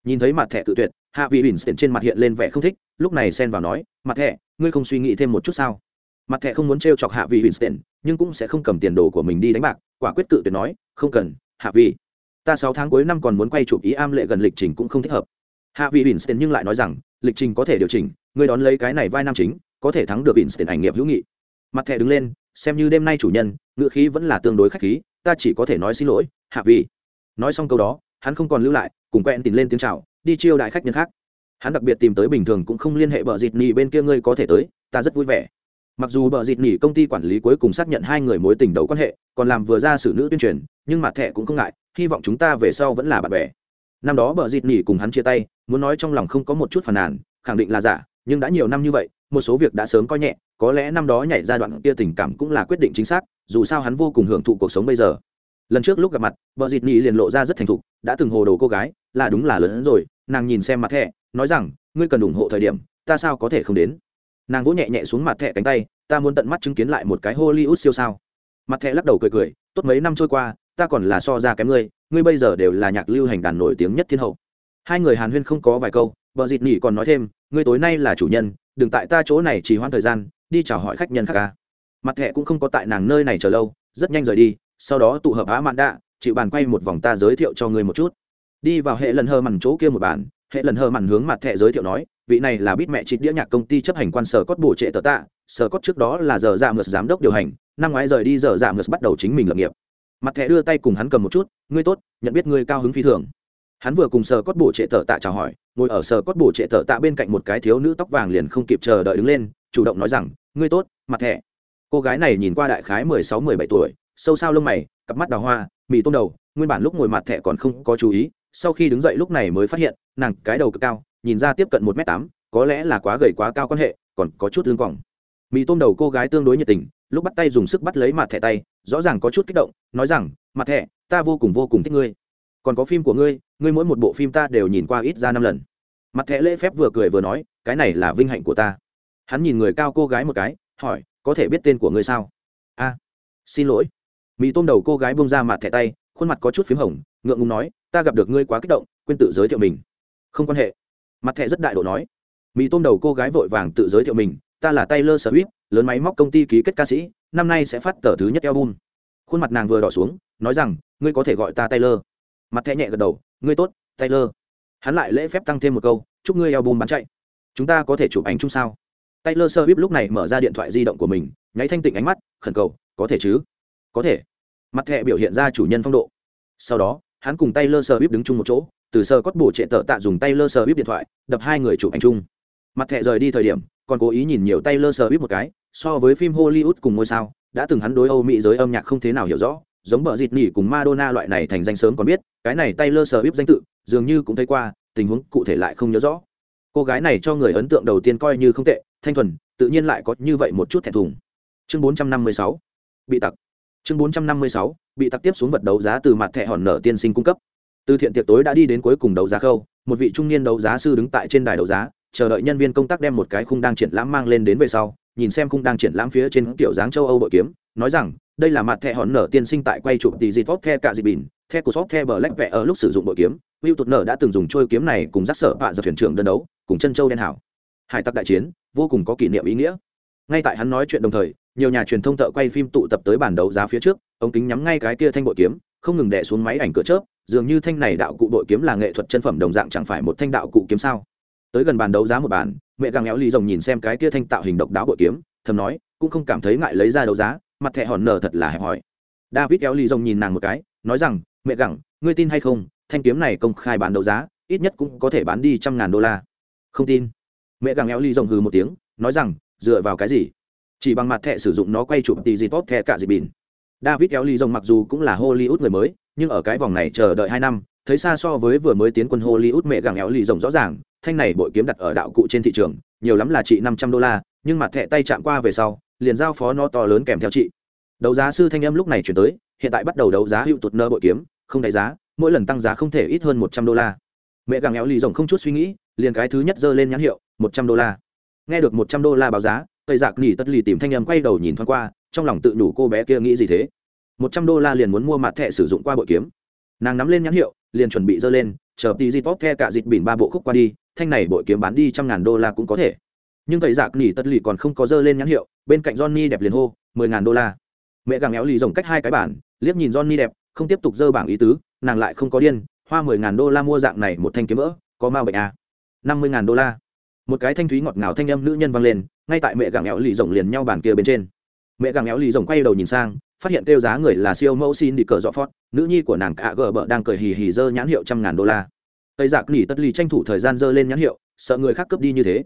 Nhìn thấy mặt thẻ cự tuyệt, hạ vị bỉn trên mặt hiện lên vẻ không thích, lúc này xen vào nói, mặt thẻ, ngươi không suy nghĩ thêm một chút sao? Mặt thẻ không muốn t chọc hạ vị winston nhưng cũng sẽ không cầm tiền đồ của mình đi đánh bạc, quả quyết cự tuyệt nói, không cần, hạ vị ta sáu tháng cuối năm còn muốn quay chụp ý am lệ gần lịch trình cũng không thích hợp. Hạ vị winston nhưng lại nói rằng, lịch trình có thể điều chỉnh người đón lấy cái này vai nam chính, có thể thắng được winston ảnh nghiệp hữu nghị. Mặt thẻ đứng lên, xem như đêm nay chủ nhân ngựa khí vẫn là tương đối khách khí, ta chỉ có thể nói xin lỗi, hạ vị nói xong câu đó, hắn không còn lưu lại, cùng quen tìm lên tiếng chào, đi chiêu đại khách nhân khác. Hắn đặc biệt tìm tới bình thường cũng không liên hệ bờ dịt nhì bên kia, ngươi có thể tới, ta rất vui vẻ mặc dù bờ dịt nỉ công ty quản lý cuối cùng xác nhận hai người mối tình đầu quan hệ, còn làm vừa ra xử nữ tuyên truyền, nhưng mặt thẻ cũng không ngại, hy vọng chúng ta về sau vẫn là bạn bè. Năm đó bờ dịt nỉ cùng hắn chia tay, muốn nói trong lòng không có một chút phàn nàn, khẳng định là giả, nhưng đã nhiều năm như vậy, một số việc đã sớm coi nhẹ, có lẽ năm đó nhảy ra đoạn kia tình cảm cũng là quyết định chính xác, dù sao hắn vô cùng hưởng thụ cuộc sống bây giờ. Lần trước lúc gặp mặt vợ dịt nhì liền lộ ra rất thành thục, đã từng hồ đồ cô gái, là đúng là lớn hơn rồi, nàng nhìn xem mặt thẻ, nói rằng, ngươi cần ủng hộ thời điểm, ta sao có thể không đến? Nàng vỗ nhẹ nhẹ xuống mặt thẻ cánh tay, ta muốn tận mắt chứng kiến lại một cái hollywood siêu sao. Mặt thẻ lắc đầu cười cười, tốt mấy năm trôi qua, ta còn là so ra kém ngươi ngươi bây giờ đều là nhạc lưu hành đàn nổi tiếng nhất thiên hậu. Hai người hàn huyên không có vài câu, vợ dịt nỉ còn nói thêm, ngươi tối nay là chủ nhân, đừng tại ta chỗ này chỉ hoãn thời gian, đi chào hỏi khách nhân khác ca. Mặt thẻ cũng không có tại nàng nơi này chờ lâu, rất nhanh rời đi, sau đó tụ hợp á mạn đạ, chịu bàn quay một vòng ta giới thiệu cho ngươi một chút. Đi vào hệ lần hơ mằn chỗ kia một bàn hệ lần hờ mặn hướng mặt thẻ giới thiệu nói, vị này là bít mẹ chịt đĩa nhạc công ty chấp hành quan sở cốt bổ trệ tờ tạ, sở cốt trước đó là giờ dạ mượt giám đốc điều hành, năm ngoái rời đi giờ dạ mượt bắt đầu chính mình lập nghiệp. Mặt thẻ đưa tay cùng hắn cầm một chút, ngươi tốt, nhận biết ngươi cao hứng phi thường. Hắn vừa cùng sở cốt bổ trệ tờ tạ chào hỏi, ngồi ở sở cốt bổ trệ tờ tạ bên cạnh một cái thiếu nữ tóc vàng liền không kịp chờ đợi đứng lên, chủ động nói rằng, ngươi tốt, mặt thẻ. Cô gái này nhìn qua đại khái mười sáu, mười bảy tuổi, sâu sao lông mày, cặp mắt đào hoa, mì tôm đầu, nguyên bản lúc ngồi mặt thẻ còn không có chú ý sau khi đứng dậy lúc này mới phát hiện, nàng cái đầu cực cao, nhìn ra tiếp cận một m tám, có lẽ là quá gầy quá cao quan hệ, còn có chút lưng cỏng mì tôm đầu cô gái tương đối nhiệt tình, lúc bắt tay dùng sức bắt lấy mặt thẻ tay, rõ ràng có chút kích động, nói rằng, mặt thẻ, ta vô cùng vô cùng thích ngươi. Còn có phim của ngươi ngươi mỗi một bộ phim ta đều nhìn qua ít ra năm lần. Mặt thẻ lễ phép vừa cười vừa nói, cái này là vinh hạnh của ta. Hắn nhìn người cao cô gái một cái, hỏi, có thể biết tên của ngươi sao? A, xin lỗi. Mì tôm đầu cô gái bông ra mặt thẻ tay, khuôn mặt có chút p h í m hồng ngượng ngùng nói, ta gặp được ngươi quá kích động, quên tự giới thiệu mình. Không quan hệ. Mặt thẻ rất đại độ nói. Mì tôm đầu cô gái vội vàng tự giới thiệu mình, ta là taylor swift, lớn máy móc công ty ký kết ca sĩ, năm nay sẽ phát tờ thứ nhất album. Khuôn mặt nàng vừa đỏ xuống, nói rằng, ngươi có thể gọi ta taylor. Mặt thẻ nhẹ gật đầu, ngươi tốt, taylor. Hắn lại lễ phép tăng thêm một câu, chúc ngươi album bán chạy. Chúng ta có thể chụp ảnh chung sao? Taylor swift lúc này mở ra điện thoại di động của mình, nháy thanh tịnh ánh mắt, khẩn cầu, có thể chứ? Có thể. Mặt thẻ biểu hiện ra chủ nhân phong độ. Sau đó hắn cùng tay lơ sờ bíp đứng chung một chỗ, từ sơ cót bổ trệ tợ tạ dùng tay lơ sờ bíp điện thoại, đập hai người chụp ảnh chung. Mặt thẹ rời đi thời điểm, còn cố ý nhìn nhiều tay lơ sờ bíp một cái, so với phim hollywood cùng ngôi sao, đã từng hắn đối âu mỹ giới âm nhạc không thế nào hiểu rõ, giống bờ dịt nỉ cùng madonna loại này thành danh sớm còn biết, cái này tay lơ sờ bíp danh tự, dường như cũng thấy qua, tình huống cụ thể lại không nhớ rõ. Cô gái này cho người ấn tượng đầu tiên coi như không tệ, thanh thuần, tự nhiên lại có như vậy một chút thẹn thùng. Chương 456 bị tặc. Chương 456 bị tặc tiếp xuống vật đấu giá từ mặt thẻ hòn nở tiên sinh cung cấp. Từ thiện tiệc tối đã đi đến cuối cùng đấu giá khâu, một vị trung niên đấu giá sư đứng tại trên đài đấu giá, chờ đợi nhân viên công tác đem một cái khung đang triển lãm mang lên đến về sau, nhìn xem khung đang triển lãm phía trên kiểu dáng châu âu bội kiếm, nói rằng, đây là mặt thẻ hòn nở tiên sinh tại quay chụp tỷ dịt tốt the cả dịp bỉn, the của shop the bờ lách vẽ ở lúc sử dụng bội kiếm. Hữu tụt nở đã từng dùng trôi kiếm này cùng giác sở bạ giật thuyền trưởng đơn đấu, cùng chân châu đen hảo. Hải tặc đại chiến, vô cùng có kỷ niệm ý nghĩa. Ngay tại hắn nói chuyện đồng thời nhiều nhà truyền thông thợ quay phim tụ tập tới bản đấu giá phía trước, ống kính nhắm ngay cái kia thanh bội kiếm, không ngừng đè xuống máy ảnh cửa chớp, dường như thanh này đạo cụ bội kiếm là nghệ thuật chân phẩm đồng dạng chẳng phải một thanh đạo cụ kiếm sao? Tới gần bàn đấu giá một bàn, mẹ gàng éo ly rồng nhìn xem cái kia thanh tạo hình độc đáo bội kiếm, thầm nói, cũng không cảm thấy ngại lấy ra đấu giá, mặt thẻ hòn nở thật là hẹp hòi. David éo ly rồng nhìn nàng một cái, nói rằng, mẹ gẳng ngươi tin hay không, thanh kiếm này công khai bán đấu giá, ít nhất cũng có thể bán đi trăm ngàn đô la. Không tin. Mẹ gàng éo ly rồng hừ một tiếng, nói rằng, dựa vào cái gì? Chỉ bằng mặt thẻ sử dụng nó quay chụp tỷ gì tốt thẻ cả gì bìn david kéo ly rồng mặc dù cũng là hollywood người mới, nhưng ở cái vòng này chờ đợi hai năm, thấy xa so với vừa mới tiến quân hollywood mẹ gàng éo ly rồng rõ ràng, thanh này bội kiếm đặt ở đạo cụ trên thị trường, nhiều lắm là trị năm trăm đô la, nhưng mặt thẻ tay chạm qua về sau, liền giao phó nó to lớn kèm theo chị đấu giá sư thanh âm lúc này chuyển tới, hiện tại bắt đầu đấu giá hữu tụt nơ bội kiếm, không đáy giá, mỗi lần tăng giá không thể ít hơn một trăm đô la. Mẹ gàng éo lì rồng không chút suy nghĩ, liền cái thứ nhất giơ lên nhãn hiệu, một trăm đô la. Nghe được một trăm đô la báo giá tây dạ giặc nỉ tất lì tìm thanh âm quay đầu nhìn thoáng qua, trong lòng tự đủ cô bé kia nghĩ gì thế? Một trăm đô la liền muốn mua mặt thẻ sử dụng qua bội kiếm. Nàng nắm lên nhãn hiệu, liền chuẩn bị dơ lên, chờ tí di tốt the cả dịp bỉn ba bộ khúc qua đi, thanh này bội kiếm bán đi trăm ngàn đô la cũng có thể. Nhưng tây dạ giặc nỉ tất lì còn không có dơ lên nhãn hiệu, bên cạnh johnny đẹp liền hô, mười ngàn đô la. Mẹ gàng éo lì rồng cách hai cái bản, liếc nhìn johnny đẹp, không tiếp tục dơ bảng ý tứ, nàng lại không có điên, hoa mười ngàn đô la mua dạng này một thanh kiếm vỡ, có ma bệnh à. năm mươi ngàn đô la. Một cái thanh thúy ngọt ngào thanh âm nữ nhân vang lên ngay tại mẹ gàng éo lì rồng liền nhau bàn kia bên trên. Mẹ gàng éo lì rồng quay đầu nhìn sang, phát hiện kêu giá người là siêu mẫu xin đi cờ dọ phót, nữ nhi của nàng cả gờ bợ đang cười hì hì dơ nhãn hiệu trăm ngàn đô la. Tây giặc nỉ tất lì tranh thủ thời gian dơ lên nhãn hiệu, sợ người khác cướp đi như thế.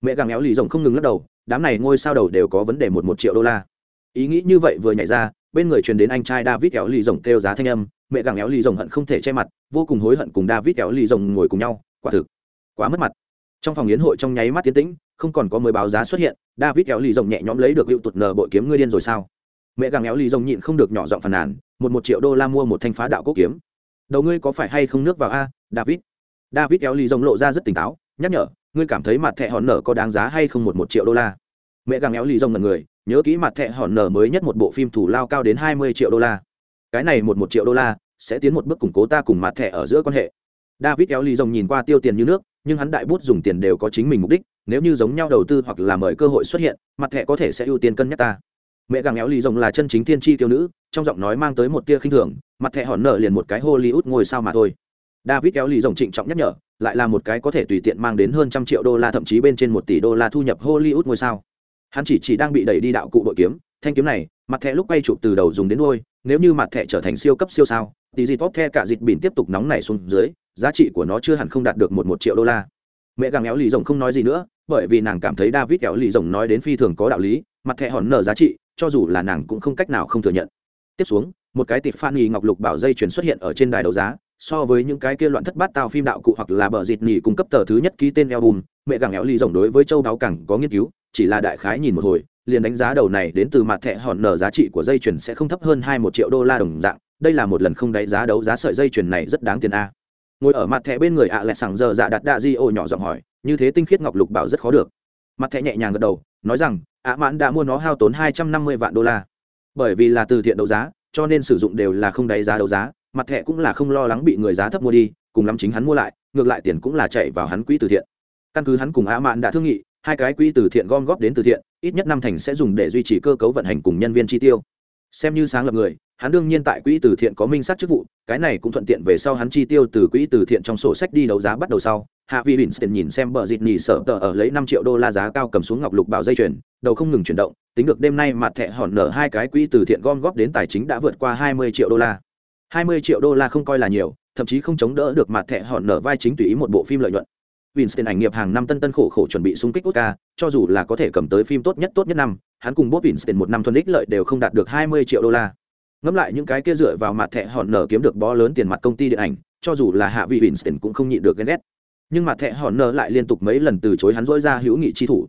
Mẹ gàng éo lì rồng không ngừng lắc đầu, đám này ngôi sao đầu đều có vấn đề một một triệu đô la. Ý nghĩ như vậy vừa nhảy ra, bên người truyền đến anh trai david éo lì rồng kêu giá thanh âm, mẹ gàng éo lì rồng hận không thể che mặt, vô cùng hối hận cùng david éo lì rồng ngồi cùng nhau, quả thực quá mất mặt. Trong phòng yến hội trong nháy mắt tiến tĩnh không còn có mới báo giá xuất hiện, david éo lì rồng nhẹ nhõm lấy được hiệu tụt nờ bội kiếm ngươi điên rồi sao? Mẹ gàng éo lì rồng nhịn không được nhỏ giọng phàn nàn, một một triệu đô la mua một thanh phá đạo cốt kiếm. Đầu ngươi có phải hay không nước vào a, david? David éo lì rồng lộ ra rất tỉnh táo, nhắc nhở, ngươi cảm thấy mặt thẻ hòn nở có đáng giá hay không một một triệu đô la? Mẹ gàng éo lì rồng là người, nhớ kỹ mặt thẻ hòn nở mới nhất một bộ phim thủ lao cao đến hai mươi triệu đô la. Cái này một một triệu đô la sẽ tiến một bước củng cố ta cùng mặt thẻ ở giữa quan hệ. David éo lì rồng nhìn qua tiêu tiền như nước, nhưng hắn đại bút dùng tiền đều có chính mình mục đích nếu như giống nhau đầu tư hoặc là mời cơ hội xuất hiện, mặt thẻ có thể sẽ ưu tiên cân nhắc ta. Mẹ gàng éo lì rồng là chân chính thiên tri tiêu nữ, trong giọng nói mang tới một tia khinh thường, mặt thẻ hòn nợ liền một cái hollywood ngôi sao mà thôi. David kéo lì rồng trịnh trọng nhắc nhở, lại là một cái có thể tùy tiện mang đến hơn trăm triệu đô la thậm chí bên trên một tỷ đô la thu nhập hollywood ngôi sao. Hắn chỉ chỉ đang bị đẩy đi đạo cụ đội kiếm, thanh kiếm này, mặt thẻ lúc bay chụp từ đầu dùng đến đôi nếu như mặt thẻ trở thành siêu cấp siêu sao, thì gì tốt the cả dịp bỉn tiếp tục nóng nảy xuống dưới, giá trị của nó chưa hẳn không đạt được một một triệu đô la mẹ gàng éo lì rồng không nói gì nữa, bởi vì nàng cảm thấy david éo lì rồng nói đến phi thường có đạo lý, mặt thẻ hòn nở giá trị, cho dù là nàng cũng không cách nào không thừa nhận. Tiếp xuống, một cái tịp phan nghi ngọc lục bảo dây chuyển xuất hiện ở trên đài đấu giá, so với những cái kia loạn thất bát tao phim đạo cụ hoặc là bờ dịt nghỉ cung cấp tờ thứ nhất ký tên album, mẹ gàng éo lì rồng đối với châu đáo cẳng có nghiên cứu, chỉ là đại khái nhìn một hồi, liền đánh giá đầu này đến từ mặt thẻ hòn nở giá trị của dây chuyền sẽ không thấp hơn hai một triệu đô la đồng dạng, đây là một lần không đáy giá đấu giá sợi dây chuyền này rất đáng tiền a ngồi ở mặt thẻ bên người ạ à lẹ sảng giờ dạ đặt đạ di ô nhỏ giọng hỏi, như thế tinh khiết ngọc lục bảo rất khó được. Mặt thẻ nhẹ nhàng gật đầu, nói rằng, ạ mãn đã mua nó hao tốn hai trăm năm mươi vạn đô la. Bởi vì là từ thiện đấu giá, cho nên sử dụng đều là không đáy giá đấu giá, mặt thẻ cũng là không lo lắng bị người giá thấp mua đi, cùng lắm chính hắn mua lại, ngược lại tiền cũng là chạy vào hắn quỹ từ thiện. Căn cứ hắn cùng ạ mãn đã thương nghị, hai cái quỹ từ thiện gom góp đến từ thiện, ít nhất năm thành sẽ dùng để duy trì cơ cấu vận hành cùng nhân viên chi tiêu. Xem như sáng lập người hắn đương nhiên tại quỹ từ thiện có minh sát chức vụ cái này cũng thuận tiện về sau hắn chi tiêu từ quỹ từ thiện trong sổ sách đi đấu giá bắt đầu sau. Hạ vi winston nhìn xem bờ dịt nhì sở tờ ở lấy năm triệu đô la giá cao cầm xuống ngọc lục bảo dây chuyền đầu không ngừng chuyển động tính được đêm nay mặt thẻ hòn nở hai cái quỹ từ thiện gom góp đến tài chính đã vượt qua hai mươi triệu đô la. Hai mươi triệu đô la không coi là nhiều thậm chí không chống đỡ được mặt thẻ hòn nở vai chính tùy ý một bộ phim lợi nhuận. Winston ảnh nghiệp hàng năm tân tân khổ khổ chuẩn bị xung kích Oscar, cho dù là có thể cầm tới phim tốt nhất tốt nhất năm, hắn cùng Bob Winston một năm thuần ích lợi đều không đạt được 20 triệu đô la. Ngẫm lại những cái kia dựa vào mặt thẻ hòn nở kiếm được bó lớn tiền mặt công ty điện ảnh, cho dù là hạ vị Winston cũng không nhịn được ghen ghét. Nhưng mặt thẻ hòn nở lại liên tục mấy lần từ chối hắn dỗi ra hữu nghị chi thủ.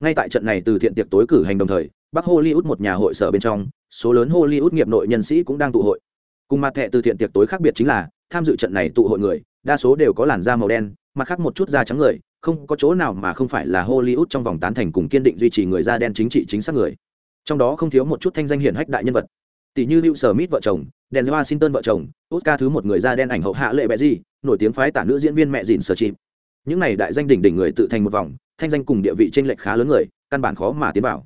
Ngay tại trận này từ thiện tiệc tối cử hành đồng thời, Bắc Hollywood một nhà hội sở bên trong, số lớn Hollywood nghiệp nội nhân sĩ cũng đang tụ hội. Cùng mặt thẻ từ thiện tiệc tối khác biệt chính là, tham dự trận này tụ hội người, đa số đều có làn da màu đen, mặt khác một chút da trắng người không có chỗ nào mà không phải là hollywood trong vòng tán thành cùng kiên định duy trì người da đen chính trị chính xác người trong đó không thiếu một chút thanh danh hiển hách đại nhân vật tỷ như Lưu Sở Mít vợ chồng, Denzel Washington vợ chồng, Oscar thứ một người da đen ảnh hậu hạ lệ bẹ gì, nổi tiếng phái tả nữ diễn viên mẹ dìn sở chìm. Những này đại danh đỉnh đỉnh người tự thành một vòng, thanh danh cùng địa vị trên lệch khá lớn người, căn bản khó mà tiến vào.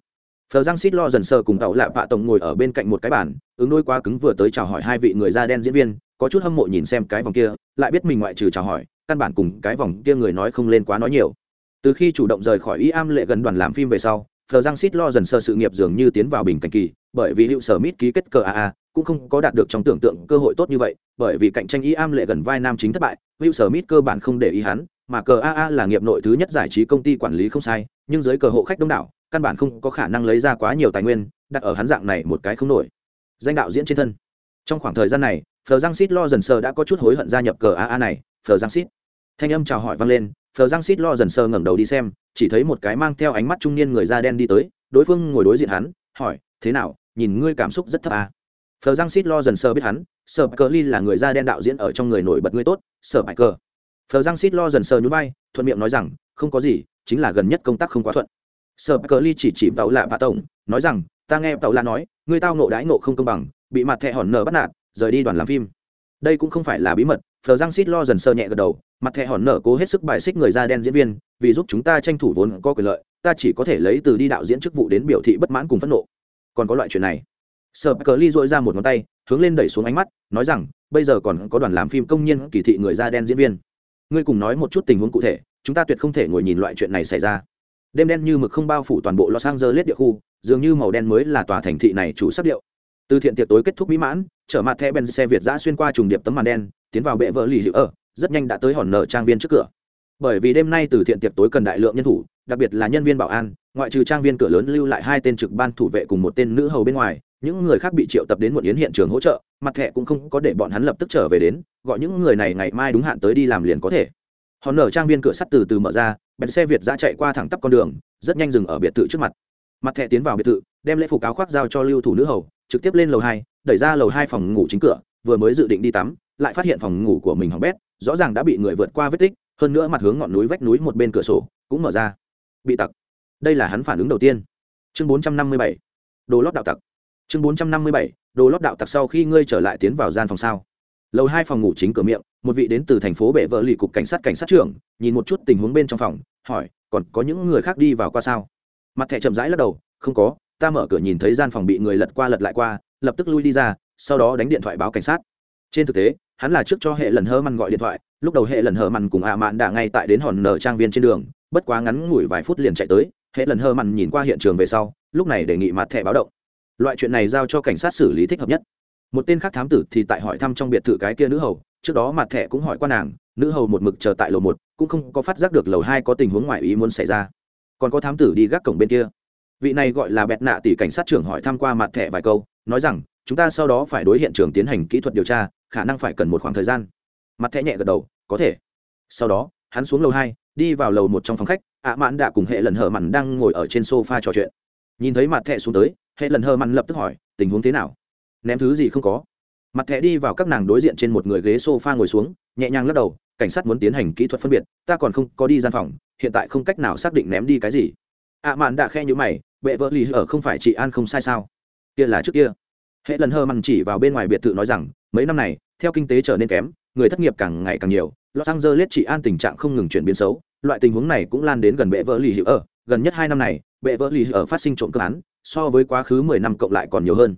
Phờ Giang xít lo dần sờ cùng tàu lạ vạ tổng ngồi ở bên cạnh một cái bàn, ứng đôi quá cứng vừa tới chào hỏi hai vị người da đen diễn viên, có chút hâm mộ nhìn xem cái vòng kia, lại biết mình ngoại trừ chào hỏi, căn bản cùng cái vòng kia người nói không lên quá nói nhiều từ khi chủ động rời khỏi Y am lệ gần đoàn làm phim về sau phờ giang xít lo dần sơ sự nghiệp dường như tiến vào bình cảnh kỳ bởi vì hữu sở mít ký kết cờ aa cũng không có đạt được trong tưởng tượng cơ hội tốt như vậy, bởi vì cạnh tranh y am lệ gần vai nam chính thất bại, hữu sở mít cơ bản không để ý hắn, mà cờ aa là nghiệp nội thứ nhất giải trí công ty quản lý không sai, nhưng dưới cờ hộ khách đông đảo, căn bản không có khả năng lấy ra quá nhiều tài nguyên, đặt ở hắn dạng này một cái không nổi. Danh đạo diễn trên thân. Trong khoảng thời gian này, phờ giang xít lo dần sơ đã có chút hối hận gia nhập cờ aa này, phờ giang xít thanh âm chào hỏi vang lên, phờ giang xít lo dần sơ ngẩng đầu đi xem, chỉ thấy một cái mang theo ánh mắt trung niên người da đen đi tới, đối phương ngồi đối diện hắn, hỏi, thế nào nhìn ngươi cảm xúc rất thấp à. phờ giang xít lo dần sờ biết hắn sợ cờ ly là người da đen đạo diễn ở trong người nổi bật ngươi tốt sợ bại cờ. Phờ giang xít lo dần sờ nhún vai, thuận miệng nói rằng, không có gì, chính là gần nhất công tác không quá thuận. Sợ cờ ly chỉ chỉ tàu lạ bà tổng, nói rằng, ta nghe tàu lạ nói, người tao nộ đãi nộ không công bằng, bị mặt thẻ hòn nở bắt nạt, rời đi đoàn làm phim. Đây cũng không phải là bí mật, phờ giang xít lo dần sờ nhẹ gật đầu, mặt thẻ hòn nở cố hết sức bài xích người da đen diễn viên, vì giúp chúng ta tranh thủ vốn có quyền lợi, ta chỉ có thể lấy từ đi đạo diễn chức vụ đến biểu thị bất mãn cùng phẫn nộ còn có loại chuyện này. Sợ cờ ly dội ra một ngón tay, hướng lên đẩy xuống ánh mắt, nói rằng, bây giờ còn có đoàn làm phim công nhân kỳ thị người da đen diễn viên. Ngươi cùng nói một chút tình huống cụ thể, chúng ta tuyệt không thể ngồi nhìn loại chuyện này xảy ra. Đêm đen như mực không bao phủ toàn bộ los angeles địa khu, dường như màu đen mới là tòa thành thị này chủ sắc điệu. Từ thiện tiệc tối kết thúc mỹ mãn, trở mặt thẻ ben xe việt giã xuyên qua trùng điệp tấm màn đen, tiến vào bệ vợ lì hữu ở, rất nhanh đã tới hòn nở trang viên trước cửa. Bởi vì đêm nay từ thiện tiệc tối cần đại lượng nhân thủ, đặc biệt là nhân viên bảo an ngoại trừ trang viên cửa lớn lưu lại hai tên trực ban thủ vệ cùng một tên nữ hầu bên ngoài, những người khác bị triệu tập đến một yến hiện trường hỗ trợ, mặt thẻ cũng không có để bọn hắn lập tức trở về đến, gọi những người này ngày mai đúng hạn tới đi làm liền có thể. Hòn nở trang viên cửa sắt từ từ mở ra bèn xe việt ra chạy qua thẳng tắp con đường, rất nhanh dừng ở biệt thự trước mặt. Mặt thẻ tiến vào biệt thự, đem lễ phục áo khoác giao cho lưu thủ nữ hầu, trực tiếp lên lầu hai, đẩy ra lầu hai phòng ngủ chính cửa, vừa mới dự định đi tắm, lại phát hiện phòng ngủ của mình hỏng bét, rõ ràng đã bị người vượt qua vết tích, hơn nữa mặt hướng ngọn núi vách núi một bên cửa sổ cũng mở ra. Bị tặc đây là hắn phản ứng đầu tiên. Chương bốn trăm năm mươi bảy, đồ lót đạo tặc. Chương bốn trăm năm mươi bảy, đồ lót đạo tặc sau khi ngươi trở lại tiến vào gian phòng sao? Lầu hai phòng ngủ chính cửa miệng, một vị đến từ thành phố bể vợ lì cục cảnh sát cảnh sát trưởng, nhìn một chút tình huống bên trong phòng, hỏi, còn có những người khác đi vào qua sao? Mặt thẻ chậm rãi lắc đầu, không có, ta mở cửa nhìn thấy gian phòng bị người lật qua lật lại qua, lập tức lui đi ra, sau đó đánh điện thoại báo cảnh sát. Trên thực tế, hắn là trước cho hệ lần hơ măn gọi điện thoại, lúc đầu hệ lần hơ măn cùng ạ mạn đã ngay tại đến hòn nở trang viên trên đường, bất quá ngắn ngủi vài phút liền chạy tới hệ lần hơ mặn nhìn qua hiện trường về sau, lúc này đề nghị mặt thẻ báo động. Loại chuyện này giao cho cảnh sát xử lý thích hợp nhất. Một tên khác thám tử thì tại hỏi thăm trong biệt thự cái kia nữ hầu, trước đó mặt thẻ cũng hỏi qua nàng, nữ hầu một mực chờ tại lầu một, cũng không có phát giác được lầu hai có tình huống ngoại ý muốn xảy ra. Còn có thám tử đi gác cổng bên kia. Vị này gọi là bẹt nạ tỷ cảnh sát trưởng hỏi thăm qua mặt thẻ vài câu, nói rằng, chúng ta sau đó phải đối hiện trường tiến hành kỹ thuật điều tra, khả năng phải cần một khoảng thời gian. Mặt thẻ nhẹ gật đầu, có thể. Sau đó hắn xuống lầu hai, đi vào lầu một trong phòng khách, ạ Mạn đã cùng hệ lần hờ mặn đang ngồi ở trên sofa trò chuyện. Nhìn thấy mặt thẻ xuống tới, hệ lần hờ mặn lập tức hỏi, tình huống thế nào? Ném thứ gì không có? Mặt thẻ đi vào các nàng đối diện trên một người ghế sofa ngồi xuống, nhẹ nhàng lắc đầu, cảnh sát muốn tiến hành kỹ thuật phân biệt, ta còn không có đi gian phòng, hiện tại không cách nào xác định ném đi cái gì. Ạ mạn đã khe như mày, bệ vợ lì ở không phải chị an không sai sao? Kia là trước kia. Hệ lần hơ mặn chỉ vào bên ngoài biệt thự nói rằng, mấy năm này, theo kinh tế trở nên kém, người thất nghiệp càng ngày càng nhiều los angeles chị an tình trạng không ngừng chuyển biến xấu, loại tình huống này cũng lan đến gần bệ vợ lì ở gần nhất hai năm này, bệ vợ lì ở phát sinh trộm cơ án, so với quá khứ mười năm cộng lại còn nhiều hơn.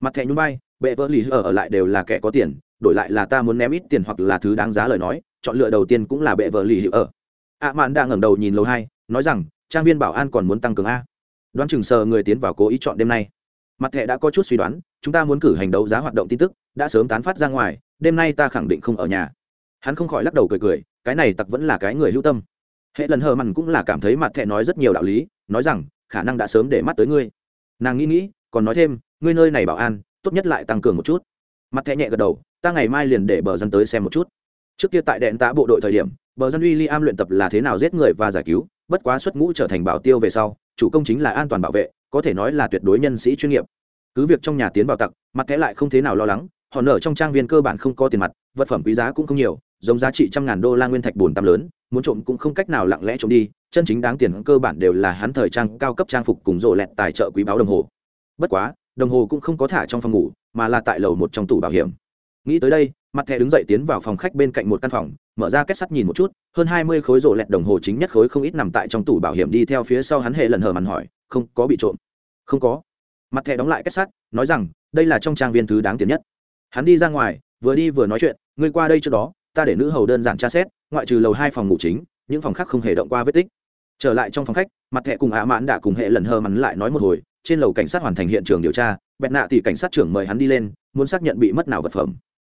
Mặt thẻ nhún vai, bệ vợ lì ở ở lại đều là kẻ có tiền, đổi lại là ta muốn ném ít tiền hoặc là thứ đáng giá lời nói, chọn lựa đầu tiên cũng là bệ vợ lì ở ạ mạn đang ngẩng đầu nhìn lầu hai, nói rằng, trang viên bảo an còn muốn tăng cường a. Đoán chừng sờ người tiến vào cố ý chọn đêm nay. Mặt thẻ đã có chút suy đoán, chúng ta muốn cử hành đấu giá hoạt động tin tức, đã sớm tán phát ra ngoài, đêm nay ta khẳng định không ở nhà hắn không khỏi lắc đầu cười cười, cái này tặc vẫn là cái người hữu tâm. Hệ lần hờ mặn cũng là cảm thấy mặt thẻ nói rất nhiều đạo lý, nói rằng, khả năng đã sớm để mắt tới ngươi. Nàng nghĩ nghĩ, còn nói thêm, ngươi nơi này bảo an, tốt nhất lại tăng cường một chút. Mặt thẻ nhẹ gật đầu, ta ngày mai liền để bờ dân tới xem một chút. Trước kia tại đèn tá bộ đội thời điểm, bờ dân uy li am luyện tập là thế nào giết người và giải cứu, bất quá xuất ngũ trở thành bảo tiêu về sau, chủ công chính là an toàn bảo vệ, có thể nói là tuyệt đối nhân sĩ chuyên nghiệp. Cứ việc trong nhà tiến vào tặc, mặt thẻ lại không thế nào lo lắng, họ nở trong trang viên cơ bản không có tiền mặt, vật phẩm quý giá cũng không nhiều giống giá trị trăm ngàn đô la nguyên thạch bồn tăm lớn, muốn trộm cũng không cách nào lặng lẽ trộm đi, chân chính đáng tiền cơ bản đều là hắn thời trang cao cấp trang phục cùng rộ lẹt tài trợ quý báo đồng hồ. Bất quá, đồng hồ cũng không có thả trong phòng ngủ, mà là tại lầu một trong tủ bảo hiểm. Nghĩ tới đây, mặt thẻ đứng dậy tiến vào phòng khách bên cạnh một căn phòng, mở ra kết sắt nhìn một chút, hơn hai mươi khối rổ lẹt đồng hồ chính nhất khối không ít nằm tại trong tủ bảo hiểm đi theo phía sau hắn hệ lần hờ mằn hỏi, không có bị trộm? Không có. Mặt thẻ đóng lại kết sắt, nói rằng, đây là trong trang viên thứ đáng tiền nhất. Hắn đi ra ngoài, vừa đi vừa nói chuyện, ngươi qua đây trước đó ta để nữ hầu đơn giản tra xét, ngoại trừ lầu hai phòng ngủ chính, những phòng khác không hề động qua vết tích. Trở lại trong phòng khách, mặt thẻ cùng ạ mãn đã cùng hệ lần hờ mắn lại nói một hồi, trên lầu cảnh sát hoàn thành hiện trường điều tra, bẹt nạ thì cảnh sát trưởng mời hắn đi lên, muốn xác nhận bị mất nào vật phẩm.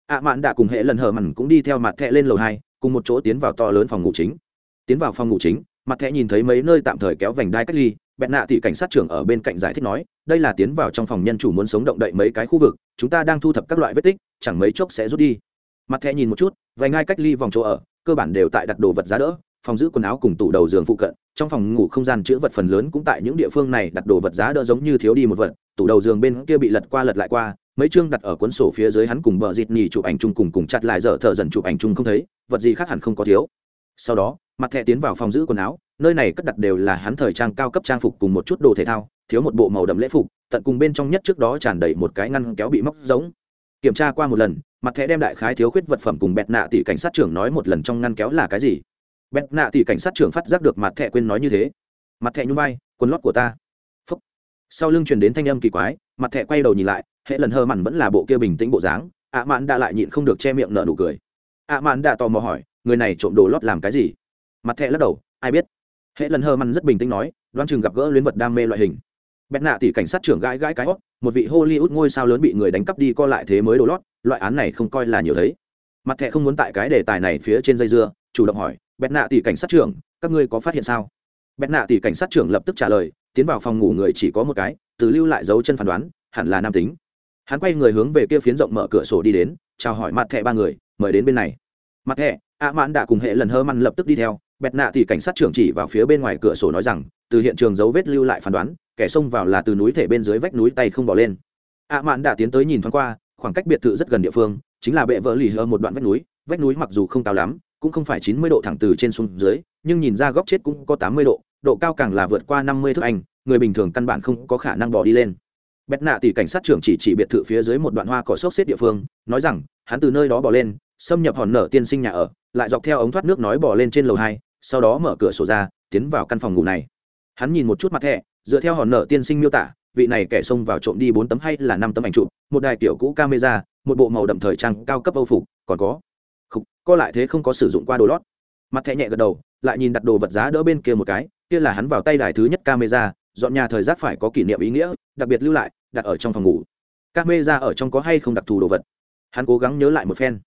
ạ mãn đã cùng hệ lần hờ mặn cũng đi theo mặt thẹ lên lầu hai, cùng một chỗ tiến vào to lớn phòng ngủ chính. Tiến vào phòng ngủ chính, mặt thẹ nhìn thấy mấy nơi tạm thời kéo vành đai cách ly, bẹt nạ thì cảnh sát trưởng ở bên cạnh giải thích nói, đây là tiến vào trong phòng nhân chủ muốn sống động đậy mấy cái khu vực, chúng ta đang thu thập các loại vết tích, chẳng mấy chốc sẽ rút đi mặt thẹ nhìn một chút, vài ngay cách ly vòng chỗ ở, cơ bản đều tại đặt đồ vật giá đỡ, phòng giữ quần áo cùng tủ đầu giường phụ cận. Trong phòng ngủ không gian chứa vật phần lớn cũng tại những địa phương này đặt đồ vật giá đỡ giống như thiếu đi một vật, tủ đầu giường bên kia bị lật qua lật lại qua, mấy chương đặt ở cuốn sổ phía dưới hắn cùng bờ dịt nhì chụp ảnh chung cùng cùng chặt lại dở thợ dần chụp ảnh chung không thấy, vật gì khác hẳn không có thiếu. Sau đó, mặt thẻ tiến vào phòng giữ quần áo, nơi này cất đặt đều là hắn thời trang cao cấp trang phục cùng một chút đồ thể thao, thiếu một bộ màu đậm lễ phục, tận cùng bên trong nhất trước đó tràn đầy một cái ngăn kéo bị móc giống kiểm tra qua một lần, mặt thẻ đem đại khái thiếu khuyết vật phẩm cùng bẹt nạ tỷ cảnh sát trưởng nói một lần trong ngăn kéo là cái gì? Bẹt nạ tỷ cảnh sát trưởng phát giác được mặt thẻ quên nói như thế. Mặt thẻ nhung bay quần lót của ta. Phúc. sau lưng truyền đến thanh âm kỳ quái, mặt thẻ quay đầu nhìn lại, hệ lần hơ mặn vẫn là bộ kia bình tĩnh bộ dáng, ạ mạn đã lại nhịn không được che miệng nở nụ cười. Ạ mạn đã tò mò hỏi, người này trộm đồ lót làm cái gì? Mặt thẻ lắc đầu, ai biết. Hệ lần hơ mặn rất bình tĩnh nói, đoán chừng gặp gỡ luyến vật đam mê loại hình bẹt nạ tỷ cảnh sát trưởng gãi gãi cái hót một vị hollywood ngôi sao lớn bị người đánh cắp đi co lại thế mới đồ lót, loại án này không coi là nhiều thấy. Mặt thẹ không muốn tại cái đề tài này phía trên dây dưa, chủ động hỏi, bẹt nạ tỷ cảnh sát trưởng, các ngươi có phát hiện sao? Bẹt nạ tỷ cảnh sát trưởng lập tức trả lời, tiến vào phòng ngủ người chỉ có một cái, từ lưu lại dấu chân phán đoán, hẳn là nam tính. Hắn quay người hướng về kia phiến rộng mở cửa sổ đi đến, chào hỏi mặt thẹ ba người, mời đến bên này. Mặt thẹ ạ mãn đã cùng hệ lần hơ măn lập tức đi theo bẹt nạ thì cảnh sát trưởng chỉ vào phía bên ngoài cửa sổ nói rằng, từ hiện trường dấu vết lưu lại phán đoán, kẻ xông vào là từ núi thể bên dưới vách núi tay không bỏ lên. Ạ mạn đã tiến tới nhìn thoáng qua, khoảng cách biệt thự rất gần địa phương, chính là bệ vỡ lì hơ một đoạn vách núi. Vách núi mặc dù không cao lắm, cũng không phải chín mươi độ thẳng từ trên xuống dưới, nhưng nhìn ra góc chết cũng có tám mươi độ độ cao càng là vượt qua năm mươi thước anh, người bình thường căn bản không có khả năng bỏ đi lên. Bẹt nạ thì cảnh sát trưởng chỉ chỉ biệt thự phía dưới một đoạn hoa cỏ xốc xếp địa phương, nói rằng, hắn từ nơi đó bỏ lên, xâm nhập hòn nở tiên sinh nhà ở, lại dọc theo ống thoát nước nói bỏ lên trên lầu hai sau đó mở cửa sổ ra, tiến vào căn phòng ngủ này. Hắn nhìn một chút mặt thẻ, dựa theo hòn nợ tiên sinh miêu tả, vị này kẻ xông vào trộm đi bốn tấm hay là năm tấm ảnh chụp, một đài kiểu cũ camera, một bộ màu đậm thời trang cao cấp âu phục, còn có không co lại thế không có sử dụng qua đồ lót. Mặt thẻ nhẹ gật đầu, lại nhìn đặt đồ vật giá đỡ bên kia một cái, kia là hắn vào tay đài thứ nhất camera, dọn nhà thời giác phải có kỷ niệm ý nghĩa, đặc biệt lưu lại, đặt ở trong phòng ngủ. Camera ở trong có hay không đặc thù đồ vật? Hắn cố gắng nhớ lại một phen.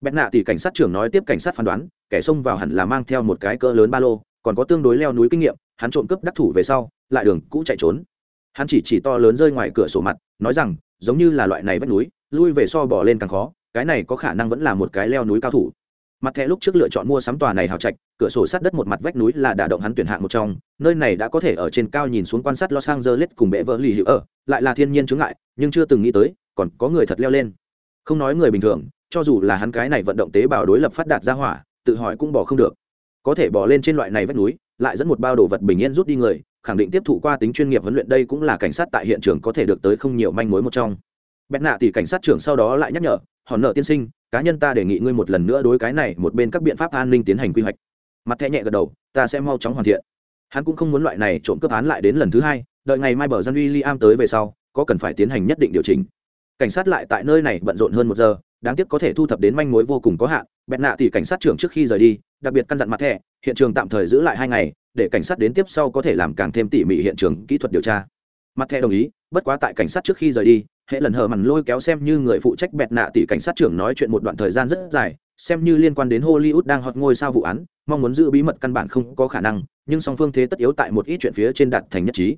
Bẹt nạ thì cảnh sát trưởng nói tiếp cảnh sát phán đoán kẻ xông vào hẳn là mang theo một cái cỡ lớn ba lô, còn có tương đối leo núi kinh nghiệm, hắn trộm cướp đắc thủ về sau, lại đường cũ chạy trốn. Hắn chỉ chỉ to lớn rơi ngoài cửa sổ mặt, nói rằng, giống như là loại này vách núi, lui về so bỏ lên càng khó, cái này có khả năng vẫn là một cái leo núi cao thủ. Mặt thẻ lúc trước lựa chọn mua sắm tòa này hào trạch, cửa sổ sát đất một mặt vách núi là đả động hắn tuyển hạng một trong, nơi này đã có thể ở trên cao nhìn xuống quan sát los angeles cùng bệ vỡ lì hữu ở, lại là thiên nhiên chướng ngại, nhưng chưa từng nghĩ tới, còn có người thật leo lên. Không nói người bình thường, cho dù là hắn cái này vận động tế bào đối lập phát đạt ra hỏa tự hỏi cũng bỏ không được. Có thể bỏ lên trên loại này vách núi, lại dẫn một bao đồ vật bình yên rút đi người, khẳng định tiếp thụ qua tính chuyên nghiệp huấn luyện đây cũng là cảnh sát tại hiện trường có thể được tới không nhiều manh mối một trong. Bẹt nạ thì cảnh sát trưởng sau đó lại nhắc nhở hòn nợ tiên sinh, cá nhân ta đề nghị ngươi một lần nữa đối cái này một bên các biện pháp an ninh tiến hành quy hoạch. Mặt thẹ nhẹ gật đầu, ta sẽ mau chóng hoàn thiện. Hắn cũng không muốn loại này trộm cướp án lại đến lần thứ hai, đợi ngày mai bờ dân uy liam tới về sau, có cần phải tiến hành nhất định điều chỉnh. Cảnh sát lại tại nơi này bận rộn hơn một giờ đáng tiếc có thể thu thập đến manh mối vô cùng có hạn bẹn nạ thì cảnh sát trưởng trước khi rời đi, đặc biệt căn dặn mặt thẻ, hiện trường tạm thời giữ lại hai ngày, để cảnh sát đến tiếp sau có thể làm càng thêm tỉ mỉ hiện trường kỹ thuật điều tra. Mặt thẻ đồng ý, bất quá tại cảnh sát trước khi rời đi, hệ lần hờ mằn lôi kéo xem như người phụ trách bẹt nạ tỷ cảnh sát trưởng nói chuyện một đoạn thời gian rất dài, xem như liên quan đến hollywood đang hot ngôi sao vụ án, mong muốn giữ bí mật căn bản không có khả năng, nhưng song phương thế tất yếu tại một ít chuyện phía trên đạt thành nhất trí.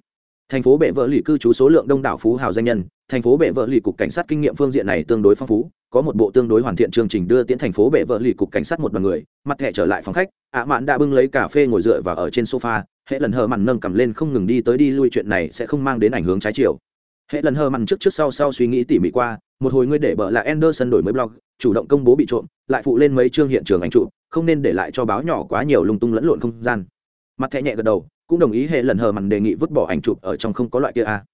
Thành phố bệ vợ lì cư trú số lượng đông đảo phú hào danh nhân, thành phố bệ vợ lì cục cảnh sát kinh nghiệm phương diện này tương đối phong phú có một bộ tương đối hoàn thiện chương trình đưa tiến thành phố bệ vợ lì cục cảnh sát một đoàn người, mặt thẻ trở lại phòng khách, ạ mạn đã bưng lấy cà phê ngồi dựa và ở trên sofa, hệ lần hờ mặn nâng cầm lên không ngừng đi tới đi lui chuyện này sẽ không mang đến ảnh hướng trái chiều. Hệ lần hờ mặn trước trước sau sau suy nghĩ tỉ mỉ qua, một hồi ngươi để bợ là anderson đổi mới blog, chủ động công bố bị trộm, lại phụ lên mấy chương hiện trường ảnh trụ không nên để lại cho báo nhỏ quá nhiều lung tung lẫn lộn không gian. Mặt thẻ nhẹ gật đầu, cũng đồng ý hệ lần hờ mặn đề nghị vứt bỏ ảnh chụp ở trong không có loại kia a.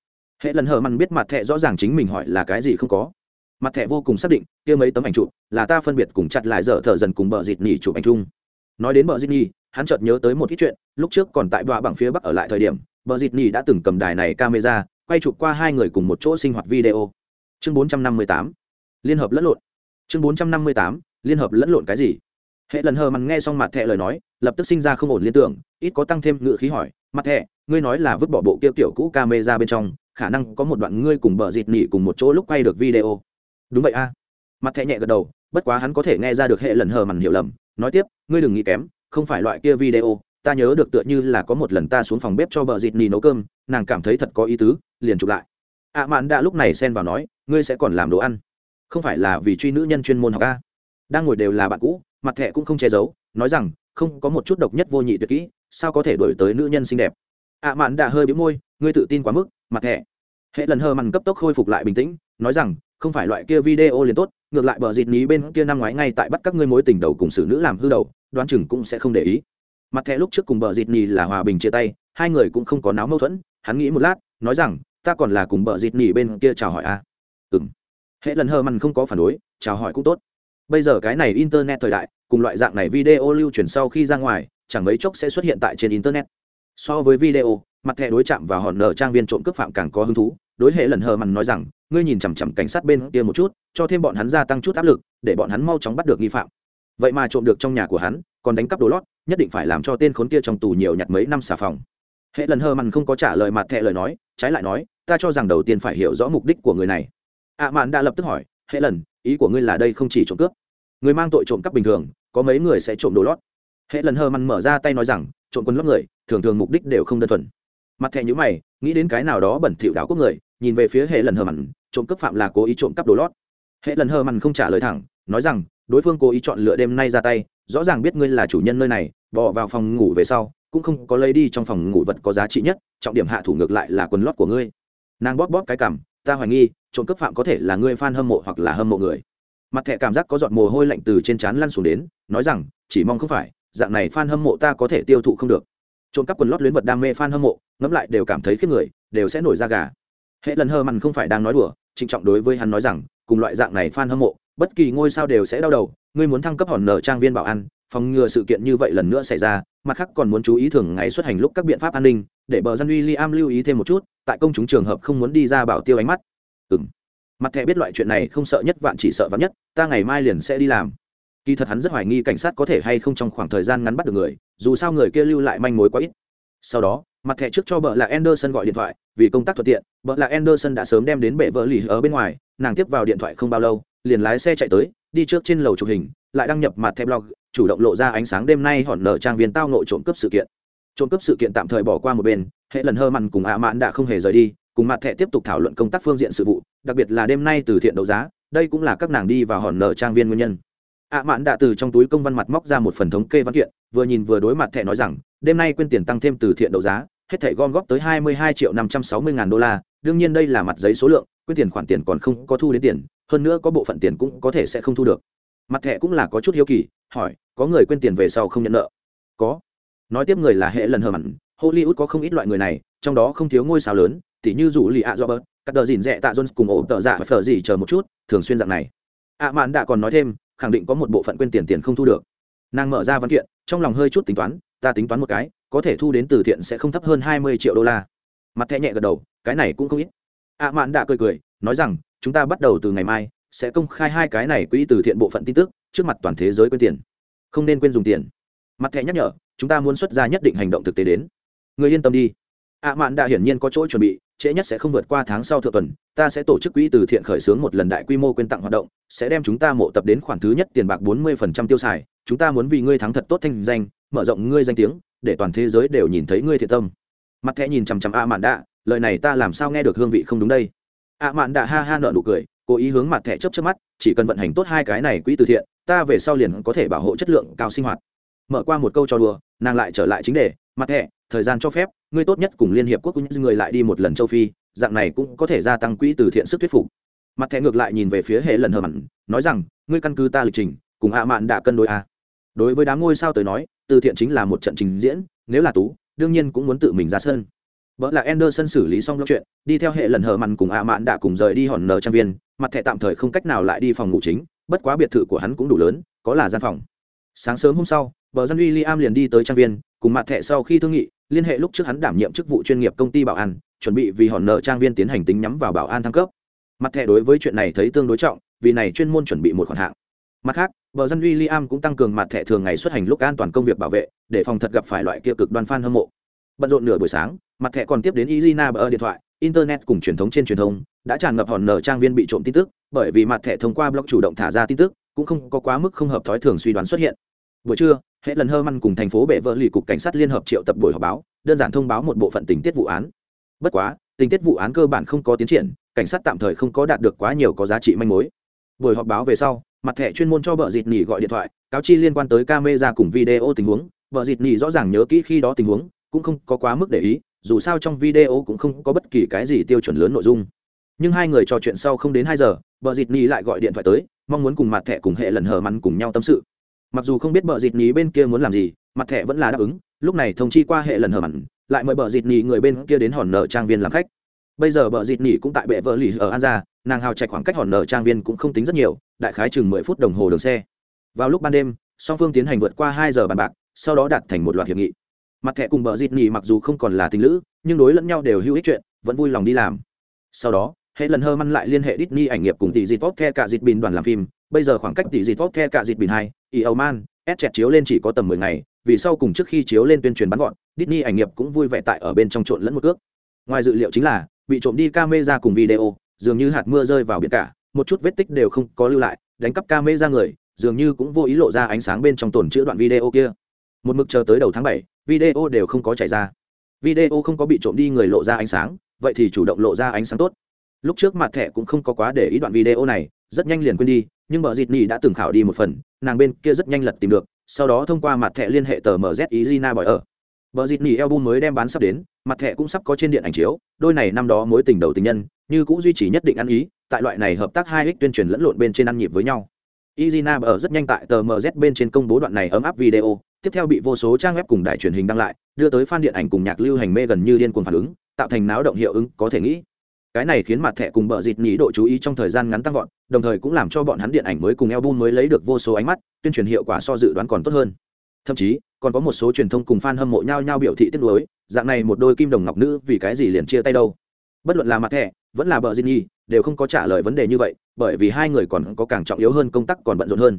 Hệ lần hờ mặn biết mặt thẻ rõ ràng chính mình hỏi là cái gì không có mặt thẻ vô cùng xác định, kia mấy tấm ảnh chụp là ta phân biệt cùng chặt lại dở thở dần cùng bờ dịt nhỉ chụp ảnh chung. Nói đến bờ dịt nhỉ hắn chợt nhớ tới một ít chuyện, lúc trước còn tại đoạ bằng phía bắc ở lại thời điểm, bờ dịt nhỉ đã từng cầm đài này camera, quay chụp qua hai người cùng một chỗ sinh hoạt video. Chương 458 liên hợp lẫn lộn. Chương 458 liên hợp lẫn lộn cái gì? Hệ lần hờ mặn nghe xong mặt thẻ lời nói, lập tức sinh ra không ổn liên tưởng, ít có tăng thêm ngự khí hỏi, mặt thẻ, ngươi nói là vứt bỏ bộ kia kiểu cũ camera bên trong, khả năng có một đoạn ngươi cùng bờ dịt nhỉ cùng một chỗ lúc quay được video? Đúng vậy a. Mặt thẻ nhẹ gật đầu, bất quá hắn có thể nghe ra được hệ lần hờ mằn hiểu lầm, nói tiếp, ngươi đừng nghĩ kém, không phải loại kia video, ta nhớ được tựa như là có một lần ta xuống phòng bếp cho bờ dịt nì nấu cơm, nàng cảm thấy thật có ý tứ, liền chụp lại. Ạ à mạn đã lúc này xen vào nói, ngươi sẽ còn làm đồ ăn? Không phải là vì truy nữ nhân chuyên môn học a? Đang ngồi đều là bạn cũ, mặt thẻ cũng không che giấu, nói rằng, không, có một chút độc nhất vô nhị tuyệt kỹ, sao có thể đổi tới nữ nhân xinh đẹp? Ạ à mạn đã hơi bĩu môi, ngươi tự tin quá mức, mặt thẻ. Hệ lần hờ mằn cấp tốc khôi phục lại bình tĩnh, nói rằng không phải loại kia video liền tốt, ngược lại bờ dịt ní bên kia năm ngoái ngay tại bắt các ngươi mối tình đầu cùng xử nữ làm hư đầu, đoán chừng cũng sẽ không để ý. Mặt thẻ lúc trước cùng bờ dịt ní là hòa bình chia tay, hai người cũng không có náo mâu thuẫn, hắn nghĩ một lát, nói rằng, ta còn là cùng bờ dịt ní bên kia chào hỏi a à? ừ m hệ lần hờ mằn không có phản đối, chào hỏi cũng tốt. Bây giờ cái này internet thời đại, cùng loại dạng này video lưu truyền sau khi ra ngoài, chẳng mấy chốc sẽ xuất hiện tại trên internet. So với video, mặt thẻ đối chạm và hòn nở trang viên trộm cướp phạm càng có hứng thú, đối hệ lần hờ mằn nói rằng ngươi nhìn chằm chằm cảnh sát bên kia một chút, cho thêm bọn hắn gia tăng chút áp lực, để bọn hắn mau chóng bắt được nghi phạm. Vậy mà trộm được trong nhà của hắn, còn đánh cắp đồ lót, nhất định phải làm cho tên khốn kia trong tù nhiều nhặt mấy năm xà phòng. Hệ lần hơ mằn không có trả lời mặt thẹ lời nói, trái lại nói, ta cho rằng đầu tiên phải hiểu rõ mục đích của người này. Ạ mạn đã lập tức hỏi, hệ lần, ý của ngươi là đây không chỉ trộm cướp? Người mang tội trộm cắp bình thường, có mấy người sẽ trộm đồ lót? Hệ lần hờ mằn mở ra tay nói rằng, trộm quần lót người, thường thường mục đích đều không đơn thuần. Mặt thẹ nhữ mày, nghĩ đến cái nào đó bẩn thỉu đảo quốc người, nhìn về phía hệ lần hờ mằn trộm cướp phạm là cố ý trộm cắp đồ lót. Hệ lần hờ mằn không trả lời thẳng, nói rằng, đối phương cố ý chọn lựa đêm nay ra tay, rõ ràng biết ngươi là chủ nhân nơi này, bỏ vào phòng ngủ về sau, cũng không có lấy đi trong phòng ngủ vật có giá trị nhất, trọng điểm hạ thủ ngược lại là quần lót của ngươi. Nàng bóp bóp cái cảm ta hoài nghi, trộm cướp phạm có thể là ngươi f a n hâm mộ hoặc là hâm mộ người. Mặt thẻ cảm giác có giọt mồ hôi lạnh từ trên trán lăn xuống đến, nói rằng, chỉ mong không phải, dạng này f a n hâm mộ ta có thể tiêu thụ không được. Trộm cắp quần lót luyến vật đam mê f a n hâm mộ, ngẫm lại đều cảm thấy khiếp người, đều sẽ nổi da gà hệ lần hơ mặn không phải đang nói đùa, trịnh trọng đối với hắn nói rằng, cùng loại dạng này f a n hâm mộ, bất kỳ ngôi sao đều sẽ đau đầu, ngươi muốn thăng cấp hòn nợ trang viên bảo an, phòng ngừa sự kiện như vậy lần nữa xảy ra, mặt khác còn muốn chú ý thường ngày xuất hành lúc các biện pháp an ninh, để bờ dân uy liam lưu ý thêm một chút, tại công chúng trường hợp không muốn đi ra bảo tiêu ánh mắt. Ừ m mặt thẻ biết loại chuyện này không sợ nhất vạn chỉ sợ vắn nhất, ta ngày mai liền sẽ đi làm. Kỳ thật hắn rất hoài nghi cảnh sát có thể hay không trong khoảng thời gian ngắn bắt được người, dù sao người kia lưu lại manh mối quá ít. Sau đó mặt thẻ trước cho bợ là anderson gọi điện thoại, vì công tác thuận tiện, bợ là anderson đã sớm đem đến bệ vợ lì ở bên ngoài, nàng tiếp vào điện thoại không bao lâu, liền lái xe chạy tới, đi trước trên lầu chụp hình, lại đăng nhập mặt thẻ blog, chủ động lộ ra ánh sáng đêm nay hòn nở trang viên tao nội trộm cướp sự kiện. Trộm cướp sự kiện tạm thời bỏ qua một bên, hệ lần hơ mặn cùng ạ mạn đã không hề rời đi, cùng mặt thẻ tiếp tục thảo luận công tác phương diện sự vụ, đặc biệt là đêm nay từ thiện đấu giá, đây cũng là các nàng đi vào hòn nở trang viên nguyên nhân. ạ Mạn đã từ trong túi công văn mặt móc ra một phần thống kê văn kiện, vừa nhìn vừa đối mặt thẻ nói rằng, đêm nay quyên tiền tăng thêm từ thiện đấu giá hết thảy gom góp tới hai mươi hai triệu năm trăm sáu mươi ngàn đô la. Đương nhiên đây là mặt giấy số lượng quyên tiền khoản tiền còn không có thu đến tiền hơn nữa có bộ phận tiền cũng có thể sẽ không thu được. Mặt thẻ cũng là có chút hiếu kỳ hỏi có người quên tiền về sau không nhận nợ? Có. Nói tiếp người là hệ lần hờ mặn hollywood có không ít loại người này trong đó không thiếu ngôi sao lớn tỉ như rủ lì ạ Robert, bớt các đờ dỉn rẻ tạ jones cùng ổ tợ dạ và phở gì chờ một chút thường xuyên dạng này. Ạ mạn đã còn nói thêm khẳng định có một bộ phận quên tiền tiền không thu được. Nàng mở ra văn kiện trong lòng hơi chút tính toán ta tính toán một cái có thể thu đến từ thiện sẽ không thấp hơn hai mươi triệu đô la. Mặt thẻ nhẹ gật đầu, cái này cũng không ít. Ạ mạn đã cười cười, nói rằng, chúng ta bắt đầu từ ngày mai, sẽ công khai hai cái này quỹ từ thiện bộ phận tin tức, trước mặt toàn thế giới quên tiền. Không nên quên dùng tiền. Mặt thẻ nhắc nhở, chúng ta muốn xuất ra nhất định hành động thực tế đến. Người yên tâm đi. Ạ mạn đã hiển nhiên có chỗ chuẩn bị, trễ nhất sẽ không vượt qua tháng sau thượng tuần, ta sẽ tổ chức quỹ từ thiện khởi xướng một lần đại quy mô quyên tặng hoạt động, sẽ đem chúng ta mộ tập đến khoản thứ nhất tiền bạc bốn mươi phần trăm tiêu xài, chúng ta muốn vì ngươi thắng thật tốt thanh danh, mở rộng ngươi danh tiếng để toàn thế giới đều nhìn thấy ngươi thiện tâm. Mặt thẻ nhìn chằm chằm ạ mạn đạ, lời này ta làm sao nghe được hương vị không đúng đây? Ạ mạn đạ ha ha nợ nụ cười, cố ý hướng mặt thẻ chấp chấp mắt, chỉ cần vận hành tốt hai cái này quỹ từ thiện, ta về sau liền có thể bảo hộ chất lượng cao sinh hoạt. Mở qua một câu cho đùa, nàng lại trở lại chính đề, mặt thẻ, thời gian cho phép, ngươi tốt nhất cùng liên hiệp quốc những người lại đi một lần châu phi, dạng này cũng có thể gia tăng quỹ từ thiện sức thuyết phục. Mặt thẻ ngược lại nhìn về phía hệ lần hờ mặn, nói rằng, ngươi căn cứ ta lịch trình, cùng ạ mạn đã cân đối a. Đối với đám ngôi sao tới nói từ thiện chính là một trận trình diễn nếu là tú đương nhiên cũng muốn tự mình ra sân vợ là Anderson xử lý xong lo chuyện, đi theo hệ lần hờ mặn cùng ạ mạn đã cùng rời đi hòn nờ trang viên, mặt thẻ tạm thời không cách nào lại đi phòng ngủ chính, bất quá biệt thự của hắn cũng đủ lớn, có là gian phòng. Sáng sớm hôm sau, bờ dân William liền đi tới trang viên, cùng mặt thẻ sau khi thương nghị, liên hệ lúc trước hắn đảm nhiệm chức vụ chuyên nghiệp công ty bảo an, chuẩn bị vì hòn nợ trang viên tiến hành tính nhắm vào bảo an thăng cấp. Mặt thẻ đối với chuyện này thấy tương đối trọng, vì này chuyên môn chuẩn bị một khoản hạng. Mặt khác, bờ dân William cũng tăng cường mặt thẻ thường ngày xuất hành lúc an toàn công việc bảo vệ, để phòng thật gặp phải loại kia cực đoan fan hâm mộ. Bận rộn nửa buổi sáng, mặt thẻ còn tiếp đến Izina ở điện thoại, internet cùng truyền thống trên truyền thông đã tràn ngập hòn nở trang viên bị trộm tin tức, bởi vì mặt thẻ thông qua blog chủ động thả ra tin tức, cũng không có quá mức không hợp thói thường suy đoán xuất hiện. Buổi trưa, hệ lần hơ măn cùng thành phố bệ vợ lì cục cảnh sát liên hợp triệu tập buổi họp báo, đơn giản thông báo một bộ phận tình tiết vụ án. Bất quá, tình tiết vụ án cơ bản không có tiến triển, cảnh sát tạm thời không có đạt được quá nhiều có giá trị manh mối. Buổi họp báo về sau, mặt thẻ chuyên môn cho vợ dịt nỉ gọi điện thoại, cáo chi liên quan tới camera cùng video tình huống, vợ dịt nỉ rõ ràng nhớ kỹ khi đó tình huống, cũng không có quá mức để ý, dù sao trong video cũng không có bất kỳ cái gì tiêu chuẩn lớn nội dung. Nhưng hai người trò chuyện sau không đến hai giờ vợ dịt nỉ lại gọi điện thoại tới mong muốn cùng mặt thẻ cùng hệ lần hờ mắn cùng nhau tâm sự. Mặc dù không biết vợ dịt nỉ bên kia muốn làm gì mặt thẻ vẫn là đáp ứng lúc này thông chi qua hệ lần hờ mắn lại mời vợ dịt nỉ người bên kia đến hòn nợ trang viên làm khách bây giờ bờ dịt nỉ cũng tại bệ vợ lì ở an gia, nàng hào chạy khoảng cách hòn nở trang viên cũng không tính rất nhiều, đại khái chừng mười phút đồng hồ đường xe. Vào lúc ban đêm, song phương tiến hành vượt qua hai giờ bàn bạc, sau đó đạt thành một loạt hiệp nghị. Mặt thẻ cùng bờ dịt nỉ mặc dù không còn là tình lữ, nhưng đối lẫn nhau đều hữu ích chuyện, vẫn vui lòng đi làm. Sau đó hệ lần hơ măn lại liên hệ Disney ảnh nghiệp cùng tỷ dịt tốt the cả dịt bình đoàn làm phim. Bây giờ khoảng cách tỷ dịt tốt the cả dịt bình hai ý âu man ép chẹt chiếu lên chỉ có tầm mười ngày, vì sau cùng trước khi chiếu lên tuyên truyền bắn gọn, Disney ảnh nghiệp cũng vui vẻ tại ở bên trong trộn lẫn một cước. Ngoài dự liệu chính là bị trộm đi camera cùng video dường như hạt mưa rơi vào biển cả một chút vết tích đều không có lưu lại đánh cắp camera người dường như cũng vô ý lộ ra ánh sáng bên trong tổn chữa đoạn video kia. Một mực chờ tới đầu tháng bảy video đều không có chảy ra. Video không có bị trộm đi người lộ ra ánh sáng vậy thì chủ động lộ ra ánh sáng tốt. Lúc trước mặt thẻ cũng không có quá để ý đoạn video này rất nhanh liền quên đi nhưng bờ dịt nỉ đã từng khảo đi một phần nàng bên kia rất nhanh lật tìm được sau đó thông qua mặt thẻ liên hệ tờ mz izina bỏi ở Bờ dịt nỉ album mới đem bán sắp đến, mặt thẻ cũng sắp có trên điện ảnh chiếu, đôi này năm đó mối tình đầu tình nhân, như cũng duy trì nhất định ăn ý, tại loại này hợp tác hai ích tuyên truyền lẫn lộn bên trên ăn nhịp với nhau. Izina ở rất nhanh tại tờ MZ bên trên công bố đoạn này ấm áp video, tiếp theo bị vô số trang web cùng đài truyền hình đăng lại, đưa tới fan điện ảnh cùng nhạc lưu hành mê gần như điên cuồng phản ứng, tạo thành náo động hiệu ứng, có thể nghĩ. Cái này khiến mặt thẻ cùng bờ dịt nhí độ chú ý trong thời gian ngắn tăng vọt, đồng thời cũng làm cho bọn hắn điện ảnh mới cùng album mới lấy được vô số ánh mắt, tuyên truyền hiệu quả so dự đoán còn tốt hơn. Thậm chí, còn có một số truyền thông cùng fan hâm mộ nhau nhau biểu thị tiếc nuối, dạng này một đôi kim đồng ngọc nữ vì cái gì liền chia tay đâu. Bất luận là mặt thẻ, vẫn là bờ dịt nhí, đều không có trả lời vấn đề như vậy, bởi vì hai người còn có càng trọng yếu hơn công tác còn bận rộn hơn.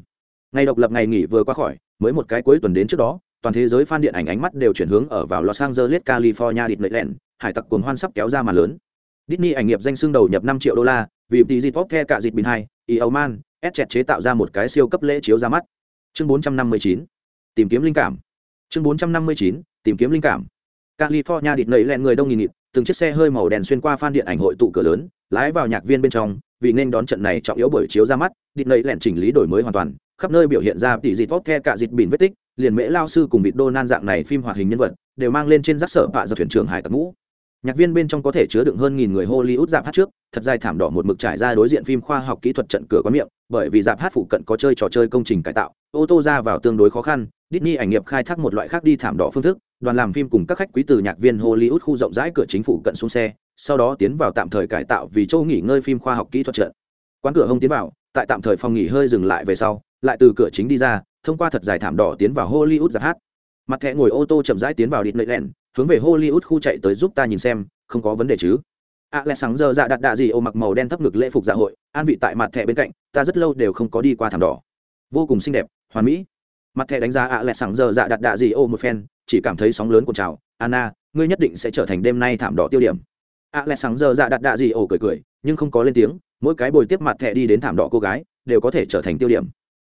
Ngày độc lập ngày nghỉ vừa qua khỏi, mới một cái cuối tuần đến trước đó, toàn thế giới fan điện ảnh ánh mắt đều chuyển hướng ở vào Los Angeles, California Disneyland, lẹn, hải tặc cuồng hoan sắp kéo ra màn lớn. Disney ảnh nghiệp danh xưng đầu nhập 5 triệu đô la, vì tỷ dịp top the cả dịp bình hai Eoman, S chế tạo ra một cái siêu cấp lễ chiếu ra mắt. Chương 459. Tìm kiếm linh cảm. Chương 459. Tìm kiếm linh cảm. California địt nẩy lẹn người đông nghìn nghịt, từng chiếc xe hơi màu đen xuyên qua phan điện ảnh hội tụ cửa lớn, lái vào nhạc viên bên trong, vì nên đón trận này trọng yếu buổi chiếu ra mắt, địt nẩy lẹn chỉnh lý đổi mới hoàn toàn, khắp nơi biểu hiện ra tỷ dịt vót the cả dịt bỉn vết tích, liền mễ lao sư cùng vịt đô nan dạng này phim hoạt hình nhân vật đều mang lên trên rác sở bạ do thuyền trưởng hải tặc ngũ nhạc viên bên trong có thể chứa đựng hơn nghìn người hollywood dạp hát trước thật dài thảm đỏ một mực trải ra đối diện phim khoa học kỹ thuật trận cửa có miệng bởi vì dạp hát phụ cận có chơi trò chơi công trình cải tạo ô tô ra vào tương đối khó khăn Disney ảnh nghiệp khai thác một loại khác đi thảm đỏ phương thức, đoàn làm phim cùng các khách quý từ nhạc viên hollywood khu rộng rãi cửa chính phủ cận xuống xe, sau đó tiến vào tạm thời cải tạo vì châu nghỉ ngơi phim khoa học kỹ thuật trận. Quán cửa hông tiến vào, tại tạm thời phòng nghỉ hơi dừng lại về sau, lại từ cửa chính đi ra, thông qua thật dài thảm đỏ tiến vào hollywood giáp hát. Mặt thẻ ngồi ô tô chậm rãi tiến vào địt nệ lẹn, hướng về hollywood khu chạy tới giúp ta nhìn xem, không có vấn đề chứ? Alex lẽ sáng giờ dạ đặt đạ gì ô mặc màu đen thấp ngực lễ phục dạ hội, an vị tại mặt thẻ bên cạnh, ta rất lâu đều không có đi qua thảm đỏ. Vô cùng xinh đẹp, hoàn mỹ mặt thẻ đánh giá ạ lẹ sáng giờ dạ đặt đạ gì ô một phen, chỉ cảm thấy sóng lớn của trào. Anna, ngươi nhất định sẽ trở thành đêm nay thảm đỏ tiêu điểm. ạ lẹ sáng giờ dạ đặt đạ gì ô cười cười, nhưng không có lên tiếng. Mỗi cái bồi tiếp mặt thẻ đi đến thảm đỏ cô gái, đều có thể trở thành tiêu điểm.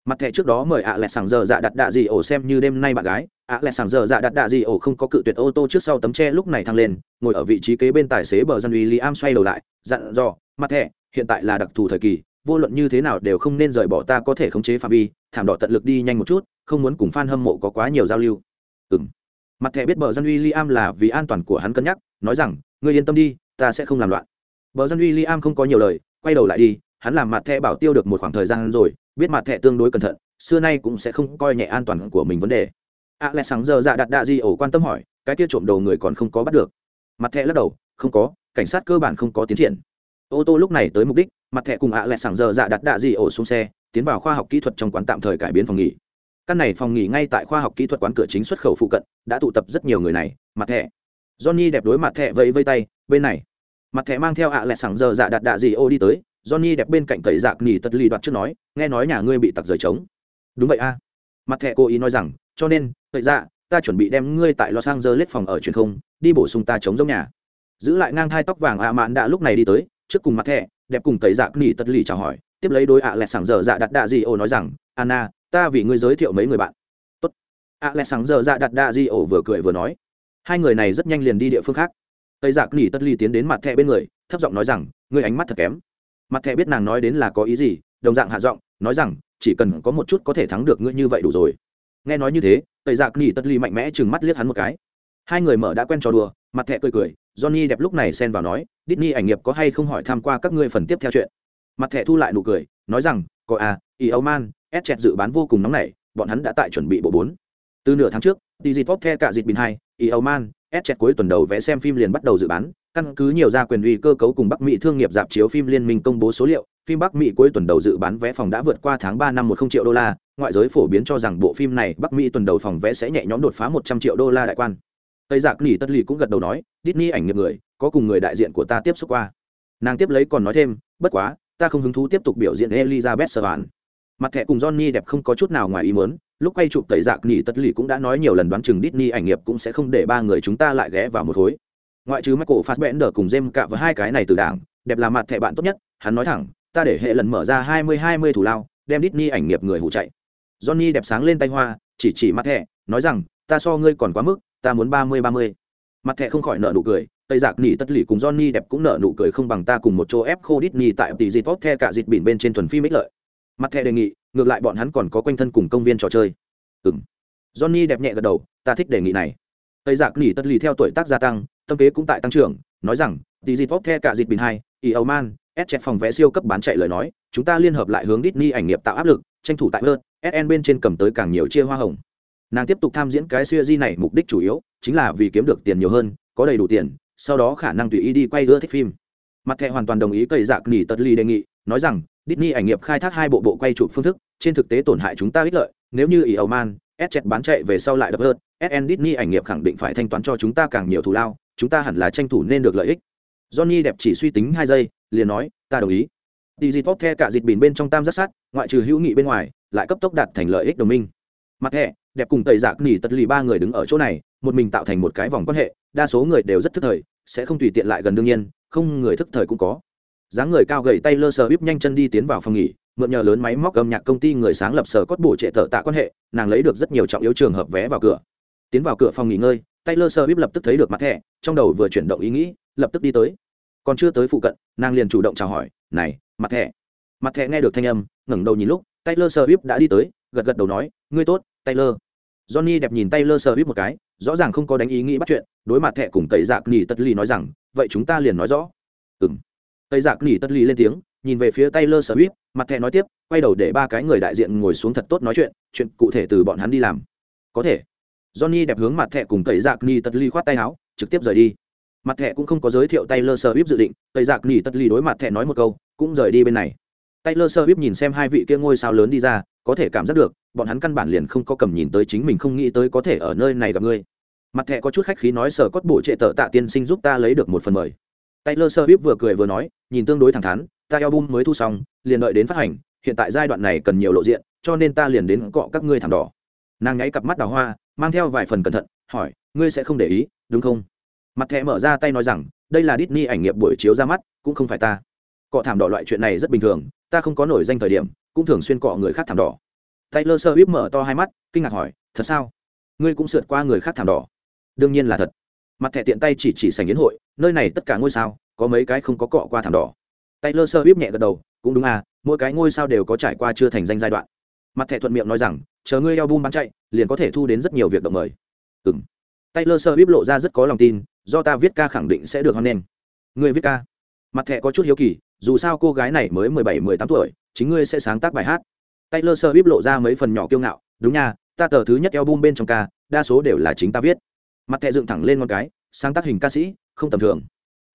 Mặt thẻ trước đó mời ạ à lẹ sàng giờ dạ đặt đạ gì ổ xem như đêm nay bạn gái. ạ à lẹ sàng giờ dạ đặt đạ gì ổ không có cự tuyệt ô tô trước sau tấm tre lúc này thăng lên, ngồi ở vị trí kế bên tài xế bờ dân uy li am xoay đầu lại, dặn dò, mặt thẻ, hiện tại là đặc thù thời kỳ vô luận như thế nào đều không nên rời bỏ ta có thể khống chế phạm vi, thảm đỏ tận lực đi nhanh một chút, không muốn cùng fan hâm mộ có quá nhiều giao lưu. Ừng mặt thẻ biết bờ dân uy li am là vì an toàn của hắn cân nhắc, nói rằng, ngươi yên tâm đi, ta sẽ không làm loạn. Bờ dân uy li am không có nhiều lời, quay đầu lại đi, hắn làm mặt thẻ bảo tiêu được một khoảng thời gian rồi, biết mặt thẻ tương đối cẩn thận, xưa nay cũng sẽ không coi nhẹ an toàn của mình vấn đề. A lẽ sáng giờ dạ đặt đạ di ổ quan tâm hỏi, cái kia trộm đầu người còn không có bắt được? Mặt thẻ lắc đầu, không có, cảnh sát cơ bản không có tiến triển. Ô tô lúc này tới mục đích mặt thẻ cùng ạ lẹ sảng giờ dạ đặt đạ gì ổ xuống xe, tiến vào khoa học kỹ thuật trong quán tạm thời cải biến phòng nghỉ. Căn này phòng nghỉ ngay tại khoa học kỹ thuật quán cửa chính xuất khẩu phụ cận, đã tụ tập rất nhiều người này, mặt thẻ. Johnny đẹp đối mặt thẻ vẫy vây tay, bên này. Mặt thẻ mang theo ạ lẹ sảng giờ dạ đặt đạ gì ô đi tới, johnny đẹp bên cạnh cậy dạc nghỉ tật lì đoạt trước nói, nghe nói nhà ngươi bị tặc rời trống. Đúng vậy a. Mặt thẻ cố ý nói rằng, cho nên, cậy dạ ta chuẩn bị đem ngươi tại los angeles phòng ở truyền không, đi bổ sung ta chống giống nhà. Giữ lại ngang thai tóc vàng ạ mạn đã lúc này đi tới, trước cùng mặt thẻ đẹp cùng tẩy dạ nghỉ tật lì chào hỏi, tiếp lấy đối ạ lẹ sảng giờ dạ đặt đạ gì ô nói rằng, anna, ta vì ngươi giới thiệu mấy người bạn. Tốt. ạ lẹ sảng giờ dạ đặt đạ gì ô vừa cười vừa nói. Hai người này rất nhanh liền đi địa phương khác. Tây dạc nỉ tất ly tiến đến mặt thẻ bên người, thấp giọng nói rằng, ngươi ánh mắt thật kém. Mặt thẻ biết nàng nói đến là có ý gì, đồng dạng hạ giọng, nói rằng, chỉ cần có một chút có thể thắng được ngươi như vậy đủ rồi. Nghe nói như thế tây dạ nghỉ tất ly mạnh mẽ chừng mắt liếc hắn một cái. Hai người mở đã quen trò đùa, mặt thẻ cười cười johnny đẹp lúc này xen vào nói Disney ảnh nghiệp có hay không hỏi tham qua các ngươi phần tiếp theo chuyện mặt thẻ thu lại nụ cười nói rằng có à Eoman, man s chẹt dự bán vô cùng nóng nảy bọn hắn đã tại chuẩn bị bộ bốn từ nửa tháng trước Digitop the cả dịch bình hai Eoman, man s chẹt cuối tuần đầu vé xem phim liền bắt đầu dự bán căn cứ nhiều gia quyền uy cơ cấu cùng Bắc Mỹ thương nghiệp dạp chiếu phim liên minh công bố số liệu, phim Bắc Mỹ cuối tuần đầu dự bán vé phòng đã vượt qua tháng 3 năm 10 triệu đô la, ngoại giới phổ biến cho rằng bộ phim này Bắc Mỹ tuần đầu phòng vé sẽ nhẹ nhõm đột phá 100 triệu đô la đại quan. Tây dạ Giặc Nỉ Tất Lì cũng gật đầu nói, Disney ảnh nghiệp người, có cùng người đại diện của ta tiếp xúc qua. Nàng tiếp lấy còn nói thêm, bất quá, ta không hứng thú tiếp tục biểu diễn Elizabeth Swan. Mặt thẻ cùng Johnny đẹp không có chút nào ngoài ý muốn, lúc quay chụp Tây dạ Giặc Nỉ Tất Lì cũng đã nói nhiều lần đoán chừng Disney ảnh nghiệp cũng sẽ không để ba người chúng ta lại ghé vào một khối ngoại trừ michael fassbender cùng jem cạ với hai cái này từ đảng đẹp là mặt thẻ bạn tốt nhất hắn nói thẳng ta để hệ lần mở ra hai mươi hai mươi thủ lao đem Disney ảnh nghiệp người hụ chạy johnny đẹp sáng lên tay hoa chỉ chỉ mặt thẻ nói rằng ta so ngươi còn quá mức ta muốn ba mươi ba mươi. Mặt thẻ không khỏi nợ nụ cười, tây giặc nỉ tất lì cùng johnny đẹp cũng nợ nụ cười không bằng ta cùng một chỗ ép khô Disney tại tỷ dịp tốt the cả dịp biển bên trên thuần phim ích lợi. Mặt thẻ đề nghị, ngược lại bọn hắn còn có quanh thân cùng công viên trò chơi. Ừng johnny đẹp nhẹ gật đầu, ta thích đề nghị này. Tây giặc nỉ tất lì theo tuổi tác gia tăng, tâm kế cũng tại tăng trưởng, nói rằng, tỷ dịp tốt the cả dịp bình hai y âu man s chẹt phòng vé siêu cấp bán chạy lời nói, chúng ta liên hợp lại hướng Disney ảnh nghiệp tạo áp lực, tranh thủ tại hơn sn bên trên cầm tới càng nhiều chia hoa hồng nàng tiếp tục tham diễn cái siêu di này mục đích chủ yếu chính là vì kiếm được tiền nhiều hơn, có đầy đủ tiền, sau đó khả năng tùy ý đi quay ưa thích phim. Mặt thẻ hoàn toàn đồng ý cây dạc nỉ tật ly đề nghị, nói rằng, Disney ảnh nghiệp khai thác hai bộ bộ quay chụp phương thức, trên thực tế tổn hại chúng ta ích lợi, nếu như ý ẩu man, s chẹt bán chạy về sau lại đập hơn sn Disney ảnh nghiệp khẳng định phải thanh toán cho chúng ta càng nhiều thù lao, chúng ta hẳn là tranh thủ nên được lợi ích. Johnny đẹp chỉ suy tính hai giây, liền nói, ta đồng ý. Digitop tốt the cả dịch bìn bên trong tam giác sát ngoại trừ hữu nghị bên ngoài, lại cấp tốc đạt thành lợi ích đồng minh. Mặt hệ đẹp cùng tẩy giặc nỉ tật lì ba người đứng ở chỗ này, một mình tạo thành một cái vòng quan hệ, đa số người đều rất thức thời, sẽ không tùy tiện lại gần đương nhiên, không người thức thời cũng có. Dáng người cao gầy tay lơ sờ bíp nhanh chân đi tiến vào phòng nghỉ, mượn nhờ lớn máy móc âm nhạc công ty người sáng lập sở cốt bổ trệ thợ tạ quan hệ, nàng lấy được rất nhiều trọng yếu trường hợp vé vào cửa. Tiến vào cửa phòng nghỉ ngơi, tay lơ sờ bíp lập tức thấy được mặt thẻ, trong đầu vừa chuyển động ý nghĩ, lập tức đi tới. Còn chưa tới phụ cận, nàng liền chủ động chào hỏi, này, mặt thẻ. Mặt thẻ nghe được thanh âm, ngẩng đầu nhìn lúc taylor swift đã đi tới, gật gật đầu nói, ngươi tốt taylor. Johnny đẹp nhìn taylor swift một cái rõ ràng không có đánh ý nghĩ bắt chuyện đối mặt thẻ cùng tẩy dạc nỉ tất ly nói rằng vậy chúng ta liền nói rõ. Ừm. tẩy dạc nỉ tất ly lên tiếng nhìn về phía taylor swift mặt thẻ nói tiếp quay đầu để ba cái người đại diện ngồi xuống thật tốt nói chuyện chuyện cụ thể từ bọn hắn đi làm. Có thể. Johnny đẹp hướng mặt thẻ cùng tẩy dạc nỉ tất ly khoát tay áo trực tiếp rời đi. Mặt thẻ cũng không có giới thiệu taylor swift dự định tẩy dạc nỉ tất ly đối mặt thẻ nói một câu cũng rời đi bên này. Taylor Swift nhìn xem hai vị kia ngôi sao lớn đi ra, có thể cảm giác được, bọn hắn căn bản liền không có cầm nhìn tới chính mình không nghĩ tới có thể ở nơi này gặp ngươi. Mặt thẻ có chút khách khí nói sở cốt bộ trệ tợ tạ tiên sinh giúp ta lấy được một phần mời. Taylor Swift vừa cười vừa nói, nhìn tương đối thẳng thắn, ta album mới thu xong, liền đợi đến phát hành, hiện tại giai đoạn này cần nhiều lộ diện, cho nên ta liền đến cọ các ngươi thảm đỏ. Nàng nháy cặp mắt đào hoa, mang theo vài phần cẩn thận, hỏi, ngươi sẽ không để ý, đúng không? Mặt thẻ mở ra tay nói rằng, đây là Disney ảnh nghiệp buổi chiếu ra mắt, cũng không phải ta. Cọ thảm đỏ loại chuyện này rất bình thường, ta không có nổi danh thời điểm cũng thường xuyên cọ người khác thảm đỏ taylor Swift mở to hai mắt kinh ngạc hỏi thật sao? Ngươi cũng sượt qua người khác thảm đỏ? Đương nhiên là thật. Mặt thẻ tiện tay chỉ chỉ sảnh yến hội nơi này tất cả ngôi sao có mấy cái không có cọ qua thảm đỏ. Taylor Swift nhẹ gật đầu cũng đúng à mỗi cái ngôi sao đều có trải qua chưa thành danh giai đoạn. Mặt thẻ thuận miệng nói rằng chờ ngươi album bán chạy liền có thể thu đến rất nhiều việc động mời. "Ừm", taylor Swift lộ ra rất có lòng tin do ta viết ca khẳng định sẽ được hoan nghênh. Ngươi viết ca? Mặt thẻ có chút hiếu kỳ dù sao cô gái này mới mười bảy mười tám tuổi chính ngươi sẽ sáng tác bài hát taylor swift lộ ra mấy phần nhỏ kiêu ngạo, đúng nha, ta tờ thứ nhất album bên trong ca, đa số đều là chính ta viết. Mặt thẻ dựng thẳng lên ngón cái, sáng tác hình ca sĩ, không tầm thường.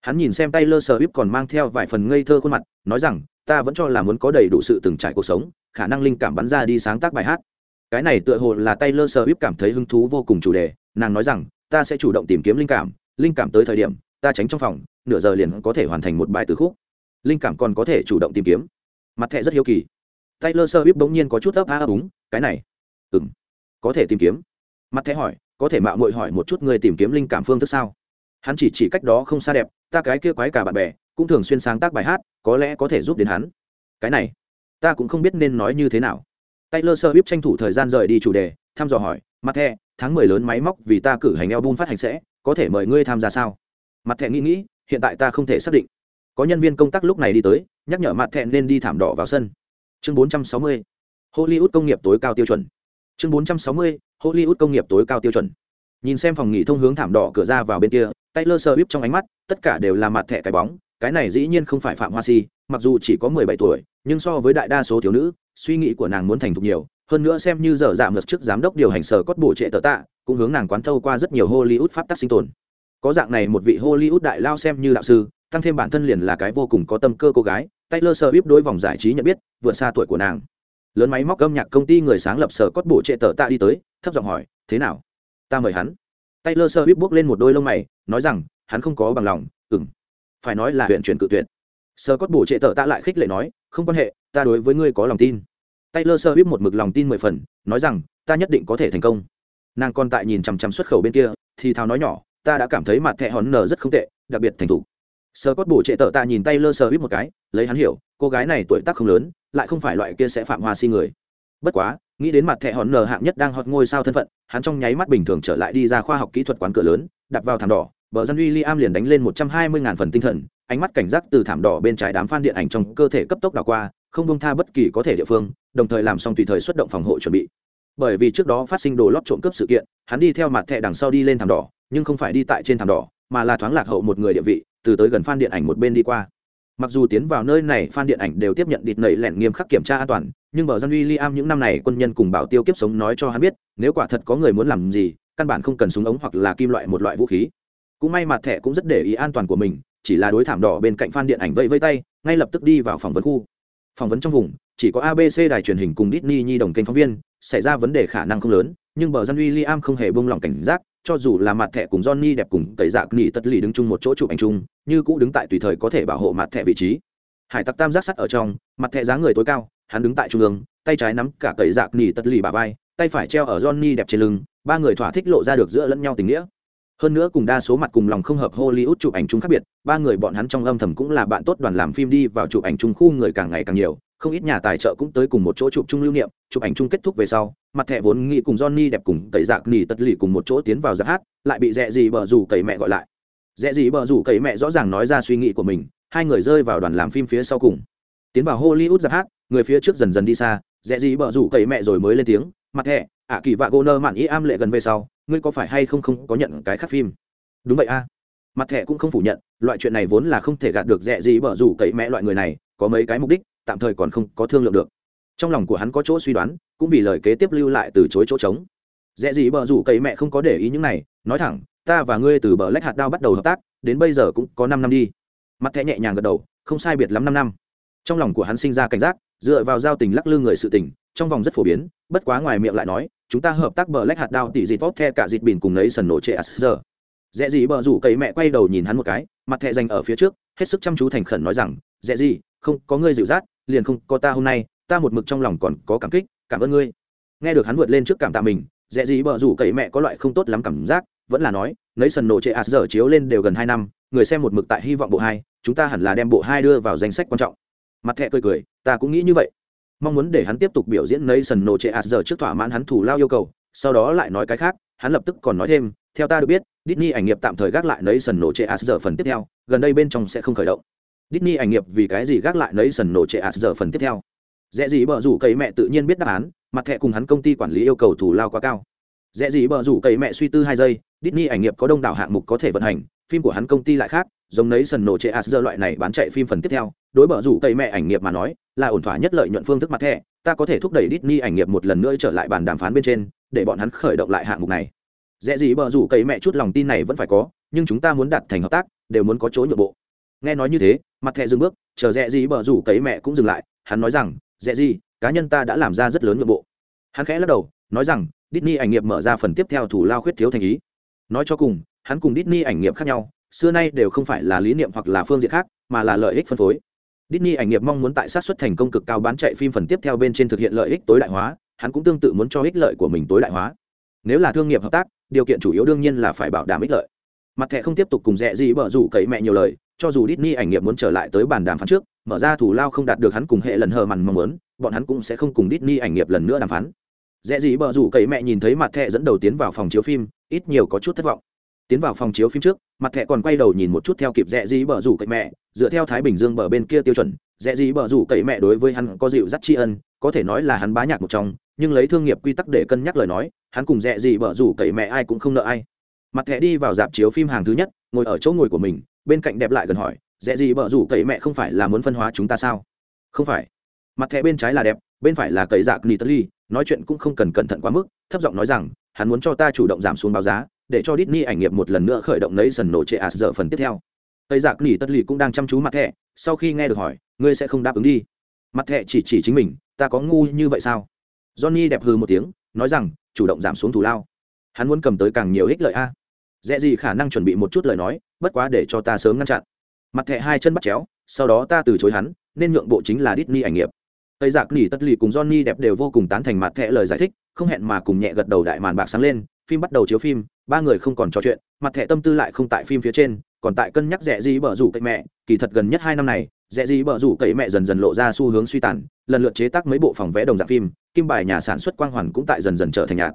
Hắn nhìn xem taylor swift còn mang theo vài phần ngây thơ khuôn mặt, nói rằng, ta vẫn cho là muốn có đầy đủ sự từng trải cuộc sống, khả năng linh cảm bắn ra đi sáng tác bài hát. Cái này tựa hồ là taylor swift cảm thấy hứng thú vô cùng chủ đề, nàng nói rằng, ta sẽ chủ động tìm kiếm linh cảm linh cảm tới thời điểm, ta tránh trong phòng, nửa giờ liền có thể hoàn thành một bài từ khúc. Linh cảm còn có thể chủ động tìm kiếm. Mặt thẻ rất hiếu kỳ taylor Swift bỗng nhiên có chút ấp a đúng, úng cái này ừm, có thể tìm kiếm. Mặt thẻ hỏi có thể mạo muội hỏi một chút người tìm kiếm linh cảm phương thức sao? Hắn chỉ chỉ cách đó không xa đẹp ta cái kia quái cả bạn bè cũng thường xuyên sáng tác bài hát có lẽ có thể giúp đến hắn. Cái này ta cũng không biết nên nói như thế nào. Taylor Swift tranh thủ thời gian rời đi chủ đề thăm dò hỏi mặt thẻ tháng mười lớn máy móc vì ta cử hành album phát hành sẽ có thể mời ngươi tham gia sao? Mặt thẻ nghĩ nghĩ hiện tại ta không thể xác định. Có nhân viên công tác lúc này đi tới nhắc nhở mặt thẻ nên đi thảm đỏ vào sân chương 460. hollywood công nghiệp tối cao tiêu chuẩn chương 460. hollywood công nghiệp tối cao tiêu chuẩn nhìn xem phòng nghỉ thông hướng thảm đỏ cửa ra vào bên kia, taylor sơ bíp trong ánh mắt, tất cả đều là mặt thẻ cái bóng, cái này dĩ nhiên không phải phạm hoa si, mặc dù chỉ có mười bảy tuổi, nhưng so với đại đa số thiếu nữ, suy nghĩ của nàng muốn thành thục nhiều, hơn nữa xem như dở giảm ngược trước giám đốc điều hành sở cốt bổ trệ tờ tạ, cũng hướng nàng quán thâu qua rất nhiều hollywood pháp tắc sinh tồn có dạng này một vị hollywood đại lao xem như đạo sư tăng thêm bản thân liền là cái vô cùng có tâm cơ cô gái, taylor swift đối vòng giải trí nhận biết, vượt xa tuổi của nàng. Lớn máy móc âm nhạc công ty người sáng lập sở cốt bộ trệ tờ tạ đi tới, thấp giọng hỏi, thế nào? Ta mời hắn. Taylor swift bước lên một đôi lông mày, nói rằng, hắn không có bằng lòng ừng phải nói là huyện chuyển cự tuyệt. Sở cốt bổ trệ tờ tạ lại khích lệ nói, không quan hệ, ta đối với ngươi có lòng tin. Taylor swift một mực lòng tin mười phần, nói rằng, ta nhất định có thể thành công. Nàng còn tại nhìn chằm chằm xuất khẩu bên kia, thì thào nói nhỏ, ta đã cảm thấy mặt thẹ hòn nở rất không tệ, đặc biệt thành thục sơ cốt bổ trệ tợ tạ nhìn tay lơ sơ hít một cái, lấy hắn hiểu, cô gái này tuổi tác không lớn, lại không phải loại kia sẽ phạm hoa si người. Bất quá, nghĩ đến mặt thẻ hòn nờ hạng nhất đang hot ngôi sao thân phận, hắn trong nháy mắt bình thường trở lại đi ra khoa học kỹ thuật quán cửa lớn đặt vào thảm đỏ, bờ dân uy liam liền đánh lên một trăm hai mươi ngàn phần tinh thần, ánh mắt cảnh giác từ thảm đỏ bên trái đám phan điện ảnh trong cơ thể cấp tốc đảo qua, không bông tha bất kỳ có thể địa phương, đồng thời làm xong tùy thời xuất động phòng hộ chuẩn bị. Bởi vì trước đó phát sinh đồ lót trộm cướp sự kiện, hắn đi theo mặt thẻ đằng sau đi lên thảm đỏ, nhưng không phải đi tại trên thảm đỏ, mà là thoáng lạc hậu một người địa vị từ tới gần phan điện ảnh một bên đi qua. Mặc dù tiến vào nơi này, phan điện ảnh đều tiếp nhận địt nẩy lẻn nghiêm khắc kiểm tra an toàn, nhưng bờ dân uy liam những năm này quân nhân cùng bảo tiêu kiếp sống nói cho hắn biết, nếu quả thật có người muốn làm gì, căn bản không cần súng ống hoặc là kim loại một loại vũ khí. Cũng may mặt thẻ cũng rất để ý an toàn của mình, chỉ là đối thảm đỏ bên cạnh phan điện ảnh vẫy vây tay, ngay lập tức đi vào phỏng vấn khu. Phỏng vấn trong vùng, chỉ có abc đài truyền hình cùng Disney nhi đồng kênh phóng viên, xảy ra vấn đề khả năng không lớn, nhưng bờ dân William không hề buông lỏng cảnh giác cho dù là mặt thẻ cùng Johnny đẹp cùng tẩy dạ nghỉ tất lì đứng chung một chỗ chụp ảnh chung, như cũ đứng tại tùy thời có thể bảo hộ mặt thẻ vị trí. Hải tặc tam giác sắt ở trong, mặt thẻ dáng người tối cao, hắn đứng tại trung ương, tay trái nắm cả tẩy dạ nghỉ tất lì bà vai, tay phải treo ở Johnny đẹp trên lưng, ba người thỏa thích lộ ra được giữa lẫn nhau tình nghĩa. Hơn nữa cùng đa số mặt cùng lòng không hợp hollywood chụp ảnh chung khác biệt, ba người bọn hắn trong âm thầm cũng là bạn tốt đoàn làm phim đi vào chụp ảnh chung, khu người càng ngày càng nhiều không ít nhà tài trợ cũng tới cùng một chỗ chụp chung lưu niệm, chụp ảnh chung kết thúc về sau, mặt thẻ vốn nghĩ cùng johnny đẹp cùng cậy dạc nỉ tật lì cùng một chỗ tiến vào giáp hát, lại bị rẽ gì bờ rủ cậy mẹ gọi lại. Rẽ gì bờ rủ cậy mẹ rõ ràng nói ra suy nghĩ của mình, hai người rơi vào đoàn làm phim phía sau cùng. Tiến vào hollywood giáp hát, người phía trước dần dần đi xa rẽ gì bờ rủ cậy mẹ rồi mới lên tiếng, mặt thẻ, ạ kỳ vạ gô nơ mạn ý am lệ gần về sau, ngươi có phải hay không không có nhận cái khác phim? Đúng vậy a. Mặt thẻ cũng không phủ nhận, loại chuyện này vốn là không thể gạt được dẹ gì bở rủ cậy mẹ loại người này, có mấy cái mục đích tạm thời còn không có thương lượng được. Trong lòng của hắn có chỗ suy đoán, cũng vì lời kế tiếp lưu lại từ chối chỗ trống. Dễ gì bờ rủ cậy mẹ không có để ý những này, nói thẳng, ta và ngươi từ bờ lách hạt đao bắt đầu hợp tác, đến bây giờ cũng có năm năm đi. Mặt thẻ nhẹ nhàng gật đầu, không sai biệt lắm năm năm. Trong lòng của hắn sinh ra cảnh giác, dựa vào giao tình lắc lư người sự tình, trong vòng rất phổ biến, bất quá ngoài miệng lại nói, chúng ta hợp tác bờ lách hạt đao tỷ dịt tốt the cả dịt bìn cùng lấy sần nổ trệ giờ. Dễ gì bờ rủ cậy mẹ quay đầu nhìn hắn một cái, mặt thẹ dành ở phía trước, hết sức chăm chú thành khẩn nói rằng, dễ gì, không có ngươi dịu dắt liền không có ta hôm nay ta một mực trong lòng còn có cảm kích cảm ơn ngươi. Nghe được hắn vượt lên trước cảm tạ mình dễ gì bờ rủ cậy mẹ có loại không tốt lắm cảm giác vẫn là nói lấy sần nổ trệ giờ chiếu lên đều gần hai năm người xem một mực tại hy vọng bộ hai chúng ta hẳn là đem bộ hai đưa vào danh sách quan trọng. Mặt thẹ cười cười ta cũng nghĩ như vậy. Mong muốn để hắn tiếp tục biểu diễn lấy sần nổ No ạt giờ trước thỏa mãn hắn thủ lao yêu cầu, sau đó lại nói cái khác, hắn lập tức còn nói thêm, theo ta được biết, Disney ảnh nghiệp tạm thời gác lại lấy sần nổ No ạt giờ phần tiếp theo, gần đây bên trong sẽ không khởi động. Disney ảnh nghiệp vì cái gì gác lại nấy sần nổ Che giờ phần tiếp theo? Dễ gì bờ rủ cậy mẹ tự nhiên biết đáp án, mặt thẻ cùng hắn công ty quản lý yêu cầu thủ lao quá cao. Dễ gì bờ rủ cậy mẹ suy tư hai giây, Disney ảnh nghiệp có đông đảo hạng mục có thể vận hành, phim của hắn công ty lại khác, giống nấy sần nổ trệ giờ loại này bán chạy phim phần tiếp theo đối bờ rủ cây mẹ ảnh nghiệp mà nói là ổn thỏa nhất lợi nhuận phương thức mặt thẻ ta có thể thúc đẩy Disney ảnh nghiệp một lần nữa trở lại bàn đàm phán bên trên để bọn hắn khởi động lại hạng mục này dễ gì bờ rủ cây mẹ chút lòng tin này vẫn phải có nhưng chúng ta muốn đặt thành hợp tác đều muốn có chỗ nhượng bộ nghe nói như thế, mặt thẹ dừng bước, chờ rẽ gì bờ rủ cấy mẹ cũng dừng lại, hắn nói rằng rẽ gì cá nhân ta đã làm ra rất lớn nhượng bộ. Hắn khẽ lắc đầu, nói rằng, Disney ảnh nghiệp mở ra phần tiếp theo thủ lao khuyết thiếu thành ý. Nói cho cùng, hắn cùng Disney ảnh nghiệp khác nhau, xưa nay đều không phải là lý niệm hoặc là phương diện khác, mà là lợi ích phân phối. Disney ảnh nghiệp mong muốn tại sát xuất thành công cực cao bán chạy phim phần tiếp theo bên trên thực hiện lợi ích tối đại hóa, hắn cũng tương tự muốn cho ích lợi của mình tối đại hóa. Nếu là thương nghiệp hợp tác, điều kiện chủ yếu đương nhiên là phải bảo đảm ích lợi mặt thẻ không tiếp tục cùng rẻ gì bở rủ cậy mẹ nhiều lời, cho dù Disney ảnh nghiệp muốn trở lại tới bàn đàm phán trước, mở ra thủ lao không đạt được hắn cùng hệ lần hờ mằn mong muốn, bọn hắn cũng sẽ không cùng Disney ảnh nghiệp lần nữa đàm phán. Rẽ gì bờ rủ cậy mẹ nhìn thấy mặt thẻ dẫn đầu tiến vào phòng chiếu phim, ít nhiều có chút thất vọng. Tiến vào phòng chiếu phim trước, mặt thẻ còn quay đầu nhìn một chút theo kịp rẽ gì bờ rủ cậy mẹ, dựa theo thái bình dương bờ bên kia tiêu chuẩn rẽ gì bờ rủ cậy mẹ đối với hắn có dịu dắt tri ân, có thể nói là hắn bá nhạc một trong, nhưng lấy thương nghiệp quy tắc để cân nhắc lời nói, hắn cùng rẽ gì bờ rủ cậy mẹ ai cũng không nợ ai mặt thẻ đi vào dạp chiếu phim hàng thứ nhất ngồi ở chỗ ngồi của mình bên cạnh đẹp lại gần hỏi rẽ gì bợ rủ cậy mẹ không phải là muốn phân hóa chúng ta sao không phải mặt thẻ bên trái là đẹp bên phải là cậy dạc nitali nói chuyện cũng không cần cẩn thận quá mức thấp giọng nói rằng hắn muốn cho ta chủ động giảm xuống báo giá để cho Disney ảnh nghiệp một lần nữa khởi động lấy sần nổ trệ ạt giờ phần tiếp theo. Tây Giặc dạ Nỉ Tất Lì cũng đang chăm chú mặt thẻ, sau khi nghe được hỏi, ngươi sẽ không đáp ứng đi. Mặt thẻ chỉ chỉ chính mình, ta có ngu như vậy sao? Johnny đẹp hừ một tiếng, nói rằng, chủ động giảm xuống thù lao. Hắn muốn cầm tới càng nhiều ích lợi a. Dễ gì khả năng chuẩn bị một chút lời nói, bất quá để cho ta sớm ngăn chặn. Mặt thẻ hai chân bắt chéo, sau đó ta từ chối hắn, nên nhượng bộ chính là Disney ảnh nghiệp. Tây Giặc Nỉ Tất Lì cùng Johnny đẹp đều vô cùng tán thành mặt thẻ lời giải thích, không hẹn mà cùng nhẹ gật đầu đại màn bạc sáng lên, phim bắt đầu chiếu phim, ba người không còn trò chuyện mặt thẻ tâm tư lại không tại phim phía trên còn tại cân nhắc rẻ gì bở rủ cậy mẹ kỳ thật gần nhất hai năm này rẻ gì bở rủ cậy mẹ dần dần lộ ra xu hướng suy tàn lần lượt chế tác mấy bộ phòng vẽ đồng dạng phim kim bài nhà sản xuất quang hoàn cũng tại dần dần trở thành nhạt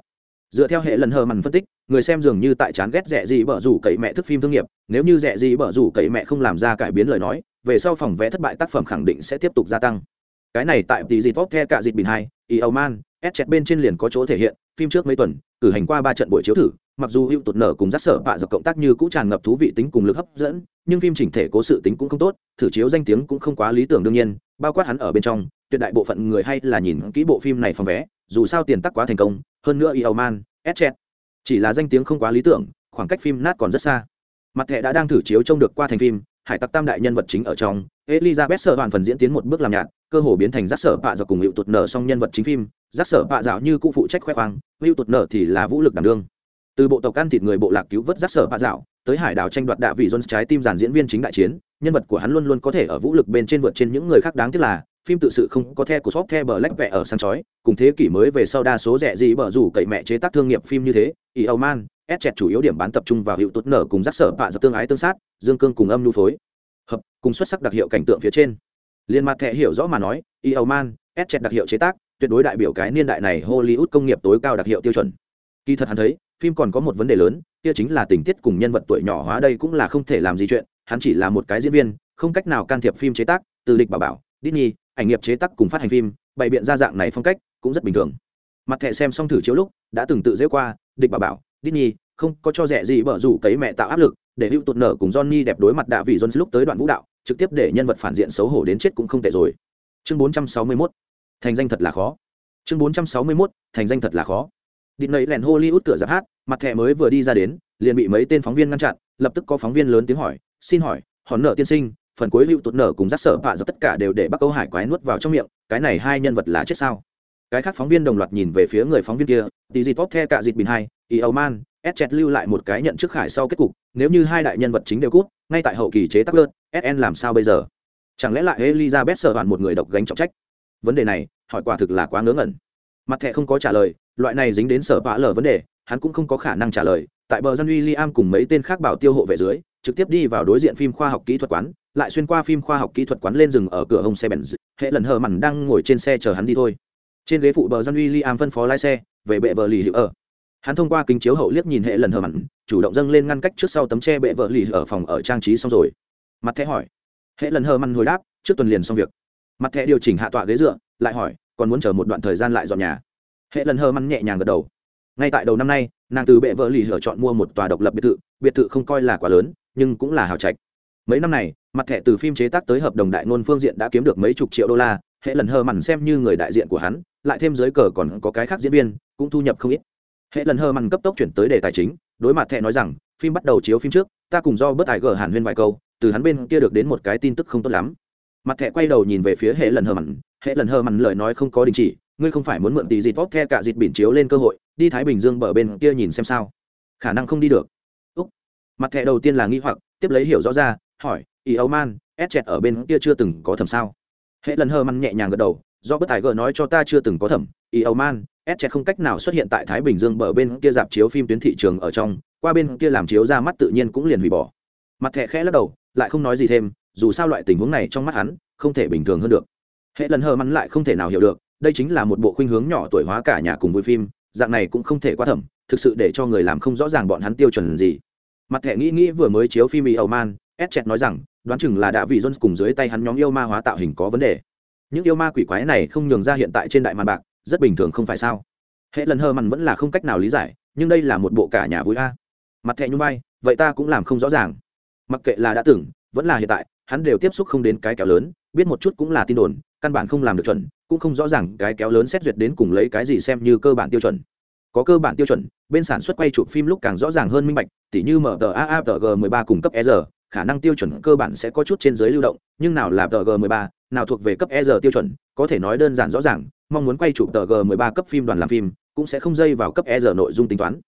dựa theo hệ lần hờ mằn phân tích, người xem dường như tại chán ghét rẻ gì bở rủ cậy mẹ thức phim thương nghiệp, nếu như rẻ gì bở rủ cậy mẹ không làm ra cải biến lời nói, về sau phòng vẽ thất bại tác phẩm khẳng định sẽ tiếp tục gia tăng. Cái này tại tỷ dịp tốt the cả dịp bình hai, y âu man s bên trên liền có chỗ thể hiện, phim trước mấy tuần, cử hành qua ba trận buổi chiếu thử, mặc dù hữu tụt nở cùng rắc sở bạ dọc cộng tác như cũ tràn ngập thú vị tính cùng lực hấp dẫn, nhưng phim chỉnh thể cố sự tính cũng không tốt, thử chiếu danh tiếng cũng không quá lý tưởng đương nhiên, bao quát hắn ở bên trong, tuyệt đại bộ phận người hay là nhìn kỹ bộ phim này phòng vé dù sao tiền tắc quá thành công, hơn nữa yêu man, s chỉ là danh tiếng không quá lý tưởng, khoảng cách phim nát còn rất xa. Mặt thẻ đã đang thử chiếu trông được qua thành phim, hải tặc tam đại nhân vật chính ở trong, elizabeth sợ hoàn phần diễn tiến một bước làm nhạt, cơ hồ biến thành giác sở bạ dạo cùng hiệu tụt nở song nhân vật chính phim. Giác sở bạ dạo như cụ phụ trách khoe khoang hiệu tụt nở thì là vũ lực đảm đương. Từ bộ tộc ăn thịt người bộ lạc cứu vớt giác sở bạ dạo, tới hải đảo tranh đoạt đạ vị jones trái tim giàn diễn viên chính đại chiến, nhân vật của hắn luôn luôn có thể ở vũ lực bên trên vượt trên những người khác đáng tiếc là phim tự sự không có the của shop the bờ lách vẽ ở sáng chói cùng thế kỷ mới về sau đa số rẻ gì bở rủ cậy mẹ chế tác thương nghiệp phim như thế ý âu man ép chẹt chủ yếu điểm bán tập trung vào hiệu tốt nở cùng rắc sở bạ dập tương ái tương sát dương cương cùng âm nhu phối. Hợp cùng xuất sắc đặc hiệu cảnh tượng phía trên. Liên mặt thẻ hiểu rõ mà nói ý âu man ép chẹt đặc hiệu chế tác tuyệt đối đại biểu cái niên đại này hollywood công nghiệp tối cao đặc hiệu tiêu chuẩn. Kỳ thật hắn thấy phim còn có một vấn đề lớn kia chính là tình tiết cùng nhân vật tuổi nhỏ hóa đây cũng là không thể làm gì chuyện hắn chỉ là một cái diễn viên không cách nào can thiệp phim chế tác từ địch bảo bảo Disney, ảnh nghiệp chế tác cùng phát hành phim, bày biện ra dạng này phong cách cũng rất bình thường. Mặt thẻ xem xong thử chiếu lúc, đã từng tự dễ qua, địch bảo bảo, Disney, không có cho rẻ gì bở rủ cấy mẹ tạo áp lực, để hữu tụt nở cùng Johnny đẹp đối mặt đạ vị Jones lúc tới đoạn vũ đạo, trực tiếp để nhân vật phản diện xấu hổ đến chết cũng không tệ rồi. Chương 461. Thành danh thật là khó. Chương 461. Thành danh thật là khó. định nấy lèn Hollywood cửa giáp hát, mặt thẻ mới vừa đi ra đến, liền bị mấy tên phóng viên ngăn chặn, lập tức có phóng viên lớn tiếng hỏi, "Xin hỏi, hòn nợ tiên sinh, phần cuối hữu tụt nở cùng rắc sở vạ dập tất cả đều để bắc câu hải quái nuốt vào trong miệng, cái này hai nhân vật là chết sao? Cái khác phóng viên đồng loạt nhìn về phía người phóng viên kia tí dịt tốt the cả dịp bình hai, y âu man, s chẹt lưu lại một cái nhận trước khải sau kết cục, nếu như hai đại nhân vật chính đều cút, ngay tại hậu kỳ chế tắc lợn sn làm sao bây giờ? Chẳng lẽ lại elizabeth sợ hoàn một người độc gánh trọng trách? Vấn đề này, hỏi quả thực là quá ngớ ngẩn. Mặt thẻ không có trả lời, loại này dính đến sở vạ lờ vấn đề, hắn cũng không có khả năng trả lời. Tại bờ dân uy liam cùng mấy tên khác bảo tiêu hộ về dưới, trực tiếp đi vào đối diện phim khoa học kỹ thuật quán lại xuyên qua phim khoa học kỹ thuật quán lên rừng ở cửa hông xe Benz, hệ lần hờ mặn đang ngồi trên xe chờ hắn đi thôi. Trên ghế phụ bờ John William phân phó lái xe, về bệ vợ lì hữu ở. Hắn thông qua kính chiếu hậu liếc nhìn hệ lần hờ mặn, chủ động dâng lên ngăn cách trước sau tấm che bệ vợ lì ở phòng ở trang trí xong rồi. Mặt thẻ hỏi. Hệ lần hờ mặn hồi đáp, trước tuần liền xong việc. Mặt thẻ điều chỉnh hạ tọa ghế dựa, lại hỏi, còn muốn chờ một đoạn thời gian lại dọn nhà. Hệ lần hờ mặn nhẹ nhàng gật đầu. Ngay tại đầu năm nay, nàng từ bệ vợ lì ở chọn mua một tòa độc lập biệt thự, biệt thự không coi là quá lớn, nhưng cũng là hào trạch mấy năm này mặt thẻ từ phim chế tác tới hợp đồng đại ngôn phương diện đã kiếm được mấy chục triệu đô la hệ lần hờ mằn xem như người đại diện của hắn lại thêm giới cờ còn có cái khác diễn viên cũng thu nhập không ít. Hệ lần hờ mằn cấp tốc chuyển tới đề tài chính đối mặt thẻ nói rằng phim bắt đầu chiếu phim trước ta cùng do bớt ải gờ hàn huyên vài câu từ hắn bên kia được đến một cái tin tức không tốt lắm. Mặt thẻ quay đầu nhìn về phía hệ lần hờ mằn, hệ lần hờ mằn lời nói không có đình chỉ ngươi không phải muốn mượn tỷ dịt vóc the cả dịt biển chiếu lên cơ hội đi thái bình dương bờ bên kia nhìn xem sao. Khả năng không đi được. Úc. mặt thẻ đầu tiên là nghi hoặc tiếp lấy hiểu rõ ra hỏi, ý âu man ép chẹt ở bên kia chưa từng có thẩm sao? Hệ lần hơ măn nhẹ nhàng gật đầu, do bất tài gờ nói cho ta chưa từng có thẩm. Ý âu man ép chẹt không cách nào xuất hiện tại thái bình dương bờ bên kia dạp chiếu phim tuyến thị trường ở trong, qua bên kia làm chiếu ra mắt tự nhiên cũng liền hủy bỏ. Mặt thẻ khẽ lắc đầu, lại không nói gì thêm, dù sao loại tình huống này trong mắt hắn không thể bình thường hơn được. Hệ lần hờ mắn lại không thể nào hiểu được, đây chính là một bộ khuynh hướng nhỏ tuổi hóa cả nhà cùng vui phim, dạng này cũng không thể quá thẩm, thực sự để cho người làm không rõ ràng bọn hắn tiêu chuẩn gì. Mặt thẻ nghĩ nghĩ vừa mới chiếu phim ý ẩu man ed chẹt nói rằng, đoán chừng là đã vị jones cùng dưới tay hắn nhóm yêu ma hóa tạo hình có vấn đề. Những yêu ma quỷ quái này không nhường ra hiện tại trên đại màn bạc, rất bình thường không phải sao? Hệ lần hơ mằn vẫn là không cách nào lý giải, nhưng đây là một bộ cả nhà vui a. Mặt thẹ nhung bay vậy ta cũng làm không rõ ràng. Mặc kệ là đã từng, vẫn là hiện tại, hắn đều tiếp xúc không đến cái kéo lớn, biết một chút cũng là tin đồn, căn bản không làm được chuẩn, cũng không rõ ràng cái kéo lớn xét duyệt đến cùng lấy cái gì xem như cơ bản tiêu chuẩn. Có cơ bản tiêu chuẩn, bên sản xuất quay chụp phim lúc càng rõ ràng hơn minh bạch, tỉ như mở tờ aapg 13 cùng cấp e r khả năng tiêu chuẩn cơ bản sẽ có chút trên dưới lưu động, nhưng nào là tờ g 13 nào thuộc về cấp e r tiêu chuẩn, có thể nói đơn giản rõ ràng, mong muốn quay chụp tờ g 13 cấp phim đoàn làm phim, cũng sẽ không dây vào cấp e r nội dung tính toán.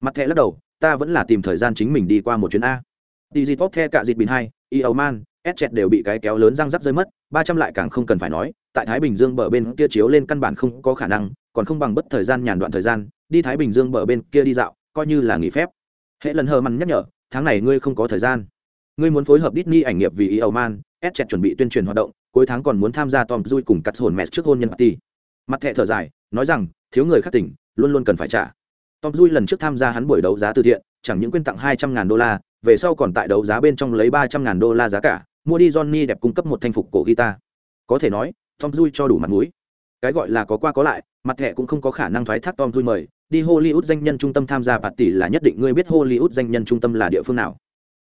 Mặt thẻ lắc đầu, ta vẫn là tìm thời gian chính mình đi qua một chuyến a. Digitop the cả dịp bình hai y man s chẹt đều bị cái kéo lớn răng rắc rơi mất, ba trăm lại càng không cần phải nói, tại thái bình dương bờ bên kia chiếu lên căn bản không có khả năng, còn không bằng bất thời gian nhàn đoạn thời gian, đi thái bình dương bờ bên kia đi dạo, coi như là nghỉ phép. Hệ lần hờ mặn nhắc nhở, tháng này ngươi không có thời gian ngươi muốn phối hợp Disney ảnh nghiệp vì ý man, s chuẩn bị tuyên truyền hoạt động, cuối tháng còn muốn tham gia tom Cruise cùng cắt hồn mẹ trước hôn nhân party. Mặt thẻ thở dài, nói rằng, thiếu người khác tỉnh, luôn luôn cần phải trả. Tom Cruise lần trước tham gia hắn buổi đấu giá từ thiện, chẳng những quyên tặng hai trăm ngàn đô la, về sau còn tại đấu giá bên trong lấy ba trăm ngàn đô la giá cả, mua đi johnny đẹp cung cấp một thanh phục cổ guitar. Có thể nói, tom Cruise cho đủ mặt mũi. Cái gọi là có qua có lại, mặt thẻ cũng không có khả năng thoái thác tom Cruise mời. Đi hollywood danh nhân trung tâm tham gia bạt tỷ là nhất định, ngươi biết hollywood danh nhân trung tâm là địa phương nào?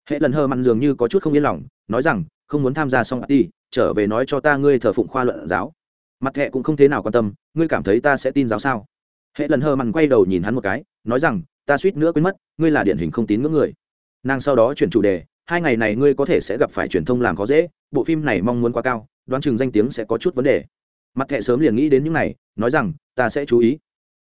Hệ lần hơ mặn dường như có chút không yên lòng, nói rằng, không muốn tham gia xong bạt trở về nói cho ta ngươi thờ phụng khoa luận giáo. Mặt hệ cũng không thế nào quan tâm, ngươi cảm thấy ta sẽ tin giáo sao? Hệ lần hơ mặn quay đầu nhìn hắn một cái, nói rằng, ta suýt nữa quên mất, ngươi là điển hình không tín ngưỡng người. Nàng sau đó chuyển chủ đề, hai ngày này ngươi có thể sẽ gặp phải truyền thông làm khó dễ, bộ phim này mong muốn quá cao, đoán chừng danh tiếng sẽ có chút vấn đề. Mặt thẹ sớm liền nghĩ đến những này, nói rằng, ta sẽ chú ý.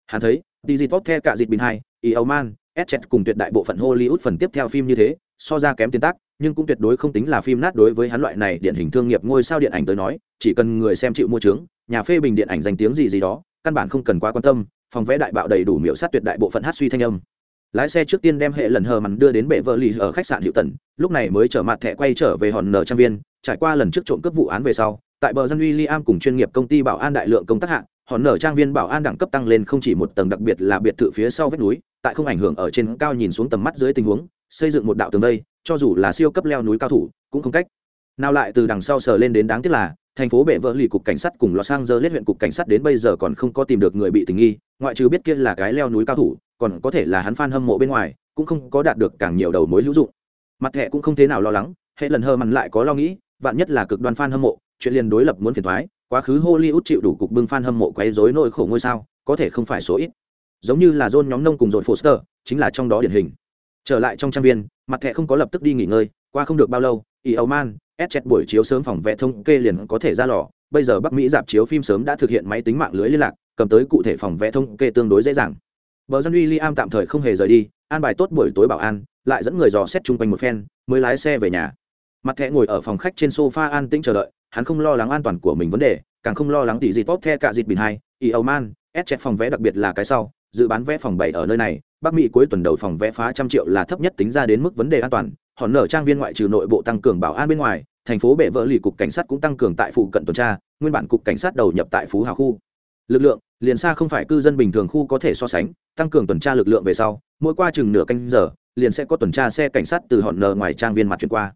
Hắn thấy, digitop the cả dịp bình hai e man, s cùng tuyệt đại bộ phận hollywood phần tiếp theo phim như thế so ra kém tiền tác, nhưng cũng tuyệt đối không tính là phim nát đối với hắn loại này điện hình thương nghiệp ngôi sao điện ảnh tới nói, chỉ cần người xem chịu mua trướng nhà phê bình điện ảnh danh tiếng gì gì đó, căn bản không cần quá quan tâm, phòng vẽ đại bạo đầy đủ miểu sát tuyệt đại bộ phận hát suy thanh âm. Lái xe trước tiên đem hệ lần hờ mắn đưa đến bệ vợ lì ở khách sạn hiệu tần lúc này mới trở mặt thẻ quay trở về hòn nở trang viên, trải qua lần trước trộm cướp vụ án về sau, tại bờ dân uy liam cùng chuyên nghiệp công ty bảo an đại lượng công tác hạng hòn nở trang viên bảo an đẳng cấp tăng lên không chỉ một tầng đặc biệt là biệt thự phía sau vách núi, tại không ảnh hưởng ở trên cao nhìn xuống tầm mắt dưới tình huống xây dựng một đạo tường vây, cho dù là siêu cấp leo núi cao thủ, cũng không cách nào lại từ đằng sau sờ lên đến đáng tiếc là, thành phố bệ vỡ lì cục cảnh sát cùng lò sang giờ lết huyện cục cảnh sát đến bây giờ còn không có tìm được người bị tình nghi, ngoại trừ biết kia là cái leo núi cao thủ, còn có thể là hắn fan hâm mộ bên ngoài, cũng không có đạt được càng nhiều đầu mối hữu dụng. Mặt thẻ cũng không thế nào lo lắng, hệ lần hơ mặn lại có lo nghĩ, vạn nhất là cực đoan fan hâm mộ, chuyện liền đối lập muốn phiền thoái quá khứ hollywood chịu đủ cục bưng fan hâm mộ quấy rối nỗi khổ ngôi sao, có thể không phải số ít. Giống như là john nhóm nông cùng dồn foster, chính là trong đó điển hình trở lại trong trang viên, mặt thẻ không có lập tức đi nghỉ ngơi, qua không được bao lâu ý ấu man ép chẹt buổi chiếu sớm phòng vẽ thông kê liền có thể ra lò. Bây giờ bắc mỹ dạp chiếu phim sớm đã thực hiện máy tính mạng lưới liên lạc, cầm tới cụ thể phòng vẽ thông kê tương đối dễ dàng. Bờ dân uy liam tạm thời không hề rời đi, an bài tốt buổi tối bảo an, lại dẫn người dò xét chung quanh một phen, mới lái xe về nhà. Mặt thẻ ngồi ở phòng khách trên sofa an tĩnh chờ đợi, hắn không lo lắng an toàn của mình vấn đề, càng không lo lắng tỷ gì tốt the cả dịp bình hai ý ấu man ép chẹt phòng vẽ đặc biệt là cái sau dự bán vé phòng bảy ở nơi này, bắc mỹ cuối tuần đầu phòng vé phá trăm triệu là thấp nhất tính ra đến mức vấn đề an toàn. Hòn nở trang viên ngoại trừ nội bộ tăng cường bảo an bên ngoài, thành phố bệ vỡ lì cục cảnh sát cũng tăng cường tại phụ cận tuần tra, nguyên bản cục cảnh sát đầu nhập tại phú hào khu. Lực lượng, liền xa không phải cư dân bình thường khu có thể so sánh, tăng cường tuần tra lực lượng về sau, mỗi qua chừng nửa canh giờ, liền sẽ có tuần tra xe cảnh sát từ hòn nở ngoài trang viên mặt chuyển qua.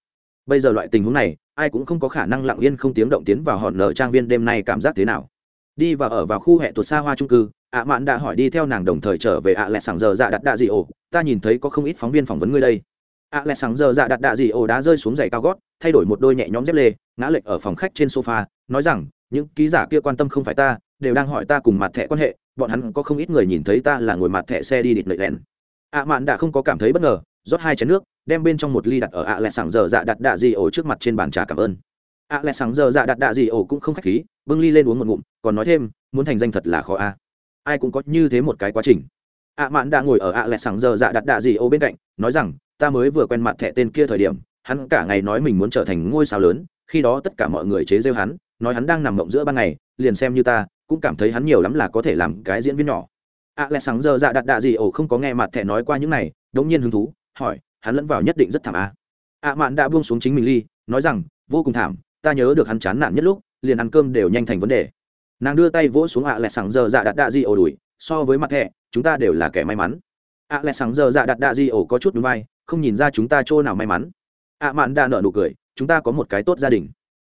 Bây giờ loại tình huống này, ai cũng không có khả năng lặng yên không tiếng động tiến vào hòn nở trang viên đêm nay cảm giác thế nào. Đi và ở vào khu hệ tuột xa hoa trung cư ạ mạn đã hỏi đi theo nàng đồng thời trở về ạ lẹ sảng giờ dạ đặt đạ dị ổ. Ta nhìn thấy có không ít phóng viên phỏng vấn ngươi đây. ạ lẹ sảng giờ dạ đặt đạ dị ổ đã rơi xuống giày cao gót, thay đổi một đôi nhẹ nhõm dép lê, ngã lệch ở phòng khách trên sofa, nói rằng, những ký giả kia quan tâm không phải ta, đều đang hỏi ta cùng mặt thẻ quan hệ, bọn hắn có không ít người nhìn thấy ta là ngồi mặt thẻ xe đi địt lợi lẹn ạ mạn đã không có cảm thấy bất ngờ, rót hai chén nước, đem bên trong một ly đặt ở ạ lẹ sảng giờ dạ đặt đạ dị ổ trước mặt trên bàn trà cảm ơn. ạ lẹ sảng giờ dạ đặt đạ dị ổ cũng không khách khí, bưng ly lên uống một ngụm, còn nói thêm, muốn thành danh thật là khó a ai cũng có như thế một cái quá trình. Ạ mạn đã ngồi ở ạ lẹ sảng giờ dạ đặt đạ gì ổ bên cạnh, nói rằng, ta mới vừa quen mặt thẻ tên kia thời điểm, hắn cả ngày nói mình muốn trở thành ngôi sao lớn, khi đó tất cả mọi người chế rêu hắn, nói hắn đang nằm mộng giữa ban ngày, liền xem như ta, cũng cảm thấy hắn nhiều lắm là có thể làm cái diễn viên nhỏ. Ạ lẹ sáng giờ dạ đặt đạ gì ổ không có nghe mặt thẻ nói qua những này, đống nhiên hứng thú, hỏi, hắn lẫn vào nhất định rất thảm à. ạ mạn đã buông xuống chính mình ly, nói rằng, vô cùng thảm, ta nhớ được hắn chán nản nhất lúc, liền ăn cơm đều nhanh thành vấn đề nàng đưa tay vỗ xuống ạ lẹ sáng giờ dạ đặt đạ di ổ đuổi so với mặt thẻ, chúng ta đều là kẻ may mắn. Ạ lẹ sáng giờ dạ đặt đạ di ổ có chút núi vai, không nhìn ra chúng ta chỗ nào may mắn. Ạ mạn đã nở nụ cười, chúng ta có một cái tốt gia đình.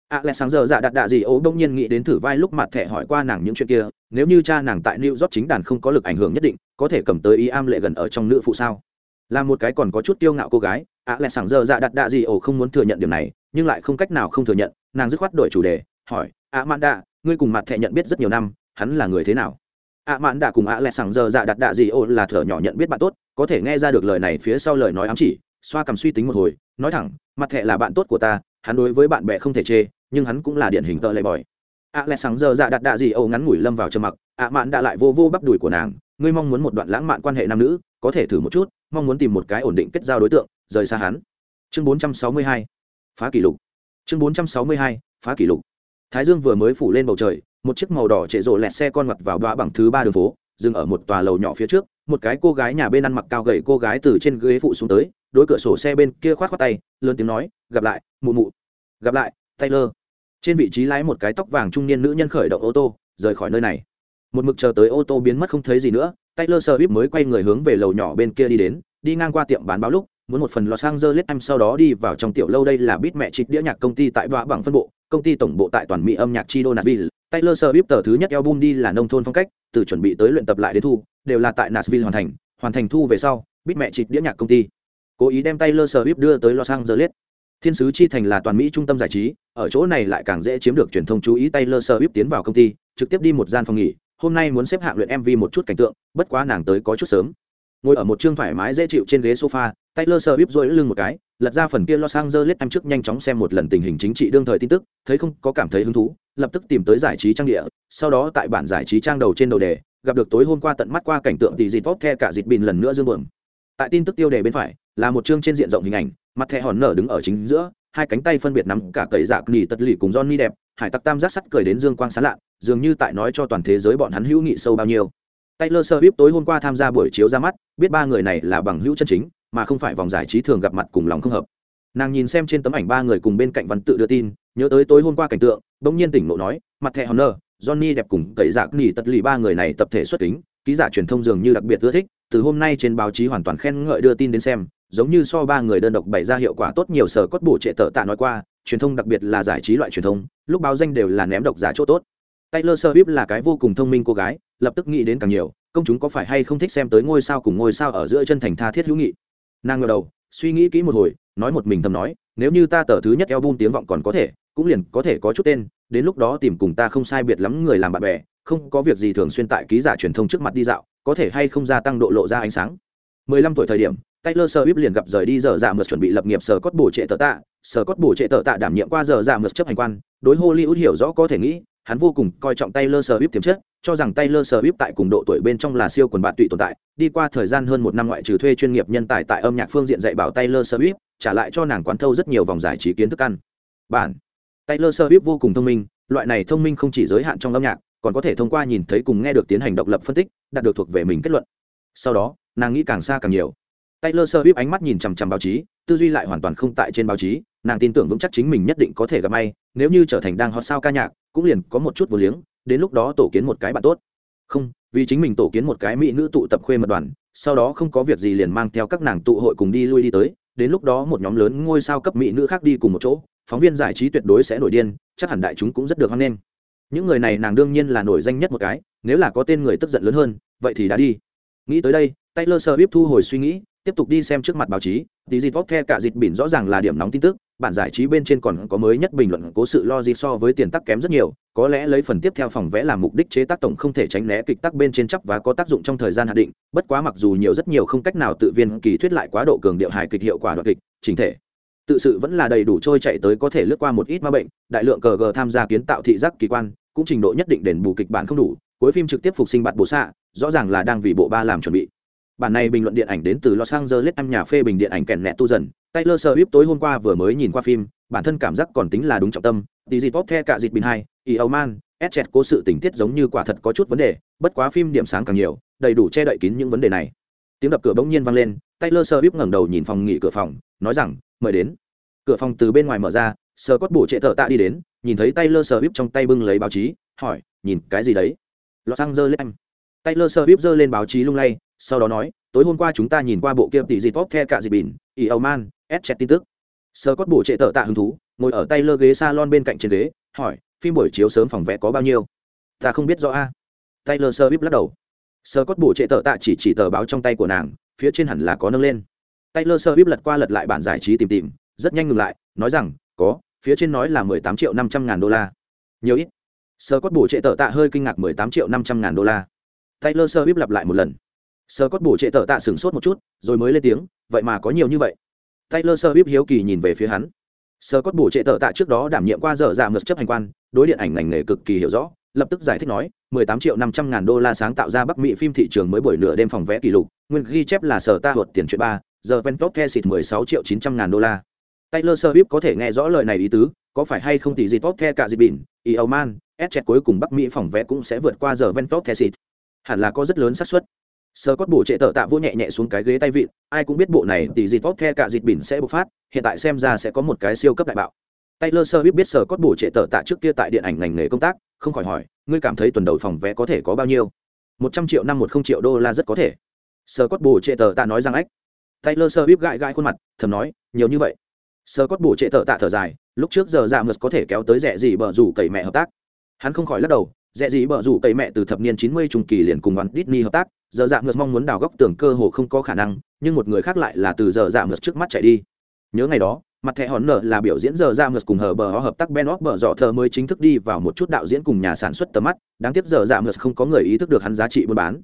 Ạ lẹ sáng giờ dạ đặt đạ di ổ đông nhiên nghĩ đến thử vai lúc mặt thẻ hỏi qua nàng những chuyện kia, nếu như cha nàng tại new york chính đàn không có lực ảnh hưởng nhất định, có thể cầm tới ý am lệ gần ở trong nữ phụ sao? Là một cái còn có chút tiêu ngạo cô gái ạ lẹ sáng giờ dạ đặt đạ di ổ không muốn thừa nhận điểm này, nhưng lại không cách nào không thừa nhận, nàng dứt khoát đổi chủ đề, hỏi, ạ mạn đạ ngươi cùng mặt thẻ nhận biết rất nhiều năm, hắn là người thế nào? Ạ mạn đã cùng ạ lẹ sáng giờ dạ đặt đạ gì ô là thở nhỏ nhận biết bạn tốt, có thể nghe ra được lời này phía sau lời nói ám chỉ, xoa cầm suy tính một hồi, nói thẳng, mặt thẻ là bạn tốt của ta, hắn đối với bạn bè không thể chê, nhưng hắn cũng là điển hình tợ lệ bòi. Ạ lẹ sáng giờ dạ đặt đạ gì âu ngắn ngủi lâm vào trầm mặc ạ mạn đã lại vô vô bắp đùi của nàng, ngươi mong muốn một đoạn lãng mạn quan hệ nam nữ, có thể thử một chút, mong muốn tìm một cái ổn định kết giao đối tượng, rời xa hắn. Chương 462 phá kỷ lục. Chương 462 phá kỷ lục thái dương vừa mới phủ lên bầu trời, một chiếc màu đỏ trệ rộ lẹt xe con mặt vào đoạ bằng thứ ba đường phố, dừng ở một tòa lầu nhỏ phía trước, một cái cô gái nhà bên ăn mặc cao gầy cô gái từ trên ghế phụ xuống tới, đối cửa sổ xe bên kia khoát khoát tay, lớn tiếng nói, gặp lại, mụ mụ. Gặp lại, taylor. Trên vị trí lái một cái tóc vàng trung niên nữ nhân khởi động ô tô, rời khỏi nơi này. Một mực chờ tới ô tô biến mất không thấy gì nữa, taylor sơ mới quay người hướng về lầu nhỏ bên kia đi đến, đi ngang qua tiệm bán báo lúc, muốn một phần los angeles em sau đó đi vào trong tiểu lâu đây là bít mẹ trịch đĩa nhạc công ty tại đoạ bằng phân bộ công ty tổng bộ tại toàn mỹ âm nhạc chi đô nashville Taylor Swift tờ thứ nhất album đi là nông thôn phong cách, từ chuẩn bị tới luyện tập lại đến thu, đều là tại Nashville hoàn thành, hoàn thành thu về sau, biết mẹ chịt đĩa nhạc công ty. Cố ý đem Taylor Swift đưa tới Los Angeles. Thiên sứ chi thành là toàn Mỹ trung tâm giải trí, ở chỗ này lại càng dễ chiếm được truyền thông chú ý Taylor Swift tiến vào công ty, trực tiếp đi một gian phòng nghỉ, hôm nay muốn xếp hạng luyện MV một chút cảnh tượng, bất quá nàng tới có chút sớm. Ngồi ở một trương thoải mái dễ chịu trên ghế sofa, Taylor Swift duỗi lưng một cái, lật ra phần kia Los Angeles em trước nhanh chóng xem một lần tình hình chính trị đương thời tin tức, thấy không có cảm thấy hứng thú, lập tức tìm tới giải trí trang địa, sau đó tại bản giải trí trang đầu trên đầu đề, gặp được tối hôm qua tận mắt qua cảnh tượng tỷ dịt vót the cả dịt bình lần nữa dương bừng. Tại tin tức tiêu đề bên phải, là một chương trên diện rộng hình ảnh, mặt thẻ hòn nở đứng ở chính giữa, hai cánh tay phân biệt nắm cả cậy dạ nỉ tật lì cùng Johnny đẹp, hải tặc tam giác sắt cười đến dương quang sáng lạ, dường như tại nói cho toàn thế giới bọn hắn hữu nghị sâu bao nhiêu. Taylor Swift tối hôm qua tham gia buổi chiếu ra mắt, biết ba người này là bằng hữu chân chính, mà không phải vòng giải trí thường gặp mặt cùng lòng không hợp. Nàng nhìn xem trên tấm ảnh ba người cùng bên cạnh văn tự đưa tin, nhớ tới tối hôm qua cảnh tượng, bỗng nhiên tỉnh ngộ nói, mặt thẻ Honor, Johnny đẹp cùng cậy dạc nỉ tật lì ba người này tập thể xuất kính, ký giả truyền thông dường như đặc biệt ưa thích, từ hôm nay trên báo chí hoàn toàn khen ngợi đưa tin đến xem, giống như so ba người đơn độc bày ra hiệu quả tốt nhiều sở cốt bổ trệ tợ tạ nói qua, truyền thông đặc biệt là giải trí loại truyền thông, lúc báo danh đều là ném độc giả chỗ tốt. Taylor Swift là cái vô cùng thông minh cô gái, lập tức nghĩ đến càng nhiều, công chúng có phải hay không thích xem tới ngôi sao cùng ngôi sao ở giữa chân thành tha thiết hữu nghị. Nàng ngờ đầu, suy nghĩ kỹ một hồi, nói một mình thầm nói, nếu như ta tờ thứ nhất eo bun tiếng vọng còn có thể, cũng liền có thể có chút tên, đến lúc đó tìm cùng ta không sai biệt lắm người làm bạn bè, không có việc gì thường xuyên tại ký giả truyền thông trước mặt đi dạo, có thể hay không gia tăng độ lộ ra ánh sáng. 15 tuổi thời điểm, Taylor Swift liền gặp rời đi giờ dạ mượt chuẩn bị lập nghiệp sở cốt bổ trệ tờ tạ, sở cốt bổ trệ tờ tạ đảm nhiệm qua giờ dạ mượt chấp hành quan, đối Hollywood hiểu rõ có thể nghĩ, hắn vô cùng coi trọng Taylor Swift tiềm chất, cho rằng Taylor Swift tại cùng độ tuổi bên trong là siêu quần bạn tụy tồn tại, đi qua thời gian hơn một năm ngoại trừ thuê chuyên nghiệp nhân tài tại âm nhạc phương diện dạy bảo Taylor Swift, trả lại cho nàng quán thâu rất nhiều vòng giải trí kiến thức ăn. Bản Taylor Swift vô cùng thông minh, loại này thông minh không chỉ giới hạn trong âm nhạc, còn có thể thông qua nhìn thấy cùng nghe được tiến hành độc lập phân tích, đạt được thuộc về mình kết luận. Sau đó, nàng nghĩ càng xa càng nhiều. Taylor Swift ánh mắt nhìn chằm chằm báo chí, tư duy lại hoàn toàn không tại trên báo chí, nàng tin tưởng vững chắc chính mình nhất định có thể gặp may, nếu như trở thành đang hot sao ca nhạc, cũng liền có một chút vô liếng, đến lúc đó tổ kiến một cái bạn tốt. Không, vì chính mình tổ kiến một cái mỹ nữ tụ tập khuê mật đoàn, sau đó không có việc gì liền mang theo các nàng tụ hội cùng đi lui đi tới, đến lúc đó một nhóm lớn ngôi sao cấp mỹ nữ khác đi cùng một chỗ, phóng viên giải trí tuyệt đối sẽ nổi điên, chắc hẳn đại chúng cũng rất được hoan nghênh. Những người này nàng đương nhiên là nổi danh nhất một cái, nếu là có tên người tức giận lớn hơn, vậy thì đã đi. Nghĩ tới đây, Taylor Swift thu hồi suy nghĩ, tiếp tục đi xem trước mặt báo chí tí dịt vóc the cả dịt bỉn rõ ràng là điểm nóng tin tức bản giải trí bên trên còn có mới nhất bình luận cố sự lo gì so với tiền tắc kém rất nhiều, có lẽ lấy phần tiếp theo phòng vẽ làm mục đích chế tác tổng không thể tránh né kịch tác bên trên chấp và có tác dụng trong thời gian hạn định, bất quá mặc dù nhiều rất nhiều không cách nào tự viên kỳ thuyết lại quá độ cường điệu hài kịch hiệu quả đoạn kịch chính thể. Tự sự vẫn là đầy đủ trôi chạy tới có thể lướt qua một ít ma bệnh, đại lượng cờ gờ tham gia kiến tạo thị giác kỳ quan, cũng trình độ nhất định đền bù kịch bản không đủ, cuối phim trực tiếp phục sinh bạn bổ xạ, rõ ràng là đang vì bộ ba làm chuẩn bị. Bản này bình luận điện ảnh đến từ los angeles, em nhà phê bình điện ảnh kèn nẹ tu dần taylor swift tối hôm qua vừa mới nhìn qua phim bản thân cảm giác còn tính là đúng trọng tâm. Tí gì tốt the cả dịp bình hai y âu man ép chẹt cố sự tình tiết giống như quả thật có chút vấn đề bất quá phim điểm sáng càng nhiều đầy đủ che đậy kín những vấn đề này. Tiếng đập cửa bỗng nhiên vang lên taylor swift ngẩng đầu nhìn phòng nghỉ cửa phòng nói rằng mời đến. Cửa phòng từ bên ngoài mở ra Scott bổ trệ thở tạ đi đến nhìn thấy taylor swift trong tay bưng lấy báo chí hỏi nhìn cái gì đấy? Los angeles anh, taylor swift giơ lên báo chí lung lay sau đó nói tối hôm qua chúng ta nhìn qua bộ kia tỷ gì tốt the cả dịp bình, ý âu man ép chẹt tin tức. Sơ cót bổ trệ tợ tạ hứng thú, ngồi ở tay lơ ghế salon bên cạnh trên ghế, hỏi, phim buổi chiếu sớm phòng vé có bao nhiêu? Ta không biết rõ a. Taylor sơ bíp lắc đầu. Sơ cót bổ trệ tợ tạ chỉ chỉ tờ báo trong tay của nàng, phía trên hẳn là có nâng lên. Taylor sơ bíp lật qua lật lại bản giải trí tìm tìm, rất nhanh ngừng lại, nói rằng, có, phía trên nói là mười tám triệu năm trăm ngàn đô la. Nhiều ít. Sơ cót bổ trệ tợ tạ hơi kinh ngạc, mười tám triệu năm trăm ngàn đô la. Taylor sơ bíp lặp lại một lần. Sơ cót bổ trệ tợ tạ sửng sốt một chút, rồi mới lên tiếng vậy mà có nhiều như vậy. Taylor sơ bíp hiếu kỳ nhìn về phía hắn. Sơ cốt bổ trệ tờ tạ trước đó đảm nhiệm qua dở dạ ngược chấp hành quan đối điện ảnh ngành nghề cực kỳ hiểu rõ lập tức giải thích nói 18 triệu 500 ngàn đô la sáng tạo ra Bắc Mỹ phim thị trường mới buổi nửa đêm phòng vẽ kỷ lục, nguyên ghi chép là sở ta hụt tiền chuyện ba, giờ ventop the xịt 16 triệu 900 ngàn đô la. Taylor Swift có thể nghe rõ lời này ý tứ, có phải hay không tỷ gì tốt the cả gì bỉn, Eoman, S cuối cùng Bắc Mỹ phòng vẽ cũng sẽ vượt qua giờ ventop the xịt. Hẳn là có rất lớn xác suất sơ cót bổ trệ tợ tạ vô nhẹ nhẹ xuống cái ghế tay vịn, ai cũng biết bộ này tỷ dịt vót the cả dịt bỉn sẽ bộc phát, hiện tại xem ra sẽ có một cái siêu cấp đại bạo. Taylor sơ biết biết sơ cót bổ trệ tợ tạ trước kia tại điện ảnh ngành nghề công tác, không khỏi hỏi, ngươi cảm thấy tuần đầu phòng vé có thể có bao nhiêu? Một trăm triệu năm một không triệu đô la rất có thể. Sơ cót bổ trệ tợ tạ nói rằng ách. Taylor sơ biết gãi gãi khuôn mặt, thầm nói, nhiều như vậy. Sơ cót bổ trệ tợ tạ thở dài, lúc trước giờ dạ mượt có thể kéo tới rẻ gì bờ rủ cậy mẹ hợp tác. Hắn không khỏi lắc đầu dễ gì bở rủ cậy mẹ từ thập niên 90 trung kỳ liền cùng Walt Disney hợp tác, giờ dạ ngược mong muốn đào góc tưởng cơ hồ không có khả năng, nhưng một người khác lại là từ giờ dạ ngược trước mắt chạy đi. Nhớ ngày đó, mặt thẻ hòn nở là biểu diễn giờ dạ ngược cùng hờ bờ hợp tác ben óc bờ dọ thờ mới chính thức đi vào một chút đạo diễn cùng nhà sản xuất tầm mắt, đáng tiếc giờ dạ ngược không có người ý thức được hắn giá trị buôn bán.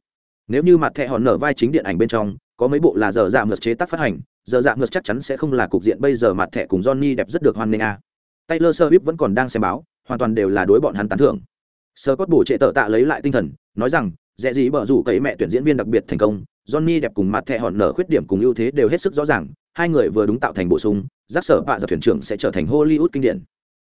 Nếu như mặt thẻ hòn nở vai chính điện ảnh bên trong, có mấy bộ là giờ dạ ngược chế tác phát hành, giờ dạ ngược chắc chắn sẽ không là cục diện bây giờ mặt thẻ cùng johnny đẹp rất được hoan nghênh a. Taylor swift vẫn còn đang xem báo, hoàn toàn đều là đối bọn hắn tán thưởng sơ cốt bổ trệ tợ tạ lấy lại tinh thần, nói rằng dễ gì bở rủ cấy mẹ tuyển diễn viên đặc biệt thành công, johnny đẹp cùng mặt thẻ hòn nở khuyết điểm cùng ưu thế đều hết sức rõ ràng, hai người vừa đúng tạo thành bổ sung, giác sở bạ giật thuyền trưởng sẽ trở thành hollywood kinh điển.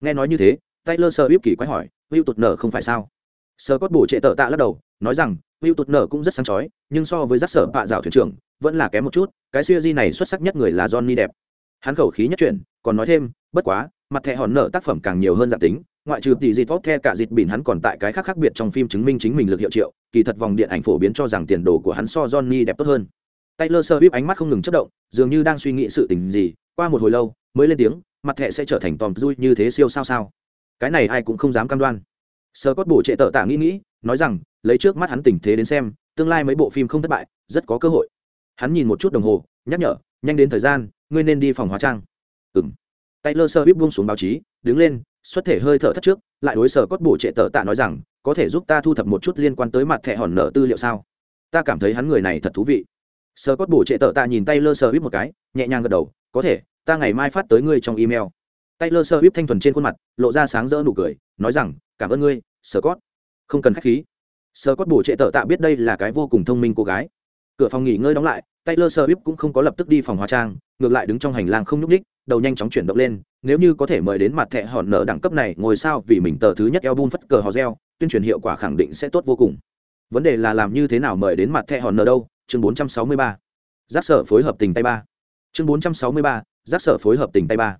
Nghe nói như thế, taylor sơ kỳ quái hỏi hữu tụt nở không phải sao? Sơ cốt bổ trệ tợ tạ lắc đầu, nói rằng hữu tụt nở cũng rất sáng chói, nhưng so với giác sở bạ giảo thuyền trưởng, vẫn là kém một chút, cái siêu di này xuất sắc nhất người là johnny đẹp. Hắn khẩu khí nhất chuyển, còn nói thêm, bất quá, mặt thẻ hòn nở tác phẩm càng nhiều hơn dạng tính ngoại trừ tỷ dịt tốt the cả dịt bỉn hắn còn tại cái khác khác biệt trong phim chứng minh chính mình lực hiệu triệu kỳ thật vòng điện ảnh phổ biến cho rằng tiền đồ của hắn so johnny đẹp tốt hơn Taylor Swift ánh mắt không ngừng chớp động, dường như đang suy nghĩ sự tình gì, qua một hồi lâu, mới lên tiếng, mặt thẹ sẽ trở thành Tom Cruise như thế siêu sao sao? Cái này ai cũng không dám cam đoan. Sơ cốt bổ trệ tợ tạ nghĩ nghĩ, nói rằng, lấy trước mắt hắn tình thế đến xem, tương lai mấy bộ phim không thất bại, rất có cơ hội. Hắn nhìn một chút đồng hồ, nhắc nhở, nhanh đến thời gian, ngươi nên đi phòng hóa trang. ừng Taylor Swift buông xuống báo chí, đứng lên, xuất thể hơi thở thất trước, lại đối sở cốt bổ trệ tờ tạ nói rằng, có thể giúp ta thu thập một chút liên quan tới mặt thẻ hòn nợ tư liệu sao? Ta cảm thấy hắn người này thật thú vị. Sơ cốt bổ trệ tờ tạ nhìn tay lơ sơ một cái nhẹ nhàng gật đầu có thể ta ngày mai phát tới ngươi trong email. Tay lơ sơ thanh thuần trên khuôn mặt lộ ra sáng rỡ nụ cười nói rằng cảm ơn ngươi sơ cốt. Không cần khách khí. Sơ cốt bổ trệ tờ tạ biết đây là cái vô cùng thông minh cô gái. Cửa phòng nghỉ ngơi đóng lại tay lơ sơ cũng không có lập tức đi phòng hóa trang ngược lại đứng trong hành lang không nhúc ních đầu nhanh chóng chuyển động lên nếu như có thể mời đến mặt thẻ hòn nở đẳng cấp này ngồi sao vì mình tờ thứ nhất album phất cờ hò reo tuyên truyền hiệu quả khẳng định sẽ tốt vô cùng vấn đề là làm như thế nào mời đến mặt thẻ hòn nở đâu chương 463. giác sở phối hợp tình tay ba chương 463. giác sở phối hợp tình tay ba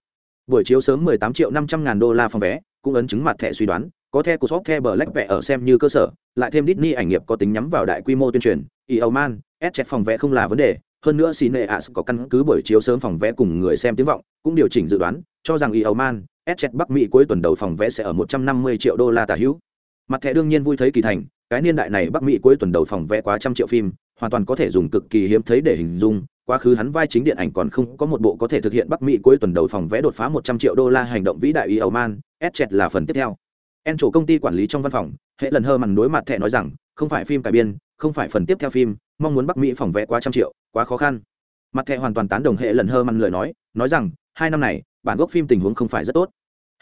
buổi chiếu sớm 18 triệu 500 ngàn đô la phòng vé cũng ấn chứng mặt thẻ suy đoán có the của shop the black vẽ ở xem như cơ sở lại thêm Disney ảnh nghiệp có tính nhắm vào đại quy mô tuyên truyền Eoman, S phòng vé không là vấn đề hơn nữa Cineas có căn cứ buổi chiếu sớm phòng vé cùng người xem tiếng vọng cũng điều chỉnh dự đoán cho rằng Eoman, S Bắc Mỹ cuối tuần đầu phòng vé sẽ ở 150 triệu đô la tả hữu. Mặt thẻ đương nhiên vui thấy kỳ thành cái niên đại này Bắc Mỹ cuối tuần đầu phòng vé quá trăm triệu phim hoàn toàn có thể dùng cực kỳ hiếm thấy để hình dung quá khứ hắn vai chính điện ảnh còn không có một bộ có thể thực hiện bắc mỹ cuối tuần đầu phòng vẽ đột phá một trăm triệu đô la hành động vĩ đại y ẩu man s là phần tiếp theo. En chủ công ty quản lý trong văn phòng hệ lần hơ mằn đối mặt thẻ nói rằng không phải phim cải biên không phải phần tiếp theo phim mong muốn bắc mỹ phòng vé quá trăm triệu, quá khó khăn. Mặt thẻ hoàn toàn tán đồng hệ lần hơ mằn lời nói nói rằng, hai năm này, bản gốc phim tình huống không phải rất tốt.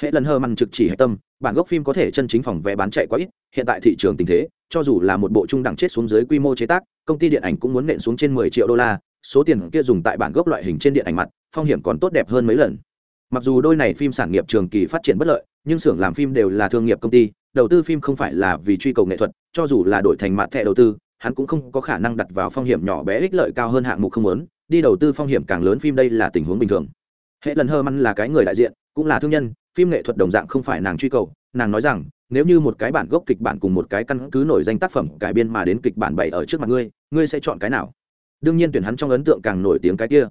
Hệ lần hơ mằn trực chỉ hệ tâm, bản gốc phim có thể chân chính phòng vé bán chạy quá ít, hiện tại thị trường tình thế, cho dù là một bộ trung đẳng chết xuống dưới quy mô chế tác, công ty điện ảnh cũng muốn nện xuống trên mười triệu đô la, số tiền kia dùng tại bản gốc loại hình trên điện ảnh mặt, phong hiểm còn tốt đẹp hơn mấy lần. Mặc dù đôi này phim sản nghiệp trường kỳ phát triển bất lợi, nhưng xưởng làm phim đều là thương nghiệp công ty, đầu tư phim không phải là vì truy cầu nghệ thuật, cho dù là đổi thành mặt thẻ đầu tư hắn cũng không có khả năng đặt vào phong hiểm nhỏ bé ích lợi cao hơn hạng mục không lớn đi đầu tư phong hiểm càng lớn phim đây là tình huống bình thường. Hệ lần hơ măn là cái người đại diện, cũng là thương nhân, phim nghệ thuật đồng dạng không phải nàng truy cầu, nàng nói rằng, nếu như một cái bản gốc kịch bản cùng một cái căn cứ nổi danh tác phẩm cải biên mà đến kịch bản bày ở trước mặt ngươi ngươi sẽ chọn cái nào? Đương nhiên tuyển hắn trong ấn tượng càng nổi tiếng cái kia.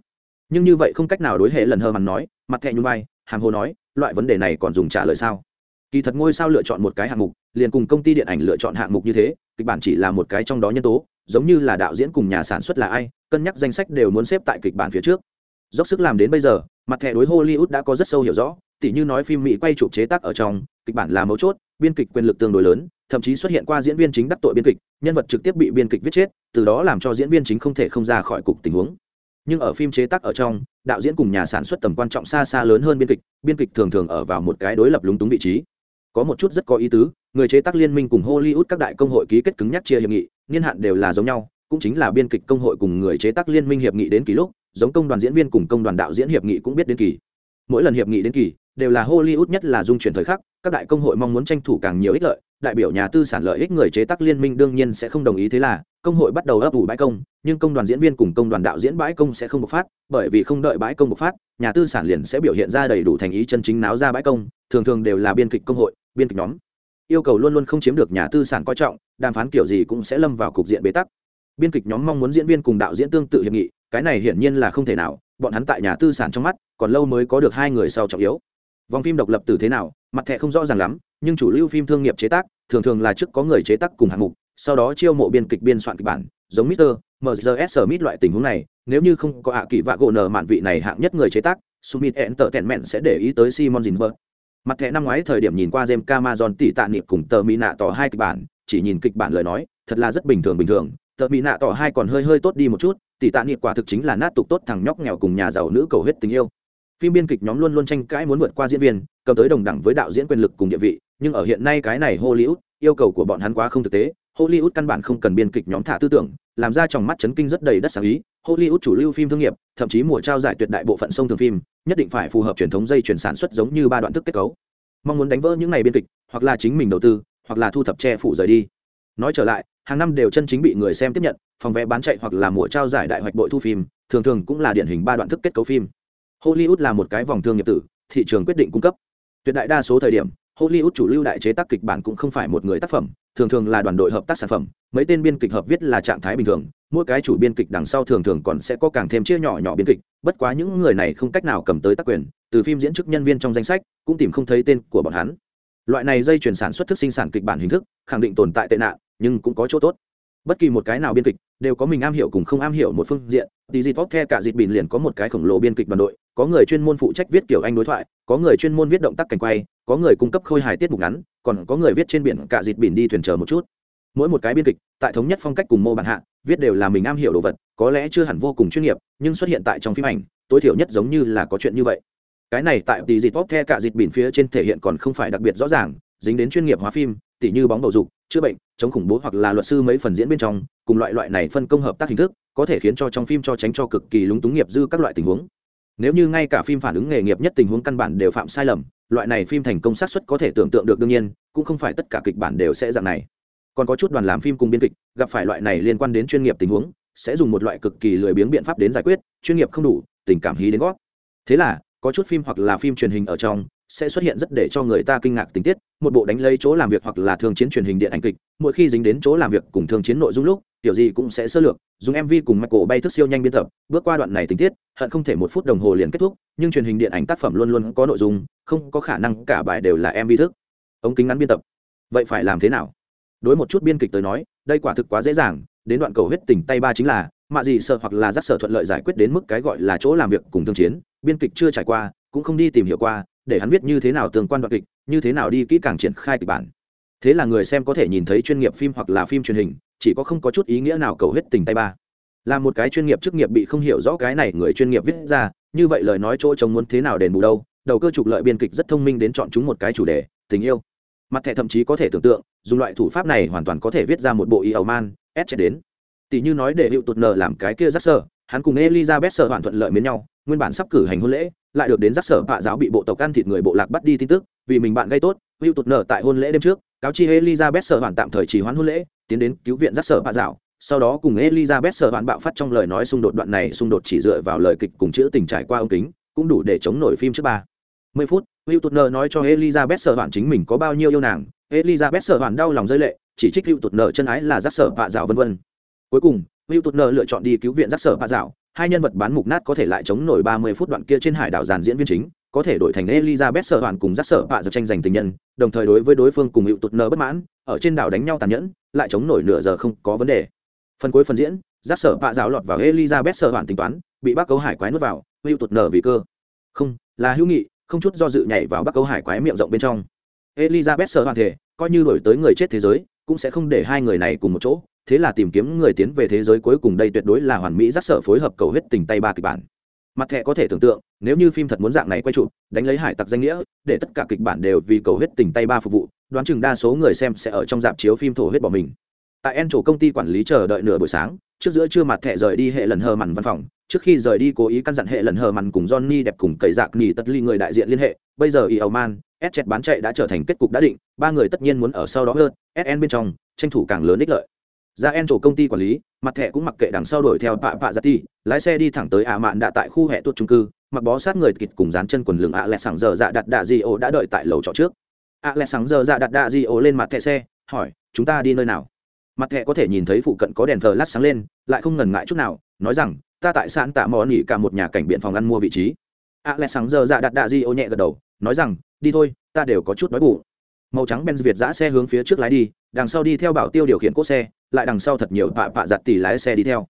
Nhưng như vậy không cách nào đối hệ lần hơ măn nói, mặt thẹ nhung vai, hàm hồ nói, loại vấn đề này còn dùng trả lời sao? Kỳ thật ngôi sao lựa chọn một cái hạng mục liền cùng công ty điện ảnh lựa chọn hạng mục như thế, kịch bản chỉ là một cái trong đó nhân tố, giống như là đạo diễn cùng nhà sản xuất là ai, cân nhắc danh sách đều muốn xếp tại kịch bản phía trước. Dốc sức làm đến bây giờ, mặt thẻ đối hollywood đã có rất sâu hiểu rõ, tỉ như nói phim mỹ quay chụp chế tác ở trong, kịch bản là mấu chốt, biên kịch quyền lực tương đối lớn, thậm chí xuất hiện qua diễn viên chính đắc tội biên kịch, nhân vật trực tiếp bị biên kịch viết chết, từ đó làm cho diễn viên chính không thể không ra khỏi cục tình huống. Nhưng ở phim chế tác ở trong, đạo diễn cùng nhà sản xuất tầm quan trọng xa xa lớn hơn biên kịch biên kịch thường thường ở vào một cái đối lập lúng túng vị trí. Có một chút rất có ý tứ người chế tác liên minh cùng hollywood các đại công hội ký kết cứng nhắc chia hiệp nghị, niên hạn đều là giống nhau, cũng chính là biên kịch công hội cùng người chế tác liên minh hiệp nghị đến kỳ lúc, giống công đoàn diễn viên cùng công đoàn đạo diễn hiệp nghị cũng biết đến kỳ. Mỗi lần hiệp nghị đến kỳ, đều là hollywood nhất là dung chuyển thời khắc, các đại công hội mong muốn tranh thủ càng nhiều ích lợi, đại biểu nhà tư sản lợi ích người chế tác liên minh đương nhiên sẽ không đồng ý thế là, công hội bắt đầu ấp ủ bãi công, nhưng công đoàn diễn viên cùng công đoàn đạo diễn bãi công sẽ không bộc phát, bởi vì không đợi bãi công bộc phát, nhà tư sản liền sẽ biểu hiện ra đầy đủ thành ý chân chính náo ra bãi công, thường thường đều là biên kịch công hội, biên kịch nhóm yêu cầu luôn luôn không chiếm được nhà tư sản coi trọng đàm phán kiểu gì cũng sẽ lâm vào cục diện bế tắc biên kịch nhóm mong muốn diễn viên cùng đạo diễn tương tự hiệp nghị cái này hiển nhiên là không thể nào bọn hắn tại nhà tư sản trong mắt còn lâu mới có được hai người sau trọng yếu vòng phim độc lập từ thế nào mặt thẻ không rõ ràng lắm nhưng chủ lưu phim thương nghiệp chế tác thường thường là trước có người chế tác cùng hạng mục sau đó chiêu mộ biên kịch biên soạn kịch bản giống Mr. MZS Smith loại tình huống này, nếu như không có ạ kỳ vạ gỗ nở mạn vị này hạng nhất người chế tác, Smith Entertainment sẽ để ý tới Simon Zinberg. Mặt thẻ năm ngoái thời điểm nhìn qua jem Cameron tỷ tạ niệm cùng tờ mỹ nạ tỏ hai kịch bản, chỉ nhìn kịch bản lời nói, thật là rất bình thường bình thường, tờ mỹ nạ tỏ hai còn hơi hơi tốt đi một chút, tỷ tạ niệm quả thực chính là nát tục tốt thằng nhóc nghèo cùng nhà giàu nữ cầu hết tình yêu. Phim biên kịch nhóm luôn luôn tranh cãi muốn vượt qua diễn viên, cầm tới đồng đẳng với đạo diễn quyền lực cùng địa vị, nhưng ở hiện nay cái này Hollywood, yêu cầu của bọn hắn quá không thực tế, Hollywood căn bản không cần biên kịch nhóm thả tư tưởng, làm ra trong mắt chấn kinh rất đầy đất sáng ý. Hollywood chủ lưu phim thương nghiệp, thậm chí mùa trao giải tuyệt đại bộ phận sông thường phim, nhất định phải phù hợp truyền thống dây chuyển sản xuất giống như ba đoạn thức kết cấu. Mong muốn đánh vỡ những này biên kịch, hoặc là chính mình đầu tư, hoặc là thu thập che phủ rời đi. Nói trở lại, hàng năm đều chân chính bị người xem tiếp nhận, phòng vé bán chạy hoặc là mùa trao giải đại hoạch bội thu phim, thường thường cũng là điển hình ba đoạn thức kết cấu phim. Hollywood là một cái vòng thương nghiệp tử, thị trường quyết định cung cấp. Tuyệt đại đa số thời điểm, Hollywood chủ lưu đại chế tác kịch bản cũng không phải một người tác phẩm, thường thường là đoàn đội hợp tác sản phẩm, mấy tên biên kịch hợp viết là trạng thái bình thường, mỗi cái chủ biên kịch đằng sau thường thường còn sẽ có càng thêm chia nhỏ nhỏ biên kịch, bất quá những người này không cách nào cầm tới tác quyền, từ phim diễn chức nhân viên trong danh sách cũng tìm không thấy tên của bọn hắn. Loại này dây chuyển sản xuất thức sinh sản kịch bản hình thức, khẳng định tồn tại tệ nạn, nhưng cũng có chỗ tốt bất kỳ một cái nào biên kịch đều có mình am hiểu cùng không am hiểu một phương diện. Thì dịp vóc the cả dịp bình liền có một cái khổng lồ biên kịch đoàn đội, có người chuyên môn phụ trách viết kiểu anh đối thoại, có người chuyên môn viết động tác cảnh quay, có người cung cấp khôi hài tiết mục ngắn, còn có người viết trên biển cả dịp bình đi thuyền chờ một chút. Mỗi một cái biên kịch, tại thống nhất phong cách cùng mô bản hạ, viết đều là mình am hiểu đồ vật, có lẽ chưa hẳn vô cùng chuyên nghiệp, nhưng xuất hiện tại trong phim ảnh, tối thiểu nhất giống như là có chuyện như vậy. Cái này tại tỷ dịp vóc the cả dịp bình phía trên thể hiện còn không phải đặc biệt rõ ràng, dính đến chuyên nghiệp hóa phim tỷ như bóng bầu dục, chữa bệnh chống khủng bố hoặc là luật sư mấy phần diễn bên trong, cùng loại loại này phân công hợp tác hình thức, có thể khiến cho trong phim cho tránh cho cực kỳ lúng túng nghiệp dư các loại tình huống. Nếu như ngay cả phim phản ứng nghề nghiệp nhất tình huống căn bản đều phạm sai lầm, loại này phim thành công xác suất có thể tưởng tượng được đương nhiên, cũng không phải tất cả kịch bản đều sẽ dạng này. Còn có chút đoàn làm phim cùng biên kịch, gặp phải loại này liên quan đến chuyên nghiệp tình huống, sẽ dùng một loại cực kỳ lười biếng biện pháp đến giải quyết, chuyên nghiệp không đủ, tình cảm hí đến gót. Thế là, có chút phim hoặc là phim truyền hình ở trong sẽ xuất hiện rất để cho người ta kinh ngạc tình tiết, một bộ đánh lấy chỗ làm việc hoặc là thương chiến truyền hình điện ảnh kịch, mỗi khi dính đến chỗ làm việc cùng thương chiến nội dung lúc, tiểu gì cũng sẽ sơ lược, dùng mv cùng mạch cổ bay thức siêu nhanh biên tập, bước qua đoạn này tình tiết, hận không thể một phút đồng hồ liền kết thúc, nhưng truyền hình điện ảnh tác phẩm luôn luôn có nội dung, không có khả năng cả bài đều là mv thức. Ống kính ngắn biên tập. Vậy phải làm thế nào? Đối một chút biên kịch tới nói, đây quả thực quá dễ dàng, đến đoạn cầu huyết tỉnh tay ba chính là, mạ gì sợ hoặc là giác sở thuận lợi giải quyết đến mức cái gọi là chỗ làm việc cùng thương chiến, biên kịch chưa trải qua, cũng không đi tìm hiểu qua để hắn viết như thế nào tương quan đoạn kịch, như thế nào đi kỹ càng triển khai kịch bản. Thế là người xem có thể nhìn thấy chuyên nghiệp phim hoặc là phim truyền hình, chỉ có không có chút ý nghĩa nào cầu hết tình tay ba. Là một cái chuyên nghiệp chức nghiệp bị không hiểu rõ cái này người chuyên nghiệp viết ra, như vậy lời nói chỗ chồng muốn thế nào đền bù đâu, đầu cơ trục lợi biên kịch rất thông minh đến chọn chúng một cái chủ đề, tình yêu. Mặt thẻ thậm chí có thể tưởng tượng, dùng loại thủ pháp này hoàn toàn có thể viết ra một bộ y ẩu man ép chết đến. Tỷ như nói để hiệu tụt nờ làm cái kia rắc sơ hắn cùng elizabeth sợ hoàn thuận lợi mến nhau, nguyên bản sắp cử hành hôn lễ lại được đến giác sở vạ giáo bị bộ tộc ăn thịt người bộ lạc bắt đi tin tức, vì mình bạn gây tốt hữu tụt nở tại hôn lễ đêm trước, cáo chi elizabeth sở hoàn tạm thời trì hoãn hôn lễ, tiến đến cứu viện giác sở vạ giáo, sau đó cùng elizabeth sở hoàn bạo phát trong lời nói xung đột, đoạn này xung đột chỉ dựa vào lời kịch cùng chữ tình trải qua ống kính, cũng đủ để chống nổi phim trước ba. Mười phút hữu tụt nở nói cho elizabeth sở hoàn chính mình có bao nhiêu yêu nàng, elizabeth sở hoàn đau lòng rơi lệ, chỉ trích hữu tụt nở chân ái là giác sở vạ giáo vân vân. Cuối cùng hữu tụt nở lựa chọn đi cứu viện giác sở vạ giáo hai nhân vật bán mục nát có thể lại chống nổi ba mươi phút đoạn kia trên hải đảo giàn diễn viên chính, có thể đổi thành elizabeth sợ hoàn cùng rắc sợ vạ giật tranh giành tình nhân, đồng thời đối với đối phương cùng hữu tụt nở bất mãn, ở trên đảo đánh nhau tàn nhẫn, lại chống nổi nửa giờ không có vấn đề. Phần cuối phần diễn rắc sợ vạ giáo lọt vào elizabeth sợ hoàn tính toán, bị bác cấu hải quái nuốt vào, hữu tụt nở vì cơ. Không, là hữu nghị, không chút do dự nhảy vào bác cấu hải quái miệng rộng bên trong. Elizabeth sợ hoàn thể, coi như đổi tới người chết thế giới, cũng sẽ không để hai người này cùng một chỗ thế là tìm kiếm người tiến về thế giới cuối cùng đây tuyệt đối là hoàn mỹ rắc sở phối hợp cầu hết tình tay ba kịch bản. Mặt thẻ có thể tưởng tượng, nếu như phim thật muốn dạng này quay chụp, đánh lấy hải tặc danh nghĩa, để tất cả kịch bản đều vì cầu hết tình tay ba phục vụ, đoán chừng đa số người xem sẽ ở trong dạp chiếu phim thổ huyết bỏ mình. Tại en chỗ công ty quản lý chờ đợi nửa buổi sáng, trước giữa trưa mặt thẻ rời đi hệ lần hờ mằn văn phòng, trước khi rời đi cố ý căn dặn hệ lần hờ mằn cùng johnny đẹp cùng cậy dạc nghỉ tất ly người đại diện liên hệ, bây giờ y man, s chẹt bán chạy đã trở thành kết cục đã định, ba người tất nhiên muốn ở sau đó hơn sn bên trong, tranh thủ càng lớn ích lợi ra en chỗ công ty quản lý, mặt thẻ cũng mặc kệ đằng sau đuổi theo pạ pạ ra ti, lái xe đi thẳng tới ả mạn đạ tại khu hệ tuột trung cư, mặc bó sát người kịt cùng dán chân quần lửng ạ lẹ sảng giờ dạ đặt đạ di ô đã đợi tại lầu trọ trước. ạ lẹ sảng giờ dạ đặt đạ di ô lên mặt thẻ xe, hỏi, chúng ta đi nơi nào? Mặt thẻ có thể nhìn thấy phụ cận có đèn thờ lát sáng lên, lại không ngần ngại chút nào, nói rằng, ta tại sạn tạ mò nghỉ cả một nhà cảnh biện phòng ăn mua vị trí. ạ lẹ sảng giờ dạ đặt đạ di ô nhẹ gật đầu, nói rằng, đi thôi, ta đều có chút đói bụng màu trắng benz việt giã xe hướng phía trước lái đi, đằng sau đi theo bảo tiêu điều khiển cố xe, lại đằng sau thật nhiều pạ pạ giặt tỉ lái xe đi theo.